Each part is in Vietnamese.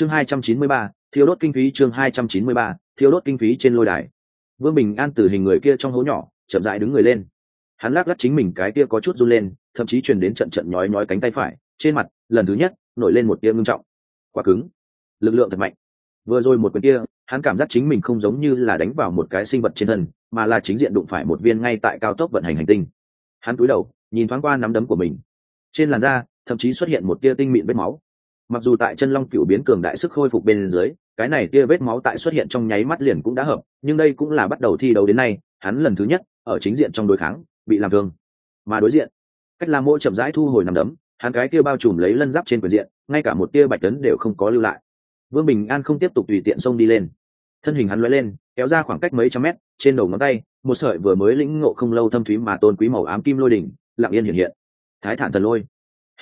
chương hai trăm chín mươi ba thiếu đốt kinh phí chương hai trăm chín mươi ba thiếu đốt kinh phí trên lôi đài. Vương bình an từ hình người kia trong hố nhỏ, chậm rãi đứng người lên. Hắn lắc lắc chính mình cái kia có chút run lên, thậm chí truyền đến trận trận nhói nhói cánh tay phải, trên mặt, lần thứ nhất, nổi lên một tia ngưng trọng. Quá cứng. Lực lượng thật mạnh. Vừa rồi một quyền kia, hắn cảm giác chính mình không giống như là đánh vào một cái sinh vật trên thân, mà là chính diện đụng phải một viên ngay tại cao tốc vận hành hành tinh. Hắn cúi đầu, nhìn thoáng qua nắm đấm của mình. Trên làn da, thậm chí xuất hiện một tia tinh mịn vết máu mặc dù tại chân long cựu biến cường đại sức khôi phục bên dưới, cái này tia vết máu tại xuất hiện trong nháy mắt liền cũng đã hợp, nhưng đây cũng là bắt đầu thi đấu đến nay, hắn lần thứ nhất, ở chính diện trong đối kháng, bị làm thương. Mà đối diện, cách làm mỗi chậm rãi thu hồi nằm đấm, hắn cái kia bao trùm lấy lân giáp trên quyền diện, ngay cả một tia bạch tấn đều không có lưu lại. Vương bình an không tiếp tục tùy tiện xông đi lên. Thân hình hắn lóe lên, kéo ra khoảng cách mấy trăm mét, trên đầu ngón tay, một sợi vừa mới lĩnh ngộ không lâu thâm thúy mà tôn quý màu ám kim lôi đỉnh, lặng yên hiện hiện. Thái thản thần lôi.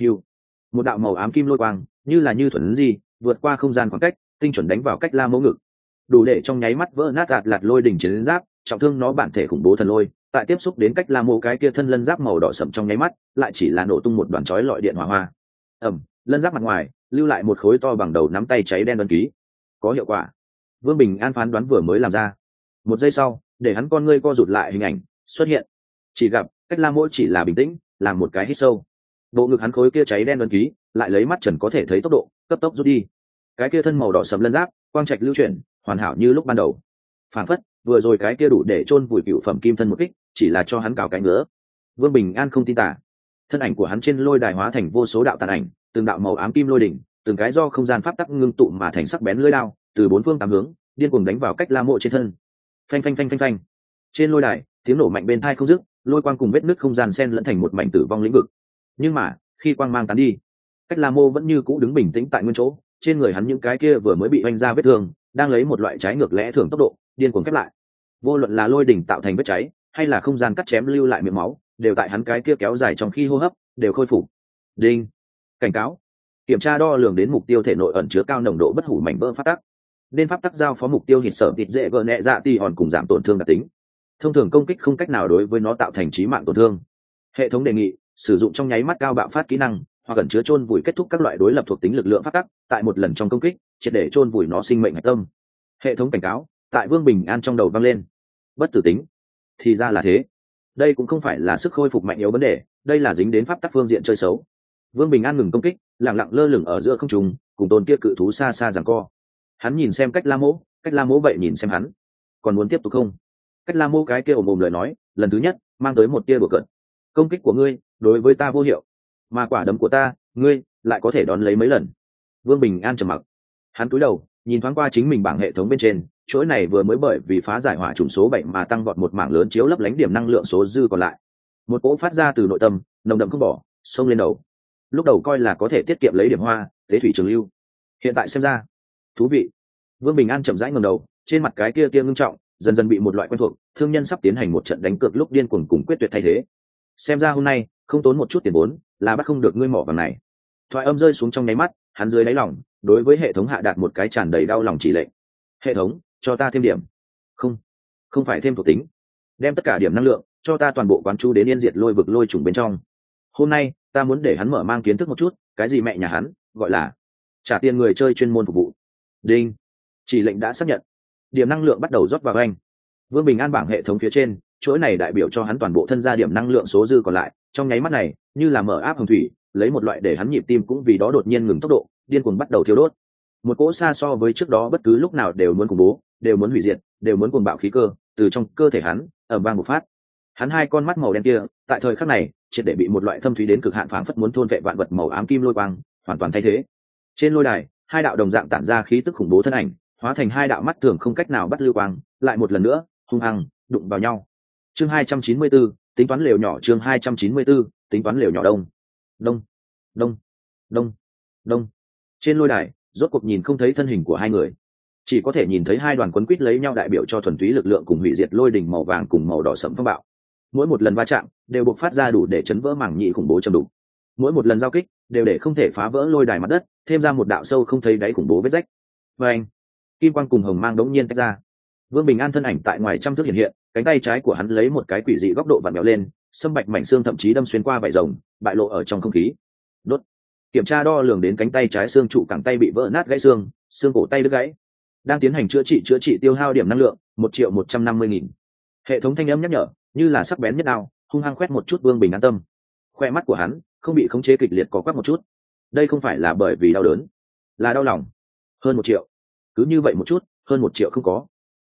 Hiu một đạo màu ám kim lôi quang như là như thuần gì vượt qua không gian khoảng cách, tinh chuẩn đánh vào cách la mẫu ngực. Đủ để trong nháy mắt vỡ nát gạt lạt lôi đỉnh chiến giáp, trọng thương nó bản thể khủng bố thần lôi, tại tiếp xúc đến cách la mô cái kia thân lân giáp màu đỏ sậm trong nháy mắt, lại chỉ là nổ tung một đoàn chói lọi điện hỏa hoa. Ẩm lân giáp mặt ngoài, lưu lại một khối to bằng đầu nắm tay cháy đen đơn ký. Có hiệu quả. Vương bình an phán đoán vừa mới làm ra. Một giây sau, để hắn con ngươi co rụt lại hình ảnh, xuất hiện. Chỉ gặp, cách la mỗi chỉ là bình tĩnh làm một cái hít sâu. Bộ ngực hắn khối kia cháy đen đơn ký lại lấy mắt trần có thể thấy tốc độ, cấp tốc rút đi. Cái kia thân màu đỏ sầm lân giáp, quang trạch lưu chuyển, hoàn hảo như lúc ban đầu. Phản phất, vừa rồi cái kia đủ để chôn vùi cựu phẩm kim thân một kích, chỉ là cho hắn cào cái nữa. vương bình an không tin tả. Thân ảnh của hắn trên lôi đài hóa thành vô số đạo tàn ảnh, từng đạo màu ám kim lôi đỉnh, từng cái do không gian pháp tắc ngưng tụ mà thành sắc bén lưỡi đao, từ bốn phương tám hướng, điên cuồng đánh vào cách la mộ trên thân. Phanh phanh phanh phanh phanh. Trên lôi đài, tiếng nổ mạnh bên thai không dứt, lôi quang cùng vết nứt không gian sen lẫn thành một mảnh tử vong lĩnh vực. Nhưng mà, khi quang mang tán đi cách la mô vẫn như cũ đứng bình tĩnh tại nguyên chỗ, trên người hắn những cái kia vừa mới bị oanh ra vết thương, đang lấy một loại trái ngược lẽ thường tốc độ, điên cuồng khép lại. Vô luận là lôi đỉnh tạo thành vết cháy, hay là không gian cắt chém lưu lại miệng máu, đều tại hắn cái kia kéo dài trong khi hô hấp, đều khôi phục. Đinh. Cảnh cáo. Kiểm tra đo lường đến mục tiêu thể nội ẩn chứa cao nồng độ bất hủ mảnh vỡ phát tắc. Nên pháp tắc giao phó mục tiêu hít sở thịt dễ gỡ nhẹ dạ ti hòn cùng giảm tổn thương đặc tính. Thông thường công kích không cách nào đối với nó tạo thành trí mạng tổn thương. Hệ thống đề nghị, sử dụng trong nháy mắt cao bạo phát kỹ năng hoặc ẩn chứa chôn vùi kết thúc các loại đối lập thuộc tính lực lượng phát tắc, tại một lần trong công kích, triệt để chôn vùi nó sinh mệnh hạch tâm. Hệ thống cảnh cáo, tại vương bình an trong đầu vang lên. Bất tử tính. Thì ra là thế. Đây cũng không phải là sức khôi phục mạnh yếu vấn đề, đây là dính đến pháp tắc phương diện chơi xấu. Vương bình an ngừng công kích lẳng lặng lơ lửng ở giữa không trùng cùng tôn kia cự thú xa xa rằng co. Hắn nhìn xem cách la mỗ, cách la mỗ vậy nhìn xem hắn. Còn muốn tiếp tục không? Cách la mỗ cái kia ồm ồm lời nói, lần thứ nhất, mang tới một tia bừa cận công kích của ngươi, đối với ta vô hiệu mà quả đấm của ta, ngươi lại có thể đón lấy mấy lần? Vương bình an trầm mặc. Hắn cúi đầu, nhìn thoáng qua chính mình bảng hệ thống bên trên, chuỗi này vừa mới bởi vì phá giải hỏa trùng số bảy mà tăng vọt một mảng lớn chiếu lấp lánh điểm năng lượng số dư còn lại. Một cỗ phát ra từ nội tâm, nồng đậm không bỏ, xông lên đầu. Lúc đầu coi là có thể tiết kiệm lấy điểm hoa, tế thủy trường lưu. Hiện tại xem ra, thú vị. Vương bình an chậm rãi ngầm đầu, trên mặt cái kia tiêm ngưng trọng, dần dần bị một loại quen thuộc, thương nhân sắp tiến hành một trận đánh cược lúc điên cuồng cùng quyết tuyệt thay thế. Xem ra hôm nay không tốn một chút tiền vốn, là bắt không được ngươi mỏ vàng này. Thoại âm rơi xuống trong nháy mắt, hắn dưới đáy lòng, đối với hệ thống hạ đạt một cái tràn đầy đau lòng chỉ lệnh. Hệ thống, cho ta thêm điểm. Không không phải thêm thuộc tính. Đem tất cả điểm năng lượng, cho ta toàn bộ quán chú đến yên diệt lôi vực lôi trùng bên trong. Hôm nay, ta muốn để hắn mở mang kiến thức một chút, cái gì mẹ nhà hắn, gọi là trả tiền người chơi chuyên môn phục vụ. Đinh. Chỉ lệnh đã xác nhận. Điểm năng lượng bắt đầu rót vào anh. Vương bình an bảng hệ thống phía trên, chuỗi này đại biểu cho hắn toàn bộ thân gia điểm năng lượng số dư còn lại trong nháy mắt này như là mở áp hồng thủy lấy một loại để hắn nhịp tim cũng vì đó đột nhiên ngừng tốc độ điên cuồng bắt đầu thiếu đốt. Một cỗ xa so với trước đó bất cứ lúc nào đều muốn khủng bố đều muốn hủy diệt đều muốn cuồng bạo khí cơ từ trong cơ thể hắn ở bang một phát. Hắn hai con mắt màu đen kia tại thời khắc này triệt để bị một loại thâm thúy đến cực hạn phảng phất muốn thôn vệ vạn vật màu ám kim lôi quang hoàn toàn thay thế. Trên lôi đài hai đạo đồng dạng tản ra khí tức khủng bố thân ảnh hóa thành hai đạo mắt thường không cách nào bắt lưu quang lại một lần nữa hung hăng đụng vào nhau. Chương hai trăm chín mươi 294, tính toán lều nhỏ chương hai trăm chín mươi 294, tính toán lều nhỏ đông. Đông đông đông đông. Trên lôi đài rốt cuộc nhìn không thấy thân hình của hai người. Chỉ có thể nhìn thấy hai đoàn quấn quýt lấy nhau đại biểu cho thuần túy lực lượng cùng hủy diệt lôi đỉnh màu vàng cùng màu đỏ sẫm phong bạo. Mỗi một lần va chạm đều buộc phát ra đủ để chấn vỡ mảng nhị khủng bố trầm đủ mỗi một lần giao kích đều để không thể phá vỡ lôi đài mặt đất thêm ra một đạo sâu không thấy đáy khủng bố vết rách. Và anh kim quang cùng hồng mang đống nhiên tách ra. Vương bình an thân ảnh tại ngoài trăm thước hiện hiện cánh tay trái của hắn lấy một cái quỷ dị góc độ vặn mèo lên, sâm bạch mảnh xương thậm chí đâm xuyên qua vải rồng, bại lộ ở trong không khí. Đốt. Kiểm tra đo lường đến cánh tay trái xương trụ cẳng tay bị vỡ nát gãy xương xương cổ tay đứt gãy. Đang tiến hành chữa trị chữa trị tiêu hao điểm năng lượng, một triệu một trăm năm mươi nghìn. Hệ thống thanh âm nhắc nhở, như là sắc bén nhất nào, hung hăng khoét một chút vương bình an tâm. Khoe mắt của hắn không bị khống chế kịch liệt có quắc một chút. Đây không phải là bởi vì đau đớn, là đau lòng. Hơn một triệu. Cứ như vậy một chút, hơn một triệu không có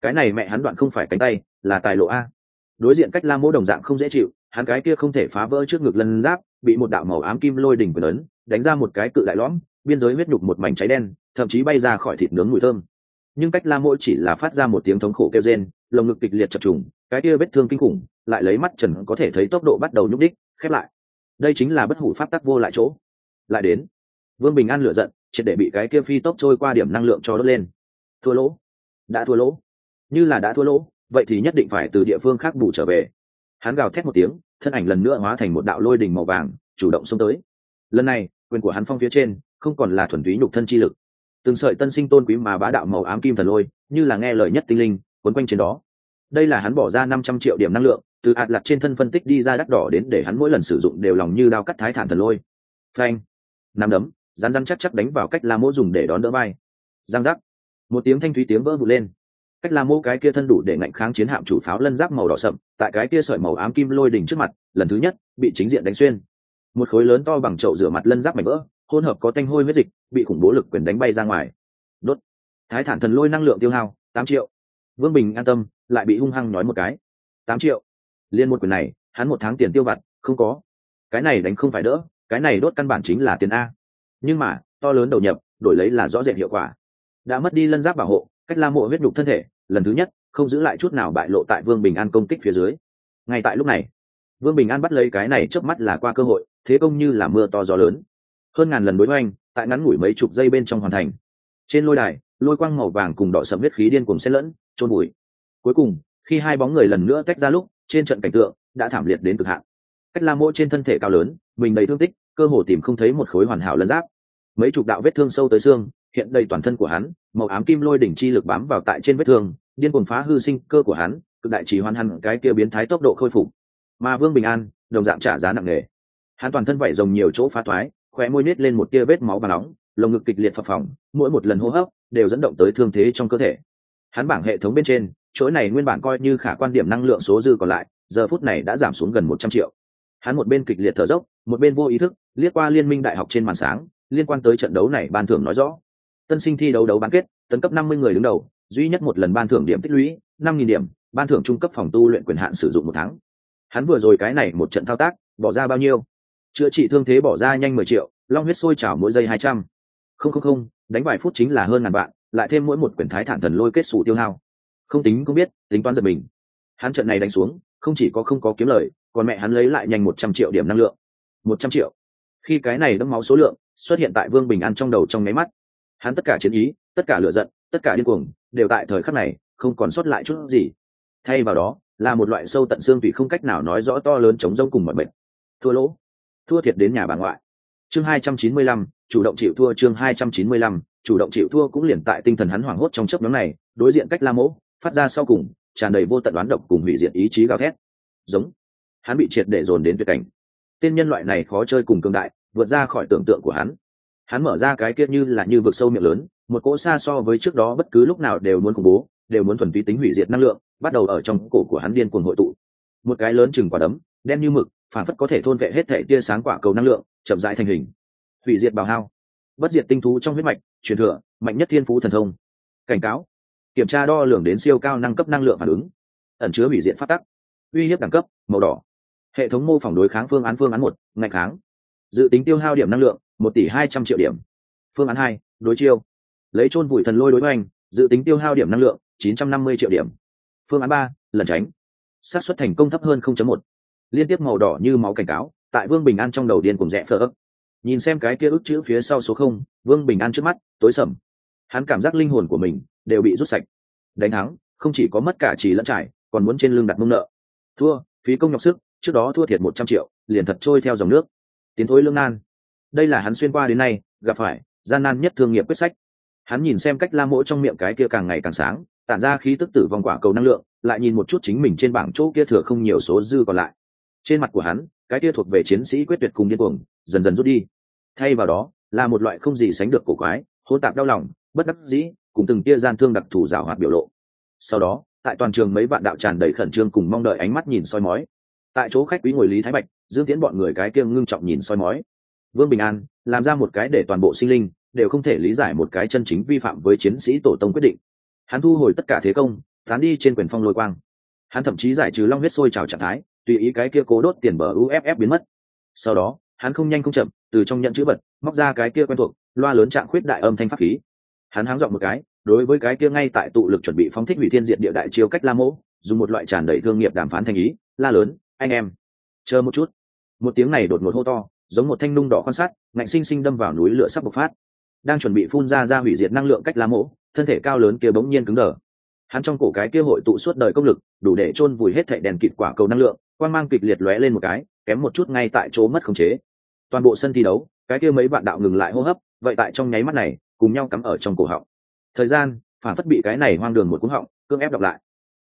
cái này mẹ hắn đoạn không phải cánh tay, là tài lộ a. Đối diện cách la mô đồng dạng không dễ chịu, hắn cái kia không thể phá vỡ trước ngực lân giáp, bị một đạo màu ám kim lôi đỉnh quyền lớn đánh ra một cái cự đại lõm, biên giới huyết nhục một mảnh cháy đen, thậm chí bay ra khỏi thịt nướng mùi thơm. Nhưng cách la mỗ chỉ là phát ra một tiếng thống khổ kêu rên, lồng ngực kịch liệt chập trùng, cái kia vết thương kinh khủng, lại lấy mắt trần có thể thấy tốc độ bắt đầu nhúc đích khép lại. Đây chính là bất hủ pháp tắc vô lại chỗ. Lại đến. Vương bình an lựa giận, triệt để bị cái kia phi tốc trôi qua điểm năng lượng cho đốt lên. Thua lỗ. Đã thua lỗ như là đã thua lỗ, vậy thì nhất định phải từ địa phương khác bù trở về. Hắn gào thét một tiếng, thân ảnh lần nữa hóa thành một đạo lôi đình màu vàng, chủ động xông tới. Lần này, quyền của hắn phong phía trên, không còn là thuần túy nhục thân chi lực. Từng sợi tân sinh tôn quý mà bá đạo màu ám kim thần lôi, như là nghe lời nhất tinh linh, quấn quanh trên đó. Đây là hắn bỏ ra năm trăm triệu điểm năng lượng, từ hạt lặt trên thân phân tích đi ra đắt đỏ đến để hắn mỗi lần sử dụng đều lòng như đao cắt thái thản thần lôi. Phanh! Nắm đấm rán rán chắc chắc đánh vào cách la mỗ dùng để đón đỡ vai giang giác! Một tiếng thanh thúy tiếng vỡ vụt lên cách la mô cái kia thân đủ để ngạnh kháng chiến hạm chủ pháo lân giáp màu đỏ sậm, tại cái kia sợi màu ám kim lôi đỉnh trước mặt, lần thứ nhất, bị chính diện đánh xuyên. Một khối lớn to bằng chậu rửa mặt lân giáp mảnh vỡ, hỗn hợp có tanh hôi huyết dịch, bị khủng bố lực quyền đánh bay ra ngoài. Đốt. Thái thản thần lôi năng lượng tiêu hao, tám triệu. Vương bình an tâm, lại bị hung hăng nói một cái. Tám triệu. Liên một quyền này, hắn một tháng tiền tiêu vặt, không có. Cái này đánh không phải đỡ, cái này đốt căn bản chính là tiền a. Nhưng mà, to lớn đầu nhập, đổi lấy là rõ rệt hiệu quả. Đã mất đi lân giáp bảo hộ cách la mộ huyết nhục thân thể, lần thứ nhất, không giữ lại chút nào bại lộ tại vương bình an công kích phía dưới. Ngay tại lúc này, vương bình an bắt lấy cái này trước mắt là qua cơ hội, thế công như là mưa to gió lớn. Hơn ngàn lần đối oanh tại ngắn ngủi mấy chục giây bên trong hoàn thành. Trên lôi đài, lôi quang màu vàng cùng đỏ sầm huyết khí điên cùng xen lẫn trôn bụi cuối cùng, khi hai bóng người lần nữa tách ra lúc, trên trận cảnh tượng đã thảm liệt đến cực hạn. Cách la mỗ trên thân thể cao lớn, mình đầy thương tích, cơ hồ tìm không thấy một khối hoàn hảo lân giáp mấy chục đạo vết thương sâu tới xương, hiện đầy toàn thân của hắn, màu ám kim lôi đỉnh chi lực bám vào tại trên vết thương, điên cuồng phá hư sinh cơ của hắn, cực đại chỉ hoàn hẳn cái kia biến thái tốc độ khôi phục. Mà vương bình an, đồng dạng trả giá nặng nề. Hắn toàn thân vảy rồng nhiều chỗ phá thoái, khóe môi nết lên một tia vết máu và nóng, lồng ngực kịch liệt phập phồng, mỗi một lần hô hấp đều dẫn động tới thương thế trong cơ thể. Hắn bảng hệ thống bên trên, chuỗi này nguyên bản coi như khả quan điểm năng lượng số dư còn lại, giờ phút này đã giảm xuống gần một trăm triệu. Hắn một bên kịch liệt thở dốc, một bên vô ý thức liếc qua liên minh đại học trên màn sáng liên quan tới trận đấu này ban thưởng nói rõ. Tân sinh thi đấu đấu bán kết, tấn cấp năm mươi người đứng đầu, duy nhất một lần ban thưởng điểm tích lũy, năm nghìn điểm, ban thưởng trung cấp phòng tu luyện quyền hạn sử dụng một tháng. Hắn vừa rồi cái này một trận thao tác, bỏ ra bao nhiêu? Chữa trị thương thế bỏ ra nhanh mười triệu, long huyết sôi trào mỗi giây hai trăm. Không không không, đánh vài phút chính là hơn ngàn bạn lại thêm mỗi một quyển thái thản thần lôi kết xù tiêu hao. Không tính không biết, tính toán giật mình. Hắn trận này đánh xuống, không chỉ có không có kiếm lời, còn mẹ hắn lấy lại nhanh một trăm triệu điểm năng lượng. Một trăm triệu. Khi cái này đẫm máu số lượng xuất hiện tại vương bình an trong đầu trong nháy mắt. Hắn tất cả chiến ý, tất cả lựa giận, tất cả điên cuồng, đều tại thời khắc này, không còn sót lại chút gì. Thay vào đó, là một loại sâu tận xương vì không cách nào nói rõ to lớn chống rông cùng mọi bệnh thua lỗ, thua thiệt đến nhà bà ngoại. Chương hai trăm chín mươi lăm, chủ động chịu thua chương hai trăm chín mươi lăm, chủ động chịu thua cũng liền tại tinh thần hắn hoảng hốt trong chớp nhóm này, đối diện cách la mỗ, phát ra sau cùng, tràn đầy vô tận đoán độc cùng hủy diệt ý chí gào thét. Giống, hắn bị triệt để dồn đến tuyệt cảnh. Tên nhân loại này khó chơi cùng cương đại vượt ra khỏi tưởng tượng của hắn. Hắn mở ra cái kia như là như vực sâu miệng lớn, một cỗ xa so với trước đó bất cứ lúc nào đều muốn khủng bố, đều muốn thuần túy tính hủy diệt năng lượng, bắt đầu ở trong cổ của hắn điên cuồng hội tụ. Một cái lớn chừng quả đấm, đen như mực, phản phất có thể thôn vệ hết thể tia sáng quả cầu năng lượng, chậm rãi thành hình. Hủy diệt bào hao. Bất diệt tinh thú trong huyết mạch, truyền thừa, mạnh nhất thiên phú thần thông. Cảnh cáo. Kiểm tra đo lường đến siêu cao năng cấp năng lượng phản ứng. Ẩn chứa hủy diệt phát tắc. Uy hiếp đẳng cấp, màu đỏ. Hệ thống mô phỏng đối kháng phương án phương án một ngạch kháng dự tính tiêu hao điểm năng lượng, một tỷ hai trăm triệu điểm. Phương án hai, đối chiêu. Lấy chôn vùi thần lôi đối hoành, dự tính tiêu hao điểm năng lượng, chín trăm năm mươi triệu điểm. Phương án ba, lẩn tránh. Xác suất thành công thấp hơn 0.1. liên tiếp màu đỏ như máu cảnh cáo, tại vương bình an trong đầu điên cùng rẽ phở ấp. Nhìn xem cái kia ức chữ phía sau số không, vương bình an trước mắt, tối sầm. Hắn cảm giác linh hồn của mình đều bị rút sạch. Đánh thắng, không chỉ có mất cả chỉ lẫn trải, còn muốn trên lưng đặt mông nợ. Thua, phí công nhọc sức, trước đó thua thiệt một trăm triệu, liền thật trôi theo dòng nước tiến thối lương nan. Đây là hắn xuyên qua đến nay, gặp phải, gian nan nhất thương nghiệp quyết sách. Hắn nhìn xem cách la mỗ trong miệng cái kia càng ngày càng sáng, tản ra khí tức tử vong quả cầu năng lượng, lại nhìn một chút chính mình trên bảng chỗ kia thừa không nhiều số dư còn lại. Trên mặt của hắn, cái kia thuộc về chiến sĩ quyết tuyệt cùng điên cuồng, dần dần rút đi. Thay vào đó, là một loại không gì sánh được cổ quái, hỗn tạp đau lòng, bất đắc dĩ, cùng từng tia gian thương đặc thù rào hoạt biểu lộ. Sau đó, tại toàn trường mấy bạn đạo tràn đầy khẩn trương cùng mong đợi ánh mắt nhìn soi mói. Tại chỗ khách quý ngồi lý thái bạch dương tiễn bọn người cái kia ngưng trọng nhìn soi mói. Vương bình an, làm ra một cái để toàn bộ sinh linh đều không thể lý giải một cái chân chính vi phạm với chiến sĩ tổ tông quyết định. Hắn thu hồi tất cả thế công, tán đi trên quyền phong lôi quang. Hắn thậm chí giải trừ long huyết sôi trào trạng thái, tùy ý cái kia cố đốt tiền bờ uff biến mất. Sau đó, hắn không nhanh không chậm, từ trong nhận chữ vật, móc ra cái kia quen thuộc, loa lớn trạng khuyết đại âm thanh pháp khí. Hắn háng dọn một cái, đối với cái kia ngay tại tụ lực chuẩn bị phóng thích hủy thiên diện địa đại chiêu cách la mẫu dùng một loại tràn đầy thương nghiệp đàm phán thành ý, la lớn, anh em, chờ một chút một tiếng này đột ngột hô to, giống một thanh nung đỏ quan sát, ngạnh sinh sinh đâm vào núi lửa sắp bộc phát. Đang chuẩn bị phun ra ra hủy diệt năng lượng cách lá mỗ thân thể cao lớn kia bỗng nhiên cứng đờ. Hắn trong cổ cái kia hội tụ suốt đời công lực, đủ để chôn vùi hết thảy đèn kịt quả cầu năng lượng, quang mang kịch liệt lóe lên một cái, kém một chút ngay tại chỗ mất khống chế. Toàn bộ sân thi đấu, cái kia mấy bạn đạo ngừng lại hô hấp, vậy tại trong nháy mắt này, cùng nhau cắm ở trong cổ họng. Thời gian, phản phất bị cái này hoang đường một cú họng cương ép đọc lại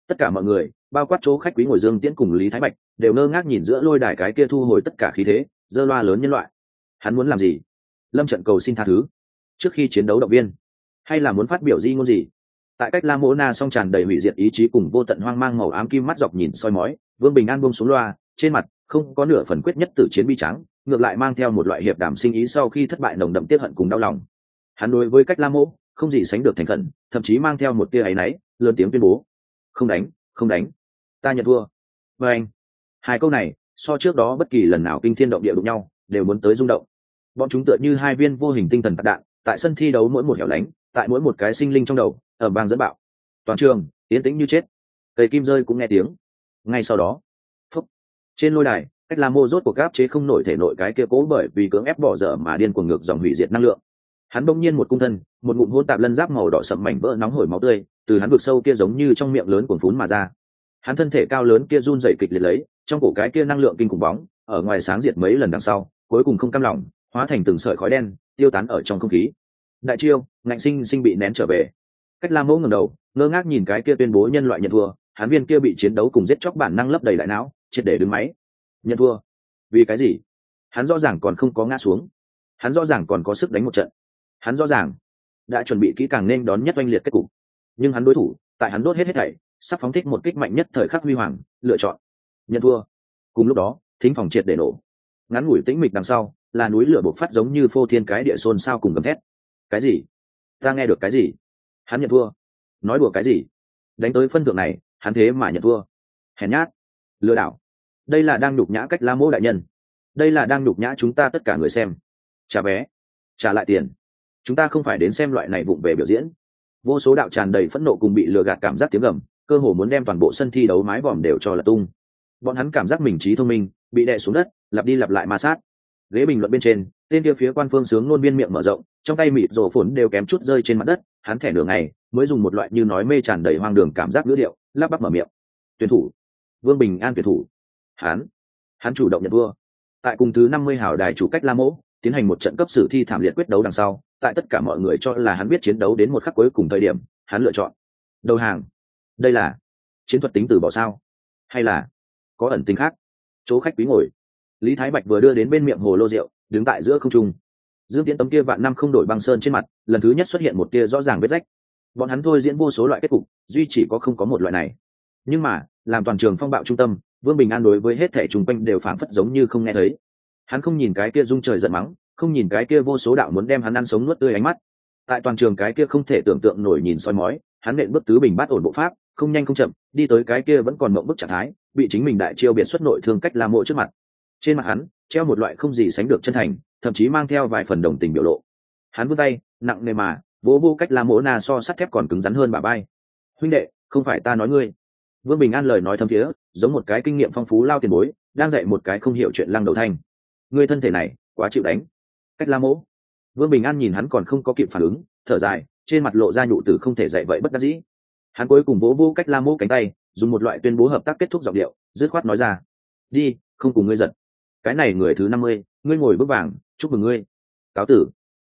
tất cả mọi người, bao quát chỗ khách quý ngồi dương tiễn cùng lý thái bạch, đều ngơ ngác nhìn giữa lôi đài cái kia thu hồi tất cả khí thế, dơ loa lớn nhân loại. Hắn muốn làm gì? Lâm trận cầu xin tha thứ. Trước khi chiến đấu động viên, hay là muốn phát biểu di ngôn gì? Tại cách la mỗ na song tràn đầy hủy diệt ý chí cùng vô tận hoang mang màu ám kim mắt dọc nhìn soi mói, vương bình an bông xuống loa, trên mặt không có nửa phần quyết nhất từ chiến bi trắng ngược lại mang theo một loại hiệp đảm sinh ý sau khi thất bại nồng đậm tiếp hận cùng đau lòng. Hắn đối với cách la mỗ, không gì sánh được thành khẩn, thậm chí mang theo một tia áy náy, lớn tiếng tuyên bố không đánh không đánh. Ta nhận thua. Và anh hai câu này so trước đó bất kỳ lần nào kinh thiên động địa đụng nhau đều muốn tới rung động. Bọn chúng tựa như hai viên vô hình tinh thần tạc đạn tại sân thi đấu mỗi một hẻo lánh tại mỗi một cái sinh linh trong đầu ở bang dẫn bạo. Toàn trường tiến tĩnh như chết. Cây kim rơi cũng nghe tiếng. Ngay sau đó phúc, trên lôi đài cách làm mô rốt của gáp chế không nổi thể nội cái kia cố bởi vì cưỡng ép bỏ dở mà điên cuồng ngược dòng hủy diệt năng lượng. Hắn bỗng nhiên một cung thân một ngụm hôn tạp lân giáp màu đỏ sậm mảnh vỡ nóng hổi máu tươi từ hắn vực sâu kia giống như trong miệng lớn cuồn phún mà ra. Hắn thân thể cao lớn kia run dậy kịch liệt lấy, trong cổ cái kia năng lượng kinh khủng bóng, ở ngoài sáng diệt mấy lần đằng sau, cuối cùng không cam lòng, hóa thành từng sợi khói đen, tiêu tán ở trong không khí. Đại chiêu, ngạnh sinh sinh bị nén trở về. Cách la mẫu ngầm đầu, ngơ ngác nhìn cái kia tuyên bố nhân loại nhận thua, hắn viên kia bị chiến đấu cùng giết chóc bản năng lấp đầy đại não, triệt để đứng máy. Nhận thua. Vì cái gì? Hắn rõ ràng còn không có ngã xuống. Hắn rõ ràng còn có sức đánh một trận. Hắn rõ ràng đã chuẩn bị kỹ càng nên đón nhất oanh liệt kết cục nhưng hắn đối thủ, tại hắn đốt hết hết thảy, sắp phóng thích một kích mạnh nhất thời khắc huy hoàng, lựa chọn, nhận thua. Cùng lúc đó, thính phòng triệt để nổ. Ngắn ngủi tĩnh mịch đằng sau, là núi lửa bộc phát giống như phô thiên cái địa xôn sao cùng gầm thét. Cái gì? Ta nghe được cái gì? Hắn nhận thua. Nói đùa cái gì? Đánh tới phân thượng này, hắn thế mà nhận thua. Hèn nhát. Lừa đảo. Đây là đang nhục nhã cách la mô đại nhân. Đây là đang nhục nhã chúng ta tất cả người xem. Trả vé. Trả lại tiền. Chúng ta không phải đến xem loại này vụng về biểu diễn vô số đạo tràn đầy phẫn nộ cùng bị lừa gạt cảm giác tiếng gầm, cơ hồ muốn đem toàn bộ sân thi đấu mái vòm đều cho là tung. Bọn hắn cảm giác mình trí thông minh, bị đè xuống đất, lặp đi lặp lại ma sát. Ghế bình luận bên trên, tên kia phía quan phương sướng luôn biên miệng mở rộng, trong tay mịt rổ phồn đều kém chút rơi trên mặt đất, hắn thẻ nửa ngày, mới dùng một loại như nói mê tràn đầy hoang đường cảm giác ngữ điệu, lắp bắp mở miệng. Tuyển thủ. Vương bình an tuyển thủ. Hắn. Hắn chủ động nhận vua tại cùng thứ năm mươi hào đài chủ cách la mỗ, tiến hành một trận cấp sử thi thảm liệt quyết đấu đằng sau tại tất cả mọi người cho là hắn biết chiến đấu đến một khắc cuối cùng thời điểm, hắn lựa chọn. Đầu hàng. Đây là chiến thuật tính từ bỏ sao? Hay là có ẩn tính khác? Chỗ khách quý ngồi. Lý thái bạch vừa đưa đến bên miệng hồ lô rượu, đứng tại giữa không trung. Dương tiễn tấm kia vạn năm không đổi băng sơn trên mặt, lần thứ nhất xuất hiện một tia rõ ràng vết rách. Bọn hắn thôi diễn vô số loại kết cục, duy chỉ có không có một loại này. Nhưng mà, làm toàn trường phong bạo trung tâm, vương bình an đối với hết thẻ chung quanh đều phảng phất giống như không nghe thấy. Hắn không nhìn cái kia rung trời giận mắng không nhìn cái kia vô số đạo muốn đem hắn ăn sống nuốt tươi ánh mắt. Tại toàn trường cái kia không thể tưởng tượng nổi nhìn soi mói, hắn nện bước tứ bình bát ổn bộ pháp, không nhanh không chậm, đi tới cái kia vẫn còn mộng bức trạng thái, bị chính mình đại chiêu biệt xuất nội thương cách la mộ trước mặt. Trên mặt hắn, treo một loại không gì sánh được chân thành, thậm chí mang theo vài phần đồng tình biểu lộ. Hắn vươn tay, nặng nề mà, vỗ vô cách la mỗ na so sắt thép còn cứng rắn hơn bà bay. Huynh đệ, không phải ta nói ngươi. Vương bình an lời nói thâm thiế, giống một cái kinh nghiệm phong phú lao tiền bối, đang dạy một cái không hiểu chuyện lăng đầu thanh. Ngươi thân thể này, quá chịu đánh cách la mỗ. Vương bình an nhìn hắn còn không có kịp phản ứng, thở dài, trên mặt lộ ra nhụ từ không thể dạy vậy bất đắc dĩ. Hắn cuối cùng vỗ vô cách la mỗ cánh tay, dùng một loại tuyên bố hợp tác kết thúc giọng điệu, dứt khoát nói ra, đi, không cùng ngươi giật cái này người thứ năm mươi, ngươi ngồi bước vàng, chúc mừng ngươi. Cáo tử.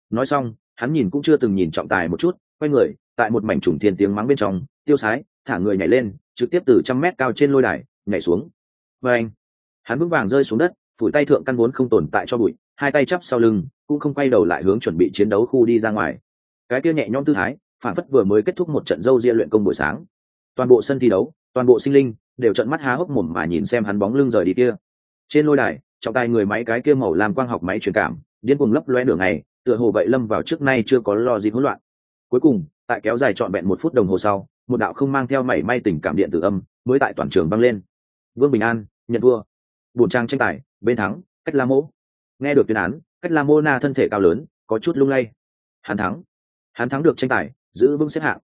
Nói xong, hắn nhìn cũng chưa từng nhìn trọng tài một chút, quay người, tại một mảnh trùng thiên tiếng mắng bên trong, tiêu sái, thả người nhảy lên, trực tiếp từ trăm mét cao trên lôi đài, nhảy xuống. Và anh, hắn bước vàng rơi xuống đất, phủi tay thượng căn vốn không tồn tại cho bụi, hai tay chắp sau lưng cũng không quay đầu lại hướng chuẩn bị chiến đấu khu đi ra ngoài. Cái kia nhẹ nhõm tư thái, phản phất vừa mới kết thúc một trận dâu ria luyện công buổi sáng. Toàn bộ sân thi đấu, toàn bộ sinh linh đều trận mắt há hốc mồm mà nhìn xem hắn bóng lưng rời đi kia. Trên lôi đài, trọng tài người máy cái kia màu làm quang học máy truyền cảm, điên cuồng lấp loe đường này, tựa hồ vậy lâm vào trước nay chưa có lo gì hỗn loạn. Cuối cùng, tại kéo dài trọn vẹn một phút đồng hồ sau, một đạo không mang theo mảy may tình cảm điện tử âm mới tại toàn trường băng lên. Vương bình an, nhận vua bổn trang tranh tài, bên thắng, cách la mỗ. Nghe được tuyên án cách la mô na thân thể cao lớn, có chút lung lay. Hắn thắng. Hắn thắng được tranh tài, giữ vững xếp hạng.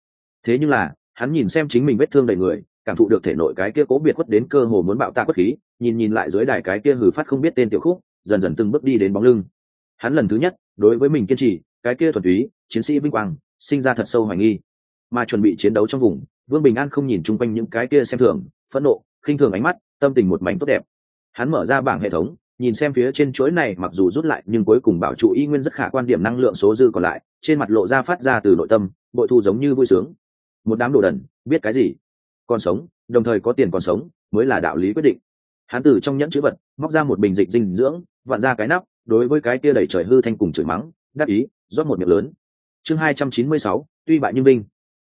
Thế nhưng là, hắn nhìn xem chính mình vết thương đầy người, cảm thụ được thể nội cái kia cố biệt quất đến cơ hồ muốn bạo ta quất khí, nhìn nhìn lại dưới đài cái kia hừ phát không biết tên tiểu khúc, dần dần từng bước đi đến bóng lưng. Hắn lần thứ nhất, đối với mình kiên trì, cái kia thuần túy, chiến sĩ vinh quang, sinh ra thật sâu hoài nghi. Mà chuẩn bị chiến đấu trong vùng, vương bình an không nhìn chung quanh những cái kia xem thường, phẫn nộ, khinh thường ánh mắt, tâm tình một mảnh tốt đẹp. Hắn mở ra bảng hệ thống nhìn xem phía trên chuỗi này, mặc dù rút lại, nhưng cuối cùng bảo trụ y nguyên rất khả quan điểm năng lượng số dư còn lại, trên mặt lộ ra phát ra từ nội tâm, bội thu giống như vui sướng. Một đám đồ đần, biết cái gì? Còn sống, đồng thời có tiền còn sống, mới là đạo lý quyết định. Hắn từ trong nhẫn chữ vật, móc ra một bình dịch dinh dưỡng, vặn ra cái nắp, đối với cái kia đẩy trời hư thanh cùng chửi mắng, đáp ý, rót một miệng lớn. Chương hai trăm chín mươi sáu, tuy bại nhưng linh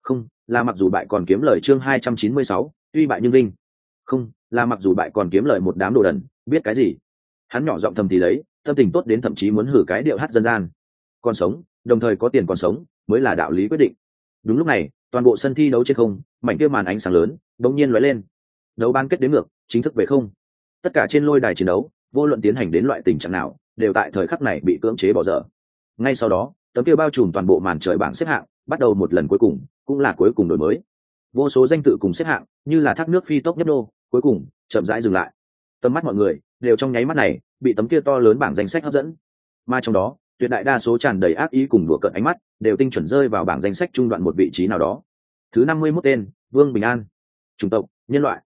không, là mặc dù bại còn kiếm lời chương hai trăm chín mươi sáu, tuy bại nhưng linh không, là mặc dù bại còn kiếm lời một đám đồ đần, biết cái gì? Hắn nhỏ giọng thầm thì lấy, tâm tình tốt đến thậm chí muốn hử cái điệu hát dân gian. Còn sống, đồng thời có tiền còn sống, mới là đạo lý quyết định. Đúng lúc này, toàn bộ sân thi đấu trên không, mảnh kia màn ánh sáng lớn đống nhiên lóe lên. Đấu ban kết đến ngược, chính thức về không. Tất cả trên lôi đài chiến đấu, vô luận tiến hành đến loại tình trạng nào, đều tại thời khắc này bị cưỡng chế bỏ dở. Ngay sau đó, tấm kia bao trùm toàn bộ màn trời bảng xếp hạng, bắt đầu một lần cuối cùng, cũng là cuối cùng đổi mới. Vô số danh tự cùng xếp hạng, như là thác nước phi tốc nhất đô cuối cùng, chậm rãi dừng lại tầm mắt mọi người đều trong nháy mắt này bị tấm kia to lớn bảng danh sách hấp dẫn. Mà trong đó, tuyệt đại đa số tràn đầy ác ý cùng đùa cợt ánh mắt đều tinh chuẩn rơi vào bảng danh sách trung đoạn một vị trí nào đó. Thứ năm mươi 51 tên, vương bình an. Chủng tộc, nhân loại.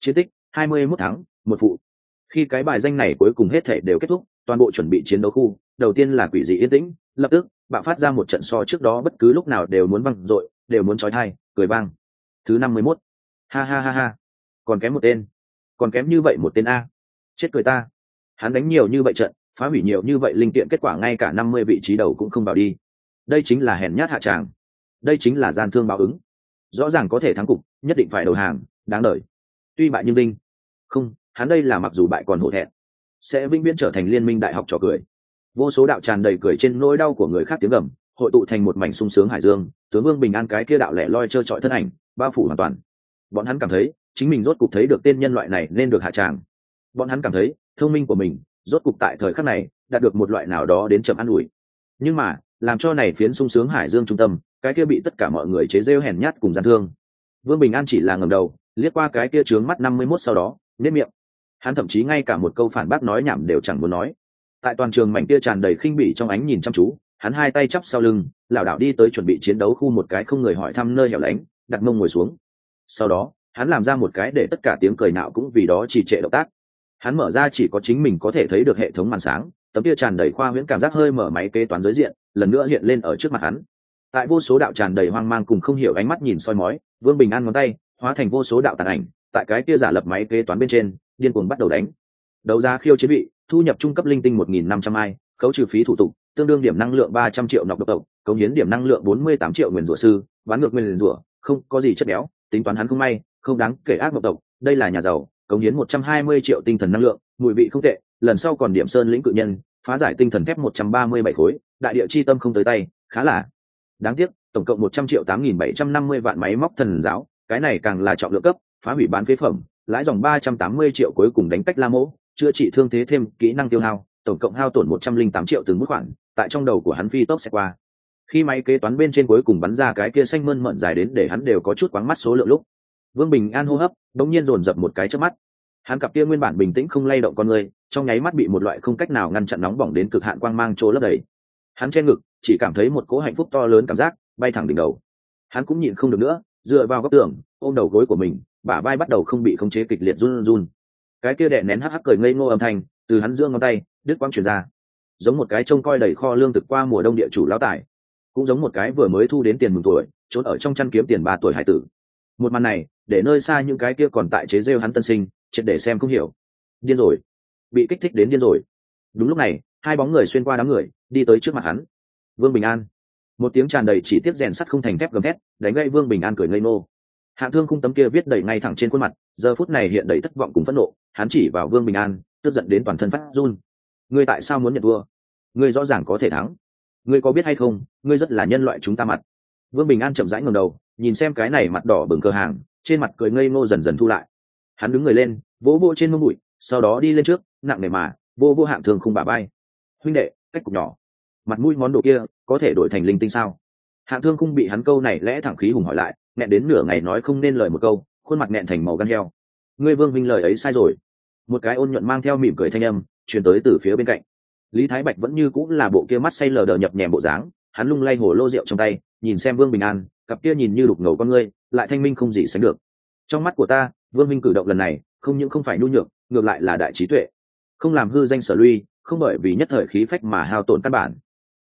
Chiến tích, hai mươi 21 tháng một phụ. Khi cái bài danh này cuối cùng hết thể đều kết thúc, toàn bộ chuẩn bị chiến đấu khu, đầu tiên là quỷ dị yên tĩnh, lập tức, bạo phát ra một trận so trước đó bất cứ lúc nào đều muốn văng dội, đều muốn trói thai, cười vang. Thứ năm mươi mốt. Ha ha ha ha. Còn kém một tên còn kém như vậy một tên a. Chết cười ta. Hắn đánh nhiều như vậy trận, phá hủy nhiều như vậy linh kiện, kết quả ngay cả năm mươi vị trí đầu cũng không vào đi. Đây chính là hèn nhát hạ tràng. Đây chính là gian thương báo ứng. Rõ ràng có thể thắng cục, nhất định phải đầu hàng, đáng đ tuy bại nhưng linh không, hắn đây là mặc dù bại còn hổ thẹn, sẽ vĩnh viễn trở thành liên minh đại học trò cười. Vô số đạo tràn đầy cười trên nỗi đau của người khác tiếng gầm, hội tụ thành một mảnh sung sướng hải dương, tướng vương bình an cái kia đạo lẻ loi trơ trọi thân ảnh, bao phủ hoàn toàn. Bọn hắn cảm thấy chính mình rốt cục thấy được tên nhân loại này nên được hạ tràng. Bọn hắn cảm thấy, thông minh của mình, rốt cục tại thời khắc này, đạt được một loại nào đó đến chậm an ủi. Nhưng mà, làm cho này phiến sung sướng hải dương trung tâm, cái kia bị tất cả mọi người chế rêu hèn nhát cùng gian thương. Vương bình an chỉ là ngầm đầu, liếc qua cái kia trướng mắt năm mươi mốt sau đó nếp miệng. Hắn thậm chí ngay cả một câu phản bác nói nhảm đều chẳng muốn nói. Tại toàn trường mảnh kia tràn đầy khinh bỉ trong ánh nhìn chăm chú, hắn hai tay chắp sau lưng, lảo đảo đi tới chuẩn bị chiến đấu khu một cái không người hỏi thăm nơi hẻo lánh, đặt mông ngồi xuống. Sau đó hắn làm ra một cái để tất cả tiếng cười nạo cũng vì đó trì trệ động tác. Hắn mở ra chỉ có chính mình có thể thấy được hệ thống màn sáng, tấm kia tràn đầy khoa huyễn cảm giác hơi mở máy kế toán giới diện, lần nữa hiện lên ở trước mặt hắn. Tại vô số đạo tràn đầy hoang mang cùng không hiểu ánh mắt nhìn soi mói, vương bình an ngón tay, hóa thành vô số đạo tàn ảnh, tại cái kia giả lập máy kế toán bên trên, điên cuồng bắt đầu đánh. Đấu giá khiêu chiến bị, thu nhập trung cấp linh tinh một nghìn năm trăm ai, khấu trừ phí thủ tục, tương đương điểm năng lượng ba trăm triệu nọc độc tộc, cống hiến điểm năng lượng bốn mươi tám triệu nguyền rủa sư bán ngược nguyền rủa, không có gì chất béo, tính toán hắn không may không đáng kể ác độc tộc đây là nhà giàu, cống hiến một trăm hai mươi triệu tinh thần năng lượng, mùi vị không tệ, lần sau còn điểm sơn lĩnh cự nhân, phá giải tinh thần thép một trăm ba mươi bảy khối, đại địa chi tâm không tới tay, khá là đáng tiếc, tổng cộng một trăm triệu tám nghìn bảy trăm năm mươi vạn máy móc thần giáo, cái này càng là trọng lượng cấp, phá hủy bán phế phẩm, lãi dòng ba trăm tám mươi triệu cuối cùng đánh cách la mỗ, chữa trị thương thế thêm kỹ năng tiêu hao, tổng cộng hao tổn một trăm linh tám triệu từng mức khoản, tại trong đầu của hắn phi tốc sẽ qua. Khi máy kế toán bên trên cuối cùng bắn ra cái kia xanh mơn mận dài đến để hắn đều có chút quáng mắt số lượng lúc vương bình an hô hấp, đống nhiên dồn dập một cái trước mắt. Hắn cặp kia nguyên bản bình tĩnh không lay động con người, trong nháy mắt bị một loại không cách nào ngăn chặn nóng bỏng đến cực hạn quang mang trô lấp đầy. Hắn che ngực, chỉ cảm thấy một cỗ hạnh phúc to lớn cảm giác bay thẳng đỉnh đầu. Hắn cũng nhịn không được nữa, dựa vào góc tường, ôm đầu gối của mình, bả vai bắt đầu không bị khống chế kịch liệt run run. Cái kia đè nén hắc hắc cười ngây ngô âm thanh, từ hắn dương ngón tay, đứt quang truyền ra. Giống một cái trông coi đầy kho lương thực qua mùa đông địa chủ lão tài, cũng giống một cái vừa mới thu đến tiền mừng tuổi, trốn ở trong chăn kiếm tiền ba tuổi hải tử. Một màn này để nơi xa những cái kia còn tại chế rêu hắn tân sinh, triệt để xem không hiểu. Điên rồi. Bị kích thích đến điên rồi. Đúng lúc này, hai bóng người xuyên qua đám người, đi tới trước mặt hắn. Vương bình an. Một tiếng tràn đầy chỉ tiếp rèn sắt không thành thép gầm thét, đánh gây vương bình an cười ngây ngô. hạng thương khung tấm kia viết đầy ngay thẳng trên khuôn mặt, giờ phút này hiện đầy thất vọng cùng phẫn nộ, hắn chỉ vào vương bình an, tức giận đến toàn thân phát run. Ngươi tại sao muốn nhận thua? Ngươi rõ ràng có thể thắng. Ngươi có biết hay không, ngươi rất là nhân loại chúng ta mặt. Vương bình an chậm rãi ngầm đầu, nhìn xem cái này mặt đỏ bừng cơ hàng trên mặt cười ngây ngô dần dần thu lại. Hắn đứng người lên, vỗ vỗ trên mông bụi, sau đó đi lên trước, nặng nề mà, vô vô hạng thường không bà bay huynh đệ, cách cục nhỏ. Mặt mũi món đồ kia có thể đổi thành linh tinh sao? Hạng thương không bị hắn câu này lẽ thẳng khí hùng hỏi lại, nghẹn đến nửa ngày nói không nên lời một câu, khuôn mặt nghẹn thành màu gan heo. Ngươi vương minh lời ấy sai rồi. Một cái ôn nhuận mang theo mỉm cười thanh âm, truyền tới từ phía bên cạnh. Lý thái bạch vẫn như cũng là bộ kia mắt say lờ đờ nhập nhèm bộ dáng, hắn lung lay hồ lô rượu trong tay, nhìn xem vương bình an, cặp kia nhìn như đục ngầu con ngươi lại thanh minh không gì sánh được. Trong mắt của ta, vương minh cử động lần này, không những không phải nhu nhược, ngược lại là đại trí tuệ. Không làm hư danh sở lui, không bởi vì nhất thời khí phách mà hao tổn căn bản.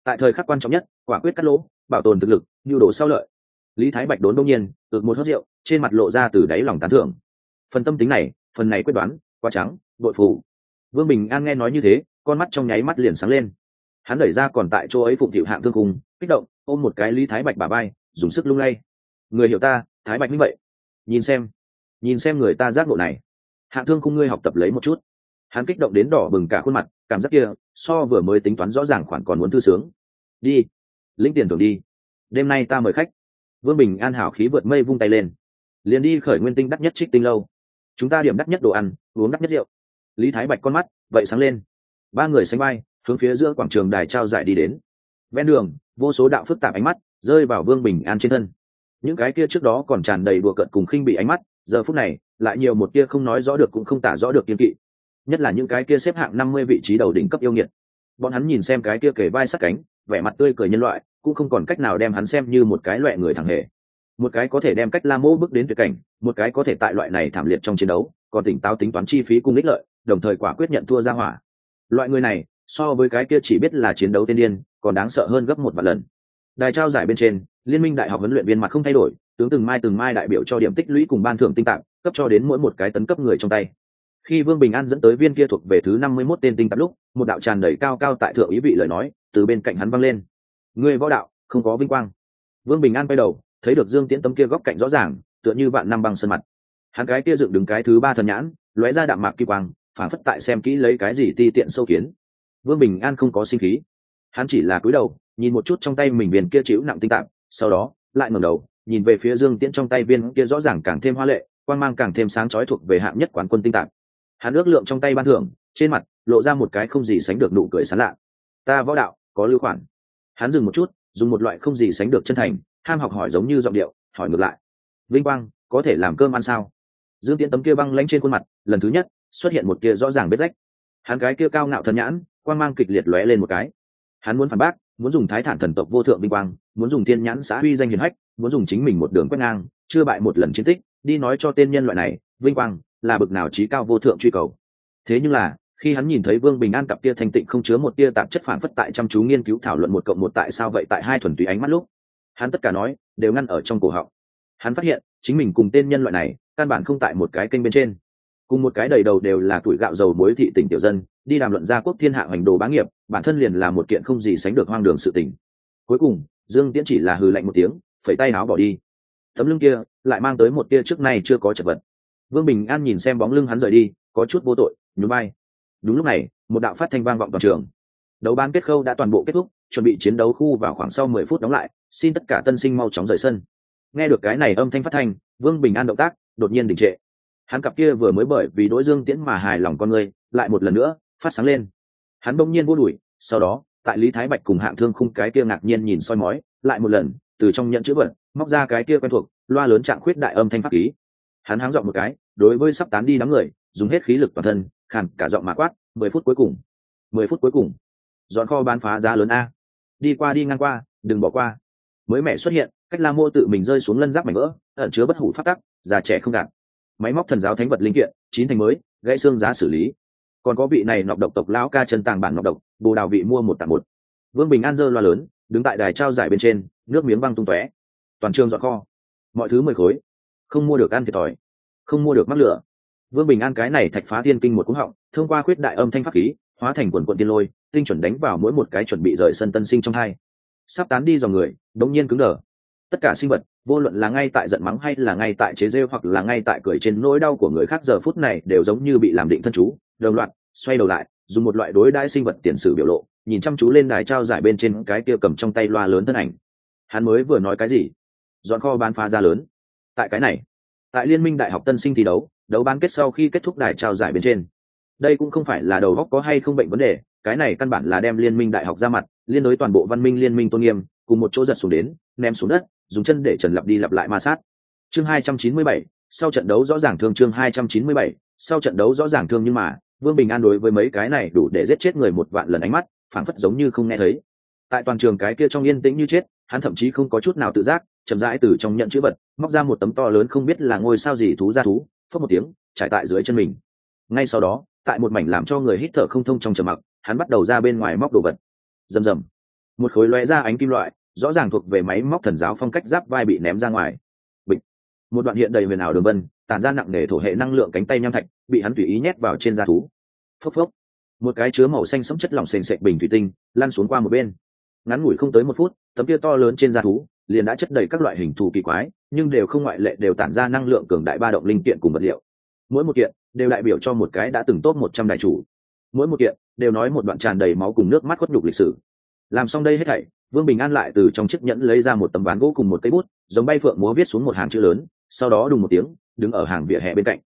Tại thời khắc quan trọng nhất, quả quyết cắt lỗ, bảo tồn thực lực, nhu đồ sau lợi. Lý thái bạch đốn đông nhiên ực một hớt rượu, trên mặt lộ ra từ đáy lòng tán thưởng. Phần tâm tính này, phần này quyết đoán, quá trắng bội phù. Vương bình an nghe nói như thế, con mắt trong nháy mắt liền sáng lên. Hắn đẩy ra còn tại chỗ ấy phụng thiệu hạng thương cùng kích động, ôm một cái lý thái bạch bà bay dùng sức lung lay. Người hiểu ta thái bạch như vậy? Nhìn xem. Nhìn xem người ta giác ngộ này. Hạng thương khung ngươi học tập lấy một chút. Hắn kích động đến đỏ bừng cả khuôn mặt, cảm giác kia, so vừa mới tính toán rõ ràng khoản còn muốn thư sướng. Đi. Lĩnh tiền thưởng đi. Đêm nay ta mời khách. Vương bình an hảo khí vượt mây vung tay lên. Liền đi khởi nguyên tinh đắt nhất trích tinh lâu. Chúng ta điểm đắt nhất đồ ăn, uống đắt nhất rượu. Lý thái bạch con mắt, vậy sáng lên. Ba người sánh bay hướng phía giữa quảng trường đài trao giải đi đến. Ven đường, vô số đạo phức tạp ánh mắt rơi vào vương bình an trên thân những cái kia trước đó còn tràn đầy đùa cận cùng khinh bị ánh mắt, giờ phút này, lại nhiều một kia không nói rõ được cũng không tả rõ được kiên kỵ. Nhất là những cái kia xếp hạng năm mươi vị trí đầu đỉnh cấp yêu nghiệt. Bọn hắn nhìn xem cái kia kề vai sát cánh, vẻ mặt tươi cười nhân loại, cũng không còn cách nào đem hắn xem như một cái loại người thẳng hề. Một cái có thể đem cách la mô bước đến tuyệt cảnh, một cái có thể tại loại này thảm liệt trong chiến đấu, còn tỉnh táo tính toán chi phí cùng ích lợi, đồng thời quả quyết nhận thua ra hỏa. Loại người này, so với cái kia chỉ biết là chiến đấu tiên điên, còn đáng sợ hơn gấp một vạn lần đài trao giải bên trên, liên minh đại học huấn luyện viên mặt không thay đổi, tướng từng mai từng mai đại biểu cho điểm tích lũy cùng ban thưởng tinh tạp cấp cho đến mỗi một cái tấn cấp người trong tay. Khi vương bình an dẫn tới viên kia thuộc về thứ năm mươi mốt tên tinh tạp lúc, một đạo tràn đầy cao cao tại thượng ý vị lời nói, từ bên cạnh hắn văng lên. Người võ đạo, không có vinh quang. Vương bình an quay đầu, thấy được dương tiễn tấm kia góc cạnh rõ ràng, tựa như vạn năm băng sân mặt. Hắn cái kia dựng đứng cái thứ ba thần nhãn, lóe ra đạm mạc kỳ quang phản phất tại xem kỹ lấy cái gì ti tiện sâu kiến. Vương bình an không có sinh khí. Hắn chỉ là cúi đầu nhìn một chút trong tay mình viên kia chịu nặng tinh tạp sau đó, lại ngẩng đầu, nhìn về phía dương tiễn trong tay viên kia rõ ràng càng thêm hoa lệ quan mang càng thêm sáng chói thuộc về hạng nhất quán quân tinh tạp hắn ước lượng trong tay ban thưởng, trên mặt lộ ra một cái không gì sánh được nụ cười sán lạ. Ta võ đạo, có lưu khoản. Hắn dừng một chút, dùng một loại không gì sánh được chân thành, ham học hỏi giống như giọng điệu, hỏi ngược lại. Vinh quang, có thể làm cơm ăn sao? Dương tiễn tấm kia băng lanh trên khuôn mặt, lần thứ nhất xuất hiện một kia rõ ràng vết rách. Hắn cái kia cao ngạo thần nhãn quan mang kịch liệt lóe lên một cái. Hắn muốn phản bác muốn dùng thái thản thần tộc vô thượng vinh quang, muốn dùng thiên nhãn xã huy danh hiền hách, muốn dùng chính mình một đường quét ngang, chưa bại một lần chiến tích, đi nói cho tên nhân loại này, vinh quang là bực nào trí cao vô thượng truy cầu. Thế nhưng là, khi hắn nhìn thấy vương bình an cặp tia thanh tịnh không chứa một tia tạp chất phản phất tại chăm chú nghiên cứu thảo luận một cộng một tại sao vậy tại hai thuần túy ánh mắt lúc, hắn tất cả nói đều ngăn ở trong cổ họng. Hắn phát hiện, chính mình cùng tên nhân loại này, căn bản không tại một cái kênh bên trên cùng một cái đầy đầu đều là tuổi gạo dầu muối thị tỉnh tiểu dân, đi đàm luận gia quốc thiên hạ hoành đồ bá nghiệp, bản thân liền là một kiện không gì sánh được hoang đường sự tình. Cuối cùng, dương tiễn chỉ là hừ lạnh một tiếng, phẩy tay áo bỏ đi. Tấm lưng kia lại mang tới một tia trước nay chưa có chật vật. Vương bình an nhìn xem bóng lưng hắn rời đi, có chút vô tội, nhún bay đúng lúc này, một đạo phát thanh vang vọng toàn trường. Đấu ban kết khâu đã toàn bộ kết thúc, chuẩn bị chiến đấu khu vào khoảng sau mười phút đóng lại, xin tất cả tân sinh mau chóng rời sân. Nghe được cái này âm thanh phát thanh, vương bình an động tác đột nhiên đình trệ hắn cặp kia vừa mới bởi vì đối dương tiễn mà hài lòng con người, lại một lần nữa phát sáng lên. Hắn bỗng nhiên vô đùi sau đó, tại lý thái bạch cùng hạng thương khung cái kia ngạc nhiên nhìn soi mói, lại một lần, từ trong nhận chữ vật, móc ra cái kia quen thuộc, loa lớn trạng khuyết đại âm thanh pháp ký. Hắn háng dọn một cái, đối với sắp tán đi đám người, dùng hết khí lực toàn thân, khàn cả giọng mà quát, mười phút cuối cùng, mười phút cuối cùng. Dọn kho bán phá giá lớn a. Đi qua đi ngang qua, đừng bỏ qua. Mới mẹ xuất hiện, cách la mô tự mình rơi xuống lân giáp mảnh vỡ, ẩn chứa bất hủ phát tắc, già trẻ không gạt máy móc thần giáo thánh vật linh kiện, chín thành mới, gãy xương giá xử lý. Còn có vị này nọc độc tộc lão ca chân tàng bản nọc độc, bồ đào vị mua một tặng một. Vương bình an dơ loa lớn, đứng tại đài trao giải bên trên, nước miếng văng tung tóe. Toàn trường dọn kho. Mọi thứ mười khối. Không mua được ăn thiệt thòi. Không mua được mắc lửa. Vương bình an cái này thạch phá thiên kinh một cúng họng, thông qua khuyết đại âm thanh pháp khí, hóa thành quần quận tiên lôi, tinh chuẩn đánh vào mỗi một cái chuẩn bị rời sân tân sinh trong hai. Sắp tán đi dòng người, đống nhiên cứng đờ. Tất cả sinh vật vô luận là ngay tại giận mắng hay là ngay tại chế rêu hoặc là ngay tại cười trên nỗi đau của người khác, giờ phút này đều giống như bị làm định thân chú, đồng loạt, xoay đầu lại, dùng một loại đối đãi sinh vật tiền sử biểu lộ, nhìn chăm chú lên đài trao giải bên trên cái kia cầm trong tay loa lớn thân ảnh. Hắn mới vừa nói cái gì? Dọn kho bán phá ra lớn. Tại cái này, tại liên minh đại học tân sinh thi đấu đấu bán kết sau khi kết thúc đài trao giải bên trên. Đây cũng không phải là đầu góc có hay không bệnh vấn đề, cái này căn bản là đem liên minh đại học ra mặt, liên đối toàn bộ văn minh liên minh tôn nghiêm, cùng một chỗ giật xuống đến, ném xuống đất dùng chân để trần lặp đi lặp lại ma sát. Chương 297, sau trận đấu rõ ràng thương chương 297, sau trận đấu rõ ràng thương nhưng mà vương bình an đối với mấy cái này đủ để giết chết người một vạn lần ánh mắt phảng phất giống như không nghe thấy. Tại toàn trường cái kia trong yên tĩnh như chết hắn thậm chí không có chút nào tự giác chậm rãi từ trong nhận chữ vật móc ra một tấm to lớn không biết là ngôi sao gì thú ra thú phớt một tiếng trải tại dưới chân mình. Ngay sau đó tại một mảnh làm cho người hít thở không thông trong trầm mặc hắn bắt đầu ra bên ngoài móc đồ vật. Rầm rầm. Một khối lóe ra ánh kim loại rõ ràng thuộc về máy móc thần giáo phong cách giáp vai bị ném ra ngoài. Bịch. Một đoạn hiện đầy huyền ảo đường vân, tản ra nặng nề thổ hệ năng lượng cánh tay nham thạch, bị hắn tùy ý nhét vào trên da thú. Phốc phốc. Một cái chứa màu xanh sẫm chất lỏng sền sệt bình thủy tinh, lăn xuống qua một bên. Ngắn ngủi không tới một phút, tấm kia to lớn trên da thú, liền đã chất đầy các loại hình thù kỳ quái, nhưng đều không ngoại lệ đều tản ra năng lượng cường đại ba động linh kiện cùng vật liệu. Mỗi một kiện đều đại biểu cho một cái đã từng tốt một trăm đại chủ. Mỗi một kiện đều nói một đoạn tràn đầy máu cùng nước mắt khuất nhục lịch sử. Làm xong đây hết thảy vương bình an lại từ trong chiếc nhẫn lấy ra một tấm ván gỗ cùng một cây bút, giống bay phượng múa viết xuống một hàng chữ lớn, sau đó đùng một tiếng, đứng ở hàng vỉa hè bên cạnh.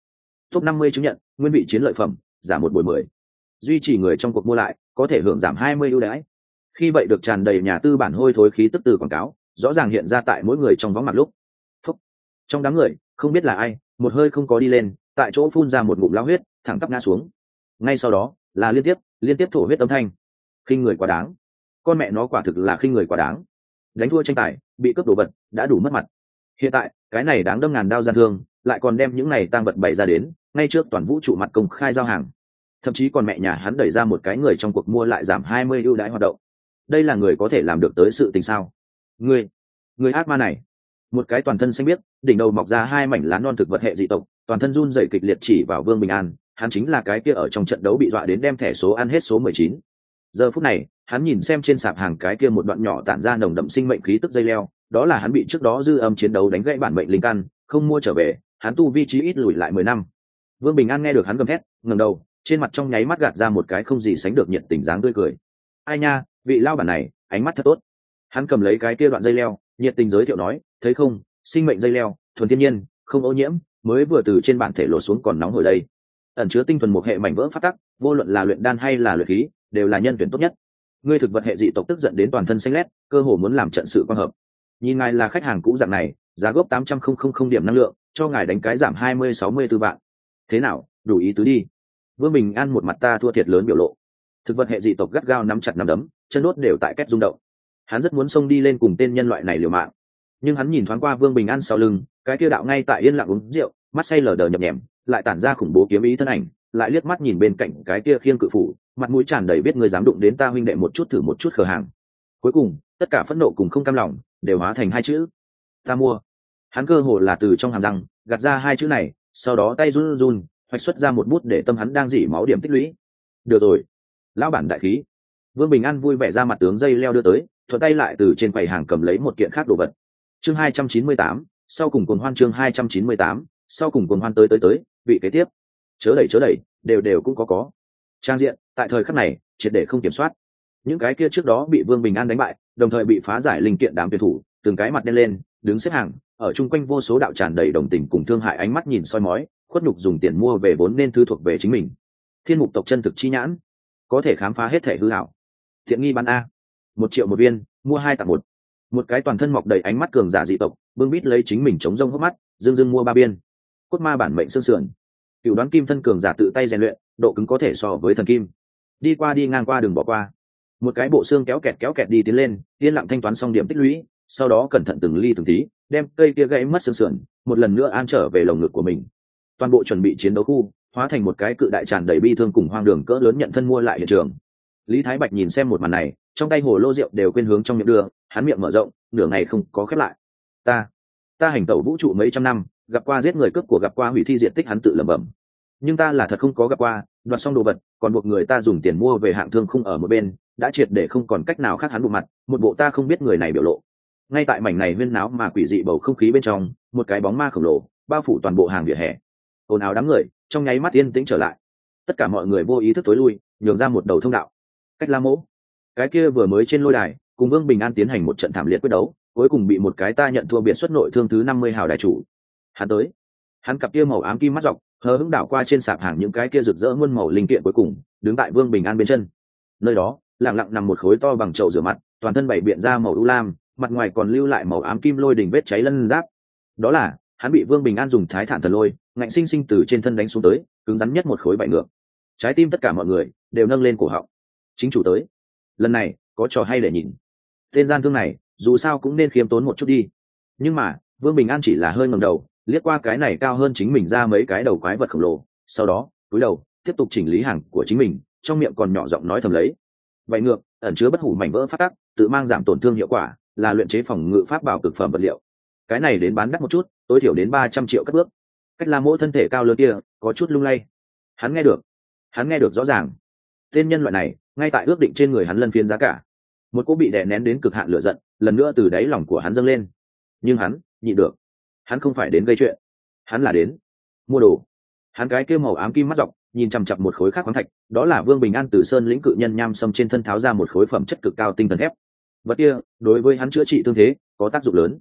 Top năm mươi chứng nhận, nguyên vị chiến lợi phẩm, giảm một buổi mười. Duy trì người trong cuộc mua lại, có thể hưởng giảm hai mươi ưu đãi. Khi vậy được tràn đầy nhà tư bản hôi thối khí tức từ quảng cáo, rõ ràng hiện ra tại mỗi người trong vóng mặt lúc. Phúc. trong đám người, không biết là ai, một hơi không có đi lên, tại chỗ phun ra một ngụm lao huyết, thẳng tắp ngã xuống. Ngay sau đó, là liên tiếp liên tiếp thổ huyết âm thanh. Khinh người quá đáng con mẹ nó quả thực là khinh người quá đáng. Đánh thua tranh tài, bị cướp đồ vật, đã đủ mất mặt. Hiện tại, cái này đáng đâm ngàn đao gian thương, lại còn đem những này tăng vật bày ra đến, ngay trước toàn vũ trụ mặt công khai giao hàng. Thậm chí còn mẹ nhà hắn đẩy ra một cái người trong cuộc mua lại giảm hai mươi ưu đãi hoạt động. Đây là người có thể làm được tới sự tình sao? Người người ác ma này. Một cái toàn thân xanh biếc, đỉnh đầu mọc ra hai mảnh lá non thực vật hệ dị tộc, toàn thân run dậy kịch liệt chỉ vào vương bình an, hắn chính là cái kia ở trong trận đấu bị dọa đến đem thẻ số ăn hết số mười chín giờ phút này, hắn nhìn xem trên sạp hàng cái kia một đoạn nhỏ tản ra nồng đậm sinh mệnh khí tức dây leo, đó là hắn bị trước đó dư âm chiến đấu đánh gãy bản mệnh linh căn, không mua trở về, hắn tu vi trí ít lùi lại mười năm. Vương bình an nghe được hắn gầm thét ngầm đầu, trên mặt trong nháy mắt gạt ra một cái không gì sánh được nhiệt tình dáng tươi cười. Ai nha, vị lao bản này, ánh mắt thật tốt. Hắn cầm lấy cái kia đoạn dây leo, nhiệt tình giới thiệu nói, thấy không, sinh mệnh dây leo, thuần thiên nhiên, không ô nhiễm, mới vừa từ trên bản thể lột xuống còn nóng hồi đây. Ẩn chứa tinh thuần một hệ mảnh vỡ phát tắc, vô luận là luyện đan hay là luyện khí đều là nhân tuyển tốt nhất. Ngươi thực vật hệ dị tộc tức giận đến toàn thân xanh lét, cơ hồ muốn làm trận sự quang hợp. Nhìn ngài là khách hàng cũ dạng này, giá gốc tám trăm không không không điểm năng lượng, cho ngài đánh cái giảm hai mươi sáu mươi tư vạn. Thế nào, đủ ý tứ đi. Vương bình an một mặt ta thua thiệt lớn biểu lộ. Thực vật hệ dị tộc gắt gao nắm chặt nắm đấm, chân đốt đều tại kết rung động. Hắn rất muốn xông đi lên cùng tên nhân loại này liều mạng. Nhưng hắn nhìn thoáng qua vương bình an sau lưng, cái kia đạo ngay tại yên lặng uống rượu, mắt say lờ đờ nhập nhèm lại tản ra khủng bố kiếm ý thân ảnh lại liếc mắt nhìn bên cạnh cái kia khiêng cự phủ, mặt mũi tràn đầy biết người dám đụng đến ta huynh đệ một chút thử một chút khờ hàng. Cuối cùng, tất cả phẫn nộ cùng không cam lòng đều hóa thành hai chữ, ta mua. Hắn cơ hồ là từ trong hàm răng, gạt ra hai chữ này, sau đó tay run run, hoạch xuất ra một bút để tâm hắn đang dỉ máu điểm tích lũy. Được rồi. Lão bản đại khí. Vương bình an vui vẻ ra mặt tướng dây leo đưa tới, thuận tay lại từ trên quầy hàng cầm lấy một kiện khác đồ vật. Chương hai trăm chín mươi tám, sau cùng cồn hoan chương hai trăm chín mươi tám, sau cùng cồn hoan tới tới tới, vị kế tiếp chớ đẩy chớ đẩy, đều đều cũng có có. Trang diện, tại thời khắc này, triệt để không kiểm soát. Những cái kia trước đó bị vương bình an đánh bại, đồng thời bị phá giải linh kiện đám tuyển thủ, từng cái mặt đen lên, đứng xếp hàng, ở chung quanh vô số đạo tràn đầy đồng tình cùng thương hại ánh mắt nhìn soi mói, khuất nhục dùng tiền mua về vốn nên thư thuộc về chính mình. Thiên mục tộc chân thực chi nhãn, có thể khám phá hết thể hư hảo. Thiện nghi bán a. Một triệu một viên, mua hai tặng một. Một cái toàn thân mọc đầy ánh mắt cường giả dị tộc, bưng bít lấy chính mình chống rông hốc mắt, dương dương mua ba biên cốt ma bản mệnh sương sườn cựu đoán kim thân cường giả tự tay rèn luyện, độ cứng có thể so với thần kim. Đi qua đi ngang qua đường bỏ qua. Một cái bộ xương kéo kẹt kéo kẹt đi tiến lên, yên lặng thanh toán xong điểm tích lũy, sau đó cẩn thận từng ly từng tí, đem cây kia gãy mất xương sườn, một lần nữa an trở về lồng ngực của mình. Toàn bộ chuẩn bị chiến đấu khu, hóa thành một cái cự đại tràn đầy bi thương cùng hoang đường cỡ lớn nhận thân mua lại hiện trường. Lý thái bạch nhìn xem một màn này, trong tay hồ lô rượu đều quên hướng trong miệng đưa, hắn miệng mở rộng, nửa ngày không có khép lại. Ta ta hành tẩu vũ trụ mấy trăm năm gặp qua giết người cướp của gặp qua hủy thi diện tích hắn tự lẩm bẩm. Nhưng ta là thật không có gặp qua, đoạt xong đồ vật, còn buộc người ta dùng tiền mua về hạng thương không ở một bên, đã triệt để không còn cách nào khác hắn bộ mặt, một bộ ta không biết người này biểu lộ. Ngay tại mảnh này huyên náo mà quỷ dị bầu không khí bên trong, một cái bóng ma khổng lồ, bao phủ toàn bộ hàng vỉa hè. Ồn ào đám người, trong nháy mắt yên tĩnh trở lại. Tất cả mọi người vô ý thức tối lui, nhường ra một đầu thông đạo. Cách la mỗ. Cái kia vừa mới trên lôi đài, cùng vương bình an tiến hành một trận thảm liệt quyết đấu, cuối cùng bị một cái ta nhận thua biệt xuất nội thương thứ năm mươi hào đại chủ hắn tới. Hắn cặp kia màu ám kim mắt dọc, hờ hững đảo qua trên sạp hàng những cái kia rực rỡ muôn màu linh kiện cuối cùng, đứng tại vương bình an bên chân. Nơi đó, lặng lặng nằm một khối to bằng chậu rửa mặt, toàn thân bảy biện ra màu u lam, mặt ngoài còn lưu lại màu ám kim lôi đỉnh vết cháy lân giáp. Đó là, hắn bị vương bình an dùng thái thản thần lôi, ngạnh sinh sinh từ trên thân đánh xuống tới, cứng rắn nhất một khối bại ngược. Trái tim tất cả mọi người đều nâng lên cổ họng. Chính chủ tới. Lần này, có trò hay để nhìn. Tên gian thương này, dù sao cũng nên khiêm tốn một chút đi. Nhưng mà, vương bình an chỉ là hơi ngầm đầu liếc qua cái này cao hơn chính mình ra mấy cái đầu quái vật khổng lồ, sau đó, cúi đầu, tiếp tục chỉnh lý hàng của chính mình, trong miệng còn nhỏ giọng nói thầm lấy. Vậy ngược, ẩn chứa bất hủ mảnh vỡ phát tắc, tự mang giảm tổn thương hiệu quả, là luyện chế phòng ngự pháp bảo cực phẩm vật liệu. Cái này đến bán đắt một chút, tối thiểu đến ba trăm triệu các bước. Cách la mỗ thân thể cao lớn kia, có chút lung lay. Hắn nghe được. Hắn nghe được rõ ràng. Tên nhân loại này, ngay tại ước định trên người hắn lân phiên giá cả. Một cô bị đè nén đến cực hạn lửa giận, lần nữa từ đáy lòng của hắn dâng lên. Nhưng hắn nhịn được hắn không phải đến gây chuyện. Hắn là đến mua đồ. Hắn cái kêu màu ám kim mắt dọc, nhìn chằm chặp một khối khác khoáng thạch, đó là vương bình an từ sơn lĩnh cự nhân nham xâm trên thân tháo ra một khối phẩm chất cực cao tinh thần thép. Vật kia, đối với hắn chữa trị tương thế, có tác dụng lớn.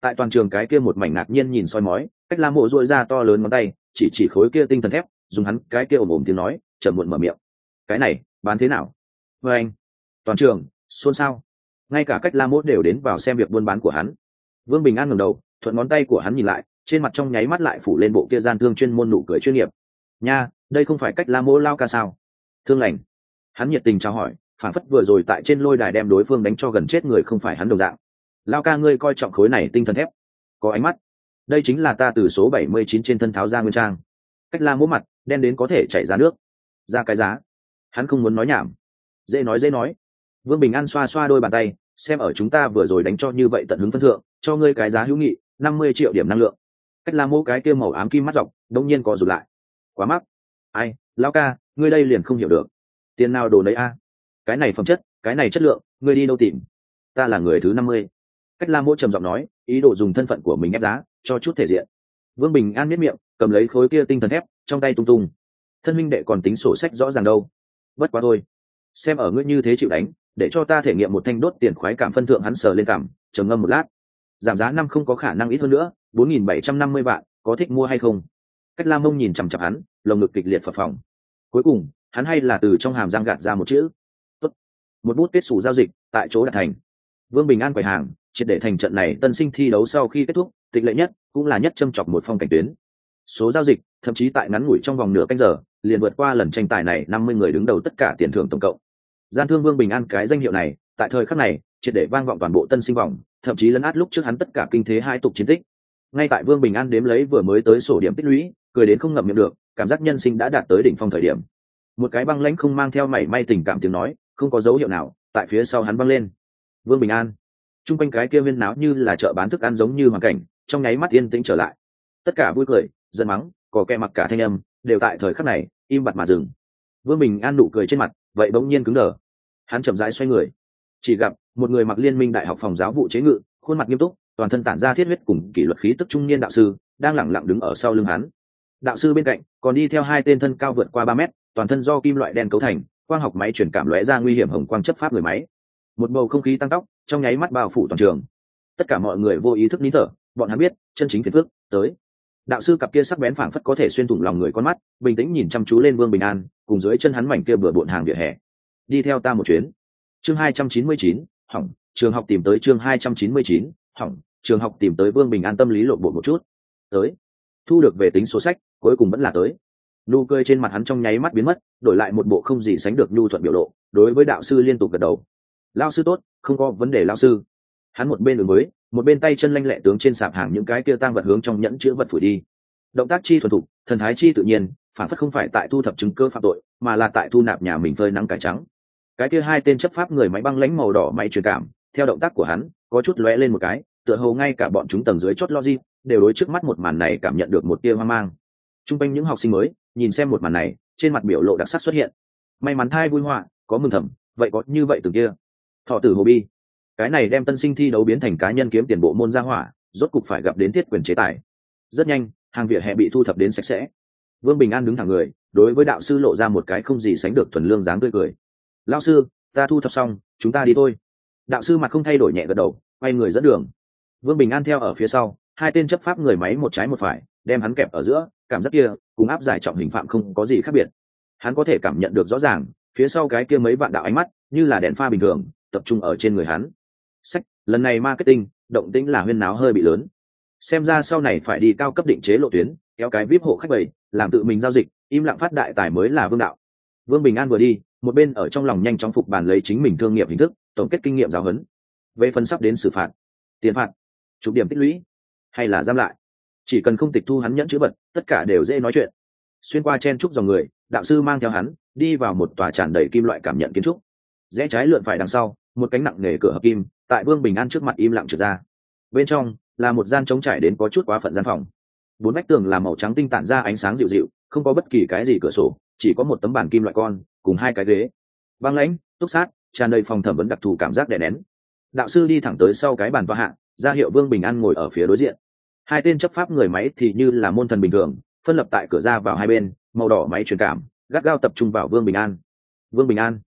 Tại toàn trường cái kia một mảnh ngạc nhiên nhìn soi mói, cách la mộ dội ra to lớn ngón tay, chỉ chỉ khối kia tinh thần thép, dùng hắn cái kia ồm ồm tiếng nói, chậm muộn mở miệng. Cái này, bán thế nào? Vê anh. Toàn trường, xôn xao. Ngay cả cách la mốt đều đến vào xem việc buôn bán của hắn. Vương bình an ngầm đầu thuận ngón tay của hắn nhìn lại, trên mặt trong nháy mắt lại phủ lên bộ kia gian thương chuyên môn nụ cười chuyên nghiệp. Nha, đây không phải cách la mô lao ca sao? Thương lành. Hắn nhiệt tình trao hỏi, phản phất vừa rồi tại trên lôi đài đem đối phương đánh cho gần chết người không phải hắn đồng dạng. Lao ca, ngươi coi trọng khối này tinh thần thép. Có ánh mắt. Đây chính là ta từ số bảy mươi chín trên thân tháo ra nguyên trang. Cách la mỗ mặt, đen đến có thể chảy ra nước. Ra cái giá. Hắn không muốn nói nhảm. Dễ nói dễ nói. Vương bình an xoa xoa đôi bàn tay, xem ở chúng ta vừa rồi đánh cho như vậy tận hứng phân thượng, cho ngươi cái giá hữu nghị năm mươi triệu điểm năng lượng. Cách la mỗ cái kia màu ám kim mắt dọc đông nhiên có rụt lại. Quá mắc. Ai lao ca, ngươi đây liền không hiểu được. Tiền nào đồ đấy a? Cái này phẩm chất, cái này chất lượng, ngươi đi đâu tìm? Ta là người thứ năm mươi. Cách la mỗ trầm giọng nói, ý đồ dùng thân phận của mình ép giá, cho chút thể diện. Vương bình an miết miệng, cầm lấy khối kia tinh thần thép, trong tay tung tung. Thân minh đệ còn tính sổ sách rõ ràng đâu? Bất quá thôi. Xem ở ngươi như thế chịu đánh, để cho ta thể nghiệm một thanh đốt tiền khoái cảm phân thượng hắn sờ lên cảm, trầm ngâm một lát giảm giá năm không có khả năng ít hơn nữa, bốn nghìn bảy trăm năm mươi vạn, có thích mua hay không? Cách lam mông nhìn chằm chặp hắn, lồng ngực kịch liệt phập phòng cuối cùng, hắn hay là từ trong hàm giang gạt ra một chữ, Tốt. một bút kết xù giao dịch tại chỗ đạt thành. Vương bình an quầy hàng, triệt để thành trận này tân sinh thi đấu sau khi kết thúc, tịch lệ nhất cũng là nhất châm chọc một phong cảnh tuyến. Số giao dịch, thậm chí tại ngắn ngủi trong vòng nửa canh giờ, liền vượt qua lần tranh tài này năm mươi người đứng đầu tất cả tiền thưởng tổng cộng. Gian thương vương bình an cái danh hiệu này, tại thời khắc này, triệt để vang vọng toàn bộ tân sinh vòng thậm chí lấn át lúc trước hắn tất cả kinh thế hai tục chiến tích. Ngay tại vương bình an đếm lấy vừa mới tới sổ điểm tích lũy, cười đến không ngậm miệng được, cảm giác nhân sinh đã đạt tới đỉnh phong thời điểm. Một cái băng lãnh không mang theo mảy may tình cảm tiếng nói, không có dấu hiệu nào, tại phía sau hắn băng lên. Vương bình an t r u n g quanh cái kia viên náo như là chợ bán thức ăn giống như hoàn cảnh, trong nháy mắt yên tĩnh trở lại. Tất cả vui cười, giận mắng có kẹ mặc cả thanh âm, đều tại thời khắc này, im bặt mà dừng. Vương bình an nụ cười trên mặt, vậy bỗng nhiên cứng đờ. Hắn chậm rãi xoay người. Chỉ gặp một người mặc liên minh đại học phòng giáo vụ chế ngự, khuôn mặt nghiêm túc, toàn thân tản ra thiết huyết cùng kỷ luật khí tức trung niên đạo sư, đang lẳng lặng đứng ở sau lưng hắn. Đạo sư bên cạnh còn đi theo hai tên thân cao vượt qua ba mét, toàn thân do kim loại đen cấu thành, quang học máy truyền cảm lóe ra nguy hiểm hồng quang chấp pháp người máy. Một bầu không khí tăng tóc trong nháy mắt bao phủ toàn trường. Tất cả mọi người vô ý thức nín thở, bọn hắn biết, chân chính phiền phước tới. Đạo sư cặp kia sắc bén phảng phất có thể xuyên thủng lòng người con mắt, bình tĩnh nhìn chăm chú lên vương bình an, cùng dưới chân hắn mảnh kia bừa bộn hàng vỉa hè. Đi theo ta một chuyến. Chương hai trăm chín mươi chín hỏng, trường học tìm tới chương hai trăm chín mươi chín, hỏng, trường học tìm tới vương bình an tâm lý lộn bộ một chút. Tới. Thu được về tính số sách, cuối cùng vẫn là tới. Nụ cười trên mặt hắn trong nháy mắt biến mất, đổi lại một bộ không gì sánh được nhu thuận biểu lộ, đối với đạo sư liên tục gật đầu. Lao sư tốt, không có vấn đề lao sư. Hắn một bên đường mới một bên tay chân lanh lẹ tướng trên sạp hàng những cái kia tăng vật hướng trong nhẫn chữ vật phủi đi. Động tác chi thuần thục, thần thái chi tự nhiên, phản phất không phải tại thu thập chứng cơ phạm tội, mà là tại thu nạp nhà mình phơi nắng cải trắng cái kia hai tên chấp pháp người máy băng lãnh màu đỏ máy truyền cảm, theo động tác của hắn, có chút lóe lên một cái, tựa hồ ngay cả bọn chúng tầng dưới chót logic, đều đối trước mắt một màn này cảm nhận được một tia hoang mang. Trung quanh những học sinh mới, nhìn xem một màn này, trên mặt biểu lộ đặc sắc xuất hiện. May mắn thai vui họa, có mừng thầm, vậy có như vậy từ kia. Thọ tử hồ bi. Cái này đem tân sinh thi đấu biến thành cá nhân kiếm tiền bộ môn gia hỏa, rốt cục phải gặp đến thiết quyền chế tài. Rất nhanh, hàng vỉa hè bị thu thập đến sạch sẽ. Vương bình an đứng thẳng người, đối với đạo sư lộ ra một cái không gì sánh được thuần lương dáng tươi cười lao sư, ta thu thập xong, chúng ta đi thôi. Đạo sư mặt không thay đổi nhẹ gật đầu, quay người dẫn đường. Vương bình an theo ở phía sau, hai tên chấp pháp người máy một trái một phải, đem hắn kẹp ở giữa, cảm giác kia cùng áp giải trọng hình phạm không có gì khác biệt. Hắn có thể cảm nhận được rõ ràng, phía sau cái kia mấy vạn đạo ánh mắt, như là đèn pha bình thường, tập trung ở trên người hắn. Sách, lần này marketing, động tĩnh là huyên náo hơi bị lớn. Xem ra sau này phải đi cao cấp định chế lộ tuyến, kéo cái vip hộ khách bầy, làm tự mình giao dịch, im lặng phát đại tài mới là vương đạo. Vương bình an vừa đi một bên ở trong lòng nhanh chóng phục bàn lấy chính mình thương nghiệp hình thức, tổng kết kinh nghiệm giáo huấn. Về phần sắp đến xử phạt, tiền phạt, chụp điểm tích lũy, hay là giam lại, chỉ cần không tịch thu hắn nhẫn chữ vật, tất cả đều dễ nói chuyện. Xuyên qua chen trúc dòng người, đạo sư mang theo hắn, đi vào một tòa tràn đầy kim loại cảm nhận kiến trúc. Rẽ trái lượn phải đằng sau, một cánh nặng nề cửa hợp kim, tại vương bình an trước mặt im lặng trượt ra. Bên trong, là một gian trống trải đến có chút quá phận gian phòng. Bốn vách tường là màu trắng tinh tản ra ánh sáng dịu dịu, không có bất kỳ cái gì cửa sổ chỉ có một tấm bàn kim loại con, cùng hai cái ghế. Băng lãnh, túc sát, tràn đầy phòng thẩm vấn đặc thù cảm giác đè nén. Đạo sư đi thẳng tới sau cái bàn toa hạng ra hiệu vương bình an ngồi ở phía đối diện. Hai tên chấp pháp người máy thì như là môn thần bình thường, phân lập tại cửa ra vào hai bên, màu đỏ máy truyền cảm, gắt gao tập trung vào vương bình an. Vương bình an,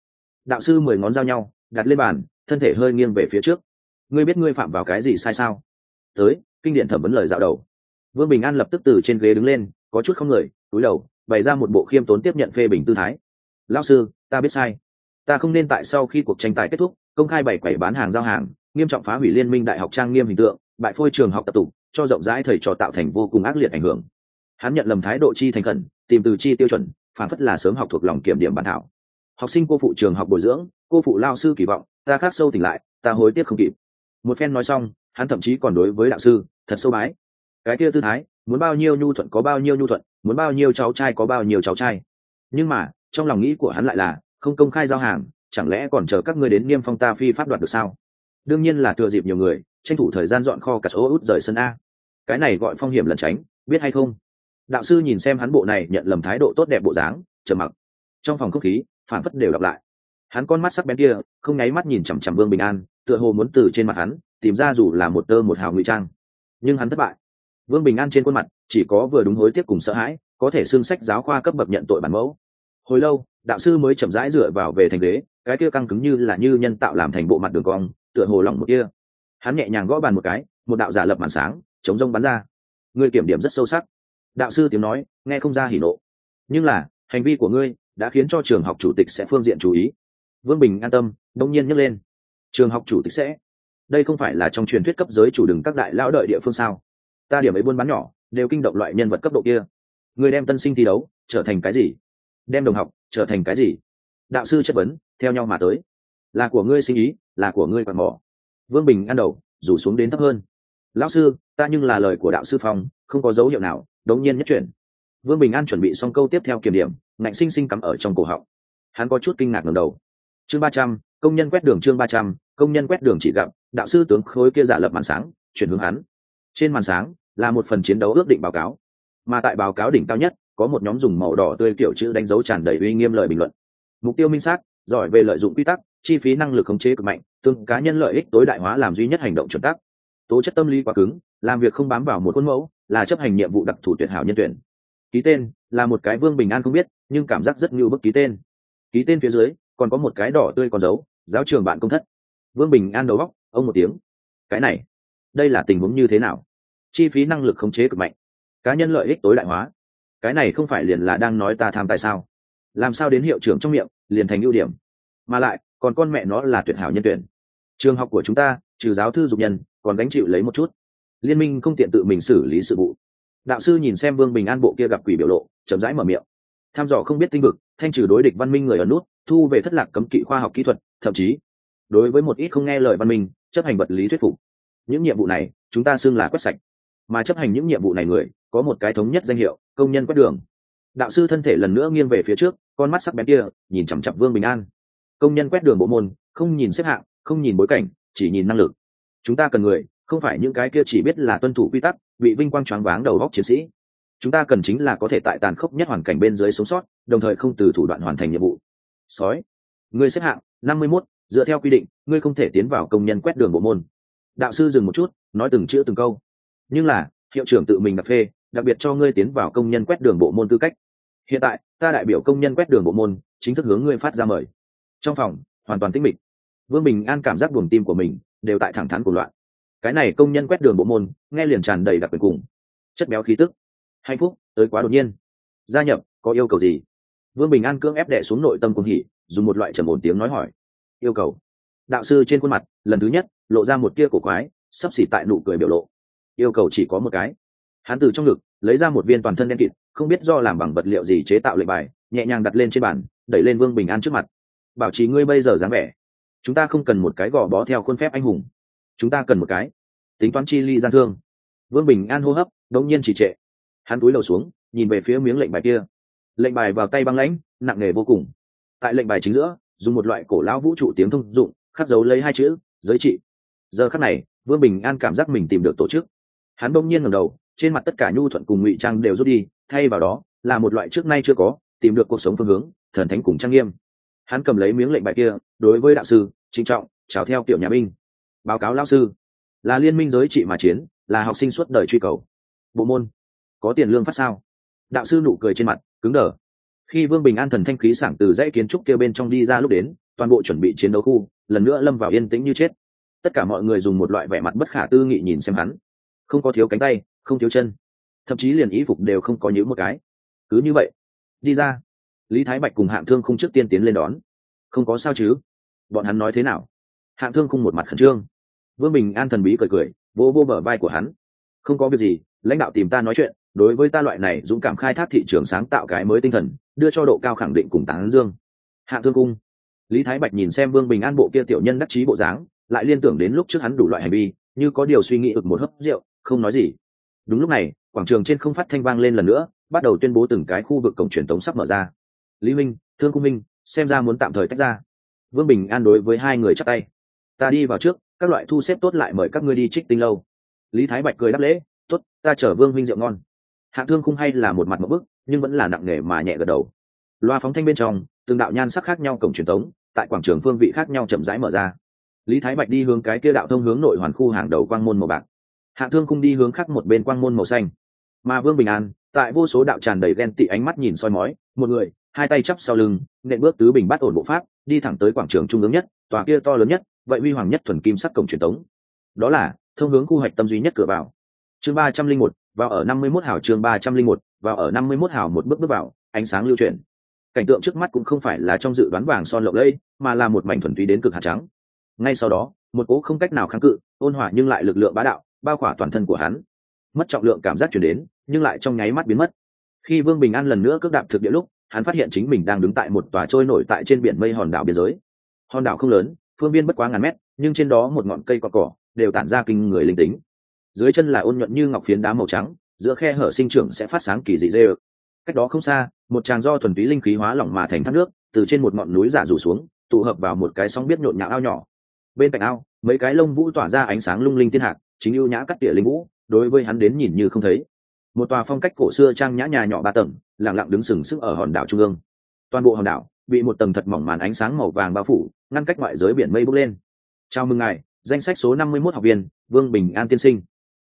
đạo sư mười ngón giao nhau, đặt lên bàn, thân thể hơi nghiêng về phía trước. Ngươi biết ngươi phạm vào cái gì sai sao? Tới, kinh điện thẩm vấn lời dạo đầu. Vương bình an lập tức từ trên ghế đứng lên, có chút không người, túi đầu bày ra một bộ khiêm tốn tiếp nhận phê bình tư thái. Lao sư, ta biết sai. Ta không nên tại sau khi cuộc tranh tài kết thúc, công khai bày quẩy bán hàng giao hàng, nghiêm trọng phá hủy liên minh đại học trang nghiêm hình tượng, bại phôi trường học tập tục, cho rộng rãi thầy trò tạo thành vô cùng ác liệt ảnh hưởng. Hắn nhận lầm thái độ chi thành khẩn, tìm từ chi tiêu chuẩn, phản phất là sớm học thuộc lòng kiểm điểm bản thảo. Học sinh cô phụ trường học bồi dưỡng, cô phụ lao sư kỳ vọng, ta khác sâu tỉnh lại, ta hối tiếc không kịp. Một phen nói xong, hắn thậm chí còn đối với đạo sư, thật sâu bái. Cái kia tư thái muốn bao nhiêu nhu thuận có bao nhiêu nhu thuận, muốn bao nhiêu cháu trai có bao nhiêu cháu trai. Nhưng mà, trong lòng nghĩ của hắn lại là, không công khai giao hàng, chẳng lẽ còn chờ các ngươi đến niêm phong ta phi pháp đoạt được sao? Đương nhiên là thừa dịp nhiều người, tranh thủ thời gian dọn kho cả số út rời sân a. Cái này gọi phong hiểm lẩn tránh, biết hay không? Đạo sư nhìn xem hắn bộ này nhận lầm thái độ tốt đẹp bộ dáng, trầm mặc. Trong phòng không khí, phản phất đều đọc lại. Hắn con mắt sắc bén kia, không nháy mắt nhìn chằm chằm vương bình an, tựa hồ muốn từ trên mặt hắn, tìm ra dù là một tơ một hào ngụy trang. Nhưng hắn thất bại vương bình an trên khuôn mặt, chỉ có vừa đúng hối tiếc cùng sợ hãi, có thể xương sách giáo khoa cấp bậc nhận tội bản mẫu. Hồi lâu, đạo sư mới chậm rãi dựa vào về thành ghế, cái kia căng cứng như là như nhân tạo làm thành bộ mặt đường cong, tựa hồ lỏng một kia. Hắn nhẹ nhàng gõ bàn một cái, một đạo giả lập màn sáng, chống rông bắn ra. Ngươi kiểm điểm rất sâu sắc. Đạo sư tiếng nói, nghe không ra hỉ nộ. Nhưng là, hành vi của ngươi đã khiến cho trường học chủ tịch sẽ phương diện chú ý. Vương bình an tâm, đông nhiên nhấc lên. Trường học chủ tịch sẽ. Đây không phải là trong truyền thuyết cấp giới chủ đừng các đại lão đợi địa phương sao? Ta điểm ấy buôn bán nhỏ, đều kinh động loại nhân vật cấp độ kia. Người đem tân sinh thi đấu, trở thành cái gì? Đem đồng học, trở thành cái gì? Đạo sư chất vấn, theo nhau mà tới. Là của ngươi sinh ý, là của ngươi quạt mỏ. Vương bình ăn đầu, rủ xuống đến thấp hơn. Lão sư, ta nhưng là lời của đạo sư phong, không có dấu hiệu nào, đống nhiên nhất chuyển. Vương bình an chuẩn bị xong câu tiếp theo kiểm điểm, ngạnh sinh sinh cắm ở trong cổ họng. Hắn có chút kinh ngạc ngầm đầu. Chương ba trăm, công nhân quét đường chương ba trăm, công nhân quét đường chỉ gặp, đạo sư tướng khối kia giả lập màn sáng, chuyển hướng hắn. Trên màn sáng là một phần chiến đấu ước định báo cáo. Mà tại báo cáo đỉnh cao nhất, có một nhóm dùng màu đỏ tươi kiểu chữ đánh dấu tràn đầy uy nghiêm lời bình luận. Mục tiêu minh xác, giỏi về lợi dụng quy tắc, chi phí năng lực khống chế cực mạnh, tương cá nhân lợi ích tối đại hóa làm duy nhất hành động chuẩn tắc. Tố chất tâm lý quá cứng, làm việc không bám vào một khuôn mẫu, là chấp hành nhiệm vụ đặc thù tuyệt hảo nhân tuyển. Ký tên, là một cái vương bình an không biết, nhưng cảm giác rất như bức ký tên. Ký tên phía dưới, còn có một cái đỏ tươi còn dấu, giáo trường bạn công thất. Vương bình an đầu góc ông một tiếng. Cái này, đây là tình huống như thế nào? Chi phí năng lực khống chế cực mạnh, cá nhân lợi ích tối đại hóa. Cái này không phải liền là đang nói ta tham tài sao? Làm sao đến hiệu trưởng trong miệng, liền thành ưu điểm? Mà lại, còn con mẹ nó là tuyệt hảo nhân tuyển. Trường học của chúng ta, trừ giáo thư dục nhân, còn gánh chịu lấy một chút. Liên minh không tiện tự mình xử lý sự vụ. Đạo sư nhìn xem vương bình an bộ kia gặp quỷ biểu lộ, chậm rãi mở miệng. Tham dò không biết tinh vực, thanh trừ đối địch văn minh người ở nút, thu về thất lạc cấm kỵ khoa học kỹ thuật, thậm chí, đối với một ít không nghe lời văn minh, chấp hành vật lý thuyết phục. Những nhiệm vụ này, chúng ta xưng là quét sạch mà chấp hành những nhiệm vụ này người, có một cái thống nhất danh hiệu, công nhân quét đường. Đạo sư thân thể lần nữa nghiêng về phía trước, con mắt sắc bén kia, nhìn chằm chặp vương bình an. Công nhân quét đường bộ môn, không nhìn xếp hạng, không nhìn bối cảnh, chỉ nhìn năng lực. Chúng ta cần người, không phải những cái kia chỉ biết là tuân thủ quy tắc, bị vinh quang choáng váng đầu góc chiến sĩ. Chúng ta cần chính là có thể tại tàn khốc nhất hoàn cảnh bên dưới sống sót, đồng thời không từ thủ đoạn hoàn thành nhiệm vụ. Sói. Người xếp hạng, năm mươi mốt, dựa theo quy định, ngươi không thể tiến vào công nhân quét đường bộ môn. Đạo sư dừng một chút, nói từng chữ từng câu nhưng là, hiệu trưởng tự mình đặt phê, đặc biệt cho ngươi tiến vào công nhân quét đường bộ môn tư cách. Hiện tại, ta đại biểu công nhân quét đường bộ môn, chính thức hướng ngươi phát ra mời. Trong phòng, hoàn toàn tĩnh mịch. Vương bình an cảm giác buồng tim của mình đều tại thẳng thắn của loạn. Cái này công nhân quét đường bộ môn, nghe liền tràn đầy đặc biệt cùng chất béo khí tức. Hạnh phúc, tới quá đột nhiên. Gia nhập, có yêu cầu gì? Vương bình an cưỡng ép đệ xuống nội tâm cùng hỉ, dùng một loại trầm ổn tiếng nói hỏi. Yêu cầu. Đạo sư trên khuôn mặt, lần thứ nhất, lộ ra một tia cổ quái, sắp xỉ tại nụ cười biểu lộ yêu cầu chỉ có một cái. Hắn từ trong ngực, lấy ra một viên toàn thân đen kịt, không biết do làm bằng vật liệu gì chế tạo lệnh bài, nhẹ nhàng đặt lên trên bàn, đẩy lên vương bình an trước mặt. Bảo trì ngươi bây giờ dáng vẻ. Chúng ta không cần một cái gò bó theo khuôn phép anh hùng. Chúng ta cần một cái. Tính toán chi ly gian thương. Vương bình an hô hấp, đống nhiên chỉ trệ. Hắn cúi đầu xuống, nhìn về phía miếng lệnh bài kia. Lệnh bài vào tay băng lãnh, nặng nề vô cùng. Tại lệnh bài chính giữa, dùng một loại cổ lão vũ trụ tiếng thông dụng, khắc dấu lấy hai chữ, giới trị. Giờ khắc này, vương bình an cảm giác mình tìm được tổ chức hắn bỗng nhiên ngẩng đầu, trên mặt tất cả nhu thuận cùng ngụy trang đều rút đi, thay vào đó, là một loại trước nay chưa có, tìm được cuộc sống phương hướng, thần thánh cùng trang nghiêm. Hắn cầm lấy miếng lệnh bài kia, đối với đạo sư, trịnh trọng, chào theo kiểu nhà binh. Báo cáo lao sư. Là liên minh giới trị mà chiến, là học sinh suốt đời truy cầu. Bộ môn, có tiền lương phát sao? Đạo sư nụ cười trên mặt, cứng đờ. Khi vương bình an thần thanh khí sảng từ dãy kiến trúc kia bên trong đi ra lúc đến, toàn bộ chuẩn bị chiến đấu khu, lần nữa lâm vào yên tĩnh như chết. Tất cả mọi người dùng một loại vẻ mặt bất khả tư nghị nhìn xem hắn không có thiếu cánh tay, không thiếu chân. Thậm chí liền ý phục đều không có những một cái. Cứ như vậy, đi ra. Lý thái bạch cùng hạng thương không trước tiên tiến lên đón. Không có sao chứ? Bọn hắn nói thế nào? Hạng thương không một mặt khẩn trương. Vương bình an thần bí cười cười vô vô bờ vai của hắn. Không có việc gì, lãnh đạo tìm ta nói chuyện, đối với ta loại này dũng cảm khai thác thị trường sáng tạo cái mới tinh thần, đưa cho độ cao khẳng định cùng tán dương. Hạng thương cung lý thái bạch nhìn xem vương bình an bộ kia tiểu nhân đắc chí bộ dáng, lại liên tưởng đến lúc trước hắn đủ loại hành vi, như có điều suy nghĩ ực một hớp rượu không nói gì. Đúng lúc này, quảng trường trên không phát thanh vang lên lần nữa, bắt đầu tuyên bố từng cái khu vực cổng truyền tống sắp mở ra. Lý minh, thương cung minh, xem ra muốn tạm thời tách ra. Vương bình an đối với hai người chắc tay. Ta đi vào trước, các loại thu xếp tốt lại mời các ngươi đi trích tinh lâu. Lý thái bạch cười đáp lễ, tốt, ta chở vương Minh rượu ngon. Hạ thương Cung hay là một mặt một bức, nhưng vẫn là nặng nề mà nhẹ gật đầu. Loa phóng thanh bên trong, từng đạo nhan sắc khác nhau cổng truyền tống, tại quảng trường phương vị khác nhau chậm rãi mở ra. Lý thái bạch đi hướng cái kia đạo thông hướng nội hoàn khu hàng đầu quang môn màu bạc. Hạ thương không đi hướng khác một bên quang môn màu xanh. Mà vương bình an, tại vô số đạo tràn đầy ghen tị ánh mắt nhìn soi mói, một người, hai tay chắp sau lưng, nện bước tứ bình bắt ổn bộ pháp, đi thẳng tới quảng trường trung ương nhất, tòa kia to lớn nhất, vậy huy hoàng nhất thuần kim sắc cổng truyền tống. Đó là, thông hướng khu hoạch tâm duy nhất cửa vào. Chương ba trăm linh một, vào ở năm mươi mốt hào chương ba trăm linh một, vào ở năm mươi mốt hào một bước bước vào, ánh sáng lưu chuyển. Cảnh tượng trước mắt cũng không phải là trong dự đoán vàng son lộng lẫy, mà là một mảnh thuần túy đến cực hạt trắng. Ngay sau đó, một cố không cách nào kháng cự, ôn hòa nhưng lại lực lượng bá đạo bao khỏa toàn thân của hắn. Mất trọng lượng cảm giác chuyển đến, nhưng lại trong nháy mắt biến mất. Khi vương bình an lần nữa cước đạp thực địa lúc, hắn phát hiện chính mình đang đứng tại một tòa trôi nổi tại trên biển mây hòn đảo biên giới. Hòn đảo không lớn, phương biên bất quá ngàn mét, nhưng trên đó một ngọn cây cọ cỏ, đều tản ra kinh người linh tính. Dưới chân là ôn nhuận như ngọc phiến đá màu trắng, giữa khe hở sinh trưởng sẽ phát sáng kỳ dị dê ực cách đó không xa, một tràng do thuần túy linh khí hóa lỏng mà thành thác nước, từ trên một ngọn núi giả rủ xuống, tụ hợp vào một cái sóng biết nhộn nhạo ao nhỏ. Bên cạnh ao, mấy cái lông vũ tỏa ra ánh sáng lung linh thiên hạc chính ưu nhã cắt tỉa linh vũ, đối với hắn đến nhìn như không thấy. Một tòa phong cách cổ xưa trang nhã nhà nhỏ ba tầng lẳng lặng đứng sừng sững ở hòn đảo trung ương. Toàn bộ hòn đảo bị một tầng thật mỏng màn ánh sáng màu vàng bao phủ, ngăn cách ngoại giới biển mây bốc lên. Chào mừng ngài, danh sách số năm mươi 51 học viên, vương bình an tiên sinh.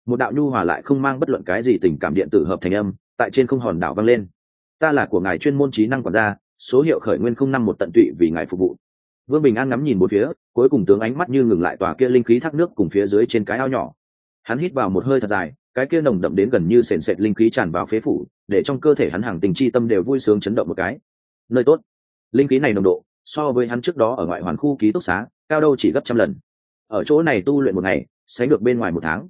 Một đạo nhu hòa lại không mang bất luận cái gì tình cảm điện tử hợp thành âm, tại trên không hòn đảo vang lên. Ta là của ngài chuyên môn trí năng quản gia, số hiệu khởi nguyên không năm một tận tụy vì ngài phục vụ. Vương bình an ngắm nhìn một phía, cuối cùng tướng ánh mắt như ngừng lại tòa kia linh khí thác nước cùng phía dưới trên cái ao nhỏ hắn hít vào một hơi thật dài, cái kia nồng đậm đến gần như sền sệt linh khí tràn vào phế phủ, để trong cơ thể hắn hàng tình chi tâm đều vui sướng chấn động một cái. Nơi tốt. Linh khí này nồng độ, so với hắn trước đó ở ngoại hoàn khu ký túc xá, cao đâu chỉ gấp trăm lần. Ở chỗ này tu luyện một ngày, sánh được bên ngoài một tháng.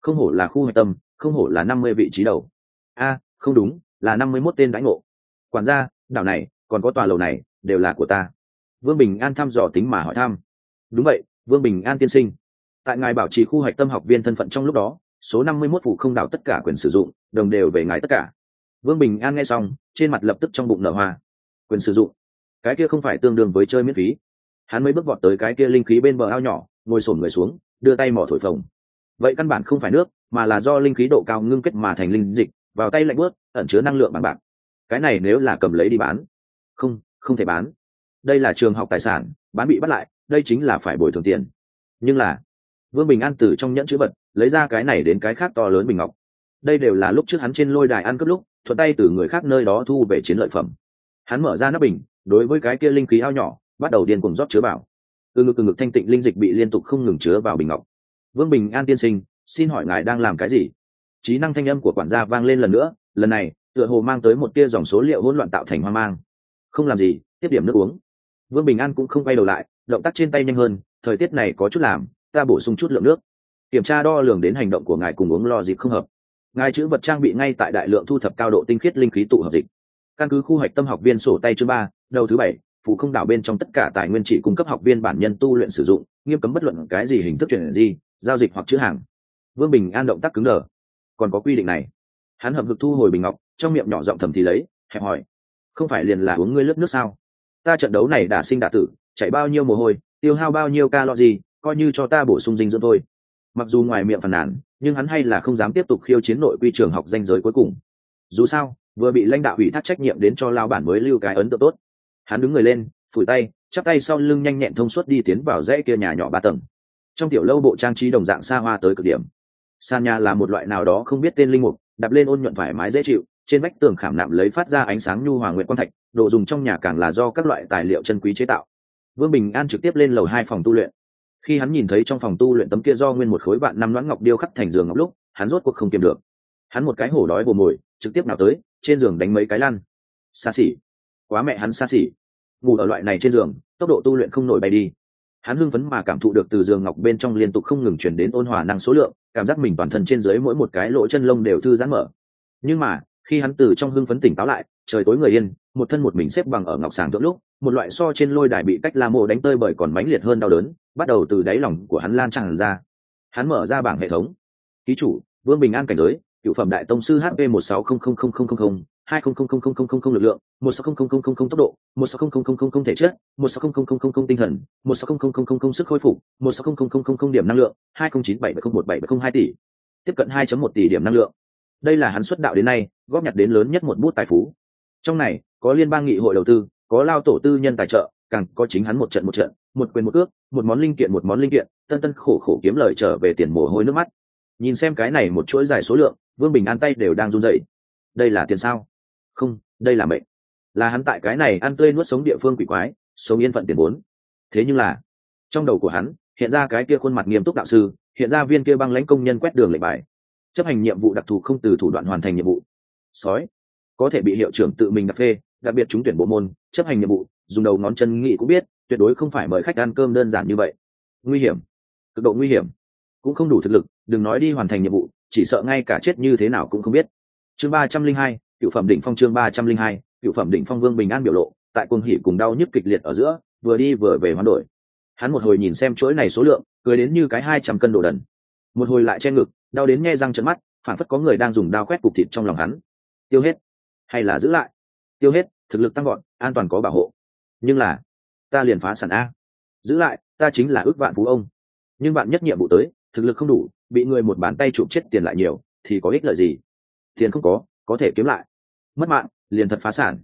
Không hổ là khu hạch tâm, không hổ là năm mươi vị trí đầu. A, không đúng, là năm mươi mốt tên đãi ngộ. Quản gia, đảo này, còn có tòa lầu này, đều là của ta. Vương bình an thăm dò tính mà hỏi thăm. Đúng vậy, vương bình an tiên sinh tại ngài bảo trì khu hạch tâm học viên thân phận trong lúc đó, số năm mươi mốt phụ không đảo tất cả quyền sử dụng, đồng đều về ngài tất cả. Vương bình an nghe xong, trên mặt lập tức trong bụng nở hoa. Quyền sử dụng? Cái kia không phải tương đương với chơi miễn phí. Hắn mới bước vọt tới cái kia linh khí bên bờ ao nhỏ, ngồi sổm người xuống, đưa tay mỏ thổi phồng. Vậy căn bản không phải nước, mà là do linh khí độ cao ngưng kết mà thành linh dịch, vào tay lạnh bớt ẩn chứa năng lượng bằng bạc. Cái này nếu là cầm lấy đi bán. Không không thể bán. Đây là trường học tài sản, bán bị bắt lại, đây chính là phải bồi thường tiền. Nhưng là vương bình an từ trong nhẫn chữ vật, lấy ra cái này đến cái khác to lớn bình ngọc. Đây đều là lúc trước hắn trên lôi đài ăn cướp lúc, thuận tay từ người khác nơi đó thu về chiến lợi phẩm. Hắn mở ra nắp bình, đối với cái kia linh khí ao nhỏ, bắt đầu điên cùng rót chứa vào. Từ ngực từ ngực thanh tịnh linh dịch bị liên tục không ngừng chứa vào bình ngọc. Vương bình an tiên sinh, xin hỏi ngài đang làm cái gì? Trí năng thanh âm của quản gia vang lên lần nữa, lần này, tựa hồ mang tới một tia dòng số liệu hỗn loạn tạo thành hoang mang. Không làm gì, tiếp điểm nước uống. Vương bình an cũng không quay đầu lại, động tác trên tay nhanh hơn, thời tiết này có chút làm ta bổ sung chút lượng nước. Kiểm tra đo lường đến hành động của ngài cùng uống lo dịp không hợp. Ngài chữ vật trang bị ngay tại đại lượng thu thập cao độ tinh khiết linh khí tụ hợp dịch. Căn cứ khu hoạch tâm học viên sổ tay chương ba, đầu thứ bảy, phụ không đảo bên trong tất cả tài nguyên chỉ cung cấp học viên bản nhân tu luyện sử dụng, nghiêm cấm bất luận cái gì hình thức chuyển gì giao dịch hoặc chữ hàng. Vương bình an động tác cứng đờ. Còn có quy định này. Hắn hợp lực thu hồi bình ngọc, trong miệng nhỏ giọng thầm thì lấy, hẹp hỏi. Không phải liền là uống ngươi lớp nước sao? Ta trận đấu này đã sinh đã tử chạy bao nhiêu mồ hôi, tiêu hao bao nhiêu calo gì coi như cho ta bổ sung dinh dưỡng thôi. Mặc dù ngoài miệng phàn nàn, nhưng hắn hay là không dám tiếp tục khiêu chiến nội quy trường học danh giới cuối cùng. Dù sao, vừa bị lãnh đạo ủy thác trách nhiệm đến cho lao bản mới lưu cái ấn tượng tốt. Hắn đứng người lên, phủi tay, chắp tay sau lưng nhanh nhẹn thông suốt đi tiến vào rẽ kia nhà nhỏ ba tầng. Trong tiểu lâu bộ trang trí đồng dạng xa hoa tới cực điểm. Sàn nhà là một loại nào đó không biết tên linh mục đập lên ôn nhuận thoải mái dễ chịu, trên vách tường khảm nạm lấy phát ra ánh sáng nhu hòa nguyện quang thạch, đồ dùng trong nhà càng là do các loại tài liệu chân quý chế tạo. Vương bình an trực tiếp lên lầu hai phòng tu luyện khi hắn nhìn thấy trong phòng tu luyện tấm kia do nguyên một khối vạn năm loãng ngọc điêu khắc thành giường ngọc lúc, hắn rốt cuộc không kiềm được. Hắn một cái hổ đói bồ mồi, trực tiếp nào tới, trên giường đánh mấy cái lăn. Xa xỉ. Quá mẹ hắn xa xỉ. Ngủ ở loại này trên giường, tốc độ tu luyện không nổi bay đi. Hắn hưng phấn mà cảm thụ được từ giường ngọc bên trong liên tục không ngừng chuyển đến ôn hòa năng số lượng, cảm giác mình toàn thân trên dưới mỗi một cái lỗ chân lông đều thư giãn mở. Nhưng mà, khi hắn từ trong hưng phấn tỉnh táo lại trời tối người yên một thân một mình xếp bằng ở ngọc sàng thượng lúc một loại so trên lôi đài bị cách la mộ đánh tơi bởi còn mãnh liệt hơn đau đớn bắt đầu từ đáy lòng của hắn lan tràn ra hắn mở ra bảng hệ thống ký chủ vương bình an cảnh giới cựu phẩm đại tông sư hp một sáu không không không không không không hai không không không không không không không lực lượng một sáu không không không không không tốc độ một sáu không không không không không thể chất một sáu không không không không không tinh thần một sáu không không không không không sức khôi phục một sáu không không không không không điểm năng lượng hai không chín bảy bảy không một bảy bảy không hai tỷ tiếp cận hai một tỷ điểm năng lượng đây là hắn xuất đạo đến nay góp nhặt đến lớn nhất một bút tài phú trong này, có liên bang nghị hội đầu tư, có lao tổ tư nhân tài trợ, càng có chính hắn một trận một trận, một quyền một ước, một món linh kiện một món linh kiện, tân tân khổ khổ kiếm lời trở về tiền mồ hôi nước mắt. Nhìn xem cái này một chuỗi dài số lượng, vương bình an tay đều đang run dậy đây là tiền sao? Không, đây là mệnh. Là hắn tại cái này ăn tươi nuốt sống địa phương quỷ quái, sống yên phận tiền vốn. Thế nhưng là, trong đầu của hắn, hiện ra cái kia khuôn mặt nghiêm túc đạo sư, hiện ra viên kia băng lãnh công nhân quét đường lệnh bài. Chấp hành nhiệm vụ đặc thù không từ thủ đoạn hoàn thành nhiệm vụ. Sói có thể bị hiệu trưởng tự mình đặt phê, đặc biệt chúng tuyển bộ môn, chấp hành nhiệm vụ, dùng đầu ngón chân nghị cũng biết, tuyệt đối không phải mời khách ăn cơm đơn giản như vậy. Nguy hiểm, cực độ nguy hiểm. Cũng không đủ thực lực, đừng nói đi hoàn thành nhiệm vụ, chỉ sợ ngay cả chết như thế nào cũng không biết. Chương ba trăm linh hai, cựu phẩm đỉnh phong chương ba trăm linh hai, cựu phẩm đỉnh phong vương bình an biểu lộ, tại cuồng hỉ cùng đau nhức kịch liệt ở giữa, vừa đi vừa về hoán đổi. Hắn một hồi nhìn xem chuỗi này số lượng, cười đến như cái hai trăm cân đồ đần. Một hồi lại che ngực, đau đến nghe răng trận mắt phản phất có người đang dùng đao quét cục thịt trong lòng hắn. Tiêu hết hay là giữ lại? Tiêu hết, thực lực tăng gọn an toàn có bảo hộ. Nhưng là, ta liền phá sản a. Giữ lại, ta chính là ước vạn phú ông. Nhưng bạn nhất nhiệm vụ tới, thực lực không đủ, bị người một bàn tay chụp chết tiền lại nhiều, thì có ích lợi gì? Tiền không có có thể kiếm lại. Mất mạng, liền thật phá sản.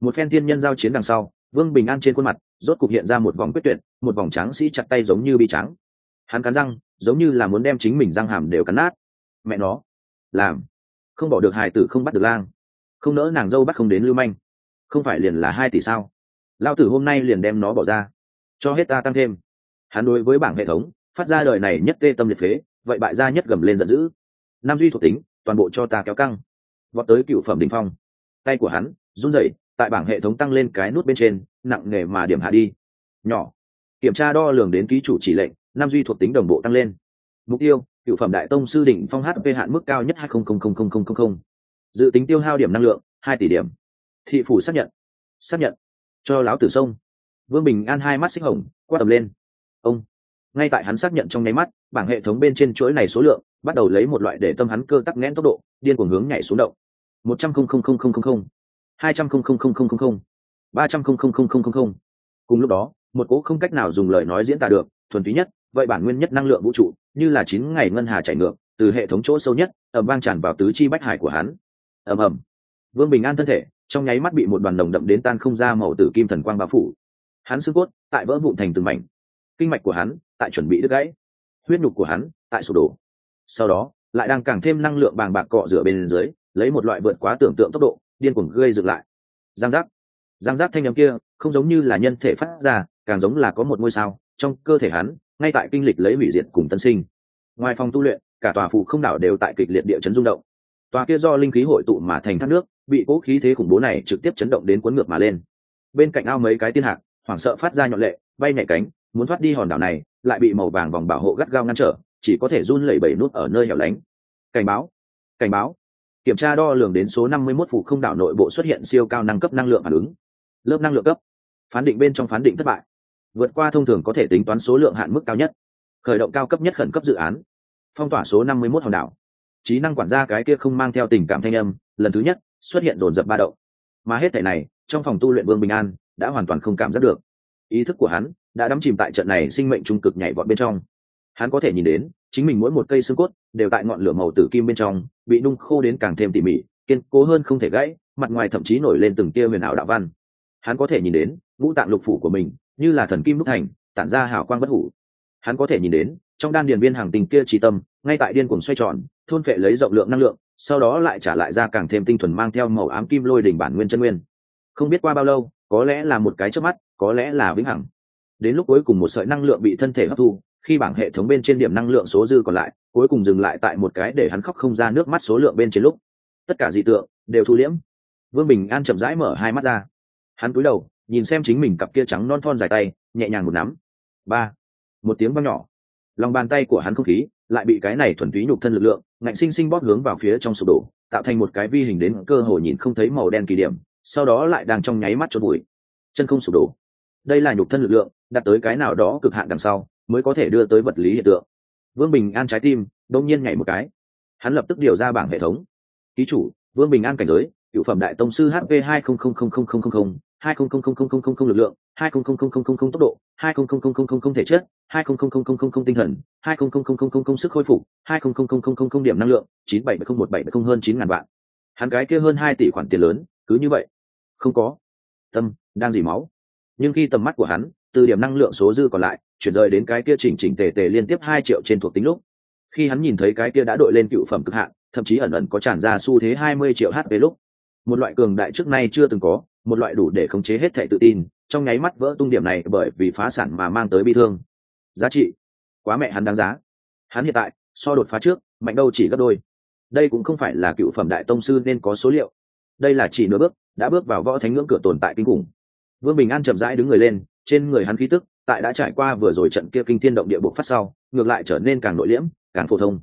Một phen thiên nhân giao chiến đằng sau, vương bình an trên khuôn mặt, rốt cục hiện ra một vòng quyết tuyệt, một vòng trắng sĩ chặt tay giống như bi trắng hắn cắn răng, giống như là muốn đem chính mình răng hàm đều cắn nát. Mẹ nó, làm, không bỏ được hài tử không bắt được lang không nỡ nàng dâu bắt không đến lưu manh. Không phải liền là hai tỷ sao? Lao tử hôm nay liền đem nó bỏ ra, cho hết ta tăng thêm. Hắn đối với bảng hệ thống, phát ra đời này nhất tê tâm liệt phế, vậy bại gia nhất gầm lên giận dữ. Nam duy thuộc tính, toàn bộ cho ta kéo căng. Vọt tới cựu phẩm đình phong. Tay của hắn, run rẩy, tại bảng hệ thống tăng lên cái nút bên trên, nặng nề mà điểm hạ đi. Nhỏ. Kiểm tra đo lường đến ký chủ chỉ lệnh, nam duy thuộc tính đồng bộ tăng lên. Mục tiêu, cựu phẩm đại tông sư đỉnh phong hp hạn mức cao nhất hai dự tính tiêu hao điểm năng lượng hai tỷ điểm thị phủ xác nhận xác nhận cho láo tử sông vương bình an hai mắt xích hồng quát tầm lên ông ngay tại hắn xác nhận trong nháy mắt bảng hệ thống bên trên chuỗi này số lượng bắt đầu lấy một loại để tâm hắn cơ tắc nghẽn tốc độ điên cuồng hướng nhảy xuống động một trăm không không không không không không hai trăm không không không không không không ba trăm không không không không không không cùng lúc đó một cỗ không cách nào dùng lời nói diễn tả được thuần túy nhất vậy bản nguyên nhất năng lượng vũ trụ như là chín ngày ngân hà chảy ngược từ hệ thống chỗ sâu nhất ẩm vang tràn vào tứ chi bách hải của hắn ầm ầm. Vương bình an thân thể, trong nháy mắt bị một đoàn đồng đậm đến tan không ra màu tử kim thần quang bao phủ. Hắn xương cốt, tại vỡ vụn thành từng mảnh. Kinh mạch của hắn, tại chuẩn bị đứt gãy. Huyết nhục của hắn, tại sụp đổ. Sau đó, lại đang càng thêm năng lượng bàng bạc cọ rửa bên dưới, lấy một loại vượt quá tưởng tượng tốc độ, điên cuồng gây dựng lại. Giang giác. Giang giác thanh â m kia, không giống như là nhân thể phát ra, càng giống là có một ngôi sao, trong cơ thể hắn, ngay tại kinh lịch lấy hủy diệt cùng tân sinh. Ngoài phòng tu luyện, cả tòa phụ không đảo đều tại kịch liệt địa chấn rung động tòa kia do linh khí hội tụ mà thành thác nước, bị cố khí thế khủng bố này trực tiếp chấn động đến cuốn ngược mà lên. Bên cạnh ao mấy cái tiên hạc, hoảng sợ phát ra nhọn lệ, bay nhảy cánh, muốn thoát đi hòn đảo này, lại bị màu vàng vòng bảo hộ gắt gao ngăn trở, chỉ có thể run lẩy bẩy nút ở nơi hẻo lánh. Cảnh báo cảnh báo. Kiểm tra đo lường đến số 51 phụ không đảo nội bộ xuất hiện siêu cao năng cấp năng lượng phản ứng. Lớp năng lượng cấp. Phán định bên trong phán định thất bại. Vượt qua thông thường có thể tính toán số lượng hạn mức cao nhất. Khởi động cao cấp nhất khẩn cấp dự án. Phong tỏa số 51 hòn đảo trí năng quản gia cái kia không mang theo tình cảm thanh âm lần thứ nhất xuất hiện dồn dập ba đậu, mà hết thể này trong phòng tu luyện vương bình an đã hoàn toàn không cảm giác được. Ý thức của hắn đã đắm chìm tại trận này sinh mệnh trung cực nhảy vọt bên trong. Hắn có thể nhìn đến chính mình mỗi một cây xương cốt đều tại ngọn lửa màu tử kim bên trong bị nung khô đến càng thêm tỉ mỉ kiên cố hơn không thể gãy mặt ngoài thậm chí nổi lên từng tia huyền ảo đạo văn. Hắn có thể nhìn đến ngũ tạng lục phủ của mình như là thần kim đúc thành tản ra hào quang bất hủ. Hắn có thể nhìn đến trong đan điền viên hàng tình kia trí tâm ngay tại điên cuồng xoay tròn thôn phệ lấy rộng lượng năng lượng, sau đó lại trả lại ra càng thêm tinh thuần mang theo màu ám kim lôi đỉnh bản nguyên chân nguyên. Không biết qua bao lâu, có lẽ là một cái trước mắt, có lẽ là vĩnh hằng. Đến lúc cuối cùng một sợi năng lượng bị thân thể hấp thu, khi bảng hệ thống bên trên điểm năng lượng số dư còn lại, cuối cùng dừng lại tại một cái để hắn khóc không ra nước mắt số lượng bên trên lúc. Tất cả dị tượng đều thu liễm. Vương bình an chậm rãi mở hai mắt ra. Hắn cúi đầu, nhìn xem chính mình cặp kia trắng non thon dài tay, nhẹ nhàng một nắm. Ba. Một tiếng văng nhỏ lòng bàn tay của hắn không khí lại bị cái này thuần túy nhục thân lực lượng, ngạnh sinh sinh bóp hướng vào phía trong sụp đổ, tạo thành một cái vi hình đến cơ hồ nhìn không thấy màu đen kỳ điểm, sau đó lại đang trong nháy mắt cho bụi chân không sụp đổ. Đây là nhục thân lực lượng, đạt tới cái nào đó cực hạn đằng sau, mới có thể đưa tới vật lý hiện tượng. Vương bình an trái tim đông nhiên nhảy một cái. Hắn lập tức điều ra bảng hệ thống. Ký chủ, vương bình an cảnh giới, cựu phẩm đại tông sư hv hai không không không không không không hai không không không không không không không lực lượng hai không không không không không không tốc độ hai không không không không không không thể chất hai không không không không không không tinh thần hai không không không không không không sức khôi phục hai không không không không không không điểm năng lượng chín bảy không một bảy không hơn chín ngàn vạn hắn cái kia hơn hai tỷ khoản tiền lớn cứ như vậy không có tâm đang dỉ máu nhưng khi tầm mắt của hắn từ điểm năng lượng số dư còn lại chuyển rời đến cái kia chỉnh chỉnh tề tề liên tiếp hai triệu trên thuộc tính lúc khi hắn nhìn thấy cái kia đã đội lên cựu phẩm cực hạn thậm chí ẩn ẩn có tràn ra xu thế hai mươi triệu hp lúc một loại cường đại trước nay chưa từng có, một loại đủ để khống chế hết thệ tự tin, trong nháy mắt vỡ tung điểm này bởi vì phá sản mà mang tới bi thương. Giá trị. Quá mẹ hắn đáng giá. Hắn hiện tại, so đột phá trước, mạnh đâu chỉ gấp đôi. Đây cũng không phải là cựu phẩm đại tông sư nên có số liệu. Đây là chỉ nửa bước, đã bước vào võ thánh ngưỡng cửa tồn tại kinh khủng. Vương bình an chậm rãi đứng người lên, trên người hắn khí tức, tại đã trải qua vừa rồi trận kia kinh thiên động địa bộ phát sau, ngược lại trở nên càng nội liễm, càng phổ thông.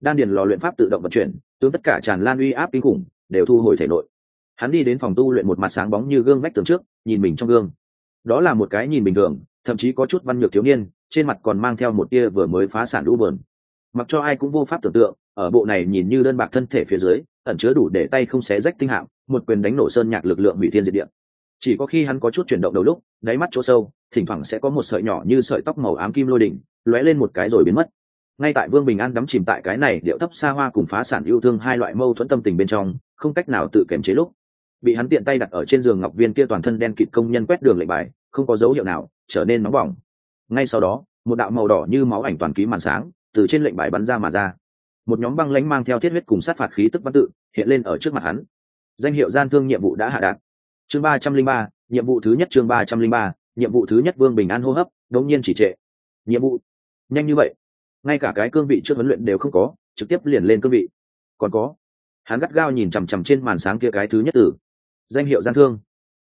Đan điền lò luyện pháp tự động vận chuyển, tướng tất cả tràn lan uy áp kinh khủng, đều thu hồi thể nội hắn đi đến phòng tu luyện một mặt sáng bóng như gương vách tường trước, nhìn mình trong gương. Đó là một cái nhìn bình thường, thậm chí có chút văn nhược thiếu niên, trên mặt còn mang theo một tia vừa mới phá sản lũ bờn. Mặc cho ai cũng vô pháp tưởng tượng, ở bộ này nhìn như đơn bạc thân thể phía dưới, ẩn chứa đủ để tay không xé rách tinh hạng một quyền đánh nổ sơn nhạc lực lượng bị thiên diệt điện chỉ có khi hắn có chút chuyển động đầu lúc, đáy mắt chỗ sâu, thỉnh thoảng sẽ có một sợi nhỏ như sợi tóc màu ám kim lôi đỉnh, lóe lên một cái rồi biến mất. Ngay tại vương bình an đắm chìm tại cái này điệu thấp xa hoa cùng phá sản yêu thương hai loại mâu thuẫn tâm tình bên trong, không cách nào tự kiềm chế lúc bị hắn tiện tay đặt ở trên giường ngọc viên kia toàn thân đen kịt công nhân quét đường lệnh bài, không có dấu hiệu nào trở nên nóng bỏng. Ngay sau đó, một đạo màu đỏ như máu ảnh toàn ký màn sáng từ trên lệnh bài bắn ra mà ra. Một nhóm băng lãnh mang theo thiết huyết cùng sát phạt khí tức văn tự hiện lên ở trước mặt hắn. Danh hiệu gian thương nhiệm vụ đã hạ đạt. Chương ba trăm linh ba, nhiệm vụ thứ nhất chương ba trăm linh ba, nhiệm vụ thứ nhất vương bình an hô hấp, đống nhiên chỉ trệ. Nhiệm vụ. Nhanh như vậy. Ngay cả cái cương vị trước huấn luyện đều không có, trực tiếp liền lên cương vị. Còn có. Hắn gắt gao nhìn chằm chằm trên màn sáng kia cái thứ nhất tử danh hiệu gian thương.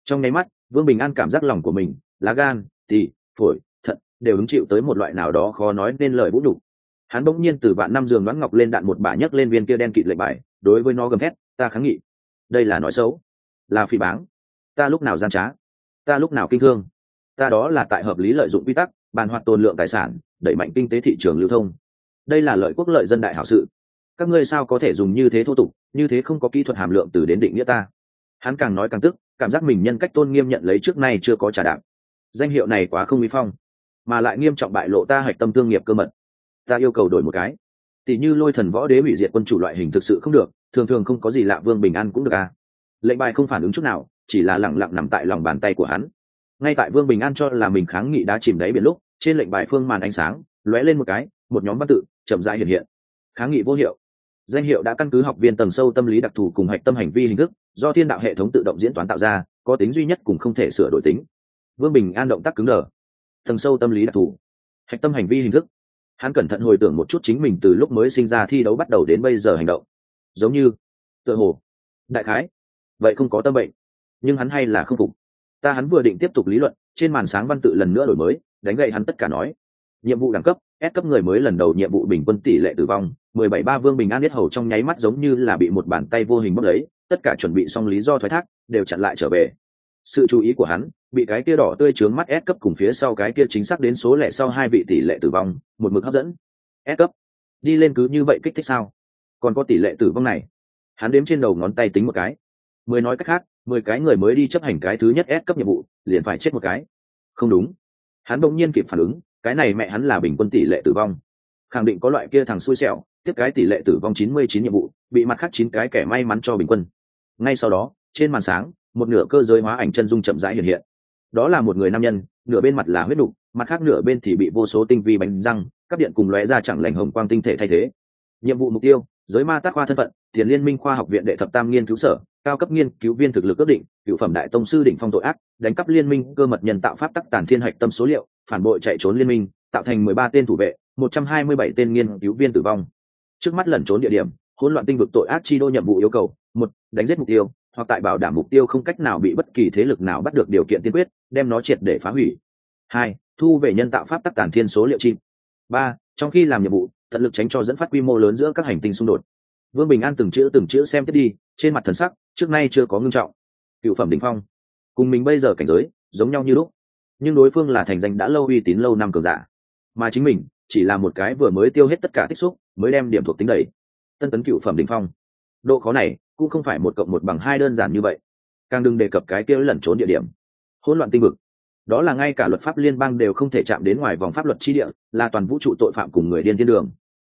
Trong nháy mắt, vương bình an cảm giác lòng của mình, lá gan, tỳ, phổi, thận đều hứng chịu tới một loại nào đó khó nói nên lời vũ đủ hắn bỗng nhiên từ vạn năm giường đoán ngọc lên đạn một bả nhấc lên viên kia đen kịt lệnh bài, đối với nó gầm thét, ta kháng nghị. Đây là nói xấu. Là phỉ báng. Ta lúc nào gian trá? Ta lúc nào kinh thương? Ta đó là tại hợp lý lợi dụng quy tắc, bàn hoạt tồn lượng tài sản, đẩy mạnh kinh tế thị trường lưu thông. Đây là lợi quốc lợi dân đại hảo sự. Các ngươi sao có thể dùng như thế thô tục, như thế không có kỹ thuật hàm lượng từ đến định nghĩa ta? Hắn càng nói càng tức, cảm giác mình nhân cách tôn nghiêm nhận lấy trước nay chưa có trả đạm danh hiệu này quá không mỹ phong, mà lại nghiêm trọng bại lộ ta hạch tâm thương nghiệp cơ mật. Ta yêu cầu đổi một cái. Tỷ như lôi thần võ đế hủy diệt quân chủ loại hình thực sự không được, thường thường không có gì lạ vương bình an cũng được à. Lệnh bài không phản ứng chút nào, chỉ là lẳng lặng nằm tại lòng bàn tay của hắn. Ngay tại vương bình an cho là mình kháng nghị đã chìm đáy biển lúc, trên lệnh bài phương màn ánh sáng, lóe lên một cái, một nhóm văn tự chậm rãi hiện hiện. Kháng nghị vô hiệu danh hiệu đã căn cứ học viên tầng sâu tâm lý đặc thù cùng hạch tâm hành vi hình thức, do thiên đạo hệ thống tự động diễn toán tạo ra, có tính duy nhất cùng không thể sửa đổi tính. Vương bình an động tác cứng đờ. Tầng sâu tâm lý đặc thù. Hạch tâm hành vi hình thức. Hắn cẩn thận hồi tưởng một chút chính mình từ lúc mới sinh ra thi đấu bắt đầu đến bây giờ hành động. Giống như, tựa hồ, đại khái, vậy không có tâm bệnh. Nhưng hắn hay là không phục. Ta hắn vừa định tiếp tục lý luận, trên màn sáng văn tự lần nữa đổi mới, đánh gậy hắn tất cả nói. Nhiệm vụ đẳng cấp S cấp người mới lần đầu nhiệm vụ bình quân tỷ lệ tử vong, mười bảy ba vương bình an biết hầu trong nháy mắt giống như là bị một bàn tay vô hình bốc lấy, tất cả chuẩn bị xong lý do thoái thác, đều chặn lại trở về. Sự chú ý của hắn, bị cái kia đỏ tươi trướng mắt S cấp cùng phía sau cái kia chính xác đến số lẻ sau hai vị tỷ lệ tử vong, một mực hấp dẫn. S cấp, đi lên cứ như vậy kích thích sao? Còn có tỷ lệ tử vong này? Hắn đếm trên đầu ngón tay tính một cái. Mười nói cách khác, mười cái người mới đi chấp hành cái thứ nhất S cấp nhiệm vụ, liền phải chết một cái. Không đúng. Hắn bỗng nhiên kịp phản ứng cái này mẹ hắn là bình quân tỷ lệ tử vong. Khẳng định có loại kia thằng xui xẻo, tiếp cái tỷ lệ tử vong chín mươi chín nhiệm vụ, bị mặt khác chín cái kẻ may mắn cho bình quân. Ngay sau đó, trên màn sáng, một nửa cơ giới hóa ảnh chân dung chậm rãi hiện hiện. Đó là một người nam nhân, nửa bên mặt là huyết đục mặt khác nửa bên thì bị vô số tinh vi bánh răng các điện cùng lóe ra chẳng lành hồng quang tinh thể thay thế. Nhiệm vụ mục tiêu, giới ma tác khoa thân phận, tiền liên minh khoa học viện đệ thập tam nghiên cứu sở, cao cấp nghiên cứu viên thực lực ước định, cựu phẩm đại tông sư đỉnh phong tội ác, đánh cắp liên minh cơ mật nhân tạo pháp tắc tàn thiên hạch tâm số liệu phản bội chạy trốn liên minh, tạo thành mười ba tên thủ vệ, một trăm hai mươi bảy tên nghiên cứu viên tử vong. Trước mắt lẩn trốn địa điểm, hỗn loạn tinh vực tội ác chi đô nhiệm vụ yêu cầu, một, đánh giết mục tiêu, hoặc tại bảo đảm mục tiêu không cách nào bị bất kỳ thế lực nào bắt được điều kiện tiên quyết, đem nó triệt để phá hủy. Hai, thu về nhân tạo pháp tắc tàn thiên số liệu chim. Ba, trong khi làm nhiệm vụ, tận lực tránh cho dẫn phát quy mô lớn giữa các hành tinh xung đột. Vương bình an từng chữ từng chữ xem tiếp đi, trên mặt thần sắc trước nay chưa có ngưng trọng. Cựu phẩm đình phong. Cùng mình bây giờ cảnh giới, giống nhau như lúc nhưng đối phương là thành danh đã lâu uy tín lâu năm cường giả. Mà chính mình chỉ là một cái vừa mới tiêu hết tất cả tích xúc, mới đem điểm thuộc tính đầy. Tân tấn cựu phẩm đình phong. Độ khó này cũng không phải một cộng một bằng hai đơn giản như vậy. Càng đừng đề cập cái kia lẩn trốn địa điểm. Hỗn loạn tinh vực. Đó là ngay cả luật pháp liên bang đều không thể chạm đến ngoài vòng pháp luật chi địa, là toàn vũ trụ tội phạm cùng người điên thiên đường.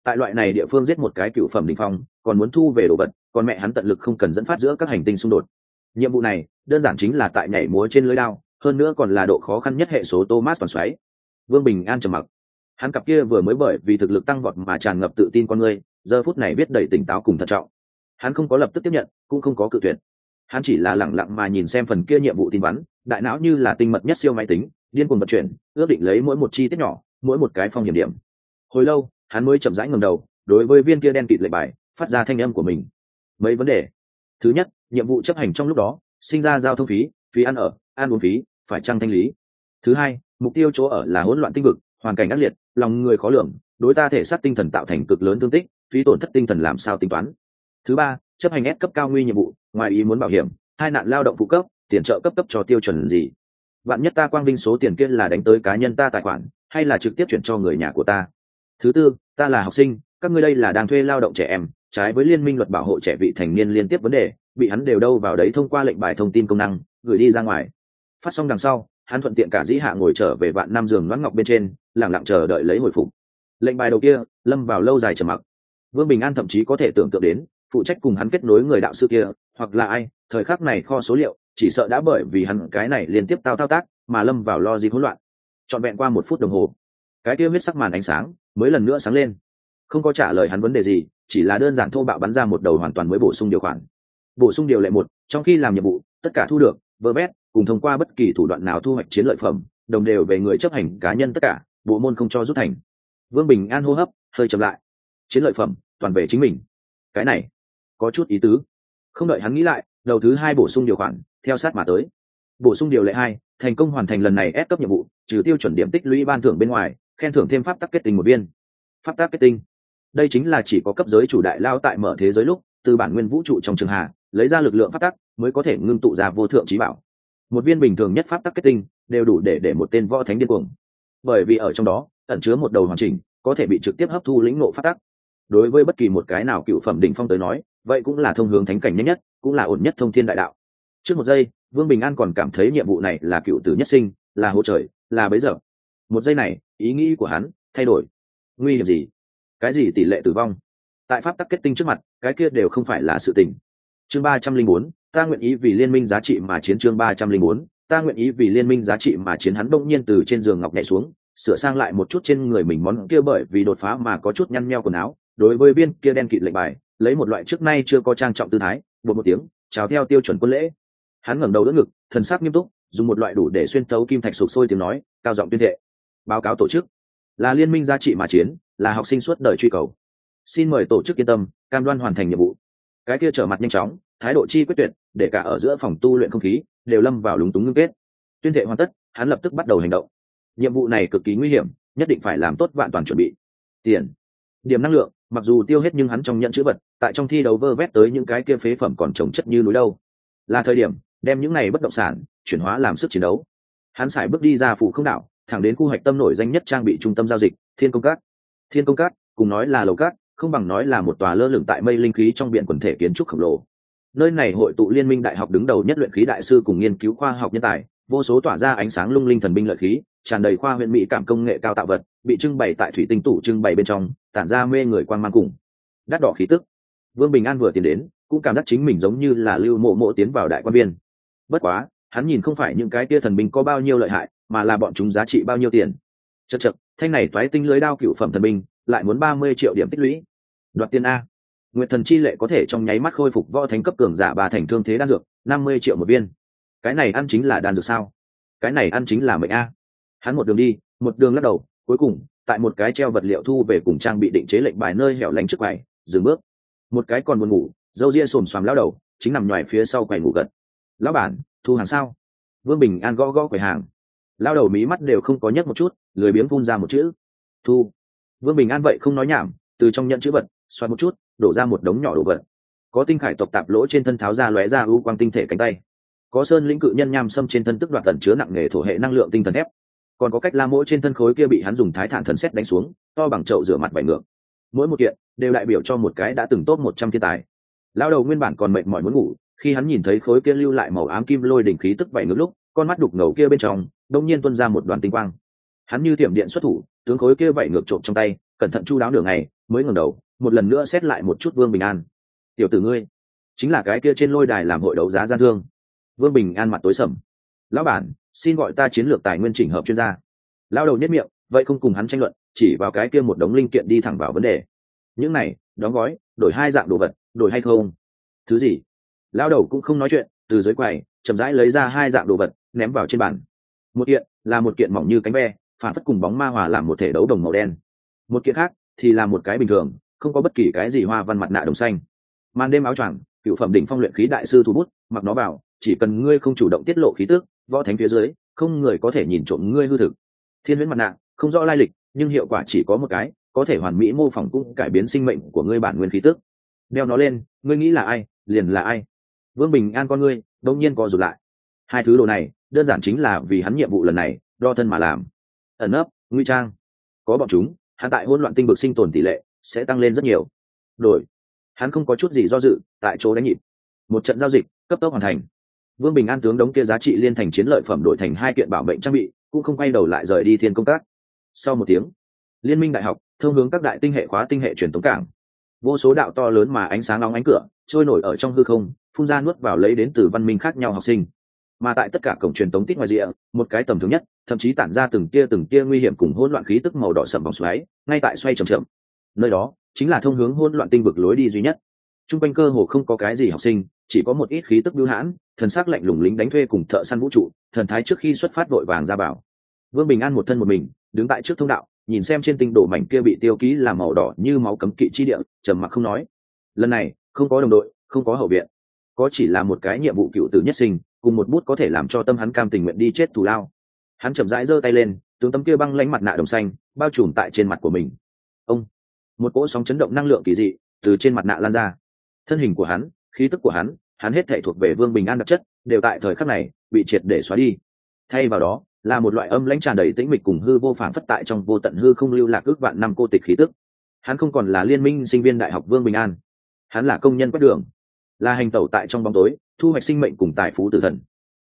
Tại loại này địa phương giết một cái cựu phẩm đình phong, còn muốn thu về đồ vật, còn mẹ hắn tận lực không cần dẫn phát giữa các hành tinh xung đột. Nhiệm vụ này đơn giản chính là tại nhảy múa trên lưới đao hơn nữa còn là độ khó khăn nhất hệ số thomas toàn xoáy. Vương bình an trầm mặc. Hắn cặp kia vừa mới bởi vì thực lực tăng vọt mà tràn ngập tự tin con người, giờ phút này biết đầy tỉnh táo cùng thận trọng. Hắn không có lập tức tiếp nhận, cũng không có cự tuyệt. Hắn chỉ là lẳng lặng mà nhìn xem phần kia nhiệm vụ tin vắn đại não như là tinh mật nhất siêu máy tính, điên cuồng vận chuyển, ước định lấy mỗi một chi tiết nhỏ, mỗi một cái phong hiểm điểm. Hồi lâu, hắn mới chậm rãi ngầm đầu, đối với viên kia đen kịt lệ bài, phát ra thanh âm của mình. Mấy vấn đề. Thứ nhất, nhiệm vụ chấp hành trong lúc đó, sinh ra giao thông phí phí ăn ở ăn uống phí, phải trăng thanh lý? Thứ hai, mục tiêu chỗ ở là hỗn loạn tinh vực, hoàn cảnh ác liệt, lòng người khó lường, đối ta thể xác tinh thần tạo thành cực lớn thương tích, phí tổn thất tinh thần làm sao tính toán? Thứ ba, chấp hành ép cấp cao nguy nhiệm vụ, ngoài ý muốn bảo hiểm, hai nạn lao động phụ cấp, tiền trợ cấp cấp cho tiêu chuẩn gì? Bạn nhất ta quang vinh số tiền kia là đánh tới cá nhân ta tài khoản, hay là trực tiếp chuyển cho người nhà của ta? Thứ tư, ta là học sinh, các ngươi đây là đang thuê lao động trẻ em, trái với liên minh luật bảo hộ trẻ vị thành niên liên tiếp vấn đề, bị hắn đều đâu vào đấy thông qua lệnh bài thông tin công năng, gửi đi ra ngoài phát xong đằng sau, hắn thuận tiện cả dĩ hạ ngồi trở về vạn năm giường loãng ngọc bên trên, lẳng lặng chờ đợi lấy hồi phục. Lệnh bài đầu kia, lâm vào lâu dài trầm mặc. Vương bình an thậm chí có thể tưởng tượng đến, phụ trách cùng hắn kết nối người đạo sư kia, hoặc là ai, thời khắc này kho số liệu, chỉ sợ đã bởi vì hắn cái này liên tiếp tao thao tác, mà lâm vào lo gì hỗn loạn. Trọn vẹn qua một phút đồng hồ, cái kia huyết sắc màn ánh sáng mới lần nữa sáng lên. Không có trả lời hắn vấn đề gì, chỉ là đơn giản thô bạo bắn ra một đầu hoàn toàn mới bổ sung điều khoản. Bổ sung điều lệ một, trong khi làm nhiệm vụ, tất cả thu được, vơ vét cùng thông qua bất kỳ thủ đoạn nào thu hoạch chiến lợi phẩm, đồng đều về người chấp hành cá nhân tất cả, bộ môn không cho rút thành. Vương bình an hô hấp, hơi chậm lại. Chiến lợi phẩm, toàn về chính mình. Cái này, có chút ý tứ. Không đợi hắn nghĩ lại, đầu thứ hai bổ sung điều khoản, theo sát mà tới. Bổ sung điều lệ hai, thành công hoàn thành lần này ép cấp nhiệm vụ, trừ tiêu chuẩn điểm tích lũy ban thưởng bên ngoài, khen thưởng thêm pháp tắc kết tinh một viên. Pháp tắc kết tinh. Đây chính là chỉ có cấp giới chủ đại lao tại mở thế giới lúc, từ bản nguyên vũ trụ trong trường hạ, lấy ra lực lượng pháp tắc, mới có thể ngưng tụ ra vô thượng trí bảo một viên bình thường nhất pháp tắc kết tinh, đều đủ để để một tên võ thánh điên cuồng. Bởi vì ở trong đó, ẩn chứa một đầu hoàn chỉnh, có thể bị trực tiếp hấp thu lĩnh ngộ pháp tắc. Đối với bất kỳ một cái nào cựu phẩm đỉnh phong tới nói, vậy cũng là thông hướng thánh cảnh nhanh nhất, cũng là ổn nhất thông thiên đại đạo. Trước một giây, vương bình an còn cảm thấy nhiệm vụ này là cựu tử nhất sinh, là hỗ trời là bấy giờ. Một giây này, ý nghĩ của hắn thay đổi. Nguy hiểm gì? Cái gì tỷ lệ tử vong? Tại pháp tắc kết tinh trước mặt, cái kia đều không phải là sự tình. Chương ba trăm linh bốn ta nguyện ý vì liên minh giá trị mà chiến chương ba trăm linh bốn, ta nguyện ý vì liên minh giá trị mà chiến hắn bỗng nhiên từ trên giường ngọc nhảy xuống, sửa sang lại một chút trên người mình món kia bởi vì đột phá mà có chút nhăn nheo quần áo, đối với viên kia đen kịt lệnh bài, lấy một loại trước nay chưa có trang trọng tư thái một một tiếng, chào theo tiêu chuẩn quân lễ. Hắn ngẩng đầu đỡ ngực, thần sắc nghiêm túc, dùng một loại đủ để xuyên tấu kim thạch sụp sôi tiếng nói, cao giọng tuyên thệ. Báo cáo tổ chức. Là liên minh giá trị mà chiến, là học sinh suốt đời truy cầu. Xin mời tổ chức yên tâm, cam đoan hoàn thành nhiệm vụ. Cái kia trở mặt nhanh chóng thái độ chi quyết tuyệt, để cả ở giữa phòng tu luyện không khí, đều lâm vào lúng túng ngưng kết. Tuyên thệ hoàn tất, hắn lập tức bắt đầu hành động. Nhiệm vụ này cực kỳ nguy hiểm, nhất định phải làm tốt vạn toàn chuẩn bị. Tiền, điểm năng lượng, mặc dù tiêu hết nhưng hắn trong nhận chữ vật, tại trong thi đấu vơ vét tới những cái kia phế phẩm còn trồng chất như núi đâu. Là thời điểm, đem những này bất động sản, chuyển hóa làm sức chiến đấu. Hắn sải bước đi ra phủ không đảo, thẳng đến khu hoạch tâm nổi danh nhất trang bị trung tâm giao dịch, thiên công cát. Thiên công cát, cùng nói là lầu cát, không bằng nói là một tòa lơ lửng tại mây linh khí trong biển quần thể kiến trúc khổng lồ nơi này hội tụ liên minh đại học đứng đầu nhất luyện khí đại sư cùng nghiên cứu khoa học nhân tài, vô số tỏa ra ánh sáng lung linh thần binh lợi khí, tràn đầy khoa huyện mỹ cảm công nghệ cao tạo vật, bị trưng bày tại thủy tinh tủ trưng bày bên trong, tản ra mê người quan mang cùng đắt đỏ khí tức. Vương bình an vừa tiến đến, cũng cảm giác chính mình giống như là lưu mộ mộ tiến vào đại quan viên. Bất quá, hắn nhìn không phải những cái tia thần binh có bao nhiêu lợi hại, mà là bọn chúng giá trị bao nhiêu tiền. Chật chật thanh này toái tinh lưới đao cựu phẩm thần binh, lại muốn ba mươi triệu điểm tích lũy. Đoạt tiền a nguyệt thần chi lệ có thể trong nháy mắt khôi phục võ thánh cấp cường giả ba thành thương thế đan dược, năm mươi triệu một viên. Cái này ăn chính là đan dược sao? Cái này ăn chính là mệnh a. Hắn một đường đi, một đường lắc đầu, cuối cùng, tại một cái treo vật liệu thu về cùng trang bị định chế lệnh bài nơi hẻo lánh trước quầy, dừng bước. Một cái còn buồn ngủ, dâu ria xồm xoàm lao đầu, chính nằm ngoài phía sau quầy ngủ gật. Lão bản, thu hàng sao? Vương bình an gõ gõ quầy hàng. Lao đầu mí mắt đều không có nhấc một chút, lười biếng phun ra một chữ. Thu. Vương bình an vậy không nói nhảm, từ trong nhận chữ vật xoắn một chút đổ ra một đống nhỏ đồ vật. Có tinh khải tộc tạp lỗ trên thân tháo ra lóe ra ưu quang tinh thể cánh tay. Có sơn lĩnh cự nhân nham xâm trên thân tức đoạt tần chứa nặng nề thổ hệ năng lượng tinh thần thép. Còn có cách la mỗi trên thân khối kia bị hắn dùng thái thản thần xét đánh xuống, to bằng chậu rửa mặt vải ngược. Mỗi một kiện đều đại biểu cho một cái đã từng tốt một trăm thiên tài. Lao đầu nguyên bản còn mệt mỏi muốn ngủ, khi hắn nhìn thấy khối kia lưu lại màu ám kim lôi đỉnh khí tức vảy ngược lúc, con mắt đục ngầu kia bên trong đông nhiên tuân ra một đoàn tinh quang. Hắn như thiểm điện xuất thủ, tướng khối kia vảy ngược trộm trong tay, cẩn thận chu đáo đường này mới ngẩng đầu một lần nữa xét lại một chút vương bình an. Tiểu tử ngươi, chính là cái kia trên lôi đài làm hội đấu giá gian thương. Vương bình an mặt tối sầm. Lão bản, xin gọi ta chiến lược tài nguyên chỉnh hợp chuyên gia. Lao đầu nhất miệng, vậy không cùng hắn tranh luận, chỉ vào cái kia một đống linh kiện đi thẳng vào vấn đề. Những này, đóng gói, đổi hai dạng đồ vật, đổi hay không? Thứ gì? Lao đầu cũng không nói chuyện, từ dưới quầy, chậm rãi lấy ra hai dạng đồ vật, ném vào trên bàn. Một kiện là một kiện mỏng như cánh ve, phản phất cùng bóng ma hòa làm một thể đấu đồng màu đen. Một kiện khác thì là một cái bình thường không có bất kỳ cái gì hoa văn mặt nạ đồng xanh. Màn đêm áo choàng, cựu phẩm đỉnh phong luyện khí đại sư thu bút, mặc nó vào, chỉ cần ngươi không chủ động tiết lộ khí tước võ thánh phía dưới, không người có thể nhìn trộm ngươi hư thực. Thiên huyễn mặt nạ, không rõ lai lịch, nhưng hiệu quả chỉ có một cái, có thể hoàn mỹ mô phỏng cũng cải biến sinh mệnh của ngươi bản nguyên khí tức. Đeo nó lên, ngươi nghĩ là ai, liền là ai. Vương bình an con ngươi đông nhiên co rụt lại. Hai thứ đồ này, đơn giản chính là vì hắn nhiệm vụ lần này, đo thân mà làm. Ẩn ấp nguy trang. Có bọn chúng, hắn tại hỗn loạn tinh vực sinh tồn tỷ lệ sẽ tăng lên rất nhiều. Đổi. Hắn không có chút gì do dự, tại chỗ đánh nhịp. Một trận giao dịch, cấp tốc hoàn thành. Vương bình an tướng đống kia giá trị liên thành chiến lợi phẩm đổi thành hai kiện bảo mệnh trang bị, cũng không quay đầu lại rời đi thiên công tác sau một tiếng, liên minh đại học, thông hướng các đại tinh hệ khóa tinh hệ truyền thống cảng. Vô số đạo to lớn mà ánh sáng nóng ánh cửa, trôi nổi ở trong hư không, phun ra nuốt vào lấy đến từ văn minh khác nhau học sinh. Mà tại tất cả cổng truyền tống tít ngoài rìa, một cái tầm thường nhất, thậm chí tản ra từng tia từng tia nguy hiểm cùng hỗn loạn khí tức màu đỏ sậm vòng xoáy, ngay tại xoay chậm chậm nơi đó, chính là thông hướng hỗn loạn tinh vực lối đi duy nhất. T r u n g quanh cơ hồ không có cái gì học sinh, chỉ có một ít khí tức bưu hãn, thần sắc lạnh lùng lính đánh thuê cùng thợ săn vũ trụ, thần thái trước khi xuất phát vội vàng ra bảo. Vương bình an một thân một mình, đứng tại trước thông đạo, nhìn xem trên tinh độ mảnh kia bị tiêu ký làm màu đỏ như máu cấm kỵ chi địa, trầm mặc không nói. Lần này, không có đồng đội, không có hậu viện. Có chỉ là một cái nhiệm vụ cựu tử nhất sinh, cùng một bút có thể làm cho tâm hắn cam tình nguyện đi chết thù lao. Hắn chậm rãi giơ tay lên, tướng tấm kia băng lánh mặt nạ đồng xanh, bao trùm tại trên mặt của mình. Ông! Một cỗ sóng chấn động năng lượng kỳ dị từ trên mặt nạ lan ra. Thân hình của hắn, khí tức của hắn hắn hết thể thuộc về vương bình an đặc chất, đều tại thời khắc này bị triệt để xóa đi. Thay vào đó, là một loại âm lãnh tràn đầy tĩnh mịch cùng hư vô phản phất tại trong vô tận hư không lưu lạc ước vạn năm cô tịch khí tức. Hắn không còn là liên minh sinh viên đại học vương bình an. Hắn là công nhân quét đường, là hành tẩu tại trong bóng tối, thu hoạch sinh mệnh cùng tài phú tử thần.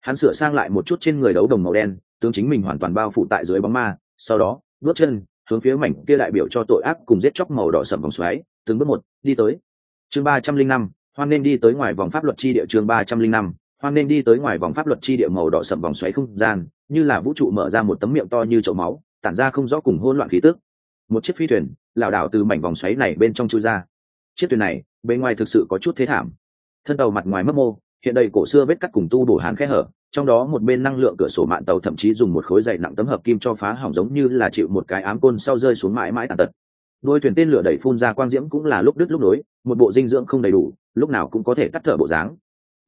Hắn sửa sang lại một chút trên người đấu đồng màu đen, tướng chính mình hoàn toàn bao phủ tại dưới bóng ma, sau đó, bước chân hướng phía mảnh kia đại biểu cho tội ác cùng giết chóc màu đỏ sầm vòng xoáy, từng bước một, đi tới. Chương ba trăm linh năm, hoan nên đi tới ngoài vòng pháp luật chi địa. Chương ba trăm linh năm, hoan nên đi tới ngoài vòng pháp luật chi địa màu đỏ sậm vòng xoáy không gian, như là vũ trụ mở ra một tấm miệng to như chậu máu, tản ra không rõ cùng hỗn loạn khí tức. Một chiếc phi thuyền, lảo đảo từ mảnh vòng xoáy này bên trong chui ra. Chiếc thuyền này bên ngoài thực sự có chút thế thảm. Thân tàu mặt ngoài mấp mô, hiện đầy cổ xưa vết cắt cùng tu bổ hán khe hở trong đó một bên năng lượng cửa sổ mạng tàu thậm chí dùng một khối dày nặng tấm hợp kim cho phá hỏng giống như là chịu một cái ám côn sau rơi xuống mãi mãi tàn tật. Đôi thuyền tên lửa đẩy phun ra quang diễm cũng là lúc đứt lúc nối, một bộ dinh dưỡng không đầy đủ, lúc nào cũng có thể tắt thở bộ dáng.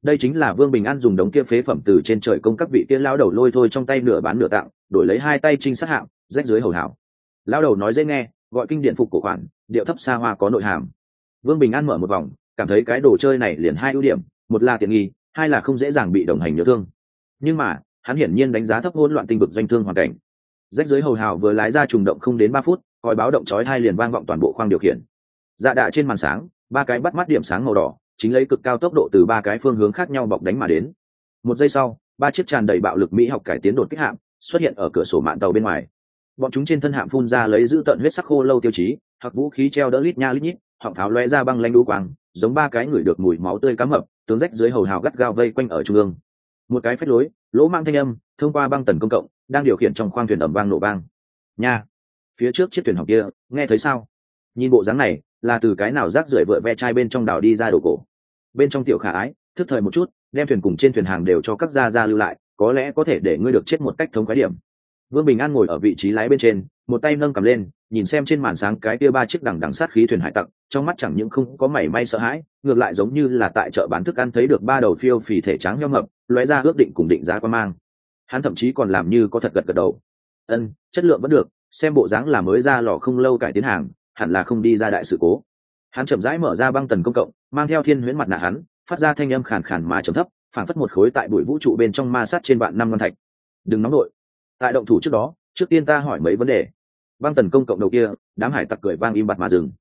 Đây chính là vương bình an dùng đống kia phế phẩm từ trên trời công các vị kia lao đầu lôi thôi trong tay nửa bán nửa tặng, đổi lấy hai tay trinh sát hạng rách dưới hầu hảo. Lao đầu nói dễ nghe, gọi kinh điện phục cổ khoản, điệu thấp xa hoa có nội hàm. Vương bình an mở một vòng, cảm thấy cái đồ chơi này liền hai ưu điểm, một là tiện nghi, hai là không dễ dàng bị đồng hành nhớ thương nhưng mà, hắn hiển nhiên đánh giá thấp hỗn loạn tinh vực doanh thương hoàn cảnh. Rách dưới hầu hào vừa lái ra trùng động không đến ba phút, còi báo động chói hai liền vang vọng toàn bộ khoang điều khiển. Dạ đạ trên màn sáng, ba cái bắt mắt điểm sáng màu đỏ, chính lấy cực cao tốc độ từ ba cái phương hướng khác nhau bọc đánh mà đến. Một giây sau, ba chiếc tràn đầy bạo lực mỹ học cải tiến đột kích hạm xuất hiện ở cửa sổ mạng tàu bên ngoài. Bọn chúng trên thân hạm phun ra lấy giữ tận huyết sắc khô lâu tiêu chí, hoặc vũ khí treo đỡ lít nha lít nhít họng pháo lóe ra băng lanh đu quang, giống ba cái người được mùi máu tươi cá mập, tướng rách dưới hầu hào gắt gao vây quanh ở trung ương một cái phách lối, lỗ mang thanh âm, thông qua băng tần công cộng, đang điều khiển trong khoang thuyền ẩm vang nổ vang. Nha! Phía trước chiếc thuyền học kia, nghe thấy sao? Nhìn bộ dáng này, là từ cái nào rác rưởi vợ ve chai bên trong đảo đi ra đồ cổ. Bên trong tiểu khả ái, thức thời một chút, đem thuyền cùng trên thuyền hàng đều cho các gia gia lưu lại, có lẽ có thể để ngươi được chết một cách thống khái điểm. Vương bình an ngồi ở vị trí lái bên trên, một tay nâng cầm lên, nhìn xem trên màn sáng cái kia ba chiếc đằng đằng sát khí thuyền hải tặc trong mắt chẳng những không có mảy may sợ hãi, ngược lại giống như là tại chợ bán thức ăn thấy được ba đầu phiêu phì thể trắng nhau mập lóe ra ước định cùng định giá quan mang. Hắn thậm chí còn làm như có thật gật gật đầu. Ân, chất lượng vẫn được, xem bộ dáng là mới ra lò không lâu cải tiến hàng, hẳn là không đi ra đại sự cố. Hắn chậm rãi mở ra băng tần công cộng, mang theo thiên huyễn mặt nạ hắn, phát ra thanh âm khàn khàn mà trầm thấp, phảng phất một khối tại bụi vũ trụ bên trong ma sát trên vạn năm ngân thạch. Đừng nóng nổi tại động thủ trước đó, trước tiên ta hỏi mấy vấn đề. Băng tần công cộng đầu kia, đám hải tặc cười vang im bặt mà dừng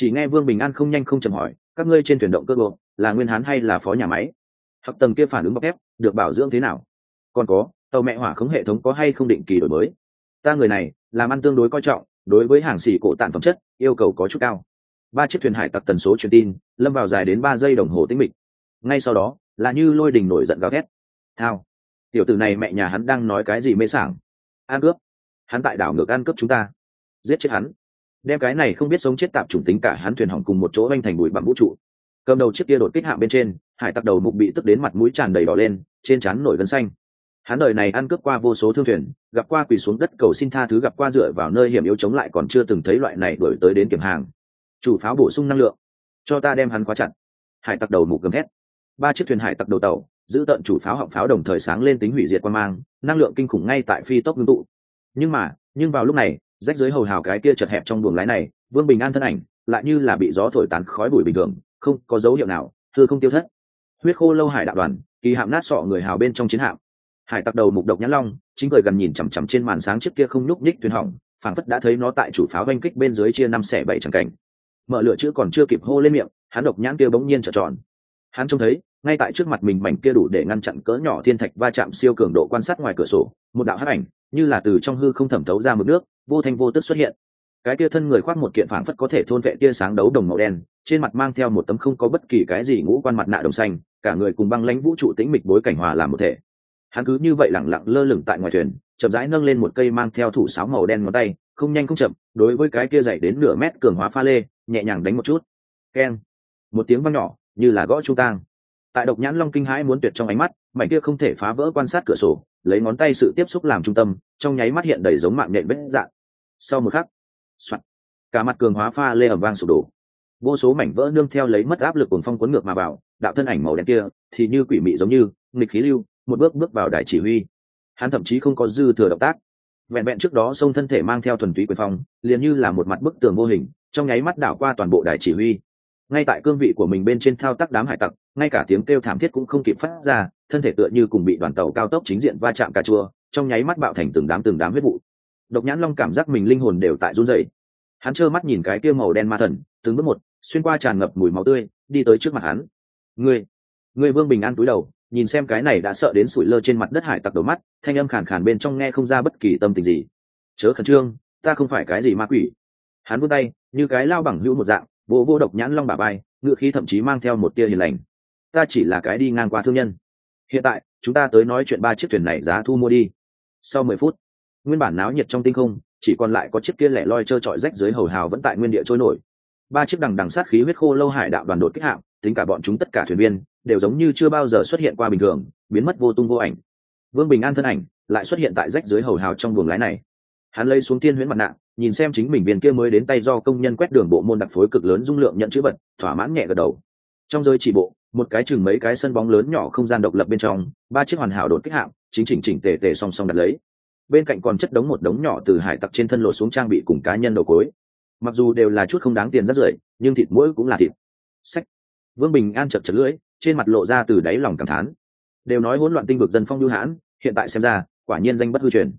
chỉ nghe vương bình an không nhanh không chậm hỏi, các ngươi trên thuyền động cơ bộ, là nguyên hán hay là phó nhà máy? Hoặc tầng kia phản ứng bọc ép được bảo dưỡng thế nào? Còn có, tàu mẹ hỏa khống hệ thống có hay không định kỳ đổi mới? Ta người này, làm ăn tương đối coi trọng, đối với hàng xỉ cổ tản phẩm chất, yêu cầu có chút cao. Ba chiếc thuyền hải tặc tần số truyền tin, lâm vào dài đến ba giây đồng hồ tĩnh mịch. Ngay sau đó, là như lôi đình nổi giận gào thét. Thao, tiểu tử này mẹ nhà hắn đang nói cái gì mê sảng? An cướp. Hắn tại đảo ngược ăn cướp chúng ta. Giết chết hắn đem cái này không biết sống chết tạp chủng tính cả hắn thuyền hỏng cùng một chỗ anh thành bụi bặm vũ trụ. Cầm đầu chiếc kia đột kích hạ bên trên, hải tặc đầu mục bị tức đến mặt mũi tràn đầy đỏ lên, trên trán nổi gân xanh. Hắn đời này ăn cướp qua vô số thương thuyền, gặp qua quỳ xuống đất cầu xin tha thứ, gặp qua dựa vào nơi hiểm yếu chống lại còn chưa từng thấy loại này đổi tới đến kiểm hàng. Chủ pháo bổ sung năng lượng. Cho ta đem hắn khóa chặt. Hải tặc đầu mục gầm thét. Ba chiếc thuyền hải tặc đầu tàu, giữ tận chủ pháo họng pháo đồng thời sáng lên tính hủy diệt quan mang, năng lượng kinh khủng ngay tại phi tốc ngưng tụ. Nhưng mà, nhưng vào lúc này rách dưới hầu hào cái kia chật hẹp trong buồng lái này, vương bình an thân ảnh lại như là bị gió thổi tán khói bụi bình thường, không có dấu hiệu nào thưa không tiêu thất. Huyết khô lâu hải đạo đoàn, kỳ hạm nát sọ người hào bên trong chiến hạm. Hải tặc đầu mục độc nhãn long, chính cười gần nhìn chằm chằm trên màn sáng trước kia không nhúc nhích thuyền hỏng, phảng phất đã thấy nó tại chủ pháo oanh kích bên dưới chia năm xẻ bảy chẳng cảnh. Mở lửa chữ còn chưa kịp hô lên miệng, hắn độc nhãn kia bỗng nhiên trở tròn. Hắn trông thấy, ngay tại trước mặt mình mảnh kia đủ để ngăn chặn cỡ nhỏ thiên thạch va chạm siêu cường độ quan sát ngoài cửa sổ, một đạo hắc ảnh, như là từ trong hư không thẩm thấu ra mực nước vô thanh vô tức xuất hiện. Cái kia thân người khoác một kiện phảng phất có thể thôn vệ tia sáng đấu đồng màu đen, trên mặt mang theo một tấm không có bất kỳ cái gì ngũ quan mặt nạ đồng xanh, cả người cùng băng lãnh vũ trụ tĩnh mịch bối cảnh hòa làm một thể. Hắn cứ như vậy lẳng lặng lơ lửng tại ngoài thuyền, chậm rãi nâng lên một cây mang theo thủ sáo màu đen ngón tay, không nhanh không chậm, đối với cái kia dày đến nửa mét cường hóa pha lê, nhẹ nhàng đánh một chút. Keng. Một tiếng vang nhỏ, như là gõ chu tang. Tại độc nhãn long kinh hãi muốn tuyệt trong ánh mắt, mảnh kia không thể phá vỡ quan sát cửa sổ, lấy ngón tay sự tiếp xúc làm trung tâm, trong nháy mắt hiện đầy giống mạng nhện vết dạn sau một khắc, soạt, cả mặt cường hóa pha lê ẩm vang sụp đổ. Vô số mảnh vỡ nương theo lấy mất áp lực cuồng phong cuốn ngược mà vào, đạo thân ảnh màu đen kia thì như quỷ mị giống như, nghịch khí lưu, một bước bước vào đài chỉ huy. Hắn thậm chí không có dư thừa động tác. Vẹn vẹn trước đó sông thân thể mang theo thuần túy quyền phong, liền như là một mặt bức tường vô hình, trong nháy mắt đảo qua toàn bộ đài chỉ huy. Ngay tại cương vị của mình bên trên thao tác đám hải tặc, ngay cả tiếng kêu thảm thiết cũng không kịp phát ra, thân thể tựa như cùng bị đoàn tàu cao tốc chính diện va chạm cà chua, trong nháy mắt bạo thành từng đám từng đám huyết vụ độc nhãn long cảm giác mình linh hồn đều tại run rẩy, hắn trơ mắt nhìn cái kia màu đen ma thần từng bước một xuyên qua tràn ngập mùi máu tươi đi tới trước mặt hắn. Ngươi ngươi vương bình an túi đầu nhìn xem cái này đã sợ đến sủi lơ trên mặt đất hải tặc đầu mắt thanh âm khàn khàn bên trong nghe không ra bất kỳ tâm tình gì. Chớ khẩn trương ta không phải cái gì ma quỷ. Hắn vươn tay như cái lao bằng hữu một dạng vô vô độc nhãn long bà bay ngựa khí thậm chí mang theo một tia hiền lành. Ta chỉ là cái đi ngang qua thương nhân. Hiện tại chúng ta tới nói chuyện ba chiếc thuyền này giá thu mua đi. Sau mười phút nguyên bản náo nhiệt trong tinh không, chỉ còn lại có chiếc kia lẻ loi trơ trọi rách dưới hầu hào vẫn tại nguyên địa trôi nổi. Ba chiếc đằng đằng sát khí huyết khô lâu hải đạo đoàn đột kích hạm tính cả bọn chúng tất cả thuyền viên, đều giống như chưa bao giờ xuất hiện qua bình thường, biến mất vô tung vô ảnh. Vương bình an thân ảnh lại xuất hiện tại rách dưới hầu hào trong buồng lái này. Hắn lấy xuống tiên huyễn mặt nạ, nhìn xem chính mình viên kia mới đến tay do công nhân quét đường bộ môn đặc phối cực lớn dung lượng nhận chữ vật, thỏa mãn nhẹ gật đầu. Trong giới chỉ bộ, một cái chừng mấy cái sân bóng lớn nhỏ không gian độc lập bên trong, ba chiếc hoàn hảo đột kích hạm chính chỉnh chỉnh tề tề song song đặt lấy bên cạnh còn chất đống một đống nhỏ từ hải tặc trên thân lộ xuống trang bị cùng cá nhân đầu cối. Mặc dù đều là chút không đáng tiền rất rưởi, nhưng thịt mũi cũng là thịt. Sách. Vương bình an chật chật lưỡi, trên mặt lộ ra từ đáy lòng cảm thán. Đều nói hỗn loạn tinh vực dân phong lưu hãn, hiện tại xem ra, quả nhiên danh bất hư truyền.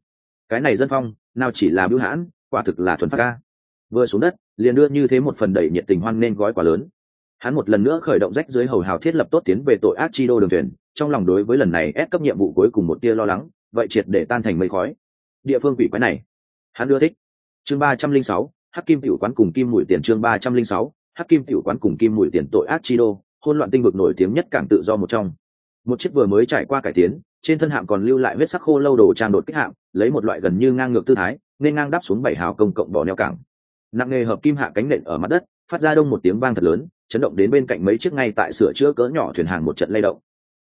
Cái này dân phong, nào chỉ là bưu hãn, quả thực là thuần phát ca. Vừa xuống đất, liền đưa như thế một phần đẩy nhiệt tình hoan nên gói quả lớn. Hắn một lần nữa khởi động rách dưới hầu hào thiết lập tốt tiến về tội ác chi đô đường thuyền, trong lòng đối với lần này ép cấp nhiệm vụ cuối cùng một tia lo lắng vậy triệt để tan thành mây khói. Địa phương quỷ quái này, hắn đưa thích. Chương ba trăm linh sáu, hắc kim tiểu quán cùng kim mũi tiền chương ba trăm linh sáu, hắc kim tiểu quán cùng kim mũi tiền tội ác chi đô hôn loạn tinh vực nổi tiếng nhất cảng tự do một trong. Một chiếc vừa mới trải qua cải tiến, trên thân hạm còn lưu lại vết sắc khô lâu đồ trang đột kích hạm, lấy một loại gần như ngang ngược tư thái, nên ngang đáp xuống bảy hào công cộng bỏ neo cảng. Nặng nghề hợp kim hạ cánh nện ở mặt đất, phát ra đông một tiếng vang thật lớn, chấn động đến bên cạnh mấy chiếc ngay tại sửa chữa cỡ nhỏ thuyền hàng một trận lay động.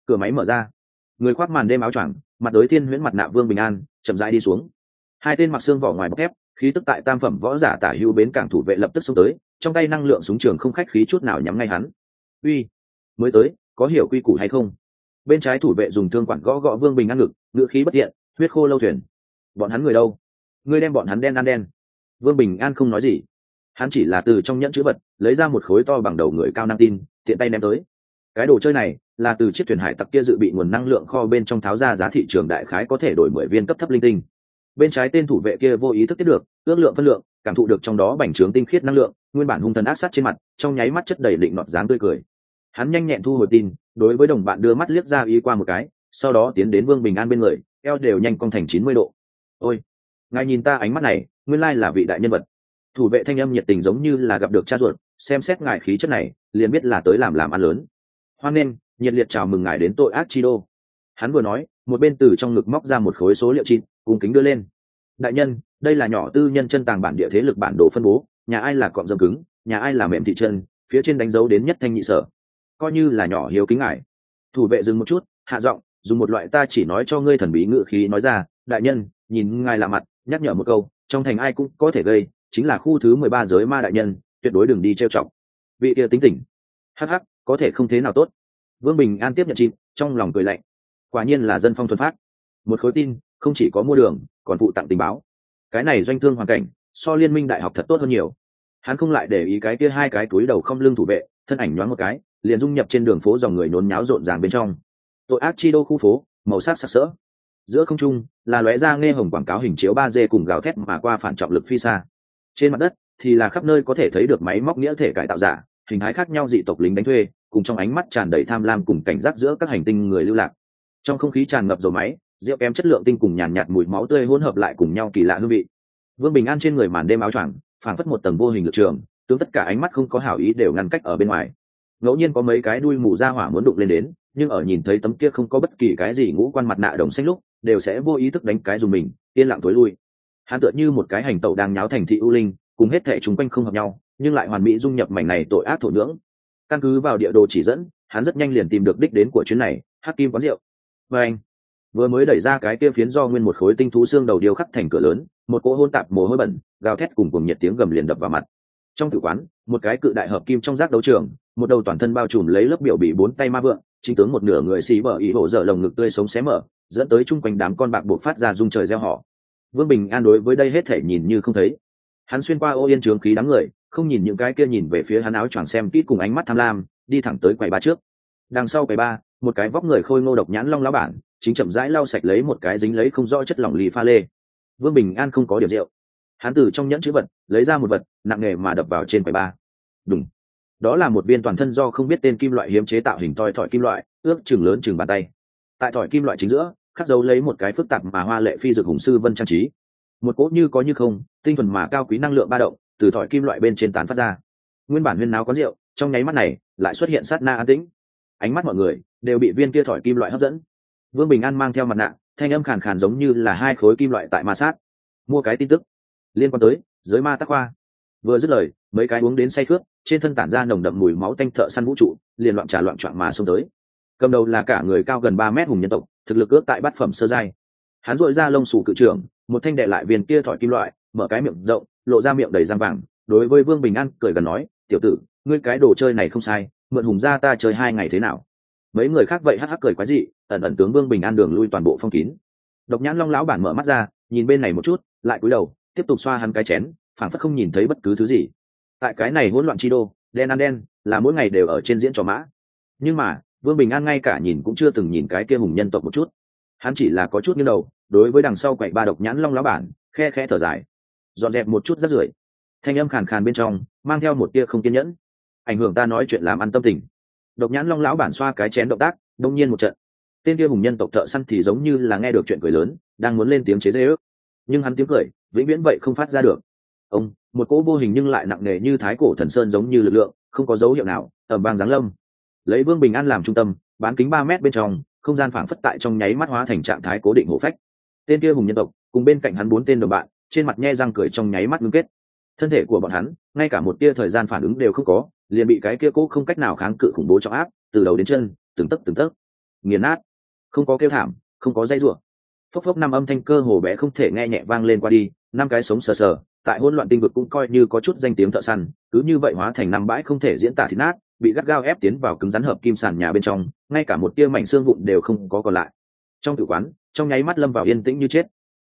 Cửa máy mở ra người khoác màn đêm áo choàng mặt đối thiên huyễn mặt nạ vương bình an chậm rãi đi xuống. Hai tên mặc xương vỏ ngoài bọc thép khí tức tại tam phẩm võ giả tả hữu bến cảng thủ vệ lập tức xông tới trong tay năng lượng súng trường không khách khí chút nào nhắm ngay hắn. Uy mới tới có hiểu quy củ hay không? Bên trái thủ vệ dùng thương quản gõ gõ vương bình an ngực ngữ khí bất thiện, huyết khô lâu thuyền. Bọn hắn người đâu? Ngươi đem bọn hắn đen ăn đen. Vương bình an không nói gì. Hắn chỉ là từ trong nhẫn chữ vật lấy ra một khối to bằng đầu người cao năm tin tiện tay ném tới. Cái đồ chơi này là từ chiếc thuyền hải tặc kia dự bị nguồn năng lượng kho bên trong tháo ra giá thị trường đại khái có thể đổi mười viên cấp thấp linh tinh. Bên trái tên thủ vệ kia vô ý thức tiếp được, ước lượng phân lượng, cảm thụ được trong đó bành trướng tinh khiết năng lượng, nguyên bản hung thần ác sát trên mặt, trong nháy mắt chất đầy định nọt dáng tươi cười. Hắn nhanh nhẹn thu hồi tin, đối với đồng bạn đưa mắt liếc ra ý qua một cái, sau đó tiến đến vương bình an bên người, eo đều nhanh cong thành chín mươi độ. Ôi, ngài nhìn ta ánh mắt này, nguyên lai là vị đại nhân vật. Thủ vệ thanh âm nhiệt tình giống như là gặp được cha ruột, xem xét ngài khí chất này, liền biết là tới làm làm ăn lớn. Hoan nghênh nhiệt liệt chào mừng ngài đến tội ác chi đô. Hắn vừa nói, một bên từ trong ngực móc ra một khối số liệu chín cung kính đưa lên. Đại nhân, đây là nhỏ tư nhân chân tàng bản địa thế lực bản đồ phân bố, nhà ai là cọm dâm cứng, nhà ai là mềm thị chân, phía trên đánh dấu đến nhất thanh nhị sở. Coi như là nhỏ hiếu kính ngài. Thủ vệ dừng một chút, hạ giọng, dùng một loại ta chỉ nói cho ngươi thần bí ngự khí nói ra, đại nhân, nhìn ngài lạ mặt, nhắc nhở một câu, trong thành ai cũng có thể gây, chính là khu thứ mười ba giới ma đại nhân, tuyệt đối đừng đi trêu chọc. Vị kia tính tình. Hắc hắc, có thể không thế nào tốt vương bình an tiếp nhận chim, trong lòng cười lạnh. Quả nhiên là dân phong thuần phát. Một khối tin, không chỉ có mua đường, còn phụ tặng tình báo. Cái này doanh thương hoàn cảnh, so liên minh đại học thật tốt hơn nhiều. Hắn không lại để ý cái kia hai cái túi đầu không lưng thủ vệ, thân ảnh nhoáng một cái, liền dung nhập trên đường phố dòng người nhốn nháo rộn ràng bên trong. Tội ác chi đô khu phố, màu sắc sặc sỡ. Giữa không trung, là lóe ra nghe hồng quảng cáo hình chiếu ba d cùng gào thét mà qua phản trọng lực phi xa. Trên mặt đất, thì là khắp nơi có thể thấy được máy móc nghĩa thể cải tạo giả, hình thái khác nhau dị tộc lính đánh thuê cùng trong ánh mắt tràn đầy tham lam cùng cảnh giác giữa các hành tinh người lưu lạc. Trong không khí tràn ngập dầu máy rượu kém chất lượng tinh cùng nhàn nhạt, nhạt mùi máu tươi hỗn hợp lại cùng nhau kỳ lạ hương vị. Vương bình an trên người màn đêm áo choàng phảng phất một tầng vô hình lực trường tướng tất cả ánh mắt không có hảo ý đều ngăn cách ở bên ngoài. Ngẫu nhiên có mấy cái đuôi mù ra hỏa muốn đụng lên đến nhưng ở nhìn thấy tấm kia không có bất kỳ cái gì ngũ quan mặt nạ đồng xanh lúc đều sẽ vô ý thức đánh cái dùng mình yên lặng tối lui. Hắn tựa như một cái hành tẩu đang nháo thành thị ưu linh cùng hết thệ chúng quanh không hợp nhau nhưng lại hoàn mỹ dung nhập mảnh này tội ác thổ nhưỡng căn cứ vào địa đồ chỉ dẫn, hắn rất nhanh liền tìm được đích đến của chuyến này, hắc kim quán rượu. Và anh, vừa mới đẩy ra cái kia phiến do nguyên một khối tinh thú xương đầu điêu khắc thành cửa lớn, một cỗ hôn tạp mồ hôi bẩn, gào thét cùng cùng nhiệt tiếng gầm liền đập vào mặt. Trong tử quán, một cái cự đại hợp kim trong giác đấu trường, một đầu toàn thân bao trùm lấy lớp biểu bị bốn tay ma vượng, chính tướng một nửa người xì bờ ý hổ dở lồng ngực tươi sống xé mở, dẫn tới chung quanh đám con bạc buộc phát ra rung trời gieo họ vương bình an đối với đây hết thể nhìn như không thấy. Hắn xuyên qua ô yên trướng khí đám người không nhìn những cái kia nhìn về phía hắn áo choàng xem kỹ cùng ánh mắt tham lam, đi thẳng tới quầy ba trước. Đằng sau quầy ba, một cái vóc người khôi ngô độc nhãn long lão bản, chính chậm rãi lau sạch lấy một cái dính lấy không rõ chất lỏng lì pha lê. Vương bình an không có điểm rượu. Hắn từ trong nhẫn chữ vật, lấy ra một vật, nặng nghề mà đập vào trên quầy ba. Đúng đó là một viên toàn thân do không biết tên kim loại hiếm chế tạo hình toi thỏi kim loại, ước chừng lớn chừng bàn tay. Tại thỏi kim loại chính giữa, khắc dấu lấy một cái phức tạp mà hoa lệ phi dược hùng sư vân trang trí. Một cỗ như có như không, tinh thuần mà cao quý năng lượng ba động từ thỏi kim loại bên trên tán phát ra. Nguyên bản huyên náo có rượu, trong nháy mắt này, lại xuất hiện sát na an tĩnh. Ánh mắt mọi người đều bị viên kia thỏi kim loại hấp dẫn. Vương bình an mang theo mặt nạ, thanh âm khàn khàn giống như là hai khối kim loại tại ma sát. Mua cái tin tức. Liên quan tới, giới ma tắc khoa. Vừa dứt lời, mấy cái uống đến say khướp trên thân tản ra nồng đậm mùi máu tanh thợ săn vũ trụ, liền loạn trả loạn trọn mà xông tới. Cầm đầu là cả người cao gần ba mét hùng nhân tộc, thực lực ước tại bát phẩm sơ giai. Hắn dội ra lông xù cự trưởng, một thanh đệ lại viên kia thỏi kim loại, mở cái miệng rộng lộ ra miệng đầy răng vàng, đối với vương bình an cười gần nói, tiểu tử, ngươi cái đồ chơi này không sai, mượn hùng ra ta chơi hai ngày thế nào? Mấy người khác vậy hắc hắc cười quái dị, ẩn ẩn tướng vương bình an đường lui toàn bộ phong kín. Độc nhãn long lão bản mở mắt ra, nhìn bên này một chút, lại cúi đầu, tiếp tục xoa hắn cái chén phản phất không nhìn thấy bất cứ thứ gì. Tại cái này hỗn loạn chi đô, đen ăn đen, là mỗi ngày đều ở trên diễn trò mã. Nhưng mà, vương bình an ngay cả nhìn cũng chưa từng nhìn cái kia hùng nhân tộc một chút. Hắn chỉ là có chút như đầu, đối với đằng sau quậy ba độc nhãn long lão bản, khe khe thở dài dọn dẹp một chút rất rưởi. Thanh âm khàn khàn bên trong, mang theo một tia không kiên nhẫn. Ảnh hưởng ta nói chuyện làm ăn tâm tình. Độc nhãn long lão bản xoa cái chén động tác, đông nhiên một trận. Tên kia hùng nhân tộc thợ săn thì giống như là nghe được chuyện cười lớn, đang muốn lên tiếng chế dễ ước nhưng hắn tiếng cười, vĩnh viễn vậy không phát ra được. Ông, một cỗ vô hình nhưng lại nặng nề như thái cổ thần sơn giống như lực lượng, không có dấu hiệu nào ở bang giáng lâm. Lấy vương bình an làm trung tâm, bán kính ba mét bên trong, không gian phảng phất tại trong nháy mắt hóa thành trạng thái cố định hộ phách. Tên kia hùng nhân tộc, cùng bên cạnh hắn bốn tên đồng bạn trên mặt nhe răng cười trong nháy mắt ngưng kết. Thân thể của bọn hắn, ngay cả một tia thời gian phản ứng đều không có, liền bị cái kia cố không cách nào kháng cự khủng bố cho áp, từ đầu đến chân, từng tấc từng tấc. Nghiền nát. Không có kêu thảm, không có dây rủa. Phốc phốc năm âm thanh cơ hồ bé không thể nghe nhẹ vang lên qua đi, năm cái sống sờ sờ, tại hỗn loạn tinh vực cũng coi như có chút danh tiếng thợ săn, cứ như vậy hóa thành năm bãi không thể diễn tả thịt nát, bị gắt gao ép tiến vào cứng rắn hợp kim sàn nhà bên trong, ngay cả một tia mảnh xương vụn đều không có còn lại. Trong tử quán, trong nháy mắt lâm vào yên tĩnh như chết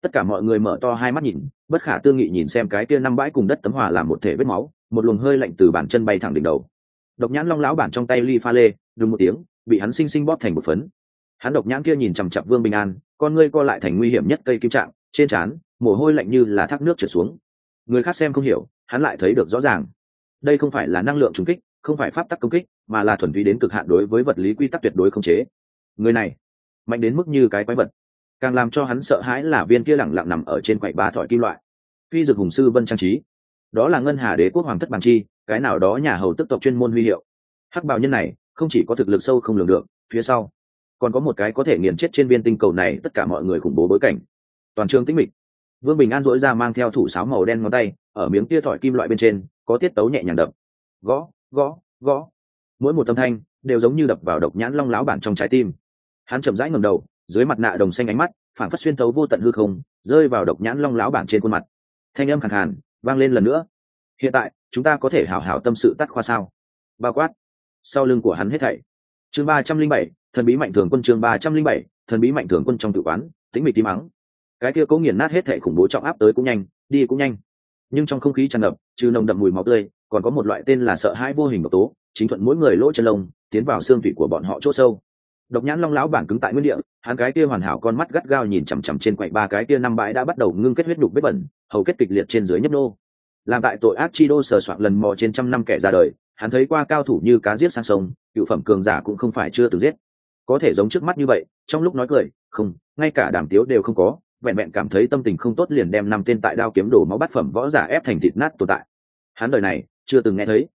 tất cả mọi người mở to hai mắt nhìn, bất khả tư nghị nhìn xem cái kia năm bãi cùng đất tấm hòa làm một thể vết máu, một luồng hơi lạnh từ bàn chân bay thẳng đỉnh đầu. Độc nhãn long lão bản trong tay ly pha lê đúng một tiếng, bị hắn sinh sinh bóp thành một phấn. Hắn độc nhãn kia nhìn chằm chặp vương bình an, con ngươi co lại thành nguy hiểm nhất cây kim trạng, trên trán, mồ hôi lạnh như là thác nước trượt xuống. Người khác xem không hiểu, hắn lại thấy được rõ ràng. Đây không phải là năng lượng trùng kích, không phải pháp tắc công kích, mà là thuần túy đến cực hạn đối với vật lý quy tắc tuyệt đối không chế. Người này, mạnh đến mức như cái quái vật càng làm cho hắn sợ hãi là viên kia lẳng lặng nằm ở trên quầy ba thỏi kim loại. Phi dược hùng sư vân trang trí. Đó là ngân hà đế quốc hoàng thất bàn chi, cái nào đó nhà hầu tức tộc chuyên môn huy hiệu. Hắc bào nhân này, không chỉ có thực lực sâu không lường được, phía sau còn có một cái có thể nghiền chết trên viên tinh cầu này tất cả mọi người khủng bố bối cảnh. Toàn trường tĩnh mịch. Vương bình an dỗi ra mang theo thủ sáo màu đen ngón tay, ở miếng tia thỏi kim loại bên trên, có tiết tấu nhẹ nhàng đập. Gõ gõ gõ. Mỗi một âm thanh đều giống như đập vào độc nhãn long láo bản trong trái tim. Hắn chậm rãi ngầm đầu dưới mặt nạ đồng xanh ánh mắt phản phát xuyên thấu vô tận hư không, rơi vào độc nhãn long láo bản trên khuôn mặt. Thanh âm khẳng hàn vang lên lần nữa. Hiện tại, chúng ta có thể hảo hảo tâm sự tắt khoa sao? Bao quát, sau lưng của hắn hết thảy. Chương ba trăm linh bảy, thần bí mạnh thường quân chương ba trăm linh bảy, thần bí mạnh thường quân trong tự quán tính mịch tím mắng cái kia cố nghiền nát hết thảy khủng bố trọng áp tới cũng nhanh, đi cũng nhanh. Nhưng trong không khí tràn ngập, trừ nồng đậm mùi máu tươi, còn có một loại tên là sợ hãi vô hình độc tố, chính thuận mỗi người lỗ chân lông, tiến vào xương thủy của bọn họ chỗ sâu độc nhãn long lão bản cứng tại nguyên địa, hắn cái kia hoàn hảo con mắt gắt gao nhìn chằm chằm trên quậy ba cái kia năm bãi đã bắt đầu ngưng kết huyết đục vết bẩn, hầu kết kịch liệt trên dưới nhấp nô. Làm tại tội ác chi đô sờ soạn lần mò trên trăm năm kẻ ra đời, hắn thấy qua cao thủ như cá giết sang sông, cựu phẩm cường giả cũng không phải chưa từng giết. Có thể giống trước mắt như vậy, trong lúc nói cười, không, ngay cả đàm tiếu đều không có, vẹn vẹn cảm thấy tâm tình không tốt liền đem năm tên tại đao kiếm đổ máu bát phẩm võ giả ép thành thịt nát tồn tại. Hắn đời này, chưa từng nghe thấy.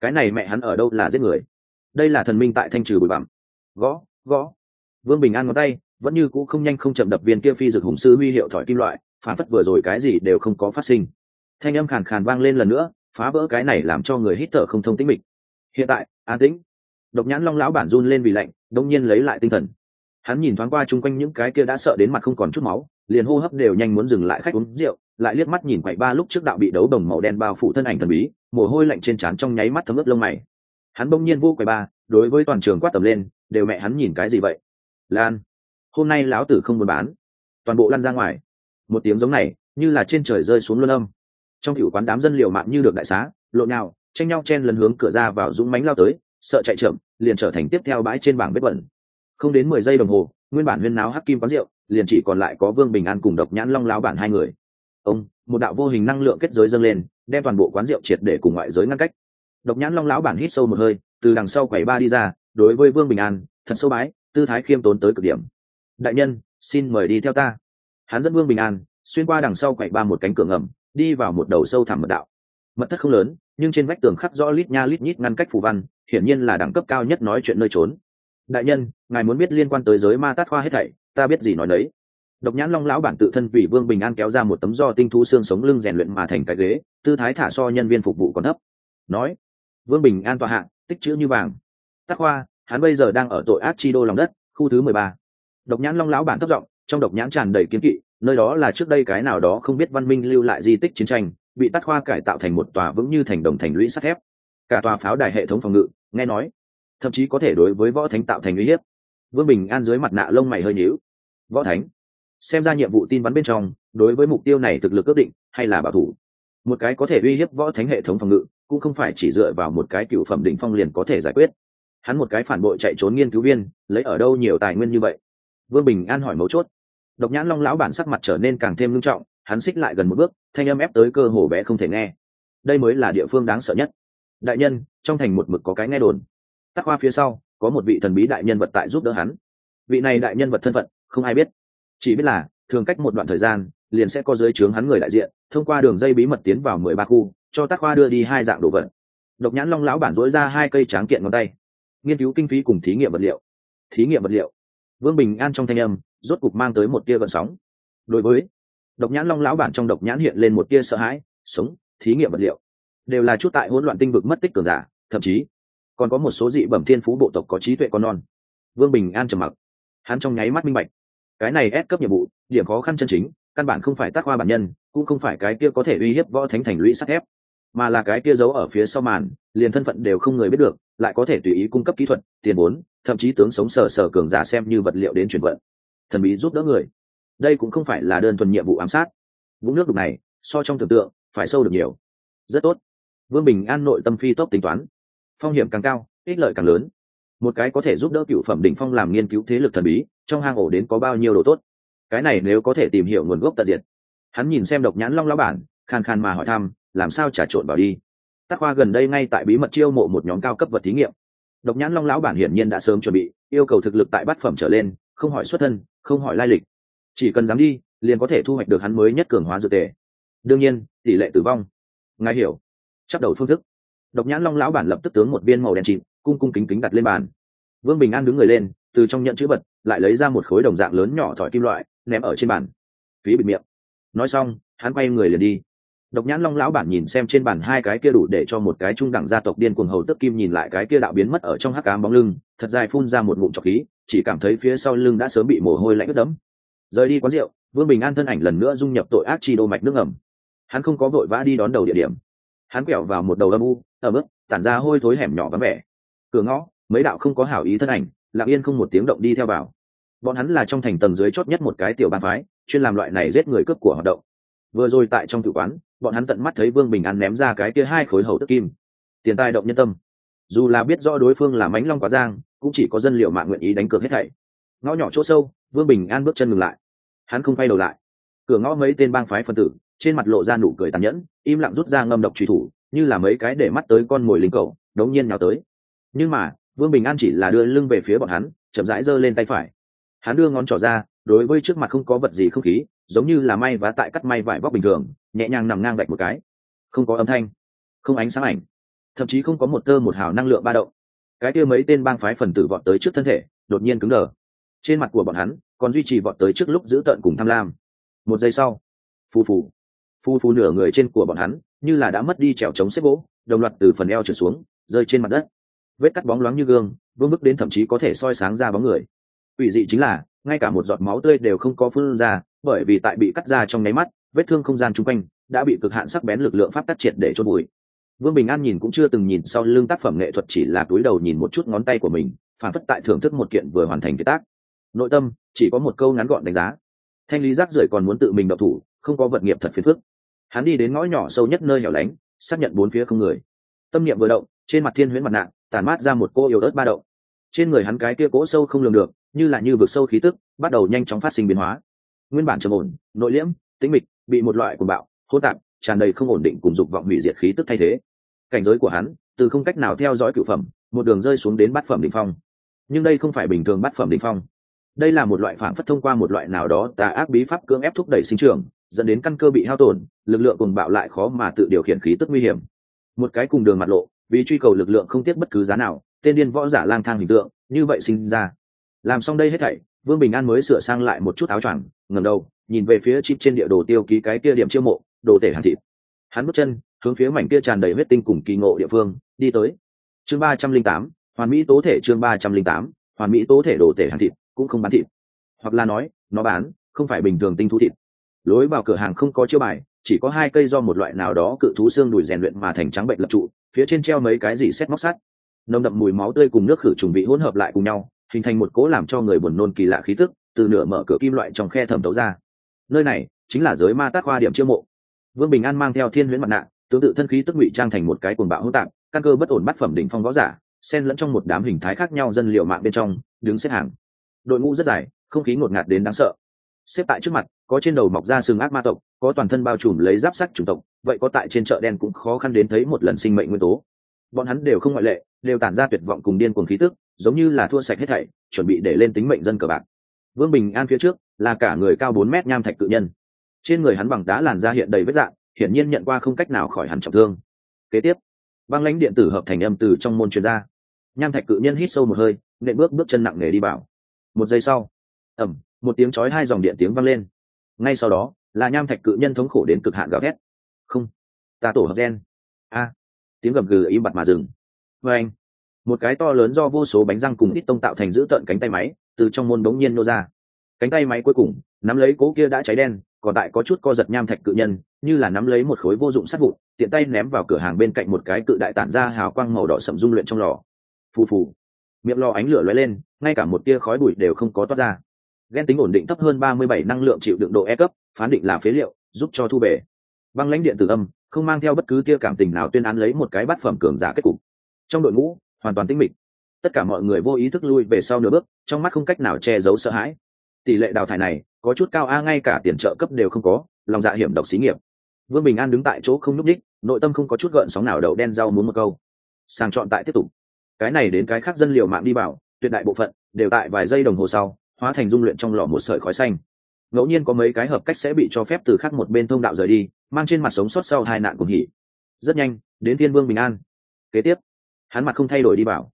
Cái này mẹ hắn ở đâu là giết người? Đây là thần minh tại thanh trừ bụi bặm. Gõ gõ. Vương bình an ngón tay, vẫn như cũ không nhanh không chậm đập viên kia phi dực hùng sư huy hiệu thỏi kim loại phá phất vừa rồi cái gì đều không có phát sinh. Thanh âm khàn khàn vang lên lần nữa, phá vỡ cái này làm cho người hít thở không thông tĩnh mịch. Hiện tại, an tĩnh. Độc nhãn long lão bản run lên vì lạnh, đông nhiên lấy lại tinh thần. Hắn nhìn thoáng qua chung quanh những cái kia đã sợ đến mặt không còn chút máu, liền hô hấp đều nhanh muốn dừng lại khách uống rượu, lại liếc mắt nhìn quậy ba lúc trước đạo bị đấu đồng màu đen bao phủ thân ảnh thần bí, mồ hôi lạnh trên trán trong nháy mắt thấm ướt lông mày. Hắn bỗng nhiên vô quầy ba, đối với toàn trường quát tầm lên đều mẹ hắn nhìn cái gì vậy? Lan, hôm nay lão tử không buôn bán. Toàn bộ lăn ra ngoài. Một tiếng giống này, như là trên trời rơi xuống luân âm. Trong cựu quán đám dân liều mạng như được đại xá, lộn nào tranh nhau chen lần hướng cửa ra vào dũng mánh lao tới, sợ chạy chậm, liền trở thành tiếp theo bãi trên bảng vết bẩn. Không đến mười giây đồng hồ, nguyên bản huyên náo hắc kim quán rượu, liền chỉ còn lại có vương bình an cùng độc nhãn long láo bản hai người. Ông, một đạo vô hình năng lượng kết giới dâng lên, đem toàn bộ quán rượu triệt để cùng ngoại giới ngăn cách. Độc nhãn long lão bản hít sâu một hơi, từ đằng sau quầy ba đi ra đối với vương bình an thật sâu bái, tư thái khiêm tốn tới cực điểm. Đại nhân, xin mời đi theo ta. Hắn dẫn vương bình an, xuyên qua đằng sau quậy ba một cánh cửa ngầm, đi vào một đầu sâu thẳm mật đạo. Mật thất không lớn, nhưng trên vách tường khắc rõ lít nha lít nhít ngăn cách phù văn, hiển nhiên là đẳng cấp cao nhất nói chuyện nơi trốn. Đại nhân, ngài muốn biết liên quan tới giới ma tát khoa hết thảy, ta biết gì nói đấy độc nhãn long lão bản tự thân vì vương bình an kéo ra một tấm do tinh thú xương sống lưng rèn luyện mà thành cái ghế, tư thái thả so nhân viên phục vụ còn thấp. Nói, vương bình an tọa hạ, tích chữ như vàng tắc hoa, hắn bây giờ đang ở tội ác chi đô lòng đất khu thứ mười ba. Độc nhãn long lão bản thấp giọng trong độc nhãn tràn đầy kiến kỵ nơi đó là trước đây cái nào đó không biết văn minh lưu lại di tích chiến tranh bị tắc hoa cải tạo thành một tòa vững như thành đồng thành lũy sắt thép. Cả tòa pháo đài hệ thống phòng ngự nghe nói thậm chí có thể đối với võ thánh tạo thành uy hiếp. Vương bình an dưới mặt nạ lông mày hơi nhíu. Võ thánh xem ra nhiệm vụ tin bắn bên trong đối với mục tiêu này thực lực ước định hay là bảo thủ? Một cái có thể uy hiếp võ thánh hệ thống phòng ngự cũng không phải chỉ dựa vào một cái cựu phẩm đỉnh phong liền có thể giải quyết hắn một cái phản bội chạy trốn nghiên cứu viên, lấy ở đâu nhiều tài nguyên như vậy? Vương bình an hỏi mấu chốt. Độc nhãn long lão bản sắc mặt trở nên càng thêm nghiêm trọng, hắn xích lại gần một bước, thanh âm ép tới cơ hồ bé không thể nghe. Đây mới là địa phương đáng sợ nhất. Đại nhân, trong thành một mực có cái nghe đồn. Tắc hoa phía sau, có một vị thần bí đại nhân vật tại giúp đỡ hắn. Vị này đại nhân vật thân phận, không ai biết. Chỉ biết là, thường cách một đoạn thời gian, liền sẽ có giới trướng hắn người đại diện, thông qua đường dây bí mật tiến vào mười ba khu, cho tắc hoa đưa đi hai dạng đồ vật. Độc nhãn long lão bản dối ra hai cây tráng kiện ngón tay nghiên cứu kinh phí cùng thí nghiệm vật liệu. Thí nghiệm vật liệu. Vương bình an trong thanh âm, rốt cục mang tới một tia vận sóng. Đối với độc nhãn long lão bản trong độc nhãn hiện lên một tia sợ hãi, sống, thí nghiệm vật liệu. Đều là chút tại hỗn loạn tinh vực mất tích cường giả, thậm chí còn có một số dị bẩm thiên phú bộ tộc có trí tuệ con non. Vương bình an trầm mặc. Hắn trong nháy mắt minh bạch. Cái này ép cấp nhiệm vụ, điểm khó khăn chân chính, căn bản không phải tác hoa bản nhân, cũng không phải cái kia có thể uy hiếp võ thánh thành lũy sắt thép mà là cái kia giấu ở phía sau màn, liền thân phận đều không người biết được, lại có thể tùy ý cung cấp kỹ thuật, tiền vốn, thậm chí tướng sống sờ sờ cường giả xem như vật liệu đến chuyển vận. Thần bí giúp đỡ người. Đây cũng không phải là đơn thuần nhiệm vụ ám sát. Vũng nước đục này, so trong tưởng tượng, phải sâu được nhiều. Rất tốt. Vương bình an nội tâm phi tốc tính toán. Phong hiểm càng cao, ích lợi càng lớn. Một cái có thể giúp đỡ cựu phẩm đỉnh phong làm nghiên cứu thế lực thần bí, trong hang ổ đến có bao nhiêu đồ tốt. Cái này nếu có thể tìm hiểu nguồn gốc tận diệt. Hắn nhìn xem độc nhãn long lão bản, khàn khàn mà hỏi thăm làm sao trà trộn vào đi? Tác khoa gần đây ngay tại bí mật chiêu mộ một nhóm cao cấp vật thí nghiệm. Độc nhãn long lão bản hiển nhiên đã sớm chuẩn bị, yêu cầu thực lực tại bát phẩm trở lên, không hỏi xuất thân, không hỏi lai lịch. Chỉ cần dám đi, liền có thể thu hoạch được hắn mới nhất cường hóa dược tề. Đương nhiên, tỷ lệ tử vong. Ngài hiểu. Chắc đầu phương thức. Độc nhãn long lão bản lập tức tướng một viên màu đen chìm, cung cung kính kính đặt lên bàn. Vương bình an đứng người lên, từ trong nhận chữ vật, lại lấy ra một khối đồng dạng lớn nhỏ thỏi kim loại, ném ở trên bàn. Phí bịt miệng. Nói xong, hắn quay người liền đi độc nhãn long lão bản nhìn xem trên bàn hai cái kia đủ để cho một cái trung đẳng gia tộc điên cuồng hầu tức kim nhìn lại cái kia đạo biến mất ở trong hắc ám bóng lưng, thật dài phun ra một ngụm trọc khí, chỉ cảm thấy phía sau lưng đã sớm bị mồ hôi lạnh ướt đẫm. Rời đi quán rượu, vương bình an thân ảnh lần nữa dung nhập tội ác chi đô mạch nước ẩm hắn không có vội vã đi đón đầu địa điểm. Hắn quẹo vào một đầu âm u ở mức tản ra hôi thối hẻm nhỏ vắng vẻ. Cửa ngõ, mấy đạo không có hảo ý thân ảnh, lặng yên không một tiếng động đi theo vào. Bọn hắn là trong thành tầng dưới chót nhất một cái tiểu bang phái, chuyên làm loại này giết người cướp của hoạt động. Vừa rồi tại trong tự quán bọn hắn tận mắt thấy vương bình an ném ra cái kia hai khối hầu tức kim. Tiền tài động nhân tâm. Dù là biết rõ đối phương là mánh long quá giang, cũng chỉ có dân liệu mạng nguyện ý đánh cược hết thảy. Ngõ nhỏ chỗ sâu, vương bình an bước chân ngừng lại. Hắn không quay đầu lại. Cửa ngõ mấy tên bang phái phân tử, trên mặt lộ ra nụ cười tàn nhẫn, im lặng rút ra ngâm độc truy thủ, như là mấy cái để mắt tới con mồi lính cầu, đống nhiên nào tới. Nhưng mà, vương bình an chỉ là đưa lưng về phía bọn hắn, chậm rãi giơ lên tay phải. Hắn đưa ngón trỏ ra đối với trước mặt không có vật gì không khí, giống như là may vá tại cắt may vải vóc bình thường, nhẹ nhàng nằm ngang gạch một cái. Không có âm thanh, không ánh sáng ảnh, thậm chí không có một tơ một hào năng lượng ba động. Cái kia mấy tên bang phái phần tử vọt tới trước thân thể, đột nhiên cứng đờ. Trên mặt của bọn hắn, còn duy trì vọt tới trước lúc giữ tợn cùng tham lam. Một giây sau, phù phù phù phù nửa người trên của bọn hắn, như là đã mất đi trèo chống xếp gỗ, đồng loạt từ phần eo trở xuống, rơi trên mặt đất. Vết cắt bóng loáng như gương, vương bức đến thậm chí có thể soi sáng ra bóng người. Ủy dị chính là ngay cả một giọt máu tươi đều không có phun ra, bởi vì tại bị cắt ra trong nháy mắt, vết thương không gian chung quanh đã bị cực hạn sắc bén lực lượng pháp tác triệt để trôn bụi vương bình an nhìn cũng chưa từng nhìn sau lưng tác phẩm nghệ thuật chỉ là túi đầu nhìn một chút ngón tay của mình, phản phất tại thưởng thức một kiện vừa hoàn thành cái tác. Nội tâm, chỉ có một câu ngắn gọn đánh giá. Thanh lý rác rưởi còn muốn tự mình độc thủ, không có vật nghiệp thật phiền phức. Hắn đi đến ngõ nhỏ sâu nhất nơi hẻo lánh, xác nhận bốn phía không người. Tâm niệm vừa động, trên mặt thiên huyễn mặt nạ tàn mát ra một cô yếu ớt ba động. Trên người hắn cái kia cỗ sâu không lường được như là như vực sâu khí tức, bắt đầu nhanh chóng phát sinh biến hóa. Nguyên bản trầm ổn, nội liễm, tĩnh mịch, bị một loại cuồng bạo, hỗn tạp, tràn đầy không ổn định cùng dục vọng hủy diệt khí tức thay thế. Cảnh giới của hắn, từ không cách nào theo dõi cựu phẩm, một đường rơi xuống đến bát phẩm đỉnh phong. Nhưng đây không phải bình thường bát phẩm đỉnh phong. Đây là một loại phản phất thông qua một loại nào đó tà ác bí pháp cưỡng ép thúc đẩy sinh trưởng, dẫn đến căn cơ bị hao tổn, lực lượng cùng bạo lại khó mà tự điều khiển khí tức nguy hiểm. Một cái cùng đường mặt lộ, vì truy cầu lực lượng không tiếc bất cứ giá nào, tên điên võ giả lang thang hình tượng, như vậy sinh ra làm xong đây hết thảy, vương bình an mới sửa sang lại một chút áo choàng ngầm đầu, nhìn về phía chip trên địa đồ tiêu ký cái kia điểm chiêu mộ, đồ tể hàn thịt. Hắn bước chân, hướng phía mảnh kia tràn đầy huyết tinh cùng kỳ ngộ địa phương, đi tới. Chương ba trăm linh tám, hoàn mỹ tố thể chương ba trăm linh tám, hoàn mỹ tố thể đồ tể hàn thịt, cũng không bán thịt. Hoặc là nói, nó bán, không phải bình thường tinh thú thịt. Lối vào cửa hàng không có chiêu bài, chỉ có hai cây do một loại nào đó cự thú xương đùi rèn luyện mà thành trắng bệnh lập trụ, phía trên treo mấy cái gì xét móc sắt. Nồng đậm mùi máu tươi cùng nước khử trùng bị hỗn hợp lại cùng nhau hình thành một cố làm cho người buồn nôn kỳ lạ khí tức, từ nửa mở cửa kim loại trong khe thẩm tấu ra. Nơi này chính là giới ma tác khoa điểm chiêu mộ. Vương bình an mang theo thiên huyễn mặt nạ tương tự thân khí tức ngụy trang thành một cái cuồng bạo hỗn tạp, căn cơ bất ổn bắt phẩm đỉnh phong võ giả, xen lẫn trong một đám hình thái khác nhau dân liệu mạng bên trong, đứng xếp hàng. Đội ngũ rất dài, không khí ngột ngạt đến đáng sợ. Xếp tại trước mặt, có trên đầu mọc ra sừng ác ma tộc, có toàn thân bao trùm lấy giáp sắt chủng tộc, vậy có tại trên chợ đen cũng khó khăn đến thấy một lần sinh mệnh nguyên tố. Bọn hắn đều không ngoại lệ, đều tản ra tuyệt vọng cùng điên cuồng khí tức giống như là thua sạch hết thảy, chuẩn bị để lên tính mệnh dân cờ bạc. Vương bình an phía trước là cả người cao bốn mét nham thạch cự nhân. Trên người hắn bằng đá làn da hiện đầy vết dạng, hiển nhiên nhận qua không cách nào khỏi hắn trọng thương. Kế tiếp, băng lãnh điện tử hợp thành âm từ trong môn truyền ra. Nham thạch cự nhân hít sâu một hơi, nện bước bước chân nặng nề đi vào. Một giây sau ẩm một tiếng chói hai dòng điện tiếng vang lên. Ngay sau đó, là nham thạch cự nhân thống khổ đến cực hạn gào thét. Không, ta tổ hợp gen. A, tiếng gầm gừ im bặt mà dừng. Vê anh một cái to lớn do vô số bánh răng cùng ít tông tạo thành giữ tợn cánh tay máy, từ trong môn bỗng nhiên nô ra. Cánh tay máy cuối cùng, nắm lấy cố kia đã cháy đen, còn tại có chút co giật nham thạch cự nhân, như là nắm lấy một khối vô dụng sắt vụn, tiện tay ném vào cửa hàng bên cạnh một cái cự đại tản ra hào quang màu đỏ sậm dung luyện trong lò. Phù phù. Miệng lò ánh lửa lóe lên, ngay cả một tia khói bụi đều không có toát ra. Ghen tính ổn định thấp hơn ba mươi bảy năng lượng chịu đựng độ e cấp, phán định là phế liệu, giúp cho thu bể. Băng lãnh điện tử âm, không mang theo bất cứ tia cảm tình nào tuyên án lấy một cái bát phẩm cường giả kết cục. Trong đội ngũ hoàn toàn tĩnh mịch. Tất cả mọi người vô ý thức lui về sau nửa bước trong mắt không cách nào che giấu sợ hãi. Tỷ lệ đào thải này có chút cao a ngay cả tiền trợ cấp đều không có lòng dạ hiểm độc xí nghiệp. Vương bình an đứng tại chỗ không nhúc nhích, nội tâm không có chút gợn sóng nào đậu đen rau muốn một câu. Sàng chọn tại tiếp tục. Cái này đến cái khác dân liều mạng đi bảo tuyệt đại bộ phận đều tại vài giây đồng hồ sau hóa thành dung luyện trong lò một sợi khói xanh. Ngẫu nhiên có mấy cái hợp cách sẽ bị cho phép từ khác một bên thông đạo rời đi mang trên mặt sống sót sau hai nạn cùng hỉ. Rất nhanh đến thiên vương bình an. Kế tiếp hắn mặt không thay đổi đi bảo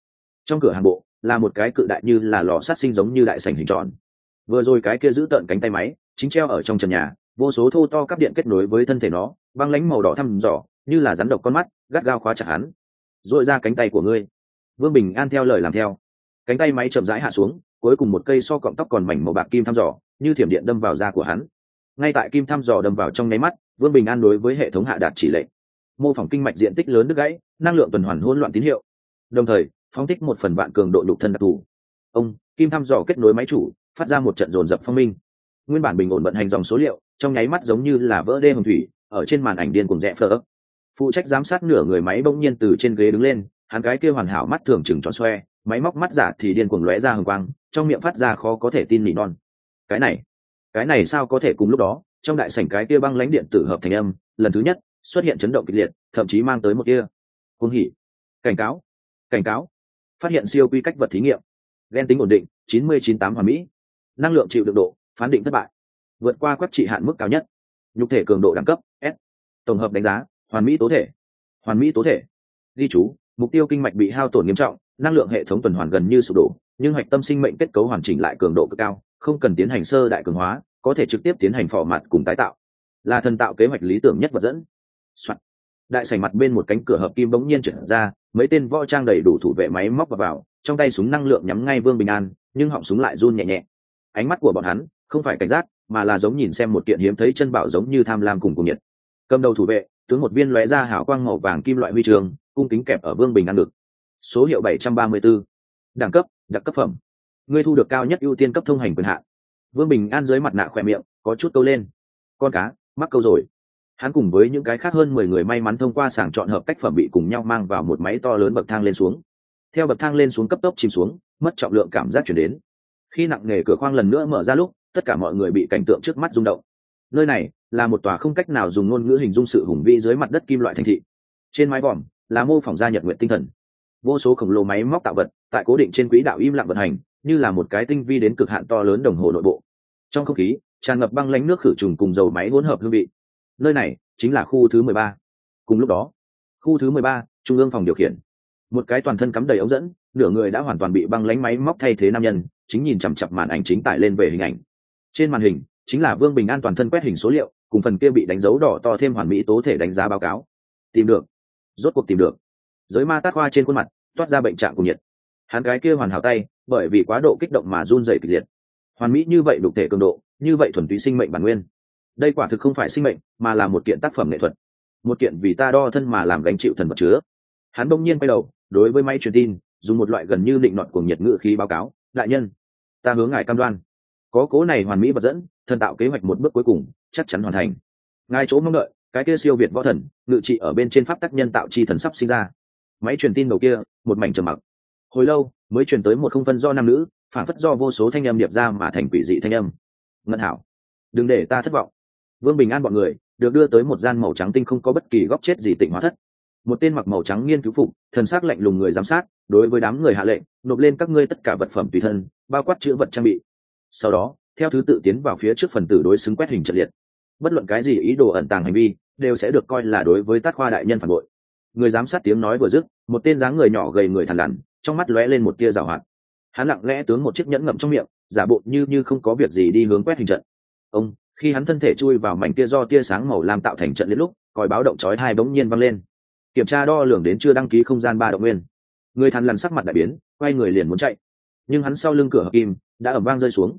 trong cửa hàng bộ, là một cái cự đại như là lò sát sinh giống như đại sảnh hình tròn. Vừa rồi cái kia giữ tợn cánh tay máy, chính treo ở trong trần nhà, vô số thô to cắp điện kết nối với thân thể nó, băng lánh màu đỏ thăm dò, như là rắn độc con mắt, gắt gao khóa chặt hắn. Dội ra cánh tay của ngươi. Vương bình an theo lời làm theo. Cánh tay máy chậm rãi hạ xuống, cuối cùng một cây so cọng tóc còn mảnh màu bạc kim thăm dò, như thiểm điện đâm vào da của hắn. Ngay tại kim thăm dò đâm vào trong nháy mắt, vương bình an đối với hệ thống hạ đạt chỉ lệnh. Mô phỏng kinh mạch diện tích lớn đứt gãy, năng lượng tuần hoàn hỗn loạn tín hiệu đồng thời, phóng thích một phần vạn cường độ nhục thân đặc thù. Ông kim thăm dò kết nối máy chủ, phát ra một trận dồn dập phong minh. Nguyên bản bình ổn vận hành dòng số liệu, trong nháy mắt giống như là vỡ đê hồng thủy, ở trên màn ảnh điên cùng rẽ phở phụ trách giám sát nửa người máy bỗng nhiên từ trên ghế đứng lên, hắn cái kia hoàn hảo mắt thường chừng tròn xoe, máy móc mắt giả thì điên cuồng lóe ra hồng quang, trong miệng phát ra khó có thể tin nỉ non. Cái này cái này sao có thể cùng lúc đó, trong đại sảnh cái kia băng lãnh điện tử hợp thành âm, lần thứ nhất, xuất hiện chấn động kịch liệt, thậm chí mang tới một kia cung hỉ. Cảnh cáo cảnh cáo. Phát hiện siêu quy cách vật thí nghiệm. Ghen tính ổn định, chín mươi chín tám hoàn mỹ. Năng lượng chịu được độ, phán định thất bại. Vượt qua quét trị hạn mức cao nhất. Nhục thể cường độ đẳng cấp, s. Tổng hợp đánh giá, hoàn mỹ tố thể. Hoàn mỹ tố thể. Ghi chú, mục tiêu kinh mạch bị hao tổn nghiêm trọng, năng lượng hệ thống tuần hoàn gần như sụp đổ, nhưng hạch tâm sinh mệnh kết cấu hoàn chỉnh lại cường độ cực cao, không cần tiến hành sơ đại cường hóa, có thể trực tiếp tiến hành phò mặt cùng tái tạo. Là thần tạo kế hoạch lý tưởng nhất vật dẫn、Soạn. đại sảnh mặt bên một cánh cửa hợp kim bỗng nhiên trở ra mấy tên võ trang đầy đủ thủ vệ máy móc vào, vào trong tay súng năng lượng nhắm ngay vương bình an nhưng họng súng lại run nhẹ nhẹ. Ánh mắt của bọn hắn không phải cảnh giác mà là giống nhìn xem một kiện hiếm thấy chân bảo giống như tham lam cùng cùng nhiệt. Cầm đầu thủ vệ tướng một viên lóe ra hảo quang màu vàng kim loại huy trường cung kính kẹp ở vương bình an ngực. Số hiệu 734. đẳng cấp đặc cấp phẩm. Ngươi thu được cao nhất ưu tiên cấp thông hành quyền hạn. Vương bình an dưới mặt nạ khỏe miệng có chút câu lên. Con cá mắc câu rồi hắn cùng với những cái khác hơn mười người may mắn thông qua sàng chọn hợp cách phẩm bị cùng nhau mang vào một máy to lớn bậc thang lên xuống. Theo bậc thang lên xuống cấp tốc chìm xuống, mất trọng lượng cảm giác chuyển đến. Khi nặng nề cửa khoang lần nữa mở ra lúc, tất cả mọi người bị cảnh tượng trước mắt rung động. Nơi này là một tòa không cách nào dùng ngôn ngữ hình dung sự hùng vĩ dưới mặt đất kim loại thành thị. Trên mái vòm là mô phỏng gia nhật nguyện tinh thần. Vô số khổng lồ máy móc tạo vật tại cố định trên quỹ đạo im lặng vận hành, như là một cái tinh vi đến cực hạn to lớn đồng hồ nội bộ. Trong không khí, tràn ngập băng lánh nước khử trùng cùng dầu máy hỗn hợp hương vị nơi này chính là khu thứ mười ba. Cùng lúc đó, khu thứ mười ba, trung ương phòng điều khiển. Một cái toàn thân cắm đầy ống dẫn, nửa người đã hoàn toàn bị băng lánh máy móc thay thế nam nhân, chính nhìn chằm chặp màn ảnh chính tải lên về hình ảnh. Trên màn hình, chính là vương bình an toàn thân quét hình số liệu, cùng phần kia bị đánh dấu đỏ to thêm hoàn mỹ tố thể đánh giá báo cáo. Tìm được. Rốt cuộc tìm được. Giới ma tát hoa trên khuôn mặt, toát ra bệnh trạng cùng nhiệt. Hắn cái kia hoàn hảo tay, bởi vì quá độ kích động mà run dày kịch liệt. Hoàn mỹ như vậy đục thể cường độ, như vậy thuần túy sinh mệnh bản nguyên đây quả thực không phải sinh mệnh, mà là một kiện tác phẩm nghệ thuật. Một kiện vì ta đo thân mà làm gánh chịu thần vật chứa. Hắn bỗng nhiên quay đầu, đối với máy truyền tin, dùng một loại gần như định nọt của nhiệt ngự khí báo cáo, đại nhân, ta hướng ngài cam đoan. Có cố này hoàn mỹ vật dẫn, thần tạo kế hoạch một bước cuối cùng, chắc chắn hoàn thành. Ngài chỗ mong đợi, cái kia siêu việt võ thần, ngự trị ở bên trên pháp tác nhân tạo chi thần sắp sinh ra. Máy truyền tin đầu kia, một mảnh trầm mặc. Hồi lâu, mới truyền tới một không phân do nam nữ phản phất do vô số thanh âm điệp ra mà thành quỷ dị thanh âm. Ngân hảo, đừng để ta thất vọng vương bình an bọn người được đưa tới một gian màu trắng tinh không có bất kỳ góc chết gì tịnh hóa thất. Một tên mặc màu trắng nghiên cứu phục, thần s ắ c lạnh lùng người giám sát, đối với đám người hạ lệnh, nộp lên các ngươi tất cả vật phẩm tùy thân, bao quát chữ vật trang bị. Sau đó, theo thứ tự tiến vào phía trước phần tử đối xứng quét hình trận liệt. Bất luận cái gì ý đồ ẩn tàng hành vi, đều sẽ được coi là đối với tác khoa đại nhân phản bội. Người giám sát tiếng nói vừa dứt, một tên dáng người nhỏ gầy người thằn lằn, trong mắt lóe lên một tia rào hoạt. Hắn lặng lẽ tướng một chiếc nhẫn ngậm trong miệng, giả bộ như như không có việc gì đi hướng quét hình trận. Ông khi hắn thân thể chui vào mảnh tia do tia sáng màu lam tạo thành trận liên lúc, còi báo động chói hai bỗng nhiên văng lên. Kiểm tra đo lường đến chưa đăng ký không gian ba động nguyên. Người thằn lằn sắc mặt đại biến, quay người liền muốn chạy. Nhưng hắn sau lưng cửa hợp kim đã ẩm vang rơi xuống.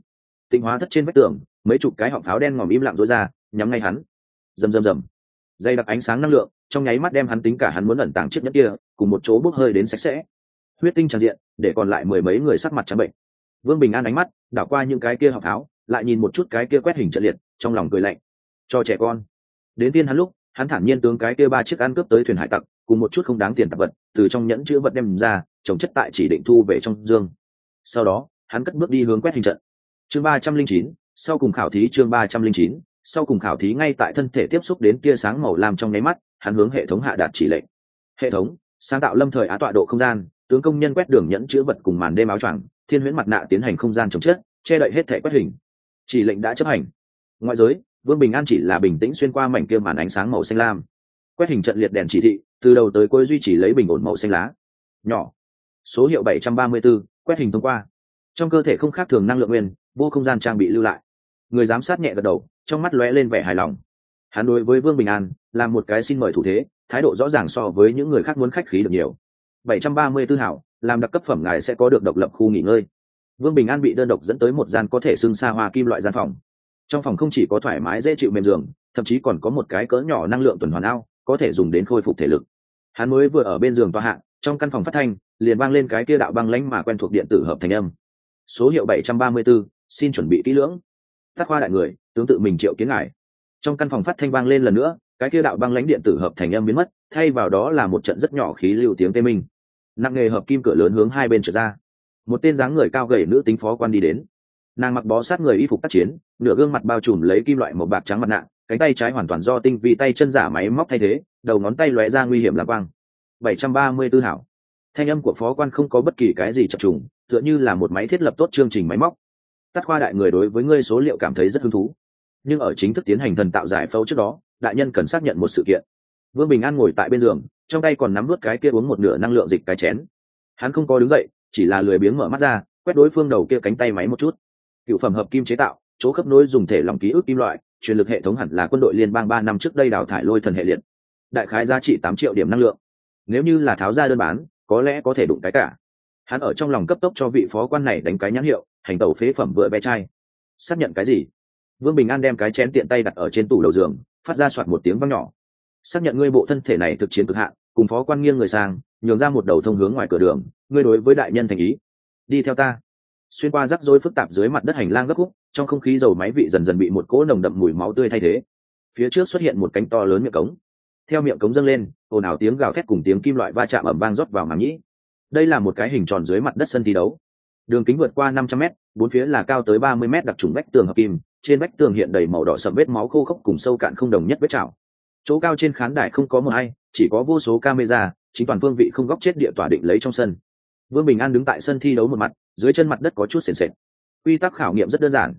Tịnh hóa thất trên vách tường, mấy chục cái họng pháo đen ngòm im lặng rối ra, nhắm ngay hắn. Rầm rầm rầm. Dây đặc ánh sáng năng lượng, trong nháy mắt đem hắn tính cả hắn muốn ẩn tàng chiếc nhẫn kia, cùng một chỗ bốc hơi đến sạch sẽ. Huyết tinh tràn diện, để còn lại mười mấy người sắc mặt trắng bệnh. Vương bình an ánh mắt đảo qua những cái kia học pháo, lại nhìn một chút cái kia quét hình trận liệt trong lòng cười lạnh. Cho trẻ con. Đến tiên hắn lúc, hắn thản nhiên tướng cái kia ba chiếc ăn cướp tới thuyền hải tặc, cùng một chút không đáng tiền tạp vật, từ trong nhẫn chữ vật đem ra, trồng chất tại chỉ định thu về trong dương. Sau đó, hắn cất bước đi hướng quét hình trận. Chương ba trăm linh chín, sau cùng khảo thí chương ba trăm linh chín, sau cùng khảo thí ngay tại thân thể tiếp xúc đến tia sáng màu lam trong nháy mắt, hắn hướng hệ thống hạ đạt chỉ lệnh. Hệ thống, sáng tạo lâm thời á tọa độ không gian, tướng công nhân quét đường nhẫn chữ vật cùng màn đêm áo choàng, thiên huyễn mặt nạ tiến hành không gian chống chết che đậy hết thể quét hình. Chỉ lệnh đã chấp hành ngoại giới vương bình an chỉ là bình tĩnh xuyên qua mảnh kia màn ánh sáng màu xanh lam. Quét hình trận liệt đèn chỉ thị từ đầu tới cuối duy trì lấy bình ổn màu xanh lá. Nhỏ. Số hiệu 734, quét hình thông qua. Trong cơ thể không khác thường năng lượng nguyên vô không gian trang bị lưu lại. Người giám sát nhẹ gật đầu trong mắt lóe lên vẻ hài lòng. Hắn đối với vương bình an là một cái xin mời thủ thế thái độ rõ ràng so với những người khác muốn khách khí được nhiều. 734 hảo làm đặc cấp phẩm ngài sẽ có được độc lập khu nghỉ ngơi. Vương bình an bị đơn độc dẫn tới một gian có thể xưng xa hoa kim loại gian phòng trong phòng không chỉ có thoải mái dễ chịu mềm giường thậm chí còn có một cái cỡ nhỏ năng lượng tuần hoàn ao có thể dùng đến khôi phục thể lực. Hắn mới vừa ở bên giường tòa hạng trong căn phòng phát thanh liền vang lên cái kia đạo băng lánh mà quen thuộc điện tử hợp thành âm. Số hiệu 734, xin chuẩn bị kỹ lưỡng. Tác khoa đại người tướng tự mình triệu kiến ngài. Trong căn phòng phát thanh vang lên lần nữa cái kia đạo băng lãnh điện tử hợp thành âm biến mất thay vào đó là một trận rất nhỏ khí lưu tiếng tê minh. Nặng nghề hợp kim cửa lớn hướng hai bên trở ra. Một tên dáng người cao gầy nữ tính phó quan đi đến nàng mặc bó sát người y phục tác chiến, nửa gương mặt bao trùm lấy kim loại màu bạc trắng mặt nạ, cánh tay trái hoàn toàn do tinh vi tay chân giả máy móc thay thế, đầu ngón tay lóe ra nguy hiểm lạc quang. Bảy trăm ba mươi tư hảo. Thanh âm của phó quan không có bất kỳ cái gì chập trùng, tựa như là một máy thiết lập tốt chương trình máy móc. Tắt khoa đại người đối với ngươi số liệu cảm thấy rất hứng thú. Nhưng ở chính thức tiến hành thần tạo giải phẫu trước đó, đại nhân cần xác nhận một sự kiện. Vương bình an ngồi tại bên giường, trong tay còn nắm vớt cái kia uống một nửa năng lượng dịch cái chén. Hắn không có đứng dậy, chỉ là lười biếng mở mắt ra, quét đối phương đầu kia cánh tay máy một chút cựu phẩm hợp kim chế tạo, chỗ khớp nối dùng thể lòng ký ức kim loại, truyền lực hệ thống hẳn là quân đội liên bang ba năm trước đây đào thải lôi thần hệ liệt. Đại khái giá trị tám triệu điểm năng lượng. Nếu như là tháo ra đơn bán, có lẽ có thể đụng cái cả. Hắn ở trong lòng cấp tốc cho vị phó quan này đánh cái nhãn hiệu, hành tẩu phế phẩm vựa bé chai. xác nhận cái gì? Vương bình an đem cái chén tiện tay đặt ở trên tủ đầu giường, phát ra soạt một tiếng văng nhỏ. Xác nhận ngươi bộ thân thể này thực chiến cực hạn, cùng phó quan nghiêng người sang, nhường ra một đầu thông hướng ngoài cửa đường, ngươi đối với đại nhân thành ý. Đi theo ta xuyên qua rắc rối phức tạp dưới mặt đất hành lang gấp khúc, trong không khí dầu máy vị dần dần bị một cỗ nồng đậm mùi máu tươi thay thế. Phía trước xuất hiện một cánh to lớn miệng cống. Theo miệng cống dâng lên, ồn ào tiếng gào thét cùng tiếng kim loại va chạm ẩm vang rót vào màng nhĩ. Đây là một cái hình tròn dưới mặt đất sân thi đấu. Đường kính vượt qua năm trăm m bốn phía là cao tới ba mươi m đặc trùng vách tường hợp kim, trên vách tường hiện đầy màu đỏ sậm vết máu khô khốc cùng sâu cạn không đồng nhất vết chảo. Chỗ cao trên khán đài không có mờ hay, chỉ có vô số camera, chính toàn phương vị không góc chết địa tỏa định lấy trong sân. Vương bình an đứng tại sân thi đấu một mặt dưới chân mặt đất có chút sền sệt. Quy tắc khảo nghiệm rất đơn giản.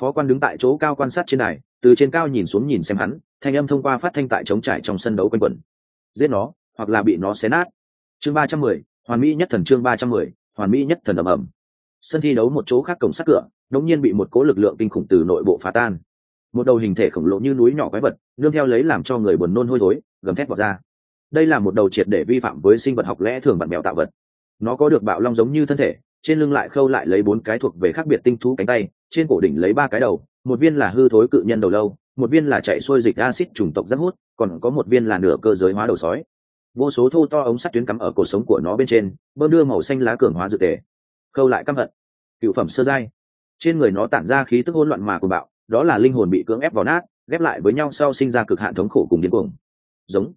Phó quan đứng tại chỗ cao quan sát trên đài, từ trên cao nhìn xuống nhìn xem hắn, thanh âm thông qua phát thanh tại chống trải trong sân đấu quanh quẩn. Giết nó, hoặc là bị nó xé nát. Chương ba trăm mười, hoàn mỹ nhất thần chương ba trăm mười, hoàn mỹ nhất thần ầm ầm. Sân thi đấu một chỗ khác cổng sắt cửa đống nhiên bị một cố lực lượng kinh khủng từ nội bộ phá tan. Một đầu hình thể khổng lồ như núi nhỏ quái vật, nương theo lấy làm cho người buồn nôn hôi thối, gầm thét vào ra. Đây là một đầu triệt để vi phạm với sinh vật học lẽ thường bạn mèo tạo vật. Nó có được bạo long giống như thân thể trên lưng lại khâu lại lấy bốn cái thuộc về khác biệt tinh thú cánh tay, trên cổ đỉnh lấy ba cái đầu, một viên là hư thối cự nhân đầu lâu, một viên là chạy xuôi dịch acid chủng tộc rất hút, còn có một viên là nửa cơ giới hóa đầu sói. Vô số thô to ống sắt tuyến cắm ở cổ sống của nó bên trên, bơm đưa màu xanh lá cường hóa dự tề. Khâu lại căm hận. Cựu phẩm sơ giai. Trên người nó tản ra khí tức hỗn loạn mà của bạo, đó là linh hồn bị cưỡng ép vào nát, ghép lại với nhau sau sinh ra cực hạn thống khổ cùng điên cuồng. Giống.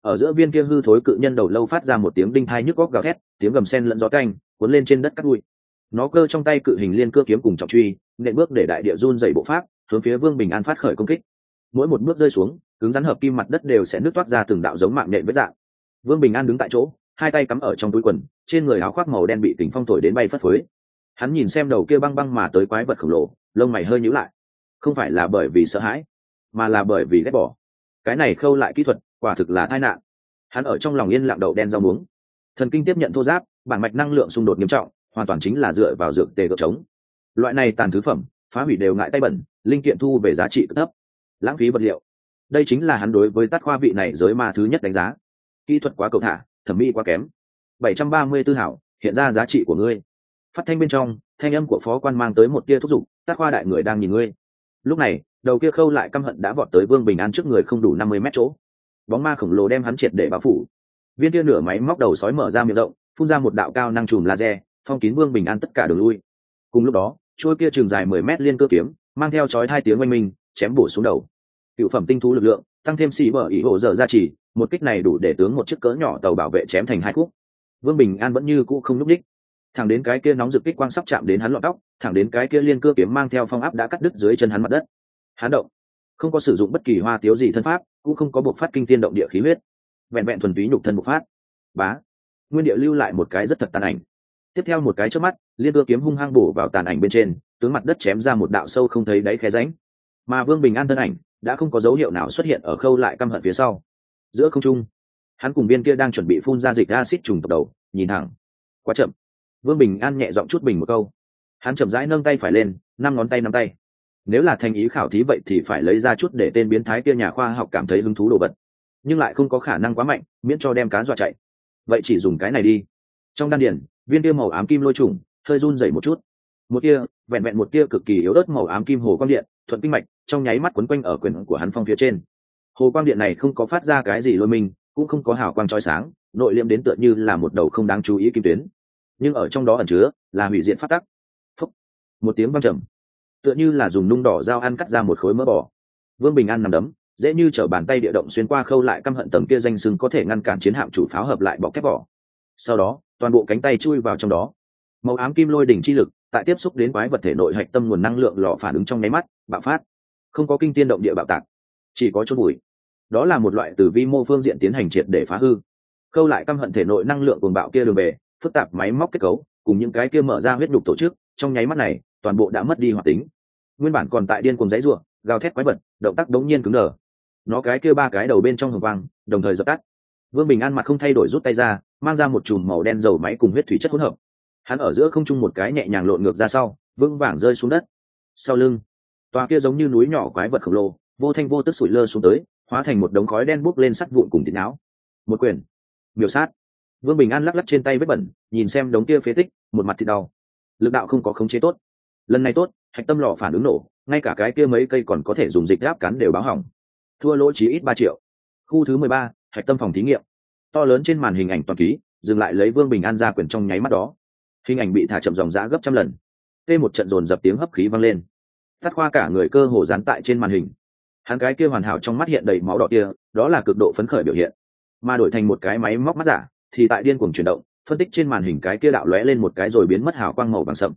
Ở giữa viên kia hư thối cự nhân đầu lâu phát ra một tiếng đinh thai nhức góc gào thét, tiếng gầm sen lẫn gió canh cuốn lên trên đất cắt bụi. Nó cơ trong tay cự hình liên cưa kiếm cùng trọng truy, nện bước để đại địa run dày bộ pháp, hướng phía vương bình an phát khởi công kích. Mỗi một bước rơi xuống, cứng rắn hợp kim mặt đất đều sẽ nước toát ra từng đạo giống mạng nện với dạng. Vương bình an đứng tại chỗ, hai tay cắm ở trong túi quần, trên người áo khoác màu đen bị kính phong thổi đến bay phất phới. Hắn nhìn xem đầu kia băng băng mà tới quái vật khổng lồ, lông mày hơi nhíu lại. Không phải là bởi vì sợ hãi, mà là bởi vì ghét bỏ. Cái này khâu lại kỹ thuật, quả thực là tai nạn. Hắn ở trong lòng yên lặng đậu đen rau muống thần kinh tiếp nhận thô giáp, bản mạch năng lượng xung đột nghiêm trọng, hoàn toàn chính là dựa vào dược tề cỡ trống loại này tàn thứ phẩm, phá hủy đều ngại tay bẩn, linh kiện thu về giá trị thấp. Lãng phí vật liệu. Đây chính là hắn đối với tát khoa vị này giới ma thứ nhất đánh giá. Kỹ thuật quá cầu thả, thẩm mỹ quá kém. Bảy trăm ba mươi tư hảo, hiện ra giá trị của ngươi. Phát thanh bên trong, thanh âm của phó quan mang tới một tia thúc giục, tát khoa đại người đang nhìn ngươi. Lúc này, đầu kia khâu lại căm hận đã vọt tới vương bình an trước người không đủ năm mươi mét chỗ. Bóng ma khổng lồ đem hắn triệt để bao phủ viên tia nửa máy móc đầu sói mở ra miệng rộng, phun ra một đạo cao năng chùm laser, phong kín vương bình an tất cả đường lui. Cùng lúc đó trôi kia trường dài mười mét liên cơ kiếm, mang theo chói hai tiếng oanh minh, chém bổ xuống đầu. Cựu phẩm tinh thú lực lượng, tăng thêm xì bờ ý hộ dở ra chỉ, một kích này đủ để tướng một chiếc cỡ nhỏ tàu bảo vệ chém thành hai khúc. Vương bình an vẫn như cũ không núp đích thẳng đến cái kia nóng rực kích quang sắp chạm đến hắn lọt tóc, thẳng đến cái kia liên cưa kiếm mang theo phong áp đã cắt đứt dưới chân hắn mặt đất. Hắn động. Không có sử dụng bất kỳ hoa tiếu gì thân pháp, cũng không có buộc phát kinh tiên động địa khí huyết vẹn vẹn thuần túy nhục thân bộc phát. Bá. Nguyên địa lưu lại một cái rất thật tàn ảnh. Tiếp theo một cái trước mắt, liên đưa kiếm hung hăng bổ vào tàn ảnh bên trên, tướng mặt đất chém ra một đạo sâu không thấy đáy khe ránh mà vương bình an thân ảnh đã không có dấu hiệu nào xuất hiện ở khâu lại căm hận phía sau. Giữa không trung, hắn cùng viên kia đang chuẩn bị phun ra dịch acid trùng tộc đầu, nhìn thẳng. Quá chậm. Vương bình an nhẹ giọng chút bình một câu. Hắn chậm rãi nâng tay phải lên, năm ngón tay năm tay. Nếu là thành ý khảo thí vậy thì phải lấy ra chút để tên biến thái kia nhà khoa học cảm thấy hứng thú đồ vật nhưng lại không có khả năng quá mạnh, miễn cho đem cá dọa chạy. Vậy chỉ dùng cái này đi. Trong đan điển viên kia màu ám kim lôi trùng, hơi run dày một chút. Một kia vẹn vẹn một kia cực kỳ yếu ớt màu ám kim hồ quang điện, thuận kinh mạch, trong nháy mắt quấn quanh ở quyền của hắn phong phía trên. Hồ quang điện này không có phát ra cái gì lôi mình cũng không có hào quang trói sáng, nội liêm đến tựa như là một đầu không đáng chú ý kim tuyến. Nhưng ở trong đó ẩn chứa, là hủy diện phát tắc. Phúc. một tiếng văng trầm. Tựa như là dùng nung đỏ dao ăn cắt ra một khối mỡ bò. Vương bình an nằm đấm dễ như chở bàn tay địa động xuyên qua khâu lại căm hận tầng kia danh sưng có thể ngăn cản chiến hạm chủ pháo hợp lại bọc thép vỏ. Sau đó, toàn bộ cánh tay chui vào trong đó. Màu ám kim lôi đỉnh chi lực, tại tiếp xúc đến quái vật thể nội hạch tâm nguồn năng lượng lò phản ứng trong nháy mắt, bạo phát. Không có kinh tiên động địa bạo tạc, chỉ có chốt bụi đó là một loại từ vi mô phương diện tiến hành triệt để phá hư. Khâu lại căm hận thể nội năng lượng cuồng bạo kia đường về, phức tạp máy móc kết cấu, cùng những cái kia mở ra huyết đục tổ chức, trong nháy mắt này, toàn bộ đã mất đi hoạt tính. Nguyên bản còn tại điên cuồng giấy ruộng gào thét quái vật, động tác đống nhiên cứng đờ nó cái kia ba cái đầu bên trong hồng quang, đồng thời dập tắt. Vương bình an mặt không thay đổi rút tay ra, mang ra một chùm màu đen dầu máy cùng huyết thủy chất hỗn hợp. Hắn ở giữa không trung một cái nhẹ nhàng lộn ngược ra sau, vững vàng rơi xuống đất. Sau lưng, tòa kia giống như núi nhỏ quái vật khổng lồ, vô thanh vô tức sủi lơ xuống tới, hóa thành một đống khói đen bốc lên sắt vụn cùng thịt áo một quyền. Miểu sát. Vương bình an lắc lắc trên tay vết bẩn, nhìn xem đống kia phế tích, một mặt thì đau. Lực đạo không có khống chế tốt. Lần này tốt, hạch tâm lò phản ứng nổ, ngay cả cái kia mấy cây còn có thể dùng dịch gáp cắn đều báo hỏng thua lỗ chí ít ba triệu. Khu thứ mười ba, hạch tâm phòng thí nghiệm. To lớn trên màn hình ảnh toàn ký, dừng lại lấy vương bình an ra quyền trong nháy mắt đó. Hình ảnh bị thả chậm dòng giã gấp trăm lần. Tê một trận dồn dập tiếng hấp khí vang lên. Tắt khoa cả người cơ hồ dán tại trên màn hình. Hắn cái kia hoàn hảo trong mắt hiện đầy máu đỏ kia, đó là cực độ phấn khởi biểu hiện. Mà đổi thành một cái máy móc mắt giả, thì tại điên cuồng chuyển động, phân tích trên màn hình cái kia đạo lóe lên một cái rồi biến mất hào quang màu vàng sậm.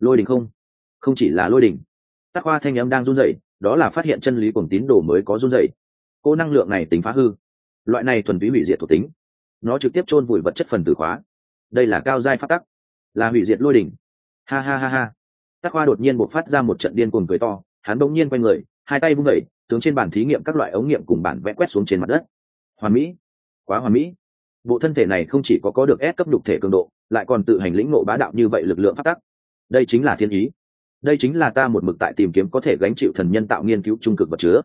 Lôi đình không? Không chỉ là lôi đình tắc khoa thanh âm đang run rẩy đó là phát hiện chân lý cùng tín đồ mới có run dậy. cô năng lượng này tính phá hư. Loại này thuần túy hủy diệt thuộc tính, nó trực tiếp chôn vùi vật chất phần tử khóa. Đây là cao giai phát tắc, là hủy diệt lôi đỉnh. Ha ha ha ha. Tắc khoa đột nhiên buộc phát ra một trận điên cuồng cười to, hắn bỗng nhiên quay người, hai tay vung vẩy tướng trên bàn thí nghiệm các loại ống nghiệm cùng bản vẽ quét xuống trên mặt đất. Hoàn mỹ. Quá hoàn mỹ. Bộ thân thể này không chỉ có có được ép cấp đục thể cường độ, lại còn tự hành lĩnh ngộ bá đạo như vậy lực lượng phát tắc. Đây chính là thiên ý đây chính là ta một mực tại tìm kiếm có thể gánh chịu thần nhân tạo nghiên cứu trung cực vật chứa.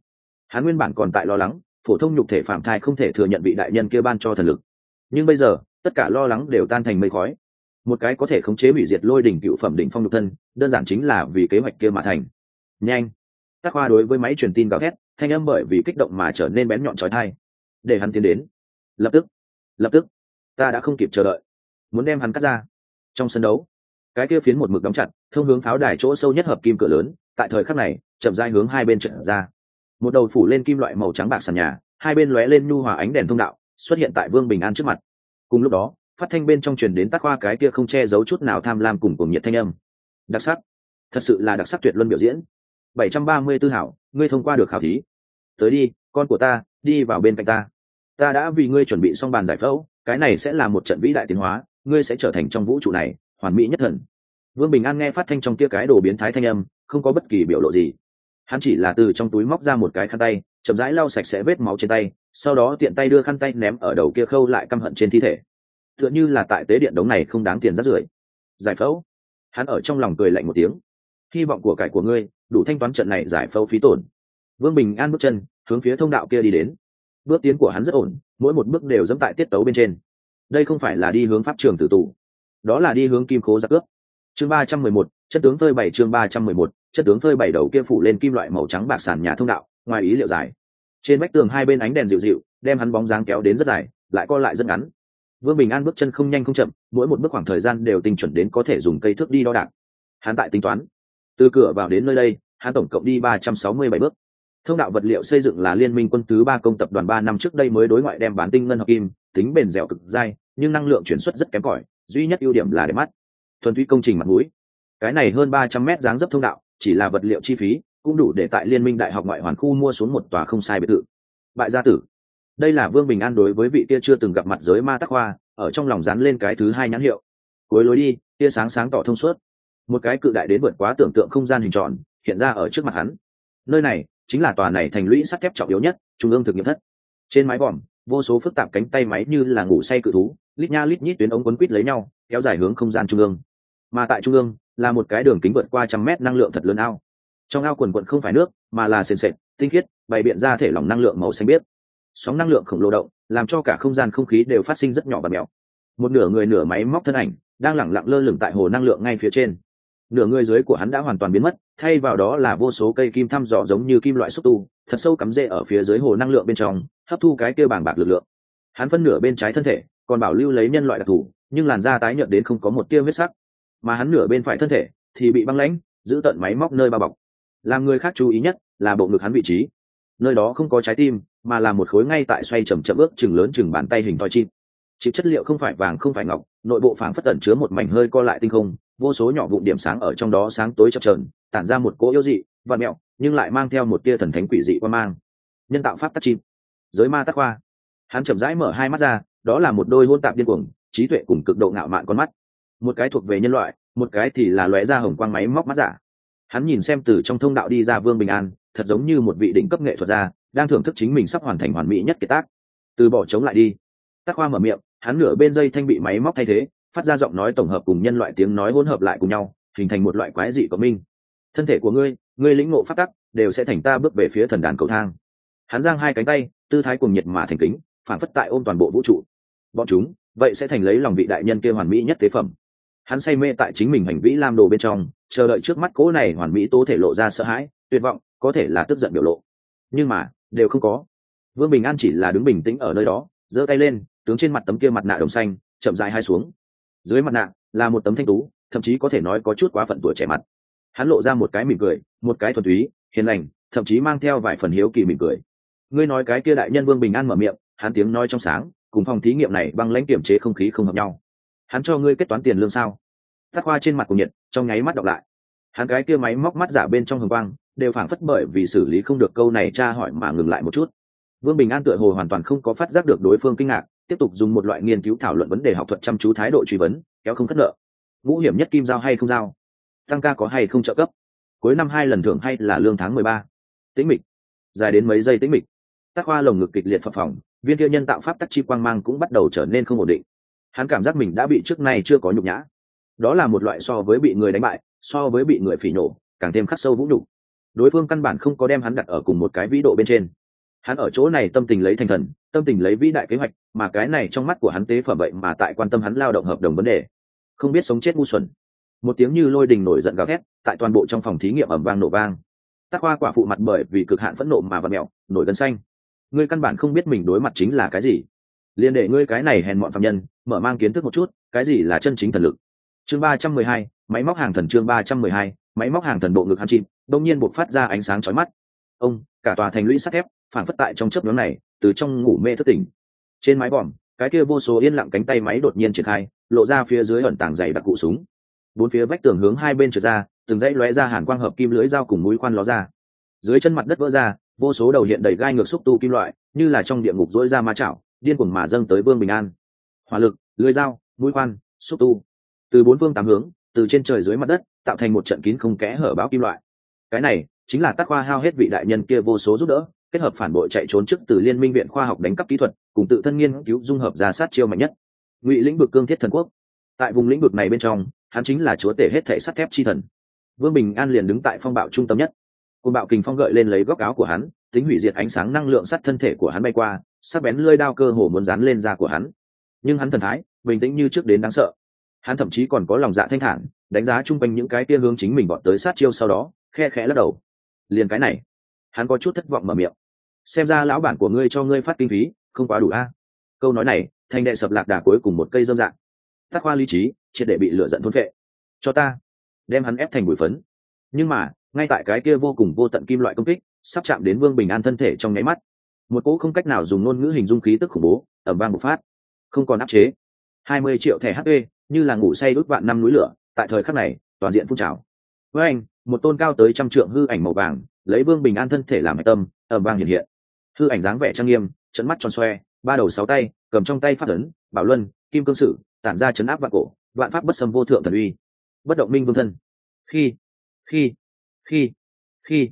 Hắn nguyên bản còn tại lo lắng, phổ thông nhục thể phạm thai không thể thừa nhận vị đại nhân kia ban cho thần lực. Nhưng bây giờ, tất cả lo lắng đều tan thành mây khói. Một cái có thể khống chế hủy diệt lôi đỉnh cựu phẩm đỉnh phong nhục thân, đơn giản chính là vì kế hoạch kia mà thành. Nhanh! Tác khoa đối với máy truyền tin gào thét, thanh âm bởi vì kích động mà trở nên bén nhọn trói thai để hắn tiến đến. Lập tức! Lập tức! Ta đã không kịp chờ đợi. Muốn đem hắn cắt ra. Trong sân đấu, cái kia phiến một mực đóng chặt thông hướng pháo đài chỗ sâu nhất hợp kim cửa lớn, tại thời khắc này, chậm dai hướng hai bên trận ra. Một đầu phủ lên kim loại màu trắng bạc sàn nhà, hai bên lóe lên nhu hòa ánh đèn thông đạo, xuất hiện tại vương bình an trước mặt. Cùng lúc đó, phát thanh bên trong truyền đến tác khoa cái kia không che giấu chút nào tham lam cùng cùng nhiệt thanh âm. Đặc sắc. Thật sự là đặc sắc tuyệt luân biểu diễn. Bảy trăm ba mươi tư hảo, ngươi thông qua được khảo thí. Tới đi, con của ta, đi vào bên cạnh ta. Ta đã vì ngươi chuẩn bị xong bàn giải phẫu, cái này sẽ là một trận vĩ đại tiến hóa, ngươi sẽ trở thành trong vũ trụ này, hoàn mỹ nhất thần vương bình an nghe phát thanh trong kia cái đồ biến thái thanh âm, không có bất kỳ biểu lộ gì. Hắn chỉ là từ trong túi móc ra một cái khăn tay, chậm rãi lau sạch sẽ vết máu trên tay, sau đó tiện tay đưa khăn tay ném ở đầu kia khâu lại căm hận trên thi thể. Tựa như là tại tế điện đống này không đáng tiền rất rưởi. Giải phẫu. Hắn ở trong lòng cười lạnh một tiếng. Hy vọng của cải của ngươi, đủ thanh toán trận này giải phẫu phí tổn. Vương bình an bước chân, hướng phía thông đạo kia đi đến. Bước tiến của hắn rất ổn, mỗi một bước đều dẫm tại tiết tấu bên trên. Đây không phải là đi hướng pháp trường tử tù. Đó là đi hướng kim khố giặc cướp chương ba trăm mười một, chất tướng phơi bảy chương ba trăm mười một, chất tướng phơi bảy đầu kia phủ lên kim loại màu trắng bạc sàn nhà thông đạo, ngoài ý liệu dài. Trên vách tường hai bên ánh đèn dịu dịu, đem hắn bóng dáng kéo đến rất dài, lại co lại rất ngắn. Vương bình an bước chân không nhanh không chậm, mỗi một bước khoảng thời gian đều tinh chuẩn đến có thể dùng cây thước đi đo đạc. Hắn tại tính toán. Từ cửa vào đến nơi đây, hắn tổng cộng đi ba trăm sáu mươi bảy bước. Thông đạo vật liệu xây dựng là liên minh quân thứ ba công tập đoàn ba năm trước đây mới đối ngoại đem bán tinh ngân hợp kim, tính bền dẻo cực dai, nhưng năng lượng chuyển xuất rất kém cỏi, duy nhất ưu điểm là để mắt thuần túy công trình mặt mũi. Cái này hơn ba trăm mét dáng dấp thông đạo, chỉ là vật liệu chi phí, cũng đủ để tại liên minh đại học ngoại hoàn khu mua xuống một tòa không sai biệt thự. Bại gia tử. Đây là vương bình an đối với vị kia chưa từng gặp mặt giới ma tắc hoa, ở trong lòng dán lên cái thứ hai nhãn hiệu. Cuối lối đi, tia sáng sáng tỏ thông suốt. Một cái cự đại đến vượt quá tưởng tượng không gian hình tròn, hiện ra ở trước mặt hắn. Nơi này, chính là tòa này thành lũy sắt thép trọng yếu nhất, trung ương thực nghiệm thất. Trên mái vòm, vô số phức tạp cánh tay máy như là ngủ say cự thú, lít nha lít nhít tuyến ống quấn quít lấy nhau, kéo dài hướng không gian trung ương mà tại trung ương, là một cái đường kính vượt qua trăm mét năng lượng thật lớn ao. Trong ao quần quận không phải nước, mà là sền sệt, tinh khiết, bày biện ra thể lỏng năng lượng màu xanh biếc. Sóng năng lượng khổng lồ động, làm cho cả không gian không khí đều phát sinh rất nhỏ và mèo một nửa người nửa máy móc thân ảnh, đang lẳng lặng lơ lửng tại hồ năng lượng ngay phía trên. Nửa người dưới của hắn đã hoàn toàn biến mất, thay vào đó là vô số cây kim thăm dò giống như kim loại xúc tu, thật sâu cắm rễ ở phía dưới hồ năng lượng bên trong, hấp thu cái kêu bàng bạc lực lượng. Hắn phân nửa bên trái thân thể, còn bảo lưu lấy nhân loại đặc thù, nhưng làn da tái nhợt đến không có một tia huyết sắc mà hắn nửa bên phải thân thể thì bị băng lãnh, giữ tận máy móc nơi bao bọc. Làm người khác chú ý nhất là bộ ngực hắn vị trí. Nơi đó không có trái tim, mà là một khối ngay tại xoay chầm chậm ước chừng lớn chừng bàn tay hình toi chim. Chịu chất liệu không phải vàng không phải ngọc, nội bộ phảng phất tẩn chứa một mảnh hơi co lại tinh không, vô số nhỏ vụn điểm sáng ở trong đó sáng tối chập trờn tản ra một cỗ yếu dị và mẹo, nhưng lại mang theo một tia thần thánh quỷ dị qua mang. Nhân tạo pháp tắc chim. Giới ma tắc khoa hắn chậm rãi mở hai mắt ra, đó là một đôi hôn tạp điên cuồng, trí tuệ cùng cực độ ngạo mạn con mắt một cái thuộc về nhân loại, một cái thì là lóe ra hồng quang máy móc mắt giả. Hắn nhìn xem từ trong thông đạo đi ra vương bình an, thật giống như một vị đỉnh cấp nghệ thuật gia, đang thưởng thức chính mình sắp hoàn thành hoàn mỹ nhất kiệt tác. Từ bỏ chống lại đi. Tác khoa mở miệng, hắn nửa bên dây thanh bị máy móc thay thế, phát ra giọng nói tổng hợp cùng nhân loại tiếng nói hỗn hợp lại cùng nhau, hình thành một loại quái dị có minh. Thân thể của ngươi ngươi lĩnh ngộ phát tắc, đều sẽ thành ta bước về phía thần đàn cầu thang. Hắn giang hai cánh tay, tư thái cùng nhiệt mà thành kính, phản phất tại ôm toàn bộ vũ trụ. Bọn chúng, vậy sẽ thành lấy lòng vị đại nhân kia hoàn mỹ nhất tế phẩm hắn say mê tại chính mình hành vĩ lam đồ bên trong, chờ đợi trước mắt cố này hoàn mỹ tố thể lộ ra sợ hãi, tuyệt vọng, có thể là tức giận biểu lộ. Nhưng mà, đều không có. Vương bình an chỉ là đứng bình tĩnh ở nơi đó, giơ tay lên, tướng trên mặt tấm kia mặt nạ đồng xanh, chậm dài hai xuống. Dưới mặt nạ, là một tấm thanh tú, thậm chí có thể nói có chút quá phận tuổi trẻ mặt. Hắn lộ ra một cái mỉm cười, một cái thuần túy, hiền lành, thậm chí mang theo vài phần hiếu kỳ mỉm cười. Ngươi nói cái kia đại nhân vương bình an mở miệng, hắn tiếng nói trong sáng, cùng phòng thí nghiệm này băng lãnh kiểm chế không khí không hợp nhau hắn cho ngươi kết toán tiền lương sao? Tắc hoa trên mặt cùng nhiệt trong nháy mắt đọc lại. Hắn cái kia máy móc mắt giả bên trong hồng quang, đều phảng phất bởi vì xử lý không được câu này tra hỏi mà ngừng lại một chút. Vương bình an tựa hồ hoàn toàn không có phát giác được đối phương kinh ngạc, tiếp tục dùng một loại nghiên cứu thảo luận vấn đề học thuật chăm chú thái độ truy vấn, kéo không khất nợ. Ngũ hiểm nhất kim giao hay không giao? Tăng ca có hay không trợ cấp? Cuối năm hai lần thưởng hay là lương tháng mười ba? Tĩnh mịch. Dài đến mấy giây tĩnh mịch. Tác hoa lồng ngực kịch liệt phập phỏng viên kia nhân tạo pháp tắc chi quang mang cũng bắt đầu trở nên không ổn định hắn cảm giác mình đã bị trước nay chưa có nhục nhã. Đó là một loại so với bị người đánh bại, so với bị người phỉ nổ càng thêm khắc sâu vũ nhục. Đối phương căn bản không có đem hắn đặt ở cùng một cái vĩ độ bên trên. Hắn ở chỗ này tâm tình lấy thành thần, tâm tình lấy vĩ đại kế hoạch, mà cái này trong mắt của hắn tế phẩm vậy mà tại quan tâm hắn lao động hợp đồng vấn đề. Không biết sống chết ngu xuẩn. Một tiếng như lôi đình nổi giận gào thét, tại toàn bộ trong phòng thí nghiệm ẩm vang nổ vang. Tắc hoa quả phụ mặt bởi vì cực hạn phẫn nộ mà vật mẹo nổi gân xanh. Ngươi căn bản không biết mình đối mặt chính là cái gì liền để ngươi cái này hèn mọn phạm nhân, mở mang kiến thức một chút, cái gì là chân chính thần lực? Chương ba trăm mười hai, máy móc hàng thần chương ba trăm mười hai, máy móc hàng thần bộ ngực hắn chìm, đông nhiên buộc phát ra ánh sáng chói mắt. Ông, cả tòa thành lũy sắt thép phản phất tại trong chớp nhóm này, từ trong ngủ mê thất tỉnh. Trên mái vòm, cái kia vô số yên lặng cánh tay máy đột nhiên triển khai, lộ ra phía dưới ẩn tàng dày đặc cụ súng. Bốn phía vách tường hướng hai bên trượt ra, từng dãy lóe ra hàn quang hợp kim lưới dao cùng mũi khoan ló ra. Dưới chân mặt đất vỡ ra, vô số đầu hiện đầy gai ngược xúc tu kim loại, như là trong địa ngục dỗi ra ma chảo điên cuồng mà dâng tới vương bình an. Hỏa lực, lưới dao, mũi khoan, xúc tu. Từ bốn phương tám hướng, từ trên trời dưới mặt đất, tạo thành một trận kín không kẽ hở báo kim loại. Cái này chính là tác khoa hao hết vị đại nhân kia vô số giúp đỡ, kết hợp phản bội chạy trốn trước từ liên minh viện khoa học đánh cắp kỹ thuật, cùng tự thân nghiên cứu dung hợp ra sát chiêu mạnh nhất. Ngụy lĩnh vực cương thiết thần quốc. Tại vùng lĩnh vực này bên trong, hắn chính là chúa tể hết thể sắt thép chi thần. Vương bình an liền đứng tại phong bạo trung tâm nhất. Côn bạo kình phong gợi lên lấy góc áo của hắn, tính hủy diệt ánh sáng năng lượng sắt thân thể của hắn bay qua sắc bén lơi đao cơ hồ muốn dán lên da của hắn. Nhưng hắn thần thái, bình tĩnh như trước đến đáng sợ. Hắn thậm chí còn có lòng dạ thanh thản, đánh giá chung quanh những cái tia hướng chính mình bọn tới sát chiêu sau đó, khe khẽ lắc đầu. Liền cái này, hắn có chút thất vọng mở miệng. Xem ra lão bản của ngươi cho ngươi phát kinh phí, không quá đủ a. Câu nói này thành đệ sập lạc đà cuối cùng một cây dâm dạng. Tắc khoa lý trí, triệt để bị lửa giận thôn vệ cho ta, đem hắn ép thành bụi phấn. Nhưng mà, ngay tại cái kia vô cùng vô tận kim loại công kích, sắp chạm đến vương bình an thân thể trong nháy mắt một cỗ không cách nào dùng ngôn ngữ hình dung khí tức khủng bố ẩm vang bộc phát. Không còn áp chế. Hai mươi triệu thẻ hp như là ngủ say ước vạn năm núi lửa, tại thời khắc này, toàn diện phun trào. Với anh, một tôn cao tới trăm trượng hư ảnh màu vàng, lấy vương bình an thân thể làm hạch tâm ẩm vang hiện hiện. Hư ảnh dáng vẻ trang nghiêm, trận mắt tròn xoe, ba đầu sáu tay, cầm trong tay phát ấn, bảo luân, kim cương sử, tản ra chấn áp vạn cổ, vạn pháp bất sâm vô thượng thần uy. Bất động minh vương thân. Khi khi khi khi,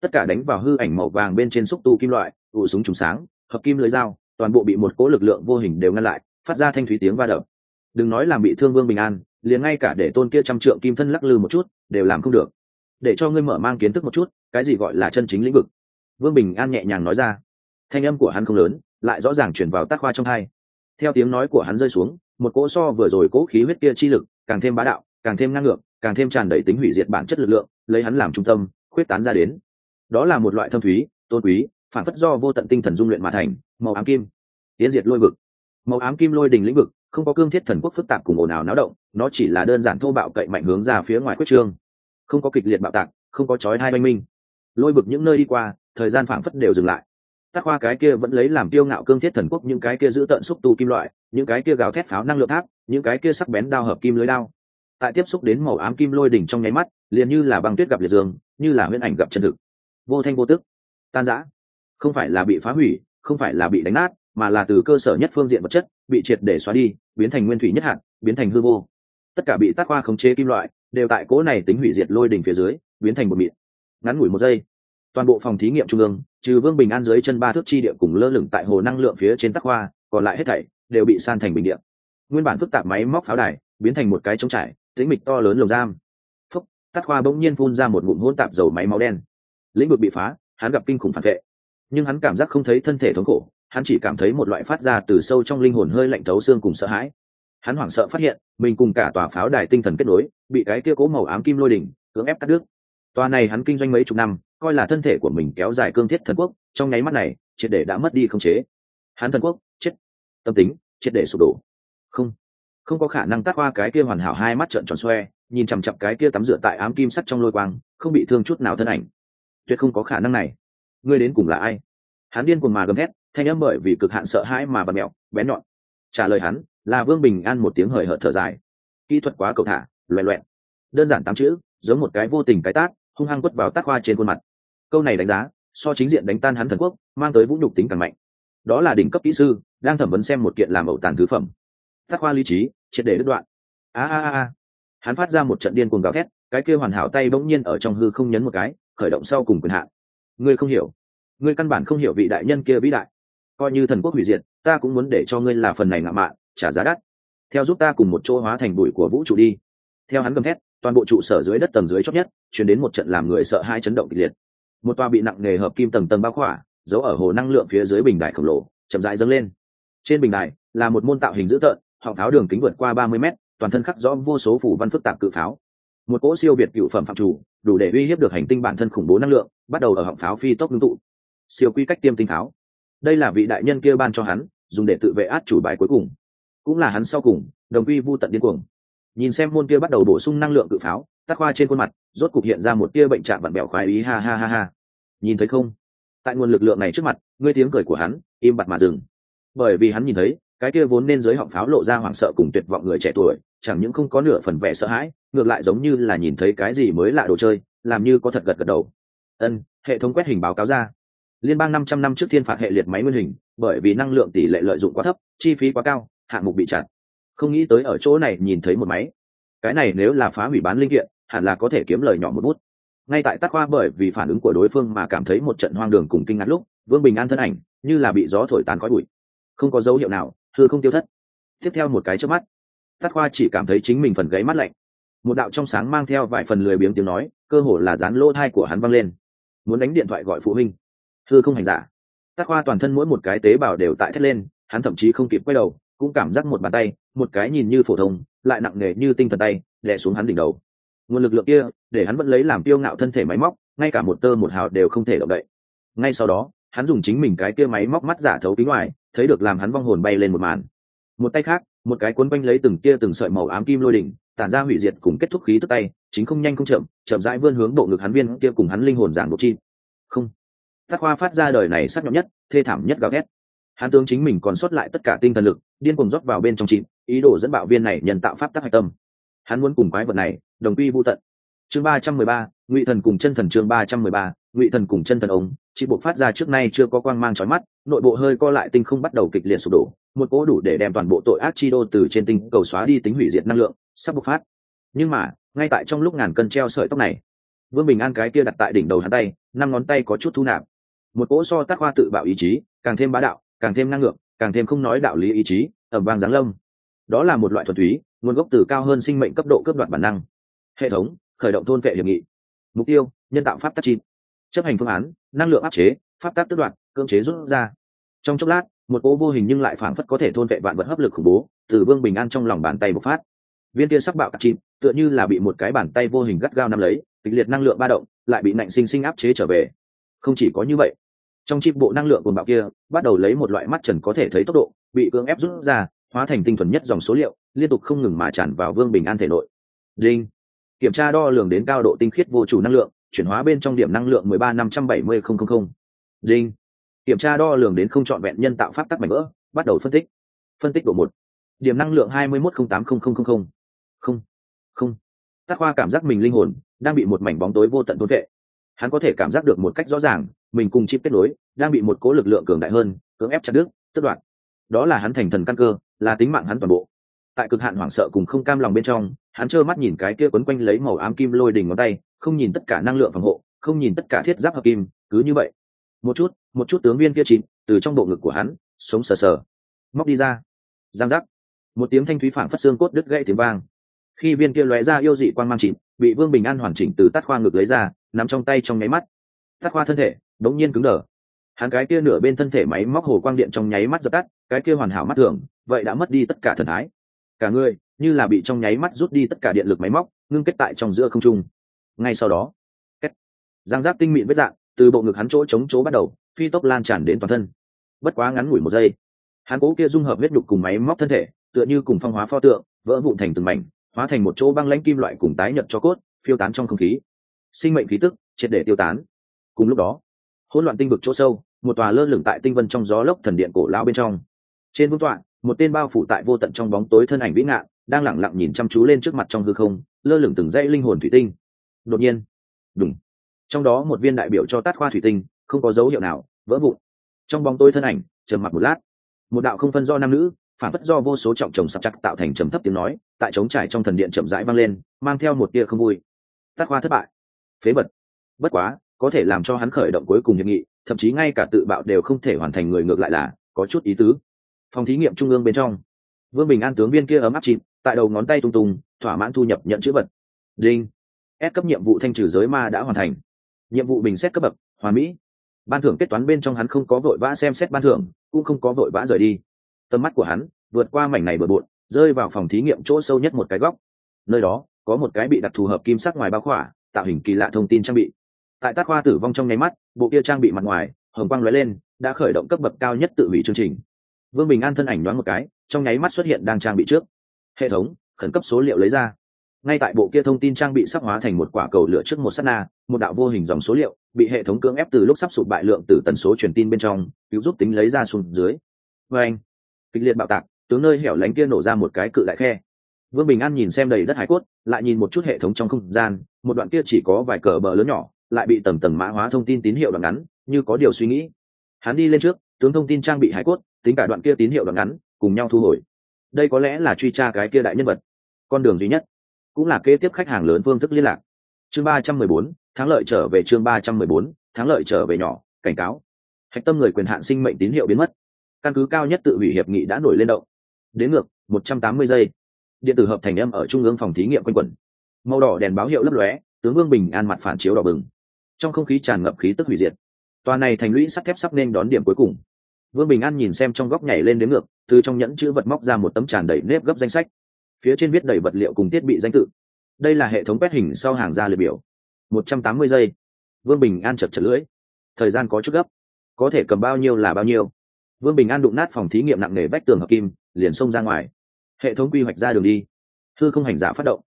tất cả đánh vào hư ảnh màu vàng bên trên xúc tu kim loại ụ súng trùng sáng, hợp kim lưới dao, toàn bộ bị một cố lực lượng vô hình đều ngăn lại, phát ra thanh thúy tiếng va đập. Đừng nói làm bị thương vương bình an, liền ngay cả để tôn kia trăm trượng kim thân lắc lư một chút, đều làm không được. Để cho ngươi mở mang kiến thức một chút, cái gì gọi là chân chính lĩnh vực? Vương bình an nhẹ nhàng nói ra. Thanh âm của hắn không lớn, lại rõ ràng chuyển vào tác khoa trong hai. Theo tiếng nói của hắn rơi xuống, một cỗ so vừa rồi cỗ khí huyết kia chi lực, càng thêm bá đạo, càng thêm ngang ngược, càng thêm tràn đầy tính hủy diệt bản chất lực lượng, lấy hắn làm trung tâm, khuyết tán ra đến. Đó là một loại thâm thúy, tôn quý phản phất do vô tận tinh thần dung luyện mà thành, màu ám kim. Tiến diệt lôi vực. Màu ám kim lôi đình lĩnh vực, không có cương thiết thần quốc phức tạp cùng ồn ào náo động, nó chỉ là đơn giản thô bạo cậy mạnh hướng ra phía ngoài quyết trương. Không có kịch liệt bạo tạc, không có chói hai oanh minh. Lôi vực những nơi đi qua, thời gian phảng phất đều dừng lại. Tác khoa cái kia vẫn lấy làm tiêu ngạo cương thiết thần quốc những cái kia giữ tận xúc tu kim loại, những cái kia gào thét pháo năng lượng tháp, những cái kia sắc bén đao hợp kim lưới đao. Tại tiếp xúc đến màu ám kim lôi đỉnh trong nháy mắt, liền như là băng tuyết gặp liệt dương, như là huyễn ảnh gặp chân thực. Vô thanh vô tức. Tan rã không phải là bị phá hủy không phải là bị đánh nát mà là từ cơ sở nhất phương diện vật chất bị triệt để xóa đi biến thành nguyên thủy nhất hạn biến thành hư vô. Tất cả bị tác khoa khống chế kim loại đều tại cố này tính hủy diệt lôi đỉnh phía dưới biến thành một mịn. Ngắn ngủi một giây toàn bộ phòng thí nghiệm trung ương trừ vương bình an dưới chân ba thước chi địa cùng lơ lửng tại hồ năng lượng phía trên tác qua, còn lại hết thảy đều bị san thành bình điện nguyên bản phức tạp máy móc pháo đài biến thành một cái trống trải tính mịch to lớn lồng giam. Phúc tác qua bỗng nhiên phun ra một ngụm hỗn tạp dầu máy máu đen. Lĩnh vực bị phá hắn gặp kinh khủng phản vệ nhưng hắn cảm giác không thấy thân thể thống khổ, hắn chỉ cảm thấy một loại phát ra từ sâu trong linh hồn hơi lạnh thấu xương cùng sợ hãi. Hắn hoảng sợ phát hiện, mình cùng cả tòa pháo đài tinh thần kết nối, bị cái kia cố màu ám kim lôi đỉnh cưỡng ép cắt đứt. Tòa này hắn kinh doanh mấy chục năm, coi là thân thể của mình kéo dài cương thiết thần quốc, trong nháy mắt này, triệt để đã mất đi không chế. Hắn thần quốc, chết. Tâm tính, triệt để sụp đổ. Không không có khả năng tác qua cái kia hoàn hảo hai mắt trợn tròn xoe, nhìn chằm chặp cái kia tắm rửa tại ám kim sắt trong lôi quang, không bị thương chút nào thân ảnh. Tuyệt không có khả năng này ngươi đến cùng là ai? Hắn điên cuồng mà gầm thét, thanh âm bởi vì cực hạn sợ hãi mà bật mẹo, bén nhọn. Trả lời hắn, là vương bình an một tiếng hời hợt thở dài. Kỹ thuật quá cầu thả loẹ loẹn đơn giản tám chữ, giống một cái vô tình cái tát, hung hăng quất vào tác khoa trên khuôn mặt. Câu này đánh giá, so chính diện đánh tan hắn thần quốc, mang tới vũ nhục tính càng mạnh. Đó là đỉnh cấp kỹ sư, đang thẩm vấn xem một kiện làm ẩu tàn thứ phẩm. Tác khoa lý trí, triệt để đứt đoạn. A a a. Hắn phát ra một trận điên cuồng gào thét, cái kia hoàn hảo tay bỗng nhiên ở trong hư không nhấn một cái, khởi động sau cùng quyền hạn ngươi không hiểu. Ngươi căn bản không hiểu vị đại nhân kia vĩ đại. Coi như thần quốc hủy diệt, ta cũng muốn để cho ngươi là phần này ngạo mạn, trả giá đắt. Theo giúp ta cùng một chỗ hóa thành bụi của vũ trụ đi. Theo hắn gầm thét, toàn bộ trụ sở dưới đất tầng dưới chót nhất chuyển đến một trận làm người sợ hai chấn động kịch liệt. Một toa bị nặng nề hợp kim tầng tầng bao khỏa, giấu ở hồ năng lượng phía dưới bình đài khổng lồ, chậm rãi dâng lên. Trên bình đài là một môn tạo hình dữ tợn, họng pháo đường kính vượt qua ba mươi mét, toàn thân khắc rõ vô số phủ văn phức tạp cự pháo một cỗ siêu việt cựu phẩm phạm chủ, đủ để uy hiếp được hành tinh bản thân khủng bố năng lượng, bắt đầu ở họng pháo phi tốc ngưng tụ. Siêu quy cách tiêm tinh pháo. Đây là vị đại nhân kia ban cho hắn, dùng để tự vệ át chủ bài cuối cùng. Cũng là hắn sau cùng, đồng quy vu tận điên cuồng. Nhìn xem môn kia bắt đầu bổ sung năng lượng cự pháo, tắc khoa trên khuôn mặt, rốt cục hiện ra một tia bệnh trạng vặn bẹo khoái ý, ha ha ha ha. Nhìn thấy không? Tại nguồn lực lượng này trước mặt, ngươi tiếng cười của hắn, im bặt mà dừng. Bởi vì hắn nhìn thấy cái kia vốn nên giới họng pháo lộ ra hoảng sợ cùng tuyệt vọng người trẻ tuổi, chẳng những không có nửa phần vẻ sợ hãi, ngược lại giống như là nhìn thấy cái gì mới lạ đồ chơi, làm như có thật gật gật đầu. Ân, hệ thống quét hình báo cáo ra. Liên bang năm trăm năm trước thiên phạt hệ liệt máy nguyên hình, bởi vì năng lượng tỷ lệ lợi dụng quá thấp, chi phí quá cao, hạng mục bị chặn không nghĩ tới ở chỗ này nhìn thấy một máy. Cái này nếu là phá hủy bán linh kiện, hẳn là có thể kiếm lời nhỏ một bút. Ngay tại tắc khoa bởi vì phản ứng của đối phương mà cảm thấy một trận hoang đường cùng kinh ngạc lúc, vương bình an thân ảnh như là bị gió thổi tàn khói bụi. Không có dấu hiệu nào thư không tiêu thất. Tiếp theo một cái trước mắt tắc khoa chỉ cảm thấy chính mình phần gáy mắt lạnh. Một đạo trong sáng mang theo vài phần lười biếng tiếng nói, cơ hồ là dán lỗ thai của hắn văng lên. Muốn đánh điện thoại gọi phụ huynh. Thư không hành giả. Tắc khoa toàn thân mỗi một cái tế bào đều tại thét lên, hắn thậm chí không kịp quay đầu, cũng cảm giác một bàn tay, một cái nhìn như phổ thông, lại nặng nề như tinh thần tay, đè xuống hắn đỉnh đầu. Nguồn lực lượng kia, để hắn vẫn lấy làm tiêu ngạo thân thể máy móc, ngay cả một tơ một hào đều không thể động đậy. Ngay sau đó hắn dùng chính mình cái kia máy móc mắt giả thấu kính ngoài, thấy được làm hắn vong hồn bay lên một màn. Một tay khác, một cái cuốn quanh lấy từng kia từng sợi màu ám kim lôi đỉnh, tản ra hủy diệt cùng kết thúc khí tức tay, chính không nhanh không chậm chậm rãi vươn hướng bộ ngực hắn viên kia cùng hắn linh hồn giảng bộ chi. Không. Tác hoa phát ra đời này sắc nhọn nhất, thê thảm nhất gào ghét hắn tướng chính mình còn sót lại tất cả tinh thần lực, điên cuồng rót vào bên trong chị ý đồ dẫn bạo viên này nhân tạo pháp tắc hạch tâm. Hắn muốn cùng quái vật này, đồng quy vô tận. Chương ba trăm mười ba, ngụy thần cùng chân thần chương ba trăm mười ba ngụy thần cùng chân thần ống chỉ buộc phát ra trước nay chưa có quang mang trói mắt, nội bộ hơi co lại tinh không bắt đầu kịch liệt sụp đổ, một cỗ đủ để đem toàn bộ tội ác chi đô từ trên tinh cầu xóa đi tính hủy diệt năng lượng, sắp bộc phát. Nhưng mà, ngay tại trong lúc ngàn cân treo sợi tóc này, vương bình an cái kia đặt tại đỉnh đầu hắn tay, năm ngón tay có chút thu nạp. Một cỗ so tác hoa tự bạo ý chí, càng thêm bá đạo, càng thêm năng lượng, càng thêm không nói đạo lý ý chí ẩm vang giáng lâm. Đó là một loại thuần túy, nguồn gốc từ cao hơn sinh mệnh cấp độ cấp đoạt bản năng. Hệ thống, khởi động thôn vệ hiệp nghị. Mục tiêu, nhân tạo pháp tác chi chấp hành phương án, năng lượng áp chế, pháp tác tức đoạt, cưỡng chế rút ra. Trong chốc lát, một cỗ vô hình nhưng lại phảng phất có thể thôn vệ vạn vật hấp lực khủng bố, từ vương bình an trong lòng bàn tay bộc phát. Viên kia sắc bạo tạc chìm, tựa như là bị một cái bàn tay vô hình gắt gao nắm lấy, kịch liệt năng lượng ba động, lại bị nạnh sinh sinh áp chế trở về. Không chỉ có như vậy, trong chip bộ năng lượng cồn bạo kia, bắt đầu lấy một loại mắt trần có thể thấy tốc độ, bị cưỡng ép rút ra, hóa thành tinh thuần nhất dòng số liệu, liên tục không ngừng mà tràn vào vương bình an thể nội. Linh kiểm tra đo lường đến cao độ tinh khiết vô chủ năng lượng chuyển hóa bên trong điểm năng lượng mười ba năm trăm bảy mươi không không không. Kiểm tra đo lường đến không trọn vẹn nhân tạo pháp tắc mảnh vỡ, bắt đầu phân tích. Phân tích độ một. Điểm năng lượng hai mươi mốt không tám không không không không. Không. Không. Tác khoa cảm giác mình linh hồn đang bị một mảnh bóng tối vô tận thôn vệ. Hắn có thể cảm giác được một cách rõ ràng, mình cùng chip kết nối đang bị một cố lực lượng cường đại hơn, cưỡng ép chặt đứt tất đoạn đó là hắn thành thần căn cơ, là tính mạng hắn toàn bộ. Tại cực hạn hoảng sợ cùng không cam lòng bên trong, hắn trơ mắt nhìn cái kia quấn quanh lấy màu ám kim lôi đỉnh ngón tay không nhìn tất cả năng lượng phòng hộ, không nhìn tất cả thiết giáp hợp kim, cứ như vậy. Một chút một chút tướng viên kia chìm từ trong bộ ngực của hắn, sống sờ sờ. Móc đi ra. Giang giác. Một tiếng thanh thúy phảng phất xương cốt đứt gãy tiếng vang. Khi viên kia lóe ra yêu dị quan mang chìm, bị vương bình an hoàn chỉnh từ tát khoa ngực lấy ra nằm trong tay trong nháy mắt. Tát khoa thân thể đống nhiên cứng đờ. Hắn cái kia nửa bên thân thể máy móc hồ quang điện trong nháy mắt dập tắt, cái kia hoàn hảo mắt thường, vậy đã mất đi tất cả thần thái. Cả người như là bị trong nháy mắt rút đi tất cả điện lực máy móc, ngưng kết tại trong giữa không trung ngay sau đó giang giáp tinh mịn vết dạng, từ bộ ngực hắn chỗ chống chỗ bắt đầu, phi tốc lan tràn đến toàn thân. Bất quá ngắn ngủi một giây, hắn cố kia dung hợp huyết nhục cùng máy móc thân thể, tựa như cùng phong hóa pho tượng, vỡ vụn thành từng mảnh, hóa thành một chỗ băng lãnh kim loại cùng tái nhật cho cốt, phiêu tán trong không khí. Sinh mệnh khí tức, triệt để tiêu tán. Cùng lúc đó, hỗn loạn tinh vực chỗ sâu, một tòa lơ lửng tại tinh vân trong gió lốc thần điện cổ lao bên trong. Trên vương tọa, một tên bao phủ tại vô tận trong bóng tối thân ảnh vĩ ngạn đang lẳng lặng nhìn chăm chú lên trước mặt trong hư không, lơ lửng từng dãy linh hồn thủy tinh đột nhiên đúng trong đó một viên đại biểu cho tát khoa thủy tinh, không có dấu hiệu nào, vỡ vụn. Trong bóng tối thân ảnh, trầm mặt một lát. Một đạo không phân do nam nữ, phản phất do vô số trọng chồng sập chặt tạo thành trầm thấp tiếng nói, tại trống trải trong thần điện chậm rãi vang lên, mang theo một tia không vui. Tát khoa thất bại. Phế vật. Bất quá, có thể làm cho hắn khởi động cuối cùng hiệp nghị, thậm chí ngay cả tự bạo đều không thể hoàn thành người ngược lại là, có chút ý tứ. Phòng thí nghiệm trung ương bên trong. Vương bình an tướng viên kia ấm áp chìm, tại đầu ngón tay tung tung, thỏa mãn thu nhập nhận chữ vật. Đinh. S cấp nhiệm vụ thanh trừ giới ma đã hoàn thành. Nhiệm vụ bình xét cấp bậc hoàn mỹ. Ban thưởng kết toán bên trong hắn không có vội vã xem xét ban thưởng, cũng không có vội vã rời đi. Tầm mắt của hắn vượt qua mảnh này bừa bộn, rơi vào phòng thí nghiệm chỗ sâu nhất một cái góc. Nơi đó, có một cái bị đặc thù hợp kim sắc ngoài bao khỏa, tạo hình kỳ lạ thông tin trang bị. Tại tác khoa tử vong trong nháy mắt, bộ kia trang bị mặt ngoài, hồng quang lóe lên, đã khởi động cấp bậc cao nhất tự hủy chương trình. Vương bình an thân ảnh đoán một cái, trong nháy mắt xuất hiện đang trang bị trước. Hệ thống, khẩn cấp số liệu lấy ra ngay tại bộ kia thông tin trang bị sắp hóa thành một quả cầu lửa trước một s á t na, một đạo vô hình dòng số liệu bị hệ thống cưỡng ép từ lúc sắp sụp bại lượng từ tần số truyền tin bên trong, cứu giúp tính lấy ra xuống dưới. Vê anh, kịch liệt bạo tạc, tướng nơi hẻo lánh kia nổ ra một cái cự đại khe. Vương bình an nhìn xem đầy đất hải cốt, lại nhìn một chút hệ thống trong không gian, một đoạn kia chỉ có vài cờ bờ lớn nhỏ, lại bị tầng tầng mã hóa thông tin tín hiệu đoạn ngắn, như có điều suy nghĩ. Hắn đi lên trước, tướng thông tin trang bị hải cốt, tính cả đoạn kia tín hiệu đoạn ngắn, cùng nhau thu hồi. Đây có lẽ là truy tra cái kia đại nhân vật, con đường duy nhất cũng là kế tiếp khách hàng lớn phương thức liên lạc. Chương ba trăm mười bốn, thắng lợi trở về chương ba trăm mười bốn, thắng lợi trở về nhỏ, cảnh cáo. Hạch tâm người quyền hạn sinh mệnh tín hiệu biến mất. Căn cứ cao nhất tự hủy hiệp nghị đã nổi lên động. Đến ngược, một trăm tám mươi giây. Điện tử hợp thành em ở trung ương phòng thí nghiệm quanh quẩn. Màu đỏ đèn báo hiệu lấp lóe, tướng vương bình an mặt phản chiếu đỏ bừng. Trong không khí tràn ngập khí tức hủy diệt. Tòa này thành lũy sắt thép sắp nên đón điểm cuối cùng. Vương bình an nhìn xem trong góc nhảy lên đến ngược, từ trong nhẫn chữ vật móc ra một tấm tràn đầy nếp gấp danh sách phía trên viết đầy vật liệu cùng thiết bị danh tự. Đây là hệ thống quét hình sau hàng ra liệt biểu. Một trăm tám mươi giây. Vương bình an chật chật lưỡi. Thời gian có chút gấp. Có thể cầm bao nhiêu là bao nhiêu. Vương bình an đụng nát phòng thí nghiệm nặng nề vách tường hợp kim, liền xông ra ngoài. Hệ thống quy hoạch ra đường đi. Thư không hành giả phát động.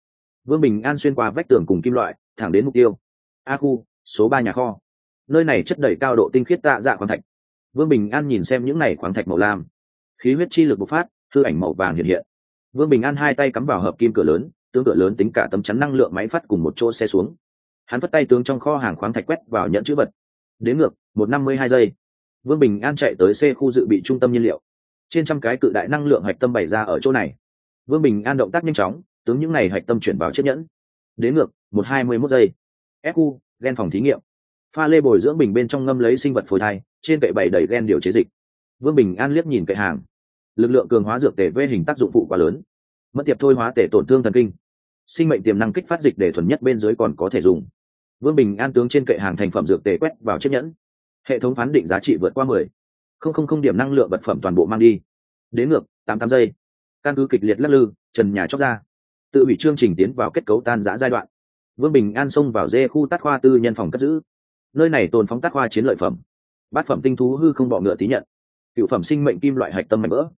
Vương bình an xuyên qua vách tường cùng kim loại, thẳng đến mục tiêu. A khu, số ba nhà kho. Nơi này chất đầy cao độ tinh khiết tạ dạ khoáng thạch. Vương bình an nhìn xem những n à y khoáng thạch màu lam. Khí huyết chi lực bộc phát thư ảnh màu vàng hiện hiện vương bình an hai tay cắm vào hợp kim cửa lớn, tướng cửa lớn tính cả tấm chắn năng lượng máy phát cùng một chỗ xe xuống. Hắn vất tay tướng trong kho hàng khoáng thạch quét vào nhận chữ vật. Đến ngược, một năm mươi hai giây. Vương bình an chạy tới xe khu dự bị trung tâm nhiên liệu. Trên trăm cái cự đại năng lượng hạch tâm bày ra ở chỗ này. Vương bình an động tác nhanh chóng, tướng những n à y hạch tâm chuyển vào chiếc nhẫn. Đến ngược, một hai mươi mốt giây. Fu ghen phòng thí nghiệm. Pha lê bồi dưỡng bình bên trong ngâm lấy sinh vật phôi thai, trên cậy bày đầy ghen điều chế dịch. Vương bình an liếc nhìn cậy hàng lực lượng cường hóa dược tể vê hình tác dụng phụ quá lớn. Mất tiệp thôi hóa tể tổn thương thần kinh. Sinh mệnh tiềm năng kích phát dịch để thuần nhất bên dưới còn có thể dùng. Vương bình an tướng trên kệ hàng thành phẩm dược tề quét vào chiếc nhẫn. Hệ thống phán định giá trị vượt qua mười. Không không không điểm năng lượng vật phẩm toàn bộ mang đi. Đến ngược, tám tám giây. Căn cứ kịch liệt lắc lư, trần nhà chóc ra. Tự hủy chương trình tiến vào kết cấu tan giã giai đoạn. Vương bình an xông vào dê khu tát khoa tư nhân phòng cất giữ. Nơi này tồn phóng tát khoa chiến lợi phẩm. Bát phẩm tinh thú hư không bọ ngựa tí nhận. Cựu phẩm sinh mệnh kim loại hạch tâm mạnh vỡ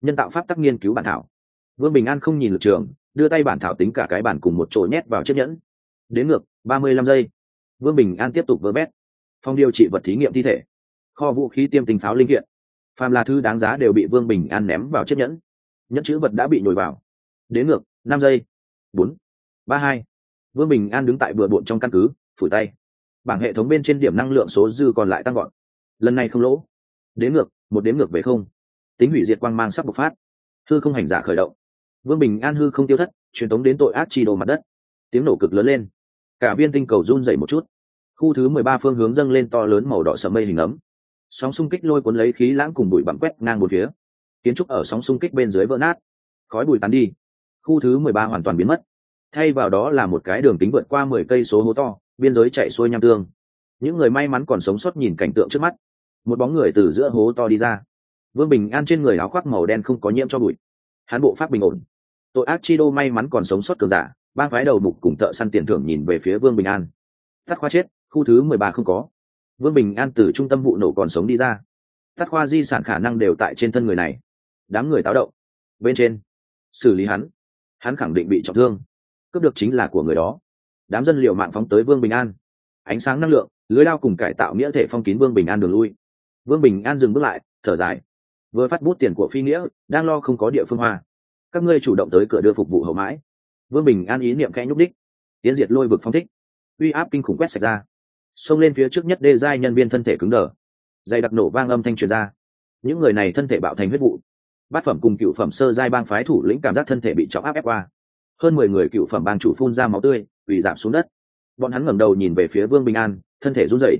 nhân tạo pháp tắc nghiên cứu bản thảo. Vương bình an không nhìn lực trường, đưa tay bản thảo tính cả cái bản cùng một chỗ nhét vào chiếc nhẫn. Đến ngược, ba mươi lăm giây. Vương bình an tiếp tục vơ bét phong điều trị vật thí nghiệm thi thể. Kho vũ khí tiêm tinh pháo linh kiện. Phàm là thư đáng giá đều bị vương bình an ném vào chiếc nhẫn. Nhẫn chữ vật đã bị nhồi vào. Đến ngược, năm giây. Bốn. Ba hai. Vương bình an đứng tại bừa bộn trong căn cứ, phủi tay. Bảng hệ thống bên trên điểm năng lượng số dư còn lại tăng gọn lần này không lỗ. Đến ngược, một đếm ngược về không tính hủy diệt quang mang sắp bộc phát. Hư không hành giả khởi động. Vương bình an hư không tiêu thất, truyền tống đến tội ác chi đồ mặt đất. Tiếng nổ cực lớn lên. Cả viên tinh cầu run dậy một chút. Khu thứ mười ba phương hướng dâng lên to lớn màu đỏ sầm mây hình ấm. Sóng xung kích lôi cuốn lấy khí lãng cùng bụi bặm quét ngang một phía. Kiến trúc ở sóng xung kích bên dưới vỡ nát. Khói bụi tán đi. Khu thứ mười ba hoàn toàn biến mất. Thay vào đó là một cái đường tính vượt qua mười cây số hố to, biên giới chạy xuôi nham tương. Những người may mắn còn sống sót nhìn cảnh tượng trước mắt. Một bóng người từ giữa hố to đi ra vương bình an trên người áo khoác màu đen không có nhiễm cho bụi. Hán bộ pháp bình ổn. Tội ác chi đô may mắn còn sống sót cường giả, ba phái đầu mục cùng thợ săn tiền thưởng nhìn về phía vương bình an. Tắt khoa chết, khu thứ mười ba không có. Vương bình an từ trung tâm vụ nổ còn sống đi ra. Tắt khoa di sản khả năng đều tại trên thân người này. Đám người táo động. Bên trên, xử lý hắn. Hắn khẳng định bị trọng thương. Cướp được chính là của người đó. Đám dân liệu mạng phóng tới vương bình an. Ánh sáng năng lượng, lưới lao cùng cải tạo nghĩa thể phong kín vương bình an đường lui. Vương bình an dừng bước lại, thở dài vừa phát bút tiền của phi nghĩa, đang lo không có địa phương hoa. Các ngươi chủ động tới cửa đưa phục vụ hậu mãi. Vương bình an ý niệm khẽ nhúc đích. Tiến diệt lôi vực phong thích. Uy áp kinh khủng quét sạch ra. Xông lên phía trước nhất đê giai nhân viên thân thể cứng đờ. Dày đặc nổ vang âm thanh truyền ra. Những người này thân thể bạo thành huyết vụ. Bát phẩm cùng cựu phẩm sơ giai bang phái thủ lĩnh cảm giác thân thể bị trọng áp ép qua. Hơn mười người cựu phẩm bang chủ phun ra máu tươi ủy giảm xuống đất. Bọn hắn ngẩng đầu nhìn về phía vương bình an, thân thể run rẩy.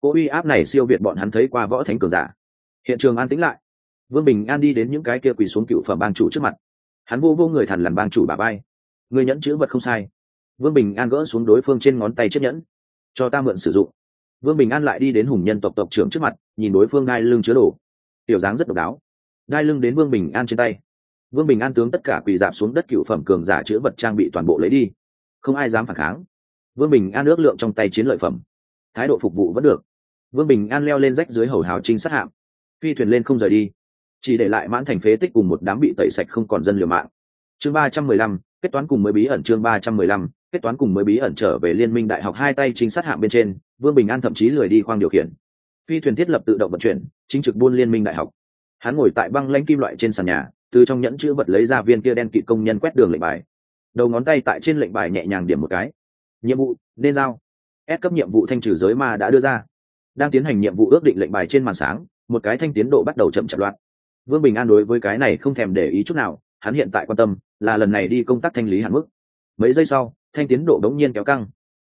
Cỗ uy áp này siêu việt bọn hắn thấy qua võ thánh cường giả. Hiện trường an tĩnh lại vương bình an đi đến những cái kia quỳ xuống cựu phẩm bang chủ trước mặt. Hắn vô vô người thằn làm bang chủ bà bay người nhẫn chữ vật không sai. Vương bình an gỡ xuống đối phương trên ngón tay chiếc nhẫn. Cho ta mượn sử dụng. Vương bình an lại đi đến hùng nhân tộc tộc trưởng trước mặt, nhìn đối phương đai lưng chứa đồ. Tiểu dáng rất độc đáo. Đai lưng đến vương bình an trên tay. Vương bình an tướng tất cả quỳ dạp xuống đất cựu phẩm cường giả chữ vật trang bị toàn bộ lấy đi. Không ai dám phản kháng. Vương bình an ước lượng trong tay chiến lợi phẩm. Thái độ phục vụ vẫn được. Vương bình an leo lên rách dưới hầu hào trinh sát hạm. Phi thuyền lên không rời đi chỉ để lại mãn thành phế tích cùng một đám bị tẩy sạch không còn dân liều mạng. Chương ba trăm mười lăm, kết toán cùng mới bí ẩn chương ba trăm mười lăm, kết toán cùng mới bí ẩn trở về liên minh đại học hai tay trinh sát hạng bên trên, vương bình an thậm chí lười đi khoang điều khiển. Phi thuyền thiết lập tự động vận chuyển, chính trực buôn liên minh đại học. Hắn ngồi tại băng lãnh kim loại trên sàn nhà, từ trong nhẫn chữ vật lấy ra viên kia đen kịt công nhân quét đường lệnh bài. Đầu ngón tay tại trên lệnh bài nhẹ nhàng điểm một cái. Nhiệm vụ, nên giao. Ép cấp nhiệm vụ thanh trừ giới ma đã đưa ra. Đang tiến hành nhiệm vụ ước định lệnh bài trên màn sáng, một cái thanh tiến độ bắt đầu chậm chạp loạt vương bình an đối với cái này không thèm để ý chút nào, hắn hiện tại quan tâm là lần này đi công tác thanh lý hạn mức. Mấy giây sau, thanh tiến độ đống nhiên kéo căng.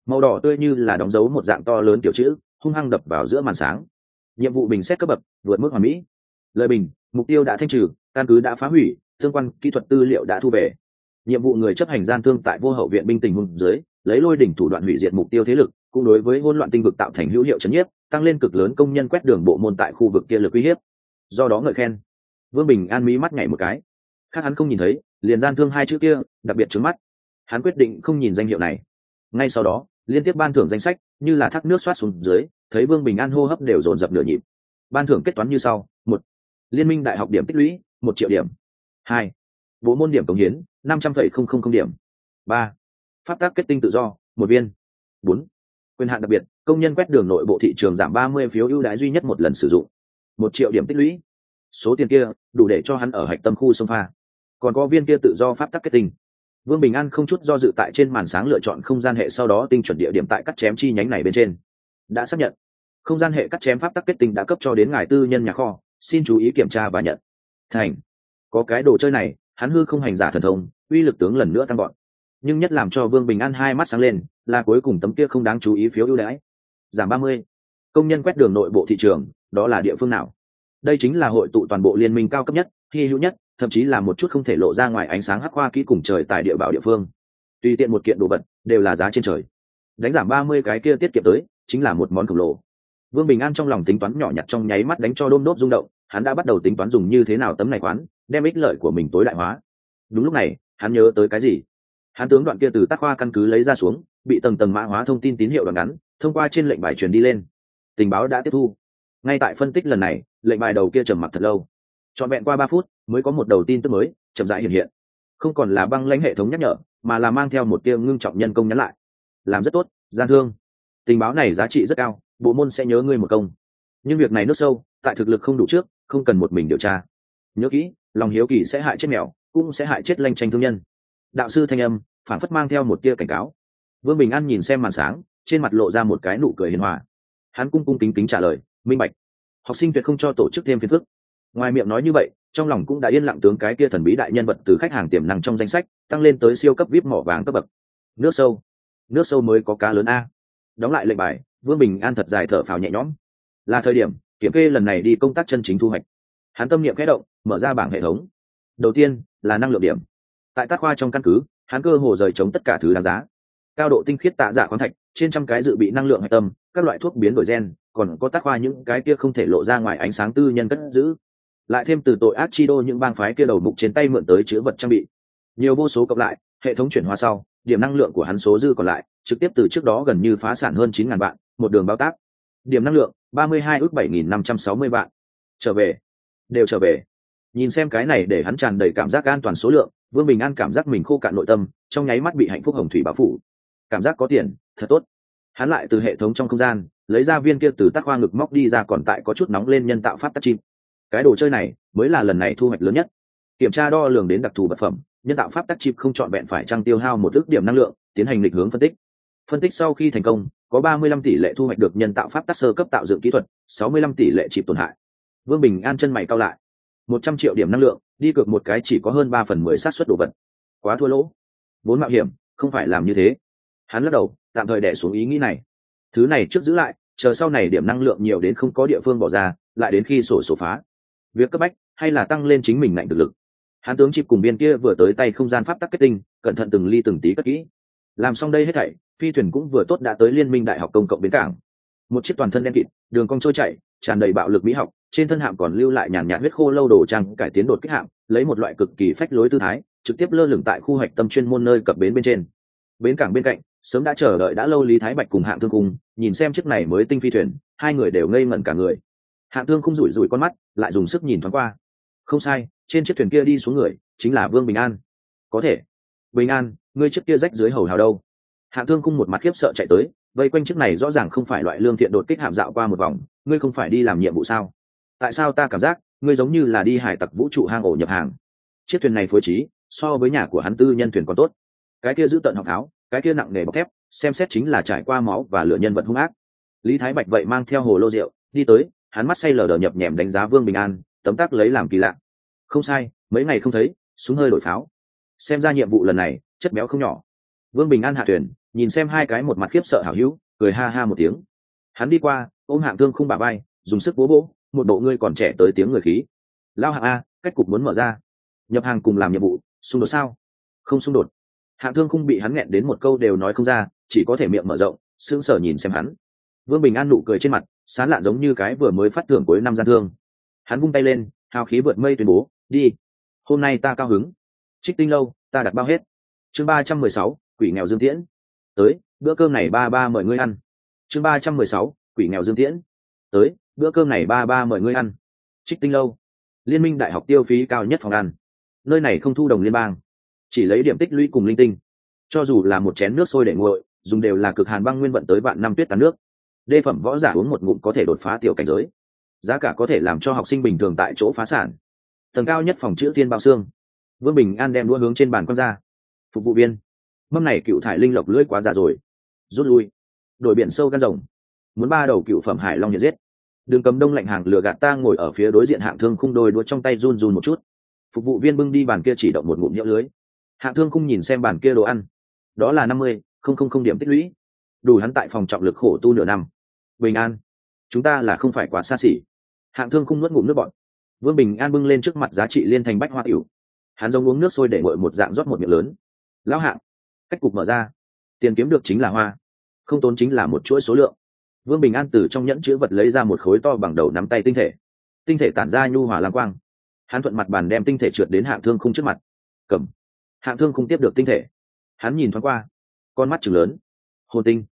Màu đỏ tươi như là đóng dấu một dạng to lớn kiểu chữ, hung hăng đập vào giữa màn sáng. Nhiệm vụ bình xét cấp bậc, vượt mức hoàn mỹ. Lời bình, mục tiêu đã thanh trừ, căn cứ đã phá hủy, tương quan kỹ thuật tư liệu đã thu về. Nhiệm vụ người chấp hành gian thương tại vô hậu viện binh tình hùng dưới, lấy lôi đỉnh thủ đoạn hủy diệt mục tiêu thế lực, cũng đối với hỗn loạn tinh vực tạo thành hữu hiệu chấn nhiếp, tăng lên cực lớn công nhân quét đường bộ môn tại khu vực kia lực uy hiếp. Do đó ngợi khen vương bình an mí mắt nhảy một cái. Khác hắn không nhìn thấy, liền gian thương hai chữ kia, đặc biệt trứng mắt. Hắn quyết định không nhìn danh hiệu này. Ngay sau đó, liên tiếp ban thưởng danh sách, như là thác nước xoát xuống dưới, thấy vương bình an hô hấp đều dồn dập nửa nhịp. Ban thưởng kết toán như sau, một, liên minh đại học điểm tích lũy, một triệu điểm. Hai, bộ môn điểm cống hiến, năm trăm phẩy không không không điểm. Ba, pháp tác kết tinh tự do, một viên. Bốn, quyền hạn đặc biệt, công nhân quét đường nội bộ thị trường giảm ba mươi phiếu ưu đãi duy nhất một lần sử dụng. Một triệu điểm tích lũy số tiền kia, đủ để cho hắn ở hạch tâm khu sông pha. Còn có viên kia tự do pháp tắc kết tinh. Vương bình an không chút do dự tại trên màn sáng lựa chọn không gian hệ sau đó tinh chuẩn địa điểm tại cắt chém chi nhánh này bên trên. Đã xác nhận, không gian hệ cắt chém pháp tắc kết tinh đã cấp cho đến ngài tư nhân nhà kho, xin chú ý kiểm tra và nhận. Thành, có cái đồ chơi này, hắn hư không hành giả thần thông, uy lực tướng lần nữa tăng gọn nhưng nhất làm cho vương bình an hai mắt sáng lên, là cuối cùng tấm kia không đáng chú ý phiếu ưu đãi. Giảm ba mươi. Công nhân quét đường nội bộ thị trường, đó là địa phương nào? Đây chính là hội tụ toàn bộ liên minh cao cấp nhất, hy hữu nhất, thậm chí là một chút không thể lộ ra ngoài ánh sáng hắc hoa kỹ cùng trời tại địa bảo địa phương. Tùy tiện một kiện đồ vật, đều là giá trên trời. Đánh giảm ba mươi cái kia tiết kiệm tới, chính là một món khổng lồ. Vương bình an trong lòng tính toán nhỏ nhặt trong nháy mắt đánh cho đôm đốt rung động, hắn đã bắt đầu tính toán dùng như thế nào tấm này khoán đem ích lợi của mình tối đại hóa. Đúng lúc này, hắn nhớ tới cái gì? Hắn tướng đoạn kia từ tác khoa căn cứ lấy ra xuống, bị tầng tầng mã hóa thông tin tín hiệu đoạn ngắn, thông qua trên lệnh bài truyền đi lên. Tình báo đã tiếp thu ngay tại phân tích lần này, lệnh bài đầu kia trầm mặc thật lâu. Trọn vẹn qua ba phút, mới có một đầu tin tức mới, chậm rãi hiện hiện. Không còn là băng lãnh hệ thống nhắc nhở, mà là mang theo một tiêu ngưng trọng nhân công nhắn lại. Làm rất tốt, gian thương. Tình báo này giá trị rất cao, bộ môn sẽ nhớ ngươi một công. Nhưng việc này nước sâu, tại thực lực không đủ trước, không cần một mình điều tra. Nhớ kỹ, lòng hiếu kỳ sẽ hại chết mèo, cũng sẽ hại chết lanh tranh thương nhân. Đạo sư thanh âm phản phất mang theo một tia cảnh cáo. Vương bình an nhìn xem màn sáng, trên mặt lộ ra một cái nụ cười hiền hòa. Hắn cung cung kính kính trả lời minh bạch. Học sinh tuyệt không cho tổ chức thêm phiền phức. Ngoài miệng nói như vậy, trong lòng cũng đã yên lặng tướng cái kia thần bí đại nhân vật từ khách hàng tiềm năng trong danh sách, tăng lên tới siêu cấp vip mỏ vàng cấp bậc. Nước sâu. Nước sâu mới có cá lớn a. Đóng lại lệnh bài, vương bình an thật dài thở phào nhẹ nhõm. Là thời điểm, kiểm kê lần này đi công tác chân chính thu hoạch. Hắn tâm niệm khẽ động, mở ra bảng hệ thống. Đầu tiên, là năng lượng điểm. Tại tác khoa trong căn cứ, hắn cơ hồ rời chống tất cả thứ đáng giá. Cao độ tinh khiết tạ giả khoáng thạch, trên trăm cái dự bị năng lượng hạch tâm, các loại thuốc biến đổi gen còn có tác khoa những cái kia không thể lộ ra ngoài ánh sáng tư nhân cất giữ. Lại thêm từ tội ác chi đô những bang phái kia đầu mục trên tay mượn tới chứa vật trang bị. Nhiều vô số cộng lại, hệ thống chuyển hóa sau, điểm năng lượng của hắn số dư còn lại, trực tiếp từ trước đó gần như phá sản hơn chín ngàn vạn, một đường bao tác. Điểm năng lượng, ba mươi hai ước bảy nghìn năm trăm sáu mươi vạn. Trở về. Đều trở về. Nhìn xem cái này để hắn tràn đầy cảm giác an toàn số lượng, vương bình an cảm giác mình khô cạn nội tâm, trong nháy mắt bị hạnh phúc hồng thủy bao phủ. Cảm giác có tiền, thật tốt hắn lại từ hệ thống trong không gian, lấy ra viên kia từ tắc hoa ngực móc đi ra còn tại có chút nóng lên nhân tạo pháp tắc chim. Cái đồ chơi này mới là lần này thu hoạch lớn nhất. Kiểm tra đo lường đến đặc thù vật phẩm, nhân tạo pháp tắc chip không chọn vẹn phải trăng tiêu hao một ước điểm năng lượng, tiến hành lịch hướng phân tích. Phân tích sau khi thành công, có ba mươi lăm tỷ lệ thu hoạch được nhân tạo pháp tắc sơ cấp tạo dựng kỹ thuật, sáu mươi lăm tỷ lệ chịp tổn hại. Vương bình an chân mày cao lại. Một trăm triệu điểm năng lượng, đi cược một cái chỉ có hơn ba phần mười sát suất đồ vật. Quá thua lỗ. Vốn mạo hiểm, không phải làm như thế hắn lắc đầu tạm thời đẻ xuống ý nghĩ này. Thứ này trước giữ lại chờ sau này điểm năng lượng nhiều đến không có địa phương bỏ ra lại đến khi sổ sổ phá. Việc cấp bách hay là tăng lên chính mình ngạnh thực lực. Hắn tướng chịp cùng biên kia vừa tới tay không gian pháp tắc kết tinh cẩn thận từng ly từng tí cất kỹ. Làm xong đây hết thảy phi thuyền cũng vừa tốt đã tới liên minh đại học công cộng bến cảng. Một chiếc toàn thân đen kịt đường cong trôi chảy, tràn đầy bạo lực mỹ học trên thân hạm còn lưu lại nhàn nhạt huyết khô lâu đồ trang cải tiến đột kích hạm lấy một loại cực kỳ phách lối tư thái trực tiếp lơ lửng tại khu hoạch tâm chuyên môn nơi cập bến bên trên. Bến cảng bên cạnh sớm đã chờ đợi đã lâu lý thái bạch cùng hạng thương cung nhìn xem chiếc này mới tinh phi thuyền, hai người đều ngây ngẩn cả người. Hạng thương không rủi rủi con mắt, lại dùng sức nhìn thoáng qua. Không sai, trên chiếc thuyền kia đi xuống người, chính là vương bình an. Có thể. Bình an, ngươi chiếc kia rách dưới hầu hào đâu? Hạng thương cung một mặt khiếp sợ chạy tới, vây quanh chiếc này rõ ràng không phải loại lương thiện đột kích hạm dạo qua một vòng, ngươi không phải đi làm nhiệm vụ sao? Tại sao ta cảm giác, ngươi giống như là đi hải tặc vũ trụ hang ổ nhập hàng? Chiếc thuyền này phối trí, so với nhà của hắn tư nhân thuyền còn tốt. Cái kia giữ tận học tháo cái kia nặng nề bọc thép, xem xét chính là trải qua máu và lửa nhân vật hung ác. Lý thái bạch vậy mang theo hồ lô rượu, đi tới, hắn mắt say lờ đờ nhập nhèm đánh giá vương bình an, tấm tắc lấy làm kỳ lạ. Không sai, mấy ngày không thấy, súng hơi đổi pháo. Xem ra nhiệm vụ lần này, chất béo không nhỏ. Vương bình an hạ thuyền, nhìn xem hai cái một mặt khiếp sợ hảo hữu, cười ha ha một tiếng. Hắn đi qua, ôm hạng thương không bà bay dùng sức bố bố một bộ ngươi còn trẻ tới tiếng người khí. Lao hạng a, cách cục muốn mở ra. Nhập hàng cùng làm nhiệm vụ, xung đột sao? Không xung đột hạng thương không bị hắn nghẹn đến một câu đều nói không ra, chỉ có thể miệng mở rộng, sững sờ nhìn xem hắn. Vương bình an nụ cười trên mặt, sán lạn giống như cái vừa mới phát thưởng cuối năm gian thương. Hắn vung tay lên, hào khí vượt mây tuyên bố, đi, hôm nay ta cao hứng. Trích tinh lâu, ta đặt bao hết. Chương ba trăm mười sáu, quỷ nghèo dương tiễn. Tới, bữa cơm này ba ba mời ngươi ăn. Chương ba trăm mười sáu, quỷ nghèo dương tiễn. Tới, bữa cơm này ba ba mời ngươi ăn. Trích tinh lâu. Liên minh đại học tiêu phí cao nhất phòng ăn. Nơi này không thu đồng liên bang chỉ lấy điểm tích lũy cùng linh tinh. Cho dù là một chén nước sôi để nguội, dùng đều là cực hàn băng nguyên vận tới vạn năm tuyết tán nước. Đê phẩm võ giả uống một ngụm có thể đột phá tiểu cảnh giới. Giá cả có thể làm cho học sinh bình thường tại chỗ phá sản. Tầng cao nhất phòng chữ thiên bao xương. Vương bình an đem đua hướng trên bàn con ra. Phục vụ viên. Mâm này cựu thải linh lộc lưỡi quá già rồi. Rút lui. Đổi biển sâu gan rồng. Muốn ba đầu cựu phẩm hải long nhiệt giết. Đường cầm đông lạnh hàng lừa gạt ta ngồi ở phía đối diện hạng thương khung đôi đua trong tay run run một chút. Phục vụ viên bưng đi bàn kia chỉ động một ngụm nhỡ lưới. Hạ thương khung nhìn xem bàn kia đồ ăn. Đó là năm mươi, không không không điểm tích lũy. Đủ hắn tại phòng trọng lực khổ tu nửa năm. Bình an. Chúng ta là không phải quá xa xỉ. Hạng thương khung nuốt ngụm nước bọn vương bình an bưng lên trước mặt giá trị liên thành bách hoa tiểu. Hắn giống uống nước sôi để ngội một dạng rót một miệng lớn. Lão hạng cách cục mở ra. Tiền kiếm được chính là hoa. Không tốn chính là một chuỗi số lượng. Vương bình an từ trong nhẫn chữ vật lấy ra một khối to bằng đầu nắm tay tinh thể. Tinh thể tản ra nhu hòa lang quang. Hắn thuận mặt bàn đem tinh thể trượt đến hạng thương khung trước mặt. Cầm hạng thương không tiếp được tinh thể. Hắn nhìn thoáng qua, con mắt chừng lớn. Hồn tinh.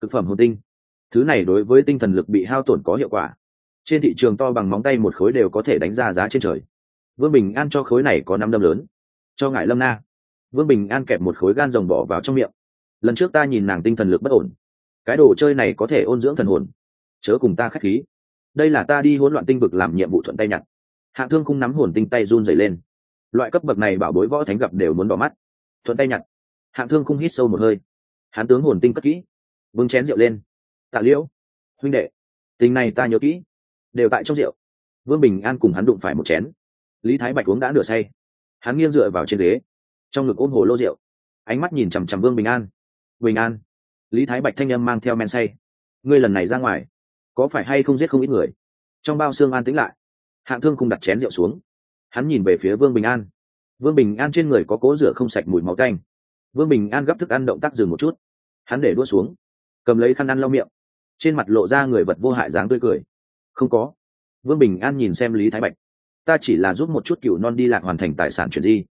Thực phẩm hồn tinh. Thứ này đối với tinh thần lực bị hao tổn có hiệu quả. Trên thị trường to bằng móng tay một khối đều có thể đánh ra giá trên trời. Vương bình an cho khối này có năm đâm lớn. Cho ngại lâm na. Vương bình an kẹp một khối gan rồng bỏ vào trong miệng. Lần trước ta nhìn nàng tinh thần lực bất ổn. Cái đồ chơi này có thể ôn dưỡng thần hồn. Chớ cùng ta k h á c h khí. Đây là ta đi hỗn loạn tinh vực làm nhiệm vụ thuận tay nhặt. Hạ thương không nắm hồn tinh tay run dày lên loại cấp bậc này bảo bối võ thánh gặp đều muốn bỏ mắt. Thuận tay nhặt. Hạng thương không hít sâu một hơi. Hán tướng hồn tinh cất kỹ. Vương chén rượu lên. Tạ liễu, huynh đệ, tình này ta nhớ kỹ. Đều tại trong rượu. Vương bình an cùng hắn đụng phải một chén. Lý thái bạch uống đã nửa say. Hắn nghiêng dựa vào trên ghế. Trong ngực ôm hồ lô rượu. Ánh mắt nhìn chằm chằm vương bình an. Bình an, lý thái bạch thanh âm mang theo men say. Ngươi lần này ra ngoài, có phải hay không giết không ít người? Trong bao xương an tĩnh lại. Hạng thương không đặt chén rượu xuống hắn nhìn về phía vương bình an. Vương bình an trên người có cố rửa không sạch mùi máu canh vương bình an gấp thức ăn động tác dừng một chút. Hắn để đua xuống, cầm lấy khăn ăn lau miệng. Trên mặt lộ ra người vật vô hại dáng tươi cười. Không có. Vương bình an nhìn xem lý thái bạch. Ta chỉ là giúp một chút cựu non đi lạc hoàn thành tài sản chuyển di.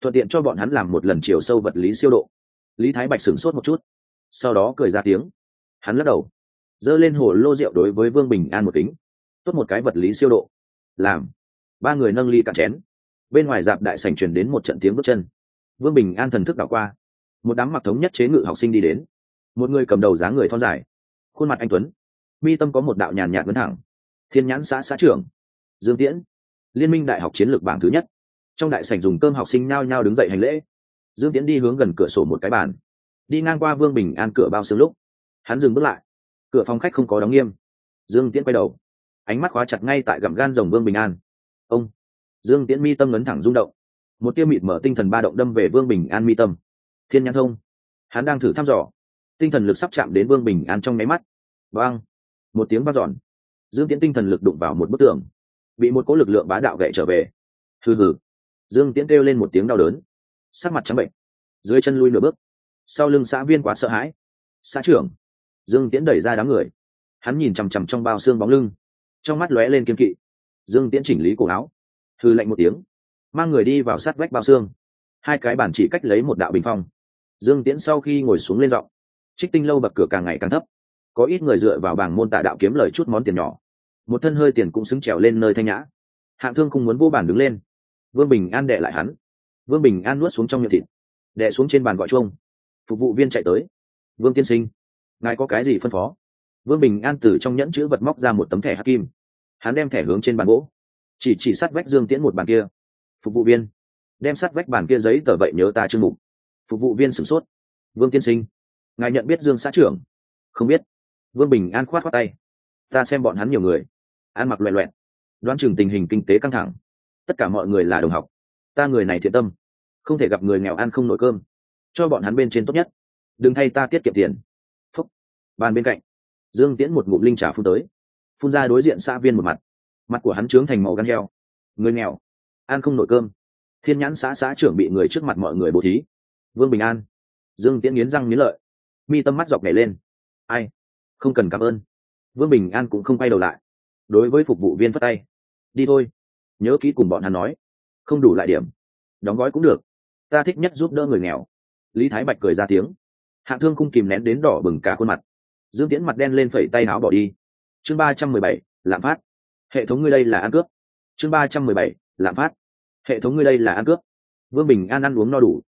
Thuận tiện cho bọn hắn làm một lần chiều sâu vật lý siêu độ. Lý thái bạch sửng sốt một chút. Sau đó cười ra tiếng. Hắn lắc đầu. Giơ lên hồ lô rượu đối với vương bình an một kính. Tốt một cái vật lý siêu độ. Làm ba người nâng ly cạn chén. Bên ngoài dạp đại sảnh truyền đến một trận tiếng bước chân. Vương bình an thần thức đảo qua. Một đám mặc thống nhất chế ngự học sinh đi đến. Một người cầm đầu dáng người thon dài, khuôn mặt anh tuấn. Mi tâm có một đạo nhàn nhạt ngấn thẳng. Thiên nhãn xã xã trưởng. Dương tiễn. Liên minh đại học chiến lược bảng thứ nhất. Trong đại sảnh dùng cơm học sinh nao nhao đứng dậy hành lễ. Dương tiễn đi hướng gần cửa sổ một cái bàn. Đi ngang qua vương bình an cửa bao xương lúc, hắn dừng bước lại. Cửa phòng khách không có đóng nghiêm. Dương tiễn quay đầu. Ánh mắt khóa chặt ngay tại gặm gan rồng vương bình an ông. Dương tiễn mi tâm ngấn thẳng rung động. Một tia mịt mở tinh thần ba động đâm về vương bình an mi tâm. Thiên nhãn thông. Hắn đang thử thăm dò. Tinh thần lực sắp chạm đến vương bình an trong máy mắt. Vang một tiếng bát giòn, dương tiễn tinh thần lực đụng vào một bức tường. Bị một cỗ lực lượng bá đạo gậy trở về. Hừ hừ. Dương tiễn kêu lên một tiếng đau đớn. Sắc mặt trắng bệnh. Dưới chân lui nửa bước. Sau lưng xã viên quá sợ hãi. Xã trưởng. Dương tiễn đẩy ra đám người. Hắn nhìn chằm chằm trong bao xương bóng lưng. Trong mắt lóe lên kiên kỵ dương tiễn chỉnh lý cổ áo. Thư lạnh một tiếng, mang người đi vào sát vách bao xương. Hai cái bản chỉ cách lấy một đạo bình phong. Dương tiễn sau khi ngồi xuống lên giọng, trích tinh lâu bậc cửa càng ngày càng thấp. Có ít người dựa vào bảng môn tả đạo kiếm lời chút món tiền nhỏ. Một thân hơi tiền cũng xứng trèo lên nơi thanh nhã. Hạng thương không muốn vô bản đứng lên. Vương bình an đệ lại hắn. Vương bình an nuốt xuống trong miệng thịt, đệ xuống trên bàn gọi chuông. Phục vụ viên chạy tới. Vương tiên sinh, ngài có cái gì phân phó? Vương bình an từ trong nhẫn chữ vật móc ra một tấm thẻ hắc kim hắn đem thẻ hướng trên bàn gỗ. Chỉ chỉ sát vách dương tiễn một bàn kia. Phục vụ viên. Đem sát vách bàn kia giấy tờ vậy nhớ ta chương mục. Phục vụ viên sửng sốt. Vương tiên sinh. Ngài nhận biết dương xã trưởng? Không biết. Vương bình an khoát khoát tay. Ta xem bọn hắn nhiều người. Ăn mặc loẹ loẹt. Đoán chừng tình hình kinh tế căng thẳng. Tất cả mọi người là đồng học. Ta người này thiện tâm. Không thể gặp người nghèo ăn không nổi cơm. Cho bọn hắn bên trên tốt nhất. Đừng thay ta tiết kiệm tiền. Phúc. Bàn bên cạnh. Dương tiễn một ngụm linh trà phun tới phun ra đối diện xã viên một mặt. Mặt của hắn trướng thành màu gan heo. Người nghèo. Ăn không nổi cơm. Thiên nhãn xã xã trưởng bị người trước mặt mọi người bố thí. Vương bình an. Dương tiễn nghiến răng nghiến lợi. Mi tâm mắt dọc nhảy lên. Ai? Không cần cảm ơn. Vương bình an cũng không quay đầu lại. Đối với phục vụ viên phất tay. Đi thôi. Nhớ kỹ cùng bọn hắn nói. Không đủ lại điểm. Đóng gói cũng được. Ta thích nhất giúp đỡ người nghèo. Lý thái bạch cười ra tiếng. Hạ thương không kìm nén đến đỏ bừng cả khuôn mặt. Dương tiễn mặt đen lên phẩy tay áo bỏ đi chương ba trăm mười bảy, lạm phát. Hệ thống ngươi đây là ăn cướp. Chương ba trăm mười bảy, lạm phát. Hệ thống ngươi đây là ăn cướp. Vương bình an ăn uống no đủ.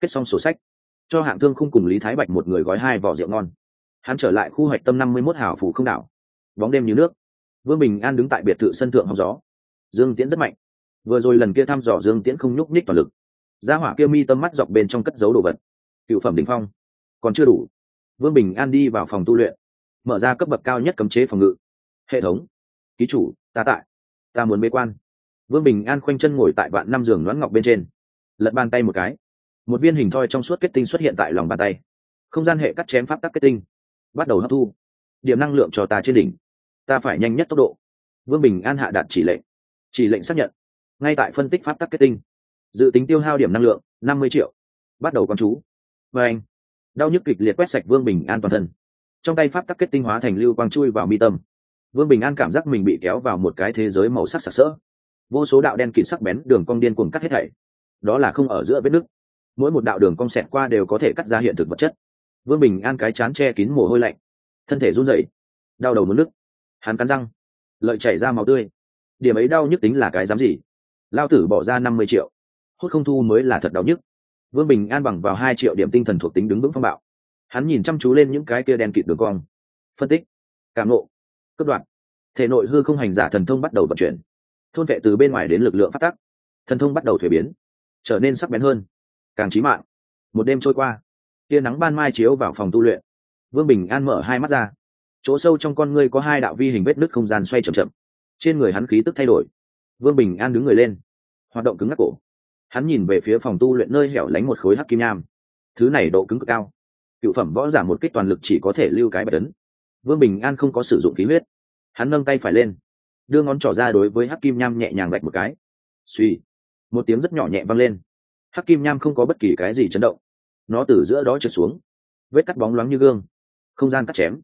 Kết xong sổ sách. Cho hạng thương không cùng lý thái bạch một người gói hai vỏ rượu ngon. Hắn trở lại khu hoạch tâm năm mươi mốt hào phủ không đảo. Bóng đêm như nước. Vương bình an đứng tại biệt thự sân thượng học gió. Dương tiễn rất mạnh. Vừa rồi lần kia thăm dò dương tiễn không nhúc nhích toàn lực. Gia hỏa kia mi tâm mắt dọc bên trong cất dấu đồ vật. Cựu phẩm đình phong. Còn chưa đủ. Vương bình an đi vào phòng tu luyện. Mở ra cấp bậc cao nhất cấm chế phòng ngự hệ thống, ký chủ, ta tại, ta muốn bế quan. Vương bình an khoanh chân ngồi tại vạn năm giường loãng ngọc bên trên, lật bàn tay một cái. Một viên hình thoi trong suốt kết tinh xuất hiện tại lòng bàn tay. Không gian hệ cắt chém pháp tắc kết tinh, bắt đầu hấp thu. Điểm năng lượng cho ta trên đỉnh. Ta phải nhanh nhất tốc độ. Vương bình an hạ đạt chỉ lệnh. Chỉ lệnh xác nhận. Ngay tại phân tích pháp tắc kết tinh, dự tính tiêu hao điểm năng lượng, năm mươi triệu. Bắt đầu con chú. Và anh, đau nhức kịch liệt quét sạch vương bình an toàn thân. Trong tay pháp tắc kết tinh hóa thành lưu quang chui vào mi tâm vương bình an cảm giác mình bị kéo vào một cái thế giới màu sắc sặc sỡ. Vô số đạo đen kịt sắc bén đường cong điên cuồng cắt hết thảy. Đó là không ở giữa vết nứt. Mỗi một đạo đường cong xẹt qua đều có thể cắt ra hiện thực vật chất. Vương bình an cái chán che kín mồ hôi lạnh. Thân thể run rẩy, đau đầu mất nứt hắn cắn răng, lợi chảy ra máu tươi. Điểm ấy đau nhức tính là cái dám gì? Lao tử bỏ ra năm mươi triệu. Hốt không thu mới là thật đau nhức. Vương bình an bằng vào hai triệu điểm tinh thần thuộc tính đứng vững phong bạo. Hắn nhìn chăm chú lên những cái kia đen kịt đường cong. Phân tích, cảm nộ cấp đoạn thể nội hư không hành giả thần thông bắt đầu vận chuyển. Thôn vệ từ bên ngoài đến lực lượng phát tắc. Thần thông bắt đầu thuế biến, trở nên sắc bén hơn, càng trí mạng. Một đêm trôi qua, tia nắng ban mai chiếu vào phòng tu luyện. Vương bình an mở hai mắt ra. Chỗ sâu trong con ngươi có hai đạo vi hình vết nứt không gian xoay chậm chậm. Trên người hắn khí tức thay đổi. Vương bình an đứng người lên, hoạt động cứng ngắc cổ. Hắn nhìn về phía phòng tu luyện nơi hẻo lánh một khối hắc kim nham. Thứ này độ cứng cực cao. Cựu phẩm võ giả một kích toàn lực chỉ có thể lưu cái bạch tấn vương bình an không có sử dụng khí huyết. Hắn nâng tay phải lên, đưa ngón trỏ ra đối với hắc kim nham nhẹ nhàng gạch một cái. Suy một tiếng rất nhỏ nhẹ vang lên. Hắc kim nham không có bất kỳ cái gì chấn động. Nó từ giữa đó trượt xuống, vết cắt bóng loáng như gương, không gian cắt chém,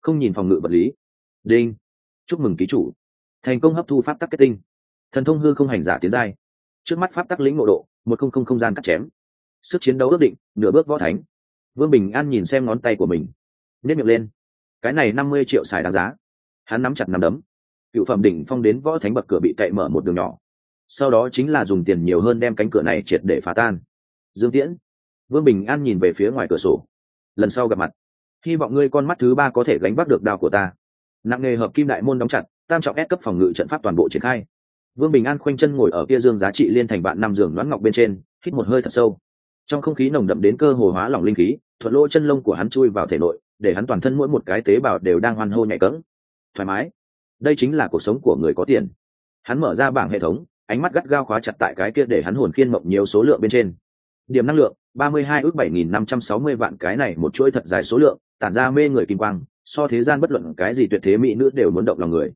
không nhìn phòng ngự vật lý. Đinh, chúc mừng ký chủ. Thành công hấp thu pháp tắc kết tinh. Thần thông hư không hành giả tiến giai. Trước mắt pháp tắc lĩnh ngộ độ, một không không không gian cắt chém. Sức chiến đấu ước định, nửa bước võ thánh. Vương bình an nhìn xem ngón tay của mình nếp miệng lên cái này năm mươi triệu xài đáng giá. Hắn nắm chặt nắm đấm. Cựu phẩm đỉnh phong đến võ thánh bậc cửa bị cậy mở một đường nhỏ. Sau đó chính là dùng tiền nhiều hơn đem cánh cửa này triệt để phá tan. Dương tiễn, vương bình an nhìn về phía ngoài cửa sổ. Lần sau gặp mặt. Hy vọng ngươi con mắt thứ ba có thể gánh vác được đao của ta. Nặng nghề hợp kim đại môn đóng chặt, tam trọng ép cấp phòng ngự trận pháp toàn bộ triển khai. Vương bình an khoanh chân ngồi ở kia dương giá trị liên thành bạn năm giường đoán ngọc bên trên, hít một hơi thật sâu. Trong không khí nồng đậm đến cơ hồ hóa lỏng linh khí, thuận lỗ chân lông của hắn chui vào thể nội để hắn toàn thân mỗi một cái tế bào đều đang hoan hô nhạy cẫng. Thoải mái. Đây chính là cuộc sống của người có tiền. Hắn mở ra bảng hệ thống, ánh mắt gắt gao khóa chặt tại cái kia để hắn hồn khiên mộng nhiều số lượng bên trên. Điểm năng lượng, ba mươi hai ước bảy nghìn năm trăm sáu mươi vạn, cái này một chuỗi thật dài số lượng, tản ra mê người kim quang, so thế gian bất luận cái gì tuyệt thế mỹ nữ đều muốn động lòng người.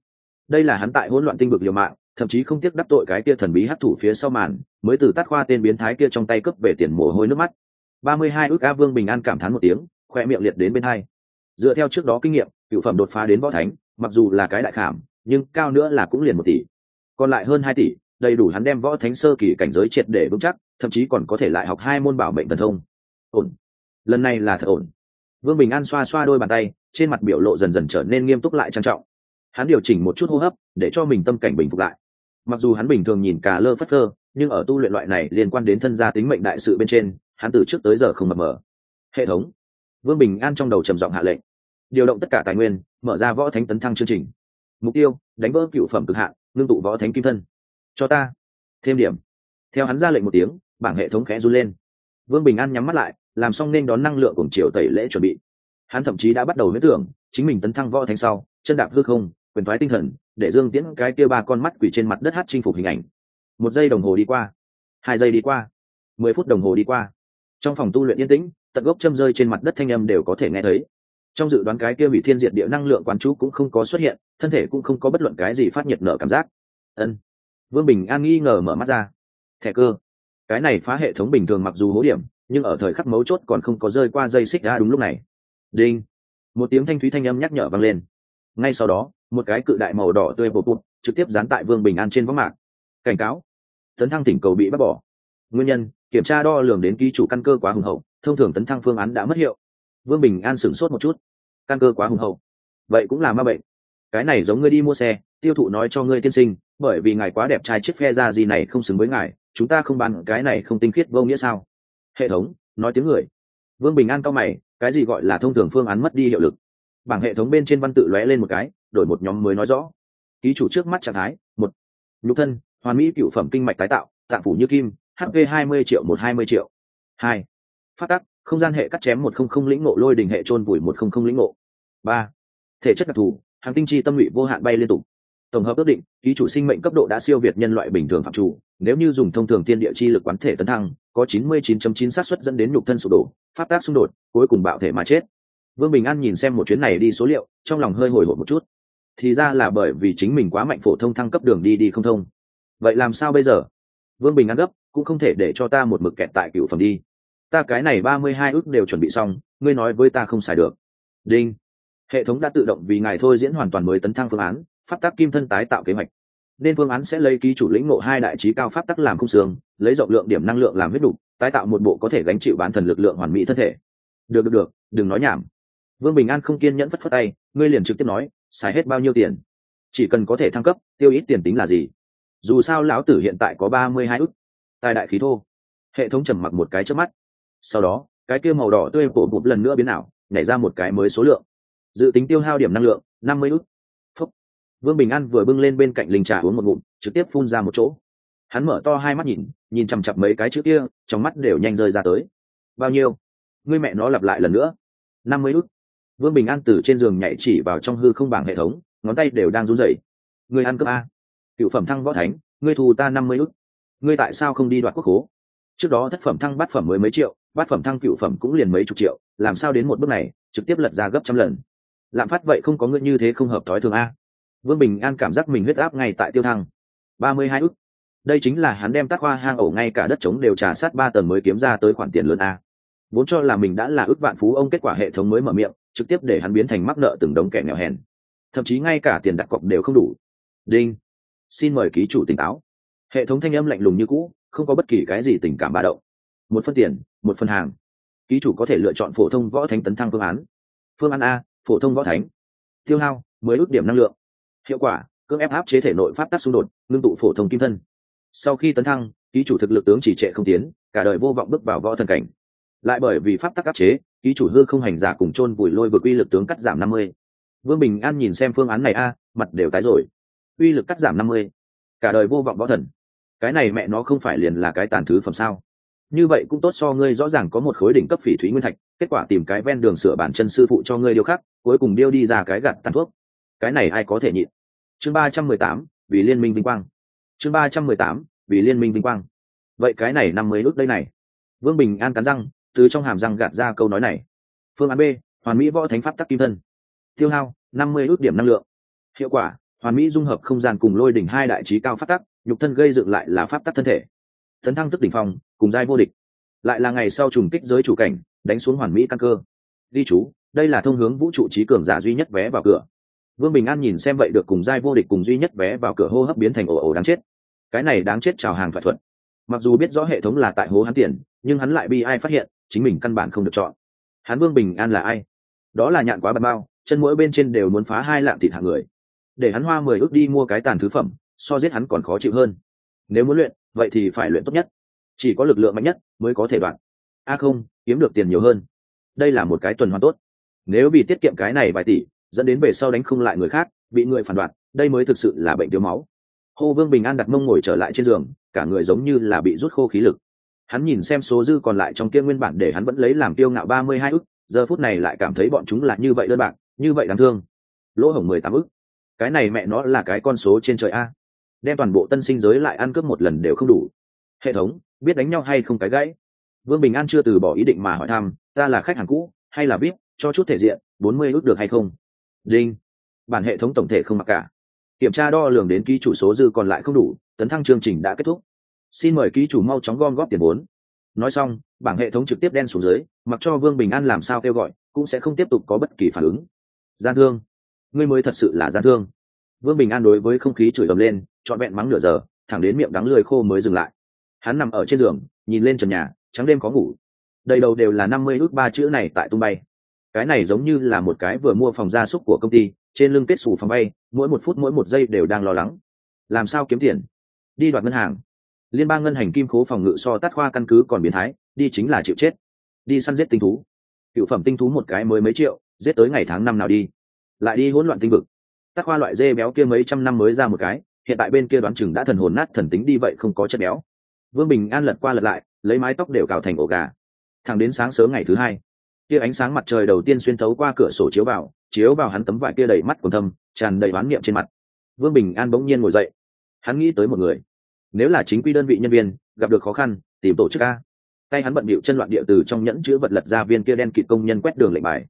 Đây là hắn tại hỗn loạn tinh vực liều mạng, thậm chí không tiếc đắc tội cái kia thần bí hấp thủ phía sau màn, mới từ tát khoa tên biến thái kia trong tay cướp về tiền mồ hôi nước mắt. ba mươi hai ước a vương bình an cảm thán một tiếng khoe miệng liệt đến bên hai. Dựa theo trước đó kinh nghiệm, cựu phẩm đột phá đến võ thánh, mặc dù là cái đại khảm, nhưng cao nữa là cũng liền một tỷ. Còn lại hơn hai tỷ, đầy đủ hắn đem võ thánh sơ kỳ cảnh giới triệt để vững chắc, thậm chí còn có thể lại học hai môn bảo mệnh thần thông. Ổn. Lần này là thật ổn. Vương bình an xoa xoa đôi bàn tay, trên mặt biểu lộ dần dần trở nên nghiêm túc lại trang trọng. Hắn điều chỉnh một chút hô hấp, để cho mình tâm cảnh bình phục lại. Mặc dù hắn bình thường nhìn cả lơ phất lơ nhưng ở tu luyện loại này liên quan đến thân gia tính mệnh đại sự bên trên, hắn từ trước tới giờ không mập mờ. Hệ thống vương bình an trong đầu trầm giọng hạ lệnh. Điều động tất cả tài nguyên, mở ra võ thánh tấn thăng chương trình. Mục tiêu, đánh vỡ cựu phẩm cực hạn, ngưng tụ võ thánh kim thân. Cho ta thêm điểm. Theo hắn ra lệnh một tiếng, bảng hệ thống khẽ run lên. Vương bình an nhắm mắt lại, làm xong nên đón năng lượng cùng chiều tẩy lễ chuẩn bị. Hắn thậm chí đã bắt đầu huyết tưởng, chính mình tấn thăng võ thánh sau, chân đạp hư không, quyền thoái tinh thần, để dương tiễn cái kia ba con mắt quỷ trên mặt đất hát chinh phục hình ảnh. Một giây đồng hồ đi qua. Hai giây đi qua. Mười phút đồng hồ đi qua. Trong phòng tu luyện yên tĩnh tận gốc châm rơi trên mặt đất thanh âm đều có thể nghe thấy. Trong dự đoán cái kia bị thiên diệt địa năng lượng quán chú cũng không có xuất hiện, thân thể cũng không có bất luận cái gì phát nhiệt nở cảm giác. Ân. Vương bình an nghi ngờ mở mắt ra. Thẻ cơ. Cái này phá hệ thống bình thường mặc dù hố điểm, nhưng ở thời khắc mấu chốt còn không có rơi qua dây xích ra đúng lúc này. Đinh. Một tiếng thanh thúy thanh âm nhắc nhở vang lên. Ngay sau đó, một cái cự đại màu đỏ tươi bột bụt trực tiếp dán tại vương bình an trên võng mạc. Cảnh cáo. Tấn thăng tỉnh cầu bị bắt bỏ nguyên nhân, kiểm tra đo lường đến ký chủ căn cơ quá hùng hậu, thông thường tấn thăng phương án đã mất hiệu. Vương bình an sửng sốt một chút. Căn cơ quá hùng hậu? Vậy cũng là ma bệnh. Cái này giống ngươi đi mua xe, tiêu thụ nói cho ngươi tiên sinh, bởi vì ngài quá đẹp trai chiếc phe ra gì này không xứng với ngài, chúng ta không bán, cái này không tinh khiết vô nghĩa sao? Hệ thống, nói tiếng người. Vương bình an cao mày, cái gì gọi là thông thường phương án mất đi hiệu lực? Bảng hệ thống bên trên văn tự lóe lên một cái, đổi một nhóm mới nói rõ. Ký chủ trước mắt trạng thái, một. Nhục thân, hoàn mỹ cựu phẩm kinh mạch tái tạo, tạng phủ như kim hp hai mươi triệu một hai mươi triệu. Hai. Phát tắc, không gian hệ cắt chém một không không lĩnh ngộ lôi đình hệ trôn vùi một không không lĩnh ngộ. Ba. Thể chất đặc thù hàng tinh chi tâm ngụy vô hạn bay liên tục. Tổng hợp ước định, ký chủ sinh mệnh cấp độ đã siêu việt nhân loại bình thường phạm chủ. Nếu như dùng thông thường tiên địa chi lực quán thể tấn thăng, có 99.9 xác suất dẫn đến nhục thân sụp đổ, phát tác xung đột, cuối cùng bạo thể mà chết. Vương bình an nhìn xem một chuyến này đi số liệu, trong lòng hơi hồi hộp một chút. Thì ra là bởi vì chính mình quá mạnh phổ thông thăng cấp đường đi đi không thông. Vậy làm sao bây giờ? Vương bình an gấp cũng không thể để cho ta một mực kẹt tại cựu phẩm đi. Ta cái này ba mươi hai ước đều chuẩn bị xong, ngươi nói với ta không xài được. Đinh. Hệ thống đã tự động vì ngài thôi diễn hoàn toàn mới tấn thăng phương án, pháp tắc kim thân tái tạo kế hoạch. Nên phương án sẽ lấy ký chủ lĩnh ngộ hai đại trí cao pháp tắc làm khung xương, lấy rộng lượng điểm năng lượng làm huyết đục tái tạo một bộ có thể gánh chịu bán thần lực lượng hoàn mỹ thân thể. Được được được, đừng nói nhảm. Vương bình an không kiên nhẫn phất phất tay, ngươi liền trực tiếp nói, xài hết bao nhiêu tiền? Chỉ cần có thể thăng cấp, tiêu ít tiền tính là gì? Dù sao lão tử hiện tại có ba mươi hai ức tài đại khí thô. Hệ thống trầm mặc một cái trước mắt. Sau đó, cái kia màu đỏ tươi bổ bụt lần nữa biến ảo, nhảy ra một cái mới số lượng. Dự tính tiêu hao điểm năng lượng, năm mươi ức. Phúc. Vương bình an vừa bưng lên bên cạnh linh trà uống một ngụm, trực tiếp phun ra một chỗ. Hắn mở to hai mắt nhìn nhìn chằm chặp mấy cái chữ kia, trong mắt đều nhanh rơi ra tới. Bao nhiêu? Ngươi mẹ nó lặp lại lần nữa. năm mươi ức. Vương bình an từ trên giường nhảy chỉ vào trong hư không bảng hệ thống, ngón tay đều đang run rẩy. Ngươi ăn cướp a. Cựu phẩm thăng võ thánh, ngươi thù ta năm mươi ức ngươi tại sao không đi đoạt quốc hố trước đó thất phẩm thăng bát phẩm mới mấy triệu, bát phẩm thăng cựu phẩm cũng liền mấy chục triệu, làm sao đến một bước này, trực tiếp lật ra gấp trăm lần. Lạm phát vậy không có ngươi như thế không hợp thói thường a. Vương bình an cảm giác mình huyết áp ngay tại tiêu thăng. Ba mươi hai ức. Đây chính là hắn đem tác hoa hang ổ ngay cả đất trống đều trả sát ba tầng mới kiếm ra tới khoản tiền lớn a. Vốn cho là mình đã là ước vạn phú ông kết quả hệ thống mới mở miệng, trực tiếp để hắn biến thành mắc nợ từng đống kẻ nghèo hèn. Thậm chí ngay cả tiền đặt cọc đều không đủ. Đinh. Xin mời ký chủ tỉnh táo hệ thống thanh âm lạnh lùng như cũ, không có bất kỳ cái gì tình cảm ba động. Một phân tiền, một phân hàng. Ký chủ có thể lựa chọn phổ thông võ thánh tấn thăng phương án. Phương án a, phổ thông võ thánh. Tiêu hao mới ước điểm năng lượng. Hiệu quả, cưỡng ép áp chế thể nội pháp tắc xung đột, ngưng tụ phổ thông kim thân. Sau khi tấn thăng, ký chủ thực lực tướng chỉ trệ không tiến, cả đời vô vọng bước vào võ thần cảnh. Lại bởi vì pháp tắc áp chế, ký chủ hư không hành giả cùng chôn vùi lôi vượt uy lực tướng cắt giảm năm mươi. Vương bình an nhìn xem phương án này a, mặt đều tái rồi. Uy lực cắt giảm năm mươi. Cả đời vô vọng võ thần cái này mẹ nó không phải liền là cái tàn thứ phẩm sao? Như vậy cũng tốt so ngươi rõ ràng có một khối đỉnh cấp phỉ thúy nguyên thạch, kết quả tìm cái ven đường sửa bản chân sư phụ cho ngươi điêu khắc, cuối cùng điêu đi ra cái gạt tàn thuốc. Cái này ai có thể nhịn? Chương ba trăm mười tám, vì liên minh vinh quang. Chương ba trăm mười tám, vì liên minh vinh quang. Vậy cái này năm mươi ước đây này. Vương bình an cắn răng, từ trong hàm răng gạt ra câu nói này. Phương án b, hoàn mỹ võ thánh pháp tắc kim thân. Tiêu hao, năm mươi ước điểm năng lượng. Hiệu quả, hoàn mỹ dung hợp không gian cùng lôi đỉnh hai đại trí cao phát tắc nhục thân gây dựng lại là pháp tắc thân thể. Tấn thăng tức đỉnh phong, cùng giai vô địch. Lại là ngày sau trùng kích giới chủ cảnh, đánh xuống hoàn mỹ căn cơ. Đi chú, đây là thông hướng vũ trụ trí cường giả duy nhất vé vào cửa. Vương bình an nhìn xem vậy được cùng giai vô địch cùng duy nhất vé vào cửa hô hấp biến thành ồ ồ đáng chết. Cái này đáng chết chào hàng thỏa thuận. Mặc dù biết rõ hệ thống là tại hố hắn tiền, nhưng hắn lại bị ai phát hiện, chính mình căn bản không được chọn. Hắn vương bình an là ai? Đó là nhạn quá bật bao, chân mỗi bên trên đều muốn phá hai lạng thịt hạng người. Để hắn hoa mười ước đi mua cái tàn thứ phẩm so giết hắn còn khó chịu hơn. Nếu muốn luyện, vậy thì phải luyện tốt nhất. Chỉ có lực lượng mạnh nhất mới có thể đoạn. A không, kiếm được tiền nhiều hơn. Đây là một cái tuần hoàn tốt. Nếu vì tiết kiệm cái này vài tỷ, dẫn đến về sau đánh không lại người khác, bị người phản đoạt đây mới thực sự là bệnh thiếu máu. Hô vương bình an đặt mông ngồi trở lại trên giường, cả người giống như là bị rút khô khí lực. Hắn nhìn xem số dư còn lại trong kia nguyên bản để hắn vẫn lấy làm tiêu ngạo ba mươi hai ức, giờ phút này lại cảm thấy bọn chúng là như vậy đơn bạc, như vậy đáng thương. Lỗ hổng mười tám ức. Cái này mẹ nó là cái con số trên trời a đem toàn bộ tân sinh giới lại ăn cướp một lần đều không đủ. Hệ thống, biết đánh nhau hay không cái gãy? Vương bình an chưa từ bỏ ý định mà hỏi thăm, ta là khách hàng cũ, hay là biết cho chút thể diện, bốn mươi ước được hay không? Đinh. Bản hệ thống tổng thể không mặc cả. Kiểm tra đo lường đến ký chủ số dư còn lại không đủ, tấn thăng chương trình đã kết thúc. Xin mời ký chủ mau chóng gom góp tiền vốn. Nói xong, bảng hệ thống trực tiếp đen xuống dưới, mặc cho vương bình an làm sao kêu gọi, cũng sẽ không tiếp tục có bất kỳ phản ứng. Gian thương. Ngươi mới thật sự là gian thương vương bình an đối với không khí chửi ầm lên, trọn vẹn mắng nửa giờ, thẳng đến miệng đắng lười khô mới dừng lại. Hắn nằm ở trên giường, nhìn lên trần nhà, trắng đêm có ngủ. Đầy đầu đều là năm mươi ước ba chữ này tại tung bay. Cái này giống như là một cái vừa mua phòng gia súc của công ty, trên lưng kết xù phòng bay, mỗi một phút mỗi một giây đều đang lo lắng. Làm sao kiếm tiền? Đi đoạt ngân hàng. Liên bang ngân hành kim khố phòng ngự so tát khoa căn cứ còn biến thái, đi chính là chịu chết. Đi săn giết tinh thú. Cựu phẩm tinh thú một cái mới mấy triệu, giết tới ngày tháng năm nào đi. Lại đi hỗn loạn tinh vực tắc khoa loại dê béo kia mấy trăm năm mới ra một cái, hiện tại bên kia đoán chừng đã thần hồn nát thần tính đi vậy không có chất béo. Vương bình an lật qua lật lại, lấy mái tóc đều cào thành ổ gà. Thẳng đến sáng sớm ngày thứ hai, kia ánh sáng mặt trời đầu tiên xuyên thấu qua cửa sổ chiếu vào chiếu vào hắn tấm vải kia đầy mắt còn thâm, tràn đầy oán niệm trên mặt. Vương bình an bỗng nhiên ngồi dậy. Hắn nghĩ tới một người. Nếu là chính quy đơn vị nhân viên, gặp được khó khăn, tìm tổ chức a. Tay hắn bận bịu chân loạn địa từ trong nhẫn chữ vật lật ra viên kia đen kịt công nhân quét đường lệnh bài.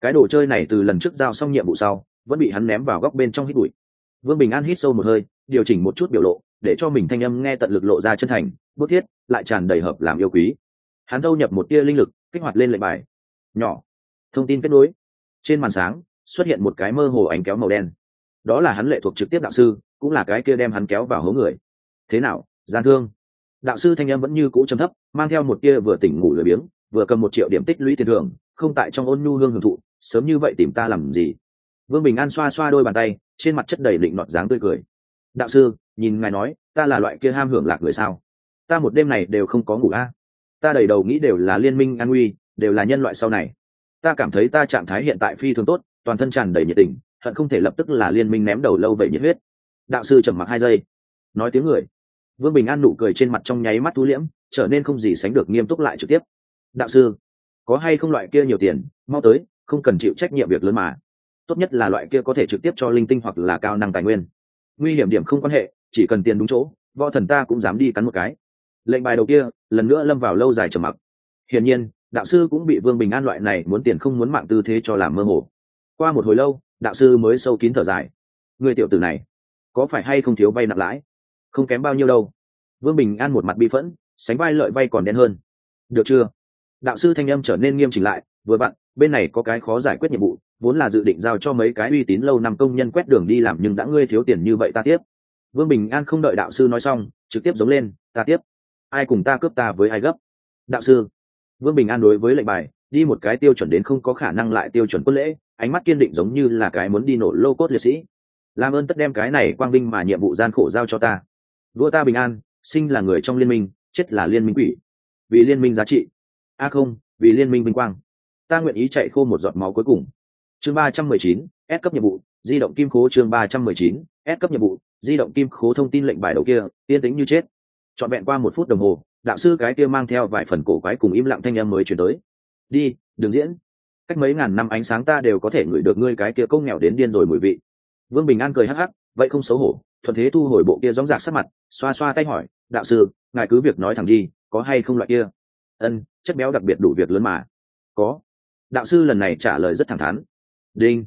Cái đồ chơi này từ lần trước giao xong nhiệm vụ sau vẫn bị hắn ném vào góc bên trong hít bụi. Vương bình an hít sâu một hơi, điều chỉnh một chút biểu lộ, để cho mình thanh âm nghe tận lực lộ ra chân thành, bút thiết, lại tràn đầy hợp làm yêu quý. Hắn thâu nhập một tia linh lực, kích hoạt lên lệnh bài. Nhỏ. Thông tin kết nối. Trên màn sáng, xuất hiện một cái mơ hồ ánh kéo màu đen. Đó là hắn lệ thuộc trực tiếp đạo sư, cũng là cái kia đem hắn kéo vào hố người. Thế nào, gian thương? Đạo sư thanh âm vẫn như cũ trầm thấp, mang theo một tia vừa tỉnh ngủ lười biếng, vừa cầm một triệu điểm tích lũy tiền thưởng, không tại trong ôn nhu hương hưởng thụ, sớm như vậy tìm ta làm gì? Vương bình an xoa xoa đôi bàn tay, trên mặt chất đầy định nọt dáng tươi cười. Đạo sư, nhìn ngài nói, ta là loại kia ham hưởng lạc người sao? Ta một đêm này đều không có ngủ a. Ta đầy đầu nghĩ đều là liên minh an nguy, đều là nhân loại sau này. Ta cảm thấy ta trạng thái hiện tại phi thường tốt, toàn thân tràn đầy nhiệt tình, hận không thể lập tức là liên minh ném đầu lâu vậy nhiệt huyết. Đạo sư trầm mặc hai giây. Nói tiếng người. Vương bình an nụ cười trên mặt trong nháy mắt thú liễm, trở nên không gì sánh được nghiêm túc lại trực tiếp. Đạo sư, có hay không loại kia nhiều tiền, mau tới, không cần chịu trách nhiệm việc lớn mà tốt nhất là loại kia có thể trực tiếp cho linh tinh hoặc là cao năng tài nguyên. Nguy hiểm điểm không quan hệ, chỉ cần tiền đúng chỗ, võ thần ta cũng dám đi cắn một cái. Lệnh bài đầu kia, lần nữa lâm vào lâu dài trầm mặc. Hiển nhiên, đạo sư cũng bị vương bình an loại này muốn tiền không muốn mạng tư thế cho làm mơ hồ. Qua một hồi lâu, đạo sư mới sâu kín thở dài. Người tiểu tử này, có phải hay không thiếu vay nặng lãi? Không kém bao nhiêu đâu. Vương bình an một mặt bi phẫn, sánh vai lợi vay còn đen hơn. Được chưa? Đạo sư thanh âm trở nên nghiêm chỉnh lại, vừa vặn, bên này có cái khó giải quyết nhiệm vụ vốn là dự định giao cho mấy cái uy tín lâu năm công nhân quét đường đi làm nhưng đã ngươi thiếu tiền như vậy ta tiếp. Vương bình an không đợi đạo sư nói xong, trực tiếp giống lên, ta tiếp. Ai cùng ta cướp ta với ai gấp? Đạo sư. Vương bình an đối với lệnh bài, đi một cái tiêu chuẩn đến không có khả năng lại tiêu chuẩn quân lễ, ánh mắt kiên định giống như là cái muốn đi nổ lô cốt liệt sĩ. Làm ơn tất đem cái này quang vinh mà nhiệm vụ gian khổ giao cho ta. Vua ta bình an, sinh là người trong liên minh, chết là liên minh quỷ. Vì liên minh giá trị. A không, vì liên minh vinh quang. Ta nguyện ý chạy khô một giọt máu cuối cùng chương ba trăm mười chín, S cấp nhiệm vụ, di động kim khố chương ba trăm mười chín, S cấp nhiệm vụ, di động kim khố thông tin lệnh bài đầu kia tiên tính như chết. Trọn vẹn qua một phút đồng hồ, đạo sư cái kia mang theo vài phần cổ quái cùng im lặng thanh âm mới chuyển tới. Đi, đừng diễn. Cách mấy ngàn năm ánh sáng ta đều có thể ngửi được ngươi cái kia công nghèo đến điên rồi mùi vị. Vương bình an cười hắc hắc, vậy không xấu hổ. Thuận thế thu hồi bộ kia gióng giạc sắc mặt, xoa xoa tay hỏi, đạo sư, ngài cứ việc nói thẳng đi, có hay không loại kia? Ân, chất béo đặc biệt đủ việc lớn mà. Có. Đạo sư lần này trả lời rất thẳng thắn đinh.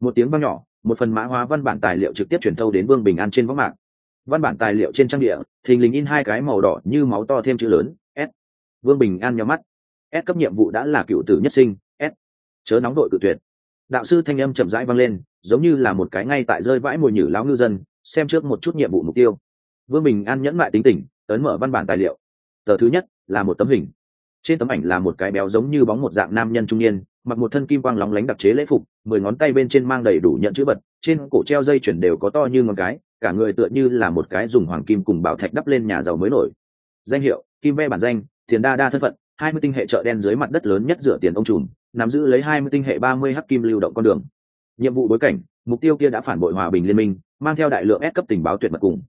Một tiếng vang nhỏ, một phần mã hóa văn bản tài liệu trực tiếp truyền thâu đến vương bình an trên võng mạng văn bản tài liệu trên trang địa, thình lình in hai cái màu đỏ như máu to thêm chữ lớn, s. Vương bình an nhắm mắt. S cấp nhiệm vụ đã là cựu tử nhất sinh, s. Chớ nóng đội cự tuyệt. Đạo sư thanh âm chậm rãi vang lên, giống như là một cái ngay tại rơi vãi mùi nhử láo ngư dân, xem trước một chút nhiệm vụ mục tiêu. Vương bình an nhẫn lại tính tình, ấn mở văn bản tài liệu. Tờ thứ nhất là một tấm hình. Trên tấm ảnh là một cái béo giống như bóng một dạng nam nhân trung niên mặc một thân kim quang lóng lánh đặc chế lễ phục, mười ngón tay bên trên mang đầy đủ nhận chữ bật trên cổ treo dây chuyển đều có to như ngón cái, cả người tựa như là một cái dùng hoàng kim cùng bảo thạch đắp lên nhà giàu mới nổi. Danh hiệu, kim ve bản danh, tiền đa đa thân phận, hai mươi tinh hệ chợ đen dưới mặt đất lớn nhất dựa tiền ông trùm, nắm giữ lấy hai mươi tinh hệ ba mươi h kim lưu động con đường. Nhiệm vụ bối cảnh, mục tiêu kia đã phản bội hòa bình liên minh, mang theo đại lượng ép cấp tình báo tuyệt mật cùng.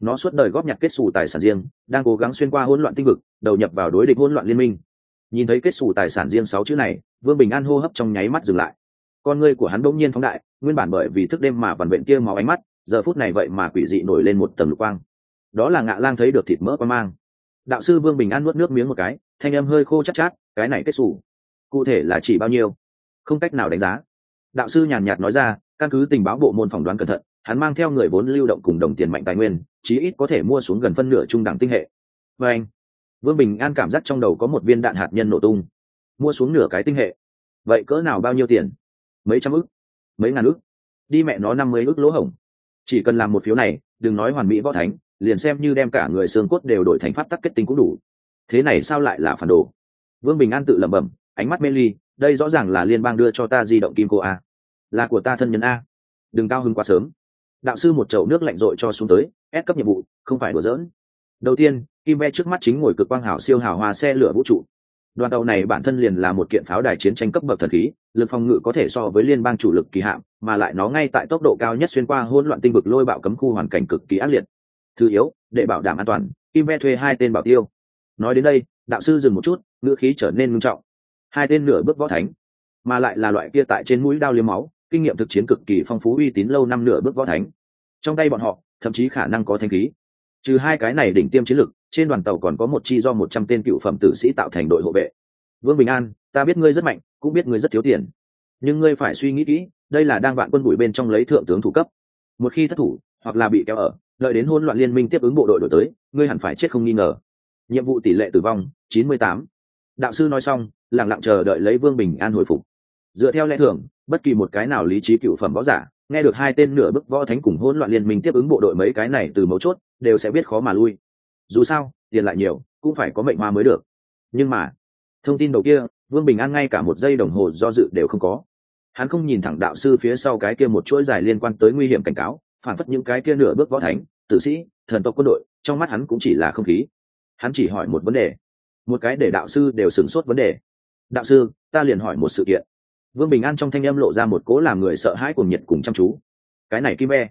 Nó suốt đời góp nhặt kết xù tài sản riêng, đang cố gắng xuyên qua hỗn loạn tinh vực, đầu nhập vào đối địch hỗn loạn liên minh. Nhìn thấy kết xù tài sản riêng sáu chữ này vương bình an hô hấp trong nháy mắt dừng lại. Con ngươi của hắn bỗng nhiên phóng đại nguyên bản bởi vì thức đêm mà vằn vện kia màu ánh mắt giờ phút này vậy mà quỷ dị nổi lên một tầng lục quang. Đó là ngạ lang thấy được thịt mỡ qua mang. Đạo sư vương bình an nuốt nước miếng một cái thanh âm hơi khô chắc chát, chát cái này kết xù. Cụ thể là chỉ bao nhiêu? Không cách nào đánh giá. Đạo sư nhàn nhạt nói ra căn cứ tình báo bộ môn phỏng đoán cẩn thận hắn mang theo người vốn lưu động cùng đồng tiền mạnh tài nguyên chí ít có thể mua xuống gần phân nửa trung đẳng tinh hệ. Và anh vương bình an cảm giác trong đầu có một viên đạn hạt nhân nổ tung mua xuống nửa cái tinh hệ. Vậy cỡ nào bao nhiêu tiền? Mấy trăm ức? Mấy ngàn ức? Đi mẹ nó năm mươi ức lỗ hổng. Chỉ cần làm một phiếu này, đừng nói hoàn mỹ võ thánh, liền xem như đem cả người xương cốt đều đổi thành pháp tắc kết tinh cũng đủ. Thế này sao lại là phản đồ? Vương bình an tự lẩm bẩm, ánh mắt mê ly, đây rõ ràng là liên bang đưa cho ta di động kim cô a. Là của ta thân nhân a. Đừng cao hứng quá sớm. Đạo sư một chậu nước lạnh rội cho xuống tới, ép cấp nhiệm vụ, không phải đùa giỡn. Đầu tiên, kim ve trước mắt chính ngồi cực quang hảo siêu hảo hoa xe lửa vũ trụ đoàn tàu này bản thân liền là một kiện pháo đài chiến tranh cấp bậc thần khí, lực phòng ngự có thể so với liên bang chủ lực kỳ hạm, mà lại nó ngay tại tốc độ cao nhất xuyên qua hỗn loạn tinh vực lôi bạo cấm khu hoàn cảnh cực kỳ ác liệt. Thứ yếu, để bảo đảm an toàn, kim ve thuê hai tên bảo tiêu. Nói đến đây, đạo sư dừng một chút, ngữ khí trở nên ngưng trọng. Hai tên nửa bước võ thánh, mà lại là loại kia tại trên mũi đao liếm máu, kinh nghiệm thực chiến cực kỳ phong phú uy tín lâu năm nửa bước võ thánh. Trong tay bọn họ, thậm chí khả năng có thanh khí trừ hai cái này đỉnh tiêm chiến lực, trên đoàn tàu còn có một chi do một trăm tên cựu phẩm tử sĩ tạo thành đội hộ vệ. Vương bình an, ta biết ngươi rất mạnh, cũng biết ngươi rất thiếu tiền. Nhưng ngươi phải suy nghĩ kỹ, đây là đang vạn quân bụi bên trong lấy thượng tướng thủ cấp. Một khi thất thủ, hoặc là bị kéo ở, đợi đến hôn loạn liên minh tiếp ứng bộ đội đổi tới, ngươi hẳn phải chết không nghi ngờ. Nhiệm vụ tỷ lệ tử vong, chín mươi tám. Đạo sư nói xong lẳng lặng chờ đợi lấy vương bình an hồi phục. Dựa theo lẽ thường, bất kỳ một cái nào lý trí cựu phẩm võ giả, nghe được hai tên nửa bức võ thánh cùng hỗn loạn liên minh tiếp ứng bộ đội mấy cái này từ mấu chốt đều sẽ biết khó mà lui. Dù sao, tiền lại nhiều, cũng phải có mệnh hoa mới được. Nhưng mà, thông tin đầu kia, vương bình an ngay cả một giây đồng hồ do dự đều không có. Hắn không nhìn thẳng đạo sư phía sau cái kia một chuỗi dài liên quan tới nguy hiểm cảnh cáo, phản phất những cái kia nửa bước võ thánh, tử sĩ, thần tộc quân đội, trong mắt hắn cũng chỉ là không khí. Hắn chỉ hỏi một vấn đề. Một cái để đạo sư đều sửng sốt vấn đề. Đạo sư, ta liền hỏi một sự kiện. Vương bình an trong thanh âm lộ ra một cố làm người sợ hãi cùng nhiệt cùng chăm chú. Cái này kim e.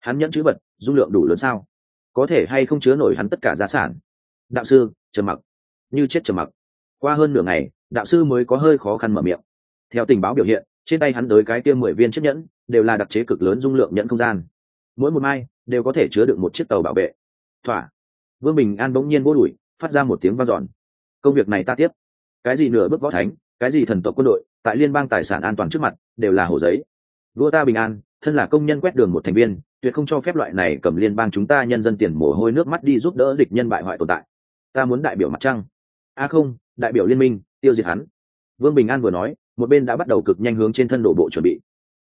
Hắn nhẫn chữ vật, dung lượng đủ lớn sao? Có thể hay không chứa nổi hắn tất cả gia sản. Đạo sư, trầm mặc. Như chết trầm mặc. Qua hơn nửa ngày, đạo sư mới có hơi khó khăn mở miệng. Theo tình báo biểu hiện, trên tay hắn tới cái tiêm mười viên chiếc nhẫn, đều là đặc chế cực lớn dung lượng nhẫn không gian. Mỗi một mai, đều có thể chứa được một chiếc tàu bảo vệ. Thỏa. Vương bình an bỗng nhiên vô đùi phát ra một tiếng vang dọn. Công việc này ta tiếp. Cái gì nửa bước võ thánh, cái gì thần tộc quân đội, tại liên bang tài sản an toàn trước mặt, đều là hồ giấy. Vua ta bình an, thân là công nhân quét đường một thành viên tuyệt không cho phép loại này cầm liên bang chúng ta nhân dân tiền mồ hôi nước mắt đi giúp đỡ địch nhân bại hoại tồn tại. Ta muốn đại biểu mặt trăng. A à không, đại biểu liên minh, tiêu diệt hắn. Vương bình an vừa nói, một bên đã bắt đầu cực nhanh hướng trên thân đổ bộ chuẩn bị.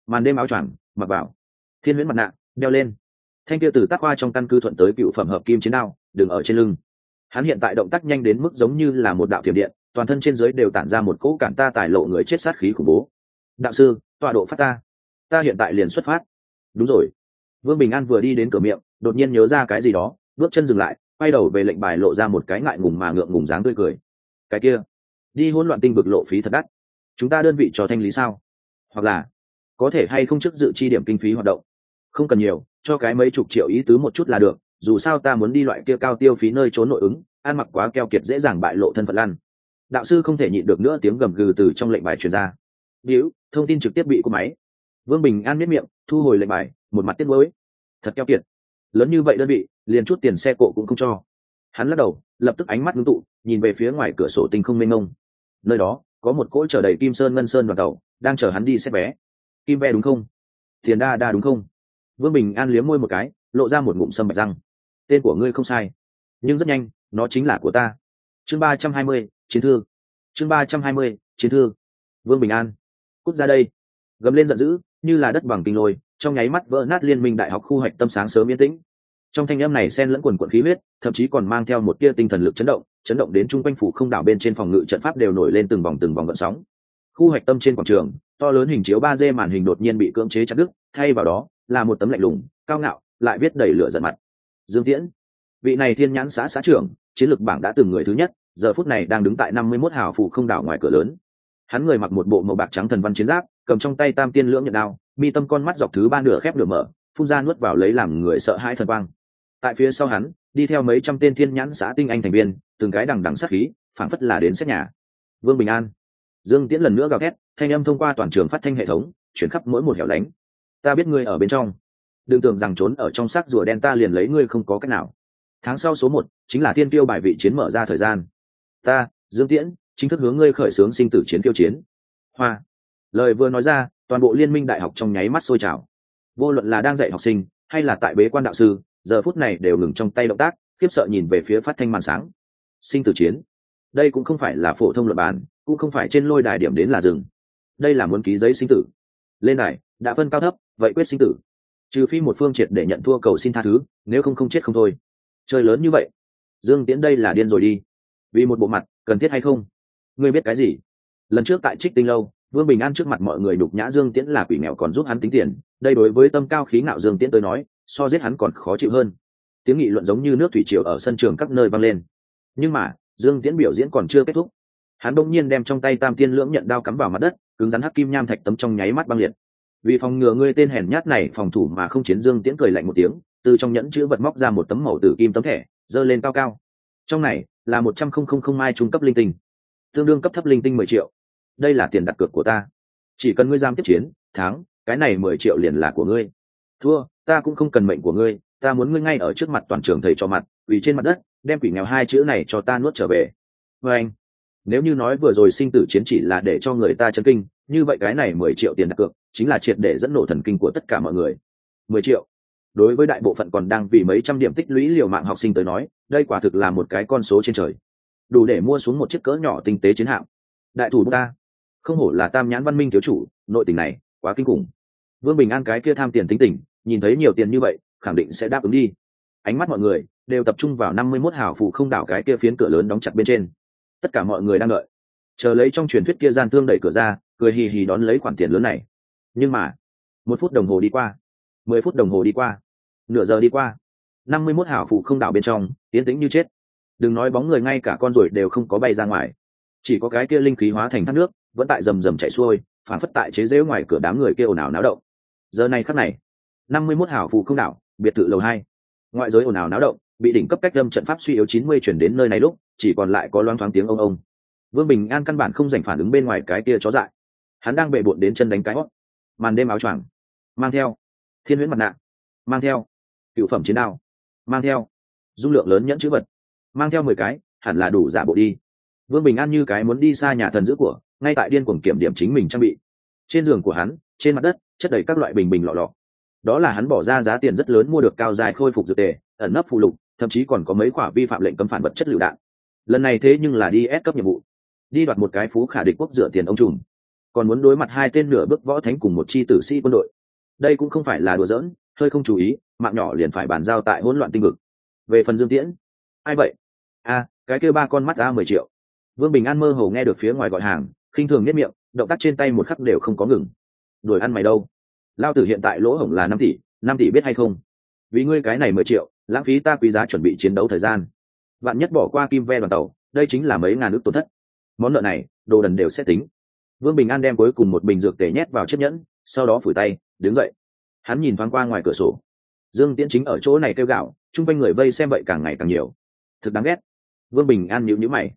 Màn đêm áo choàng, mặc vào. Thiên huyễn mặt nạ, đeo lên. Thanh kia từ tác hoa trong căn cứ thuận tới cựu phẩm hợp kim chiến đao đừng ở trên lưng. Hắn hiện tại động tác nhanh đến mức giống như là một đạo thiểm điện, toàn thân trên dưới đều tản ra một cỗ cản ta tài lộ người chết sát khí khủng bố. Đạo sư, tọa độ phát ta. Ta hiện tại liền xuất phát. Đúng rồi vương bình an vừa đi đến cửa miệng, đột nhiên nhớ ra cái gì đó, bước chân dừng lại, quay đầu về lệnh bài lộ ra một cái ngại ngùng mà ngượng ngùng dáng tươi cười. Cái kia, đi hỗn loạn tinh vực lộ phí thật đắt. Chúng ta đơn vị cho thanh lý sao? Hoặc là, có thể hay không chức dự chi điểm kinh phí hoạt động? Không cần nhiều, cho cái mấy chục triệu ý tứ một chút là được, dù sao ta muốn đi loại kia cao tiêu phí nơi trốn nội ứng, ăn mặc quá keo kiệt dễ dàng bại lộ thân phận lăn. Đạo sư không thể nhịn được nữa tiếng gầm gừ từ trong lệnh bài truyền ra. Víu thông tin trực tiếp bị cô máy. Vương bình an miết miệng, thu hồi lệnh bài một mặt tiếc nuối, thật keo kiệt. Lớn như vậy đơn vị liền chút tiền xe cộ cũng không cho. Hắn lắc đầu lập tức ánh mắt ngưng tụ nhìn về phía ngoài cửa sổ tinh không mênh mông. Nơi đó có một cỗ chở đầy kim sơn ngân sơn đoàn tàu đang chở hắn đi xét vé. Kim ve đúng không? Tiền đa đa đúng không? Vương bình an liếm môi một cái lộ ra một ngụm sâm bạch răng. Tên của ngươi không sai nhưng rất nhanh nó chính là của ta. Chương ba trăm hai mươi chiến thư. Chương ba trăm hai mươi chiến thư. Vương bình an cút ra đây. Gầm lên giận dữ như là đất bằng kinh lôi, trong nháy mắt vỡ nát liên minh đại học khu hoạch tâm sáng sớm yên tĩnh. Trong thanh âm này xen lẫn quần quận khí huyết, thậm chí còn mang theo một tia tinh thần lực chấn động chấn động đến chung quanh phủ không đảo bên trên phòng ngự trận pháp đều nổi lên từng vòng từng vòng gợn sóng. Khu hoạch tâm trên quảng trường, to lớn hình chiếu ba d màn hình đột nhiên bị cưỡng chế chặt đứt, thay vào đó, là một tấm lạnh lùng, cao ngạo, lại viết đầy lửa giận mặt. Dương tiễn, vị này thiên nhãn xã xã trưởng, chiến lược bảng đã từng người thứ nhất, giờ phút này đang đứng tại năm mươi mốt hào phủ không đảo ngoài cửa lớn. Hắn người mặc một bộ màu bạc trắng thần văn chiến giáp cầm trong tay tam tiên lưỡng nhận đao, mi tâm con mắt dọc thứ ba nửa khép nửa mở, phun ra nuốt vào lấy làm người sợ hãi thần quang. Tại phía sau hắn, đi theo mấy trăm tên thiên nhãn xã tinh anh thành viên, từng cái đằng đằng sát khí, phảng phất là đến xét nhà. Vương bình an, dương tiễn lần nữa gào thét, thanh âm thông qua toàn trường phát thanh hệ thống, chuyển khắp mỗi một hẻo lánh. Ta biết ngươi ở bên trong. Đừng tưởng rằng trốn ở trong xác rùa đen ta liền lấy ngươi không có cách nào. Tháng sau số một, chính là thiên tiêu bài vị chiến mở ra thời gian. Ta, dương tiễn, chính thức hướng ngươi khởi xướng sinh tử chiến tiêu chiến. Hoa lời vừa nói ra, toàn bộ liên minh đại học trong nháy mắt sôi trào. Vô luận là đang dạy học sinh, hay là tại bế quan đạo sư, giờ phút này đều ngừng trong tay động tác, khiếp sợ nhìn về phía phát thanh màn sáng. Sinh tử chiến. Đây cũng không phải là phổ thông luật bản, cũng không phải trên lôi đài điểm đến là rừng đây là muốn ký giấy sinh tử. Lên đài, đã phân cao thấp, vậy quyết sinh tử. Trừ phi một phương triệt để nhận thua cầu xin tha thứ, nếu không không chết không thôi. Chơi lớn như vậy. Dương tiễn đây là điên rồi đi. Vì một bộ mặt, cần thiết hay không? Ngươi biết cái gì? Lần trước tại trích tinh lâu vương bình an trước mặt mọi người đục nhã dương tiễn là quỷ nghèo còn giúp hắn tính tiền, đây đối với tâm cao khí ngạo dương tiễn tới nói, so giết hắn còn khó chịu hơn. Tiếng nghị luận giống như nước thủy triều ở sân trường các nơi vang lên. Nhưng mà, dương tiễn biểu diễn còn chưa kết thúc. Hắn đông nhiên đem trong tay tam tiên lưỡng nhận đao cắm vào mặt đất, cứng rắn hắc kim nham thạch tấm trong nháy mắt băng liệt. Vì phòng ngừa ngươi tên hèn nhát này phòng thủ mà không chiến, dương tiễn cười lạnh một tiếng, từ trong nhẫn chữ vật móc ra một tấm màu tử kim tấm thẻ, giơ lên cao cao. Trong này là một trăm không không không mai trung cấp linh tinh. Tương đương cấp thấp linh tinh mười triệu đây là tiền đặt cược của ta. Chỉ cần ngươi giam tiếp chiến, thắng, cái này mười triệu liền là của ngươi. Thua, ta cũng không cần mệnh của ngươi, ta muốn ngươi ngay ở trước mặt toàn trường thầy cho mặt, quỳ trên mặt đất, đem quỷ nghèo hai chữ này cho ta nuốt trở về. Vê anh, nếu như nói vừa rồi sinh tử chiến chỉ là để cho người ta chấn kinh, như vậy cái này mười triệu tiền đặt cược chính là triệt để dẫn nổ thần kinh của tất cả mọi người. Mười triệu. Đối với đại bộ phận còn đang vì mấy trăm điểm tích lũy liều mạng học sinh tới nói, đây quả thực là một cái con số trên trời. Đủ để mua xuống một chiếc cỡ nhỏ tinh tế chiến hạm. Đại thủ ta không hổ là tam nhãn văn minh thiếu chủ, nội tình này quá kinh khủng. Vương bình an cái kia tham tiền tính tình, nhìn thấy nhiều tiền như vậy, khẳng định sẽ đáp ứng đi. Ánh mắt mọi người đều tập trung vào năm mươi mốt hào phụ không đảo cái kia phiến cửa lớn đóng chặt bên trên. Tất cả mọi người đang đợi. Chờ lấy trong truyền thuyết kia gian thương đẩy cửa ra, cười hì hì đón lấy khoản tiền lớn này. Nhưng mà, một phút đồng hồ đi qua, mười phút đồng hồ đi qua, nửa giờ đi qua, năm mươi mốt hảo phụ không đảo bên trong tiến tĩnh như chết. Đừng nói bóng người ngay cả con ruồi đều không có bay ra ngoài. Chỉ có cái kia linh khí hóa thành thác nước vẫn tại rầm rầm chạy xuôi phản phất tại chế rễu ngoài cửa đám người kia ồn ào náo động. Giờ này khắc này, năm mươi mốt hảo phụ không đảo, biệt thự lầu hai. Ngoại giới ồn ào náo động, bị đỉnh cấp cách lâm trận pháp suy yếu chín mươi chuyển đến nơi này lúc, chỉ còn lại có loáng thoáng tiếng ông ông. Vương bình an căn bản không dành phản ứng bên ngoài cái kia chó dại. Hắn đang bệ bộn đến chân đánh cái hót. Màn đêm áo choàng. Mang theo. Thiên huyễn mặt nạ. Mang theo. Cựu phẩm chiến đao. Mang theo. Dung lượng lớn nhẫn chữ vật. Mang theo mười cái, hẳn là đủ giả bộ đi. Vương bình an như cái muốn đi xa nhà thần giữ của ngay tại điên cuồng kiểm điểm chính mình trang bị. Trên giường của hắn, trên mặt đất, chất đầy các loại bình bình lọ lọ. Đó là hắn bỏ ra giá tiền rất lớn mua được cao dài khôi phục dược tề, ẩn nấp phụ lục, thậm chí còn có mấy quả vi phạm lệnh cấm phản vật chất lựu đạn. Lần này thế nhưng là đi ép cấp nhiệm vụ. Đi đoạt một cái phú khả địch quốc dựa tiền ông trùm. Còn muốn đối mặt hai tên nửa bước võ thánh cùng một chi tử sĩ quân đội. Đây cũng không phải là đùa giỡn, hơi không chú ý, mạng nhỏ liền phải bàn giao tại hỗn loạn tinh vực. Về phần dương tiễn, ai vậy? A cái kêu ba con mắt a mười triệu. Vương bình an mơ hồ nghe được phía ngoài gọi hàng khinh thường nhất miệng, động tác trên tay một khắc đều không có ngừng. Đuổi ăn mày đâu? Lao tử hiện tại lỗ hổng là năm tỷ năm tỷ biết hay không? Vì ngươi cái này mười triệu, lãng phí ta quý giá chuẩn bị chiến đấu thời gian. Vạn nhất bỏ qua kim ve đoàn tàu, đây chính là mấy ngàn ước tổn thất. Món nợ này, đồ đần đều sẽ tính. Vương bình an đem cuối cùng một bình dược tể nhét vào chiếc nhẫn, sau đó phủi tay, đứng dậy. Hắn nhìn thoáng qua ngoài cửa sổ. Dương tiễn chính ở chỗ này kêu gạo chung quanh người vây xem vậy càng ngày càng nhiều. Thực đáng ghét. Vương bình an nhịu nhữ mày.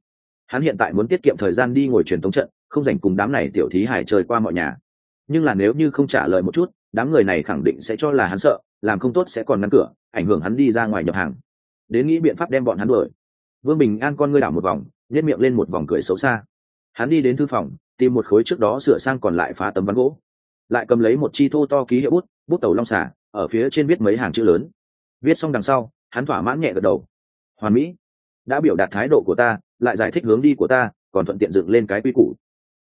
Hắn hiện tại muốn tiết kiệm thời gian đi ngồi truyền thống trận không dành cùng đám này tiểu thí hải chơi qua mọi nhà. Nhưng là nếu như không trả lời một chút, đám người này khẳng định sẽ cho là hắn sợ, làm không tốt sẽ còn ngăn cửa, ảnh hưởng hắn đi ra ngoài nhập hàng. Đến nghĩ biện pháp đem bọn hắn đuổi. Vương bình an con ngươi đảo một vòng nhét miệng lên một vòng cười xấu xa. Hắn đi đến thư phòng, tìm một khối trước đó sửa sang còn lại phá tấm ván gỗ. Lại cầm lấy một chi thô to ký hiệu bút bút tàu long xả ở phía trên viết mấy hàng chữ lớn. Viết xong đằng sau, hắn thỏa mãn nhẹ gật đầu. Hoàn mỹ, đã biểu đạt thái độ của ta, lại giải thích hướng đi của ta, còn thuận tiện dựng lên cái quy củ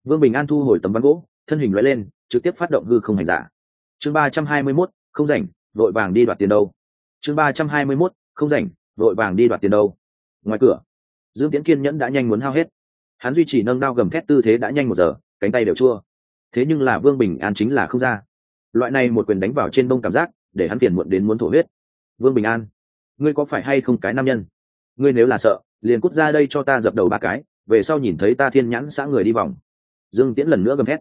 vương bình an thu hồi tấm ván gỗ, thân hình loại lên, trực tiếp phát động hư không hành giả. Chương ba trăm hai mươi mốt, không rảnh, vội vàng đi đoạt tiền đâu. Chương ba trăm hai mươi mốt, không rảnh, vội vàng đi đoạt tiền đâu. Ngoài cửa, dương tiễn kiên nhẫn đã nhanh muốn hao hết. Hắn duy trì nâng đao gầm thét tư thế đã nhanh một giờ, cánh tay đều chua. Thế nhưng là vương bình an chính là không ra. Loại này một quyền đánh vào trên đông cảm giác, để hắn phiền muộn đến muốn thổ huyết. Vương bình an, ngươi có phải hay không cái nam nhân? Ngươi nếu là sợ, liền cút ra đây cho ta dập đầu ba cái, về sau nhìn thấy ta thiên nhãn xã người đi vòng dương tiễn lần nữa gầm thét.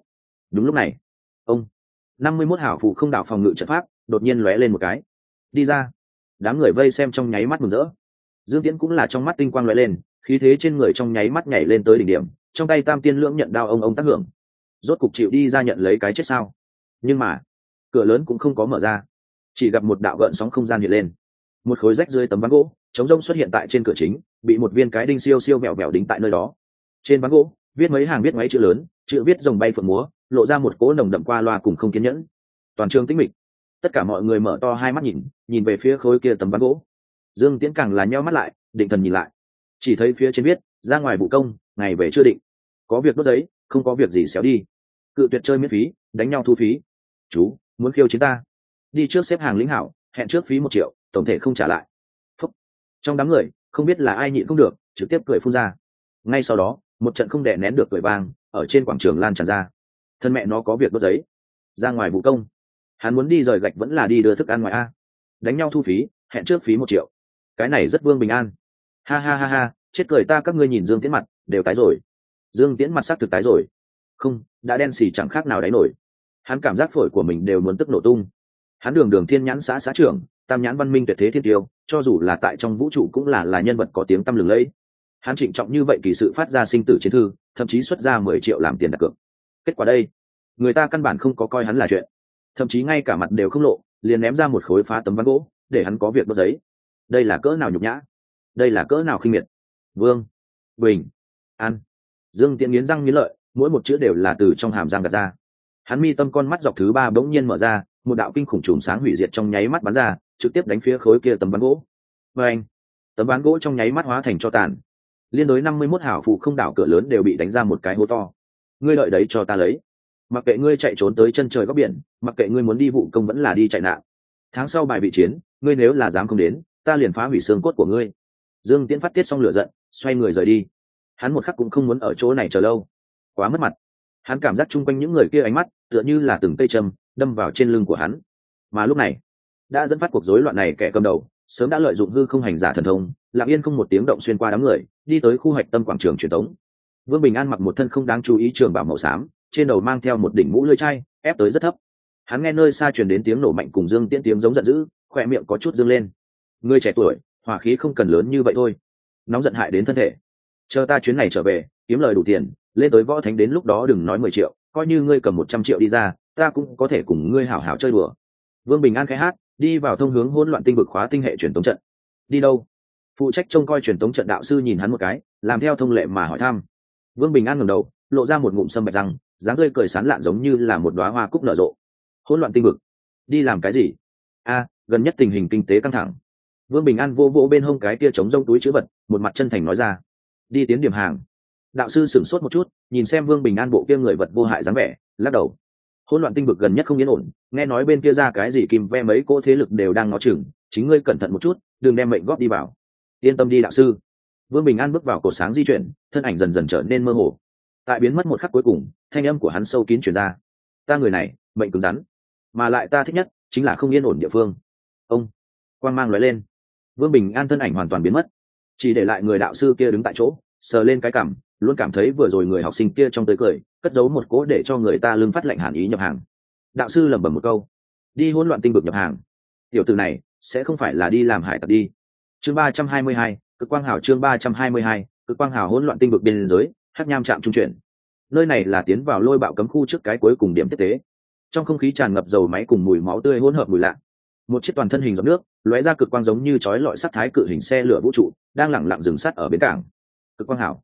Đúng lúc này, ông năm mươi mốt hảo phụ không đảo phòng ngự trận pháp, đột nhiên lóe lên một cái. Đi ra. Đám người vây xem trong nháy mắt mừng rỡ. Dương tiễn cũng là trong mắt tinh quang lóe lên, khí thế trên người trong nháy mắt nhảy lên tới đỉnh điểm, trong tay tam tiên lưỡng nhận đao ông ông tác hưởng. Rốt cục chịu đi ra nhận lấy cái chết sao. Nhưng mà, cửa lớn cũng không có mở ra. Chỉ gặp một đạo gợn sóng không gian hiện lên. Một khối rách dưới tấm ván gỗ chống rông xuất hiện tại trên cửa chính, bị một viên cái đinh siêu siêu vẹo vẹo đính tại nơi đó. Trên ván gỗ, viết mấy hàng viết máy chữ lớn chữ viết rồng bay phượng múa, lộ ra một cỗ nồng đậm qua loa cùng không kiên nhẫn. Toàn trường tĩnh mịch. Tất cả mọi người mở to hai mắt nhìn nhìn về phía khối kia tấm ván gỗ. Dương tiễn càng là nheo mắt lại, định thần nhìn lại. Chỉ thấy phía trên viết, ra ngoài vụ công, ngày về chưa định. Có việc đốt giấy, không có việc gì xéo đi. Cự tuyệt chơi miễn phí, đánh nhau thu phí. Chú, muốn khiêu chiến ta? Đi trước xếp hàng lĩnh hảo, hẹn trước phí một triệu, tổng thể không trả lại. Phúc. trong đám người, không biết là ai nhịn không được, trực tiếp cười phun ra. Ngay sau đó, một trận không đè nén được cười vang ở trên quảng trường lan tràn ra. Thân mẹ nó có việc đốt giấy. Ra ngoài vụ công. Hắn muốn đi rời gạch vẫn là đi đưa thức ăn ngoài a. Đánh nhau thu phí, hẹn trước phí một triệu. Cái này rất vương bình an. Ha ha ha ha, chết cười ta các ngươi nhìn dương tiễn mặt, đều tái rồi. Dương tiễn mặt sắc thực tái rồi. Không, đã đen xì chẳng khác nào đáy nổi. Hắn cảm giác phổi của mình đều muốn tức nổ tung. Hắn đường đường thiên nhãn xã xã trưởng, tam nhãn văn minh tuyệt thế thiên tiêu, cho dù là tại trong vũ trụ cũng là là nhân vật có tiếng tăm lừng lẫy hắn trịnh trọng như vậy kỳ sự phát ra sinh tử chiến thư, thậm chí xuất ra mười triệu làm tiền đặt cược. Kết quả đây, người ta căn bản không có coi hắn là chuyện. Thậm chí ngay cả mặt đều không lộ, liền ném ra một khối phá tấm ván gỗ, để hắn có việc đốt giấy. Đây là cỡ nào nhục nhã? Đây là cỡ nào khinh miệt? Vương, bình, an, dương tiện nghiến răng nghiến lợi, mỗi một chữ đều là từ trong hàm răng gạt ra. Hắn mi tâm con mắt dọc thứ ba bỗng nhiên mở ra, một đạo kinh khủng chùm sáng hủy diệt trong nháy mắt bắn ra, trực tiếp đánh phía khối kia tấm ván gỗ. Và anh, tấm ván gỗ trong nháy mắt hóa thành cho tàn liên đối năm mươi mốt hảo phụ không đảo cửa lớn đều bị đánh ra một cái hố to. Ngươi lợi đấy cho ta lấy. Mặc kệ ngươi chạy trốn tới chân trời góc biển, mặc kệ ngươi muốn đi vụ công vẫn là đi chạy nạn. Tháng sau bài bị chiến, ngươi nếu là dám không đến, ta liền phá hủy xương cốt của ngươi. Dương tiễn phát tiết xong lửa giận, xoay người rời đi. Hắn một khắc cũng không muốn ở chỗ này chờ lâu. Quá mất mặt. Hắn cảm giác chung quanh những người kia ánh mắt, tựa như là từng cây châm, đâm vào trên lưng của hắn. Mà lúc này, đã dẫn phát cuộc rối loạn này kẻ cầm đầu sớm đã lợi dụng hư không hành giả thần thông, lặng yên không một tiếng động xuyên qua đám người, đi tới khu hoạch tâm quảng trường truyền thống vương bình an mặc một thân không đáng chú ý trường bảo màu xám, trên đầu mang theo một đỉnh mũ lưỡi chai, ép tới rất thấp. Hắn nghe nơi xa truyền đến tiếng nổ mạnh cùng dương tiễn tiếng giống giận dữ khoe miệng có chút dương lên. Người trẻ tuổi, hỏa khí không cần lớn như vậy thôi. Nóng giận hại đến thân thể. Chờ ta chuyến này trở về, kiếm lời đủ tiền, lên tới võ thánh đến lúc đó đừng nói mười triệu, coi như ngươi cầm một trăm triệu đi ra, ta cũng có thể cùng ngươi hảo hảo chơi đùa. Vương bình an khai hát đi vào thông hướng hỗn loạn tinh vực khóa tinh hệ truyền tống trận. Đi đâu? Phụ trách trông coi truyền tống trận đạo sư nhìn hắn một cái, làm theo thông lệ mà hỏi thăm. Vương bình an ngẩng đầu, lộ ra một ngụm sâm bạch răng, dáng tươi cười sán lạn giống như là một đoá hoa cúc nở rộ. Hỗn loạn tinh vực? Đi làm cái gì? A, gần nhất tình hình kinh tế căng thẳng. Vương bình an vô vỗ bên hông cái kia chống rông túi chữ vật, một mặt chân thành nói ra. Đi tiến điểm hàng. Đạo sư sửng sốt một chút, nhìn xem vương bình an bộ kia người vật vô hại dáng vẻ, lắc đầu hỗn loạn tinh vực gần nhất không yên ổn, nghe nói bên kia ra cái gì kìm ve mấy cỗ thế lực đều đang ngó chừng, chính ngươi cẩn thận một chút, đừng đem mệnh góp đi vào. Yên tâm đi đạo sư. Vương bình an bước vào cột sáng di chuyển, thân ảnh dần dần trở nên mơ hồ. Tại biến mất một khắc cuối cùng, thanh âm của hắn sâu kín chuyển ra. Ta người này, mệnh cứng rắn. Mà lại ta thích nhất, chính là không yên ổn địa phương. Ông, quang mang nói lên. Vương bình an thân ảnh hoàn toàn biến mất. Chỉ để lại người đạo sư kia đứng tại chỗ, sờ lên cái cảm, luôn cảm thấy vừa rồi người học sinh kia trong tới cười cất giấu một cố để cho người ta lương phát lệnh hàn ý nhập hàng. Đạo sư lẩm bẩm một câu. Đi hỗn loạn tinh vực nhập hàng. Tiểu từ này sẽ không phải là đi làm hải tặc đi. Chương ba trăm hai mươi hai, cực quang hào chương ba trăm hai mươi hai, cực quang hào hỗn loạn tinh vực biên giới hát nham trạm trung chuyển. Nơi này là tiến vào lôi bạo cấm khu trước cái cuối cùng điểm tiếp tế. Trong không khí tràn ngập dầu máy cùng mùi máu tươi hỗn hợp mùi lạ. Một chiếc toàn thân hình giọt nước, lóe ra cực quang giống như chói lọi sắt thái cự hình xe lửa vũ trụ, đang lẳng lặng dừng sắt ở bến cảng. Cực quang hảo.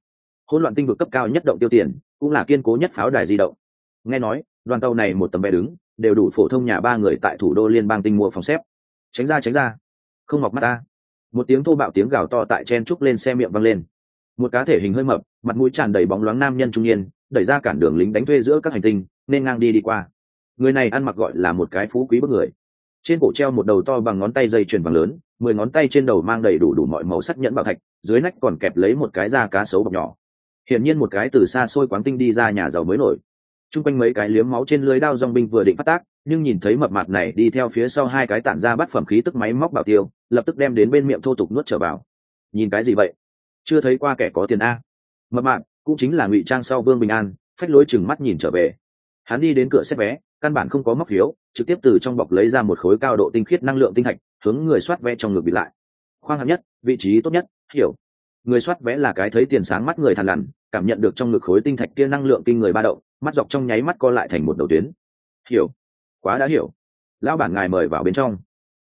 Hỗn loạn tinh vực cấp cao nhất động tiêu tiền cũng là kiên cố nhất pháo đài di động. Nghe nói, đoàn tàu này một tấm vé đứng, đều đủ phổ thông nhà ba người tại thủ đô liên bang tinh mua phòng xếp. Tránh ra tránh ra. Không mọc mắt ta. Một tiếng thô bạo tiếng gào to tại chen trúc lên xe miệng văng lên. Một cá thể hình hơi mập, mặt mũi tràn đầy bóng loáng nam nhân trung niên, đẩy ra cản đường lính đánh thuê giữa các hành tinh, nên ngang đi đi qua. Người này ăn mặc gọi là một cái phú quý bức người. Trên cổ treo một đầu to bằng ngón tay dây chuyền vàng lớn, mười ngón tay trên đầu mang đầy đủ đủ mọi màu sắc nhẫn bảo thạch, dưới nách còn kẹp lấy một cái da cá sấu bọc nhỏ hiển nhiên một cái từ xa xôi quán tinh đi ra nhà giàu mới nổi. T r u n g quanh mấy cái liếm máu trên lưới đao dong binh vừa định phát tác, nhưng nhìn thấy mập mặt này đi theo phía sau hai cái tản ra bắt phẩm khí tức máy móc bảo tiêu, lập tức đem đến bên miệng thô tục nuốt trở vào. Nhìn cái gì vậy? Chưa thấy qua kẻ có tiền a. Mập mạp, cũng chính là ngụy trang sau vương bình an, phách lối chừng mắt nhìn trở về. Hắn đi đến cửa xếp vé, căn bản không có móc phiếu, trực tiếp từ trong bọc lấy ra một khối cao độ tinh khiết năng lượng tinh thạch, hướng người soát vé trong ngực bị lại. Khoang hạng nhất, vị trí tốt nhất, hiểu người soát vé là cái thấy tiền sáng mắt người thằn lằn, cảm nhận được trong ngực khối tinh thạch kia năng lượng kinh người ba động, mắt dọc trong nháy mắt co lại thành một đầu tuyến. Hiểu. Quá đã hiểu. Lão bản ngài mời vào bên trong.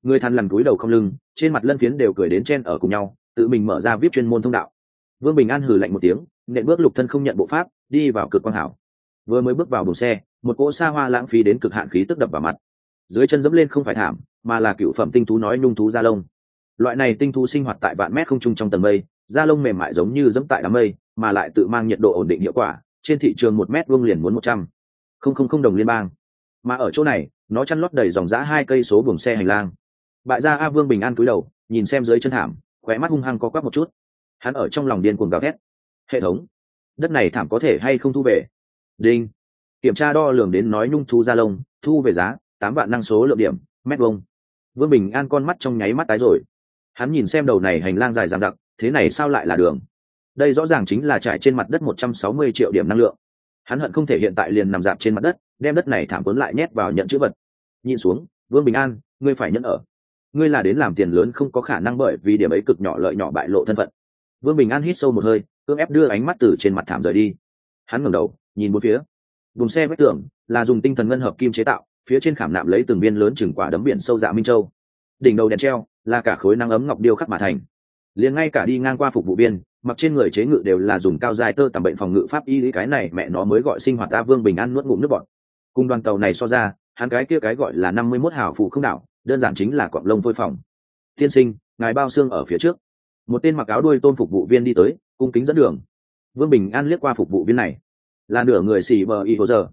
Người thằn lằn cúi đầu không lưng, trên mặt lân phiến đều cười đến chen ở cùng nhau, tự mình mở ra viết chuyên môn thông đạo. Vương bình an hừ lạnh một tiếng, nện bước lục thân không nhận bộ pháp, đi vào cực quang hảo. Vừa mới bước vào buồng xe, một cỗ xa hoa lãng phí đến cực hạn khí tức đập vào mặt. Dưới chân dẫm lên không phải thảm, mà là cựu phẩm tinh thú nói nhung thú da lông. Loại này tinh thú sinh hoạt tại vạn mét không trung trong tầng mây da lông mềm mại giống như dẫm tại đám mây, mà lại tự mang nhiệt độ ổn định hiệu quả, trên thị trường một mét vuông liền muốn một trăm. Không không không đồng liên bang. Mà ở chỗ này, nó chăn lót đầy dòng giã hai cây số buồng xe hành lang. Bại gia a vương bình an cúi đầu, nhìn xem dưới chân thảm, khóe mắt hung hăng có quắc một chút. Hắn ở trong lòng điên cuồng gào thét. Hệ thống, đất này thảm có thể hay không thu về? Đinh. Kiểm tra đo lường đến nói nhung thu da lông, thu về giá, tám vạn năng số lượng điểm, mét vông vương bình an con mắt trong nháy mắt tái rồi. Hắn nhìn xem đầu này hành lang dài dằng dặc thế này sao lại là đường? Đây rõ ràng chính là trải trên mặt đất một trăm sáu mươi triệu điểm năng lượng. Hắn hận không thể hiện tại liền nằm dạp trên mặt đất, đem đất này thảm cuốn lại nhét vào nhận chữ vật. Nhìn xuống, vương bình an, ngươi phải nhận ở. Ngươi là đến làm tiền lớn không có khả năng bởi vì điểm ấy cực nhỏ lợi nhỏ bại lộ thân phận. Vương bình an hít sâu một hơi, cưỡng ép đưa ánh mắt từ trên mặt thảm rời đi. Hắn ngẩng đầu, nhìn bốn phía. Vùng xe vách tường là dùng tinh thần ngân hợp kim chế tạo, phía trên khảm nạm lấy từng viên lớn chừng quả đấm biển sâu dạ minh châu. Đỉnh đầu đèn treo là cả khối năng ấm ngọc điêu khắc mà thành liền ngay cả đi ngang qua phục vụ viên, mặc trên người chế ngự đều là dùng cao dài tơ tầm bệnh phòng ngự pháp y lý cái này mẹ nó mới gọi sinh hoạt ta vương bình an nuốt ngụm nước bọt. Cùng đoàn tàu này so ra, hắn cái kia cái gọi là năm mươi mốt hào phụ không đảo, đơn giản chính là cọng lông vôi phòng tiên sinh, ngài bao xương ở phía trước. Một tên mặc áo đuôi tôn phục vụ viên đi tới, cung kính dẫn đường. Vương bình an liếc qua phục vụ viên này. Là nửa người xì bờ y hồ giờ.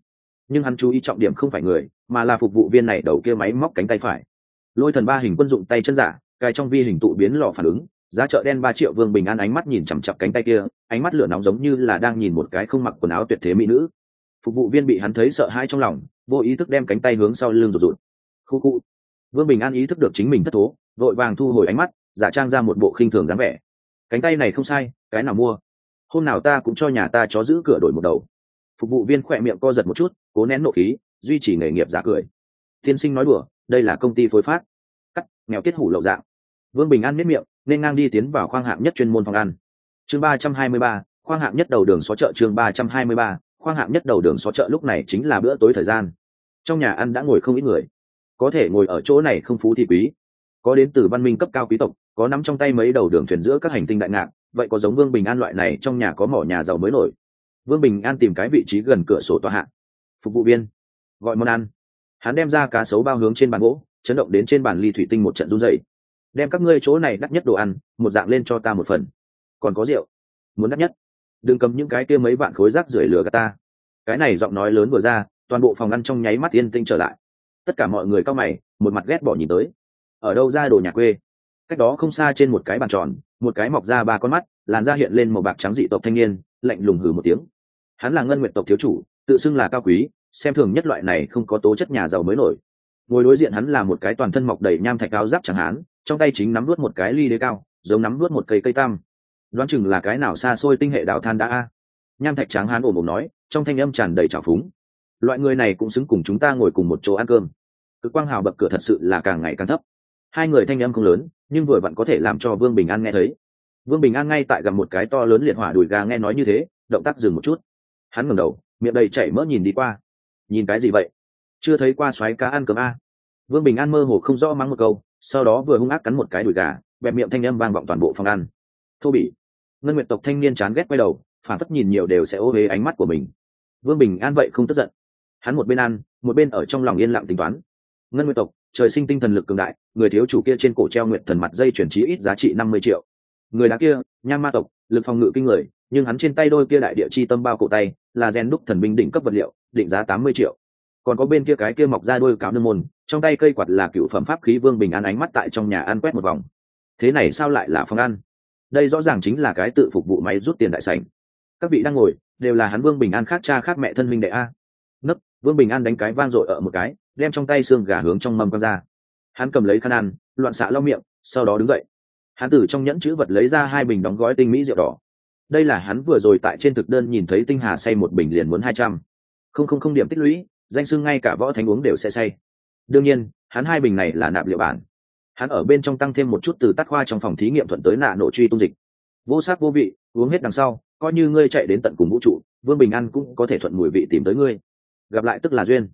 Nhưng hắn chú ý trọng điểm không phải người, mà là phục vụ viên này đầu kia máy móc cánh tay phải. Lôi thần ba hình quân dụng tay chân giả cài trong vi hình tụ biến lò phản ứng giá chợ đen ba triệu vương bình an ánh mắt nhìn chằm chặp cánh tay kia, ánh mắt lửa nóng giống như là đang nhìn một cái không mặc quần áo tuyệt thế mỹ nữ. Phục vụ viên bị hắn thấy sợ hãi trong lòng, vô ý thức đem cánh tay hướng sau lưng rụt rụt. Khu khu. Vương bình an ý thức được chính mình thất thố, vội vàng thu hồi ánh mắt, giả trang ra một bộ khinh thường dáng vẻ. Cánh tay này không sai, cái nào mua? Hôm nào ta cũng cho nhà ta chó giữ cửa đổi một đầu. Phục vụ viên khỏe miệng co giật một chút, cố nén nộ khí, duy trì nghề nghiệp giả cười. Tiên sinh nói đùa, đây là công ty phối phát. Cắt, nghèo kết hủ lậu dạng. Vương bình an miết miệng nên ngang đi tiến vào khoang hạng nhất chuyên môn phòng ăn. Chương ba trăm hai mươi ba, khoang hạng nhất đầu đường xó chợ chương ba trăm hai mươi ba, khoang hạng nhất đầu đường xó chợ lúc này chính là bữa tối thời gian. Trong nhà ăn đã ngồi không ít người. Có thể ngồi ở chỗ này không phú thì quý. Có đến từ văn minh cấp cao quý tộc, có nắm trong tay mấy đầu đường thuyền giữa các hành tinh đại ngạc, vậy có giống vương bình an loại này trong nhà có mỏ nhà giàu mới nổi. Vương bình an tìm cái vị trí gần cửa sổ tòa hạ phục vụ viên. Gọi món ăn. Hắn đem ra cá sấu bao hướng trên bàn gỗ, chấn động đến trên bàn ly thủy tinh một trận run rẩy đem các ngươi chỗ này đắt nhất đồ ăn, một dạng lên cho ta một phần. Còn có rượu, muốn đắt nhất. Đừng cầm những cái kia mấy vạn khối rác rưởi lừa gạt ta. Cái này giọng nói lớn vừa ra, toàn bộ phòng ăn trong nháy mắt yên tinh trở lại. Tất cả mọi người cao mày, một mặt ghét bỏ nhìn tới. Ở đâu ra đồ nhà quê? Cách đó không xa trên một cái bàn tròn, một cái mọc ra ba con mắt, làn da hiện lên màu bạc trắng dị tộc thanh niên, lạnh lùng hừ một tiếng. Hắn là ngân nguyện tộc thiếu chủ, tự xưng là cao quý, xem thường nhất loại này không có tố chất nhà giàu mới nổi. Ngồi đối diện hắn là một cái toàn thân mọc đầy nham thạch cao giáp chẳng hán trong tay chính nắm nuốt một cái ly đế cao, giống nắm nuốt một cây cây tam. Đoán chừng là cái nào xa xôi tinh hệ đạo than đã a? Nham thạch tráng hán ồm ồm nói, trong thanh âm tràn đầy trào phúng. Loại người này cũng xứng cùng chúng ta ngồi cùng một chỗ ăn cơm. Cực quang hào bậc cửa thật sự là càng ngày càng thấp. Hai người thanh âm không lớn, nhưng vừa vặn có thể làm cho vương bình an nghe thấy. Vương bình an ngay tại gặp một cái to lớn liệt hỏa đùi gà nghe nói như thế, động tác dừng một chút. Hắn ngẩng đầu, miệng đầy chảy mỡ nhìn đi qua. Nhìn cái gì vậy? Chưa thấy qua xoáy cá ăn cơm a. Vương bình an mơ hồ không rõ mắng một câu sau đó vừa hung ác cắn một cái đùi gà, bẹp miệng thanh âm vang vọng toàn bộ phòng ăn. Thô bỉ. Ngân nguyện tộc thanh niên chán ghét quay đầu, phản phất nhìn nhiều đều sẽ ô huế ánh mắt của mình. Vương bình an vậy không tức giận. Hắn một bên ăn, một bên ở trong lòng yên lặng tính toán. Ngân nguyệt tộc, trời sinh tinh thần lực cường đại, người thiếu chủ kia trên cổ treo nguyệt thần mặt dây chuyển trí ít giá trị năm mươi triệu. Người đá kia, nham ma tộc, lực phòng ngự kinh người, nhưng hắn trên tay đôi kia đại địa chi tâm bao cổ tay, là gen đúc thần binh đỉnh cấp vật liệu, định giá tám mươi triệu. Còn có bên kia cái kia mọc ra đôi cáo nương môn trong tay cây quạt là cựu phẩm pháp khí vương bình an ánh mắt tại trong nhà ăn quét một vòng. Thế này sao lại là phòng ăn? Đây rõ ràng chính là cái tự phục vụ máy rút tiền đại sảnh. Các vị đang ngồi, đều là hắn vương bình an khác cha khác mẹ thân minh đệ a. Nấc, vương bình an đánh cái vang dội ở một cái, đem trong tay xương gà hướng trong mâm quăng ra. Hắn cầm lấy khăn ăn, loạn xạ lau miệng, sau đó đứng dậy. Hắn từ trong nhẫn chữ vật lấy ra hai bình đóng gói tinh mỹ rượu đỏ. Đây là hắn vừa rồi tại trên thực đơn nhìn thấy tinh hà say một bình liền muốn hai trăm. Không không không điểm tích lũy, danh sưng ngay cả võ thánh uống đều sẽ say đương nhiên, hắn hai bình này là nạp liệu bản. Hắn ở bên trong tăng thêm một chút từ tắt khoa trong phòng thí nghiệm thuận tới nạ nổ truy tung dịch. Vô sắc vô vị, uống hết đằng sau, coi như ngươi chạy đến tận cùng vũ trụ, vương bình an cũng có thể thuận mùi vị tìm tới ngươi. Gặp lại tức là duyên.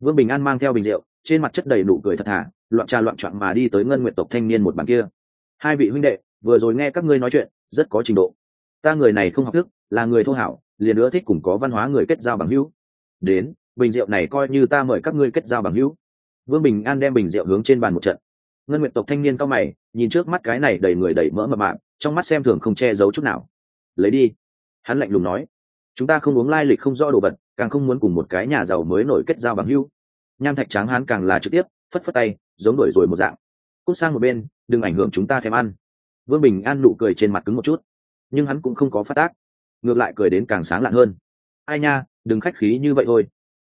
Vương bình an mang theo bình rượu, trên mặt chất đầy nụ cười thật thà, loạn trà loạn trọn mà đi tới ngân nguyện tộc thanh niên một bàn kia. Hai vị huynh đệ, vừa rồi nghe các ngươi nói chuyện, rất có trình độ. Ta người này không học thức, là người thô hảo, liền nữa thích cùng có văn hóa người kết giao bằng hữu. Đến, bình rượu này coi như ta mời các ngươi kết giao bằng hữu vương bình an đem bình rượu hướng trên bàn một trận. Ngân nguyện tộc thanh niên cao mày, nhìn trước mắt cái này đầy người đầy mỡ mập mạp, trong mắt xem thường không che giấu chút nào. Lấy đi. Hắn lạnh lùng nói. Chúng ta không uống lai lịch không rõ đồ vật, càng không muốn cùng một cái nhà giàu mới nổi kết giao bằng hữu. Nham thạch tráng hắn càng là trực tiếp, phất phất tay, giống đổi rồi một dạng. Cút sang một bên, đừng ảnh hưởng chúng ta thèm ăn. Vương bình an nụ cười trên mặt cứng một chút, nhưng hắn cũng không có phát tác, ngược lại cười đến càng sáng lạn hơn. Ai nha, đừng khách khí như vậy thôi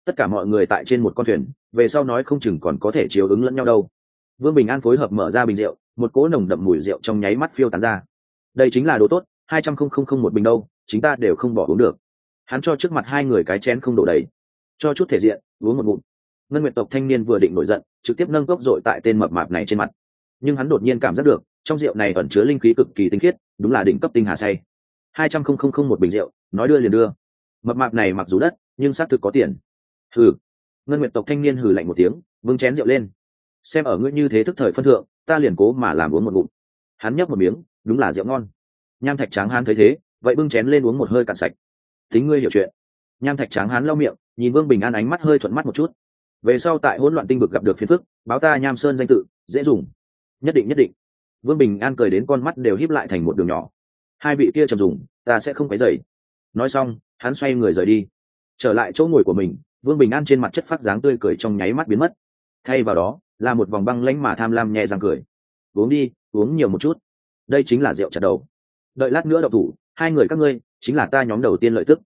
tất cả mọi người tại trên một con thuyền, về sau nói không chừng còn có thể chiếu ứng lẫn nhau đâu. Vương bình an phối hợp mở ra bình rượu, một cỗ nồng đậm mùi rượu trong nháy mắt phiêu tán ra. Đây chính là đồ tốt, hai trăm không không không một bình đâu chúng ta đều không bỏ uống được. Hắn cho trước mặt hai người cái chén không đổ đầy. Cho chút thể diện, uống một ngụm. Ngân nguyện tộc thanh niên vừa định nổi giận, trực tiếp nâng cốc dội tại tên mập mạp này trên mặt. Nhưng hắn đột nhiên cảm giác được, trong rượu này ẩn chứa linh khí cực kỳ tinh khiết, đúng là đỉnh cấp tinh hà say. Hai trăm không không không một bình rượu, nói đưa liền đưa. Mập mạp này mặc dù đất, nhưng xác thực có tiền hừ. Ngân nguyện tộc thanh niên hừ lạnh một tiếng vâng chén rượu lên. Xem ở ngươi như thế thức thời phân thượng, ta liền cố mà làm uống một ngụm. Hắn nhấp một miếng, đúng là rượu ngon. Nham thạch tráng hán thấy thế, vậy bưng chén lên uống một hơi cạn sạch. Tính ngươi hiểu chuyện. Nham thạch tráng hán lau miệng, nhìn vương bình an ánh mắt hơi thuận mắt một chút. Về sau tại hỗn loạn tinh vực gặp được phiền phức, báo ta nham sơn danh tự, dễ dùng. Nhất định nhất định. Vương bình an cười đến con mắt đều híp lại thành một đường nhỏ. Hai vị kia trầm dùng, ta sẽ không phải dậy nói xong, hắn xoay người rời đi. Trở lại chỗ ngồi của mình vương bình an trên mặt chất phát dáng tươi cười trong nháy mắt biến mất. Thay vào đó, là một vòng băng lánh mà tham lam nhẹ răng cười. Uống đi, uống nhiều một chút. Đây chính là rượu chặt đầu. Đợi lát nữa đậu thủ, hai người các ngươi, chính là ta nhóm đầu tiên lợi tức.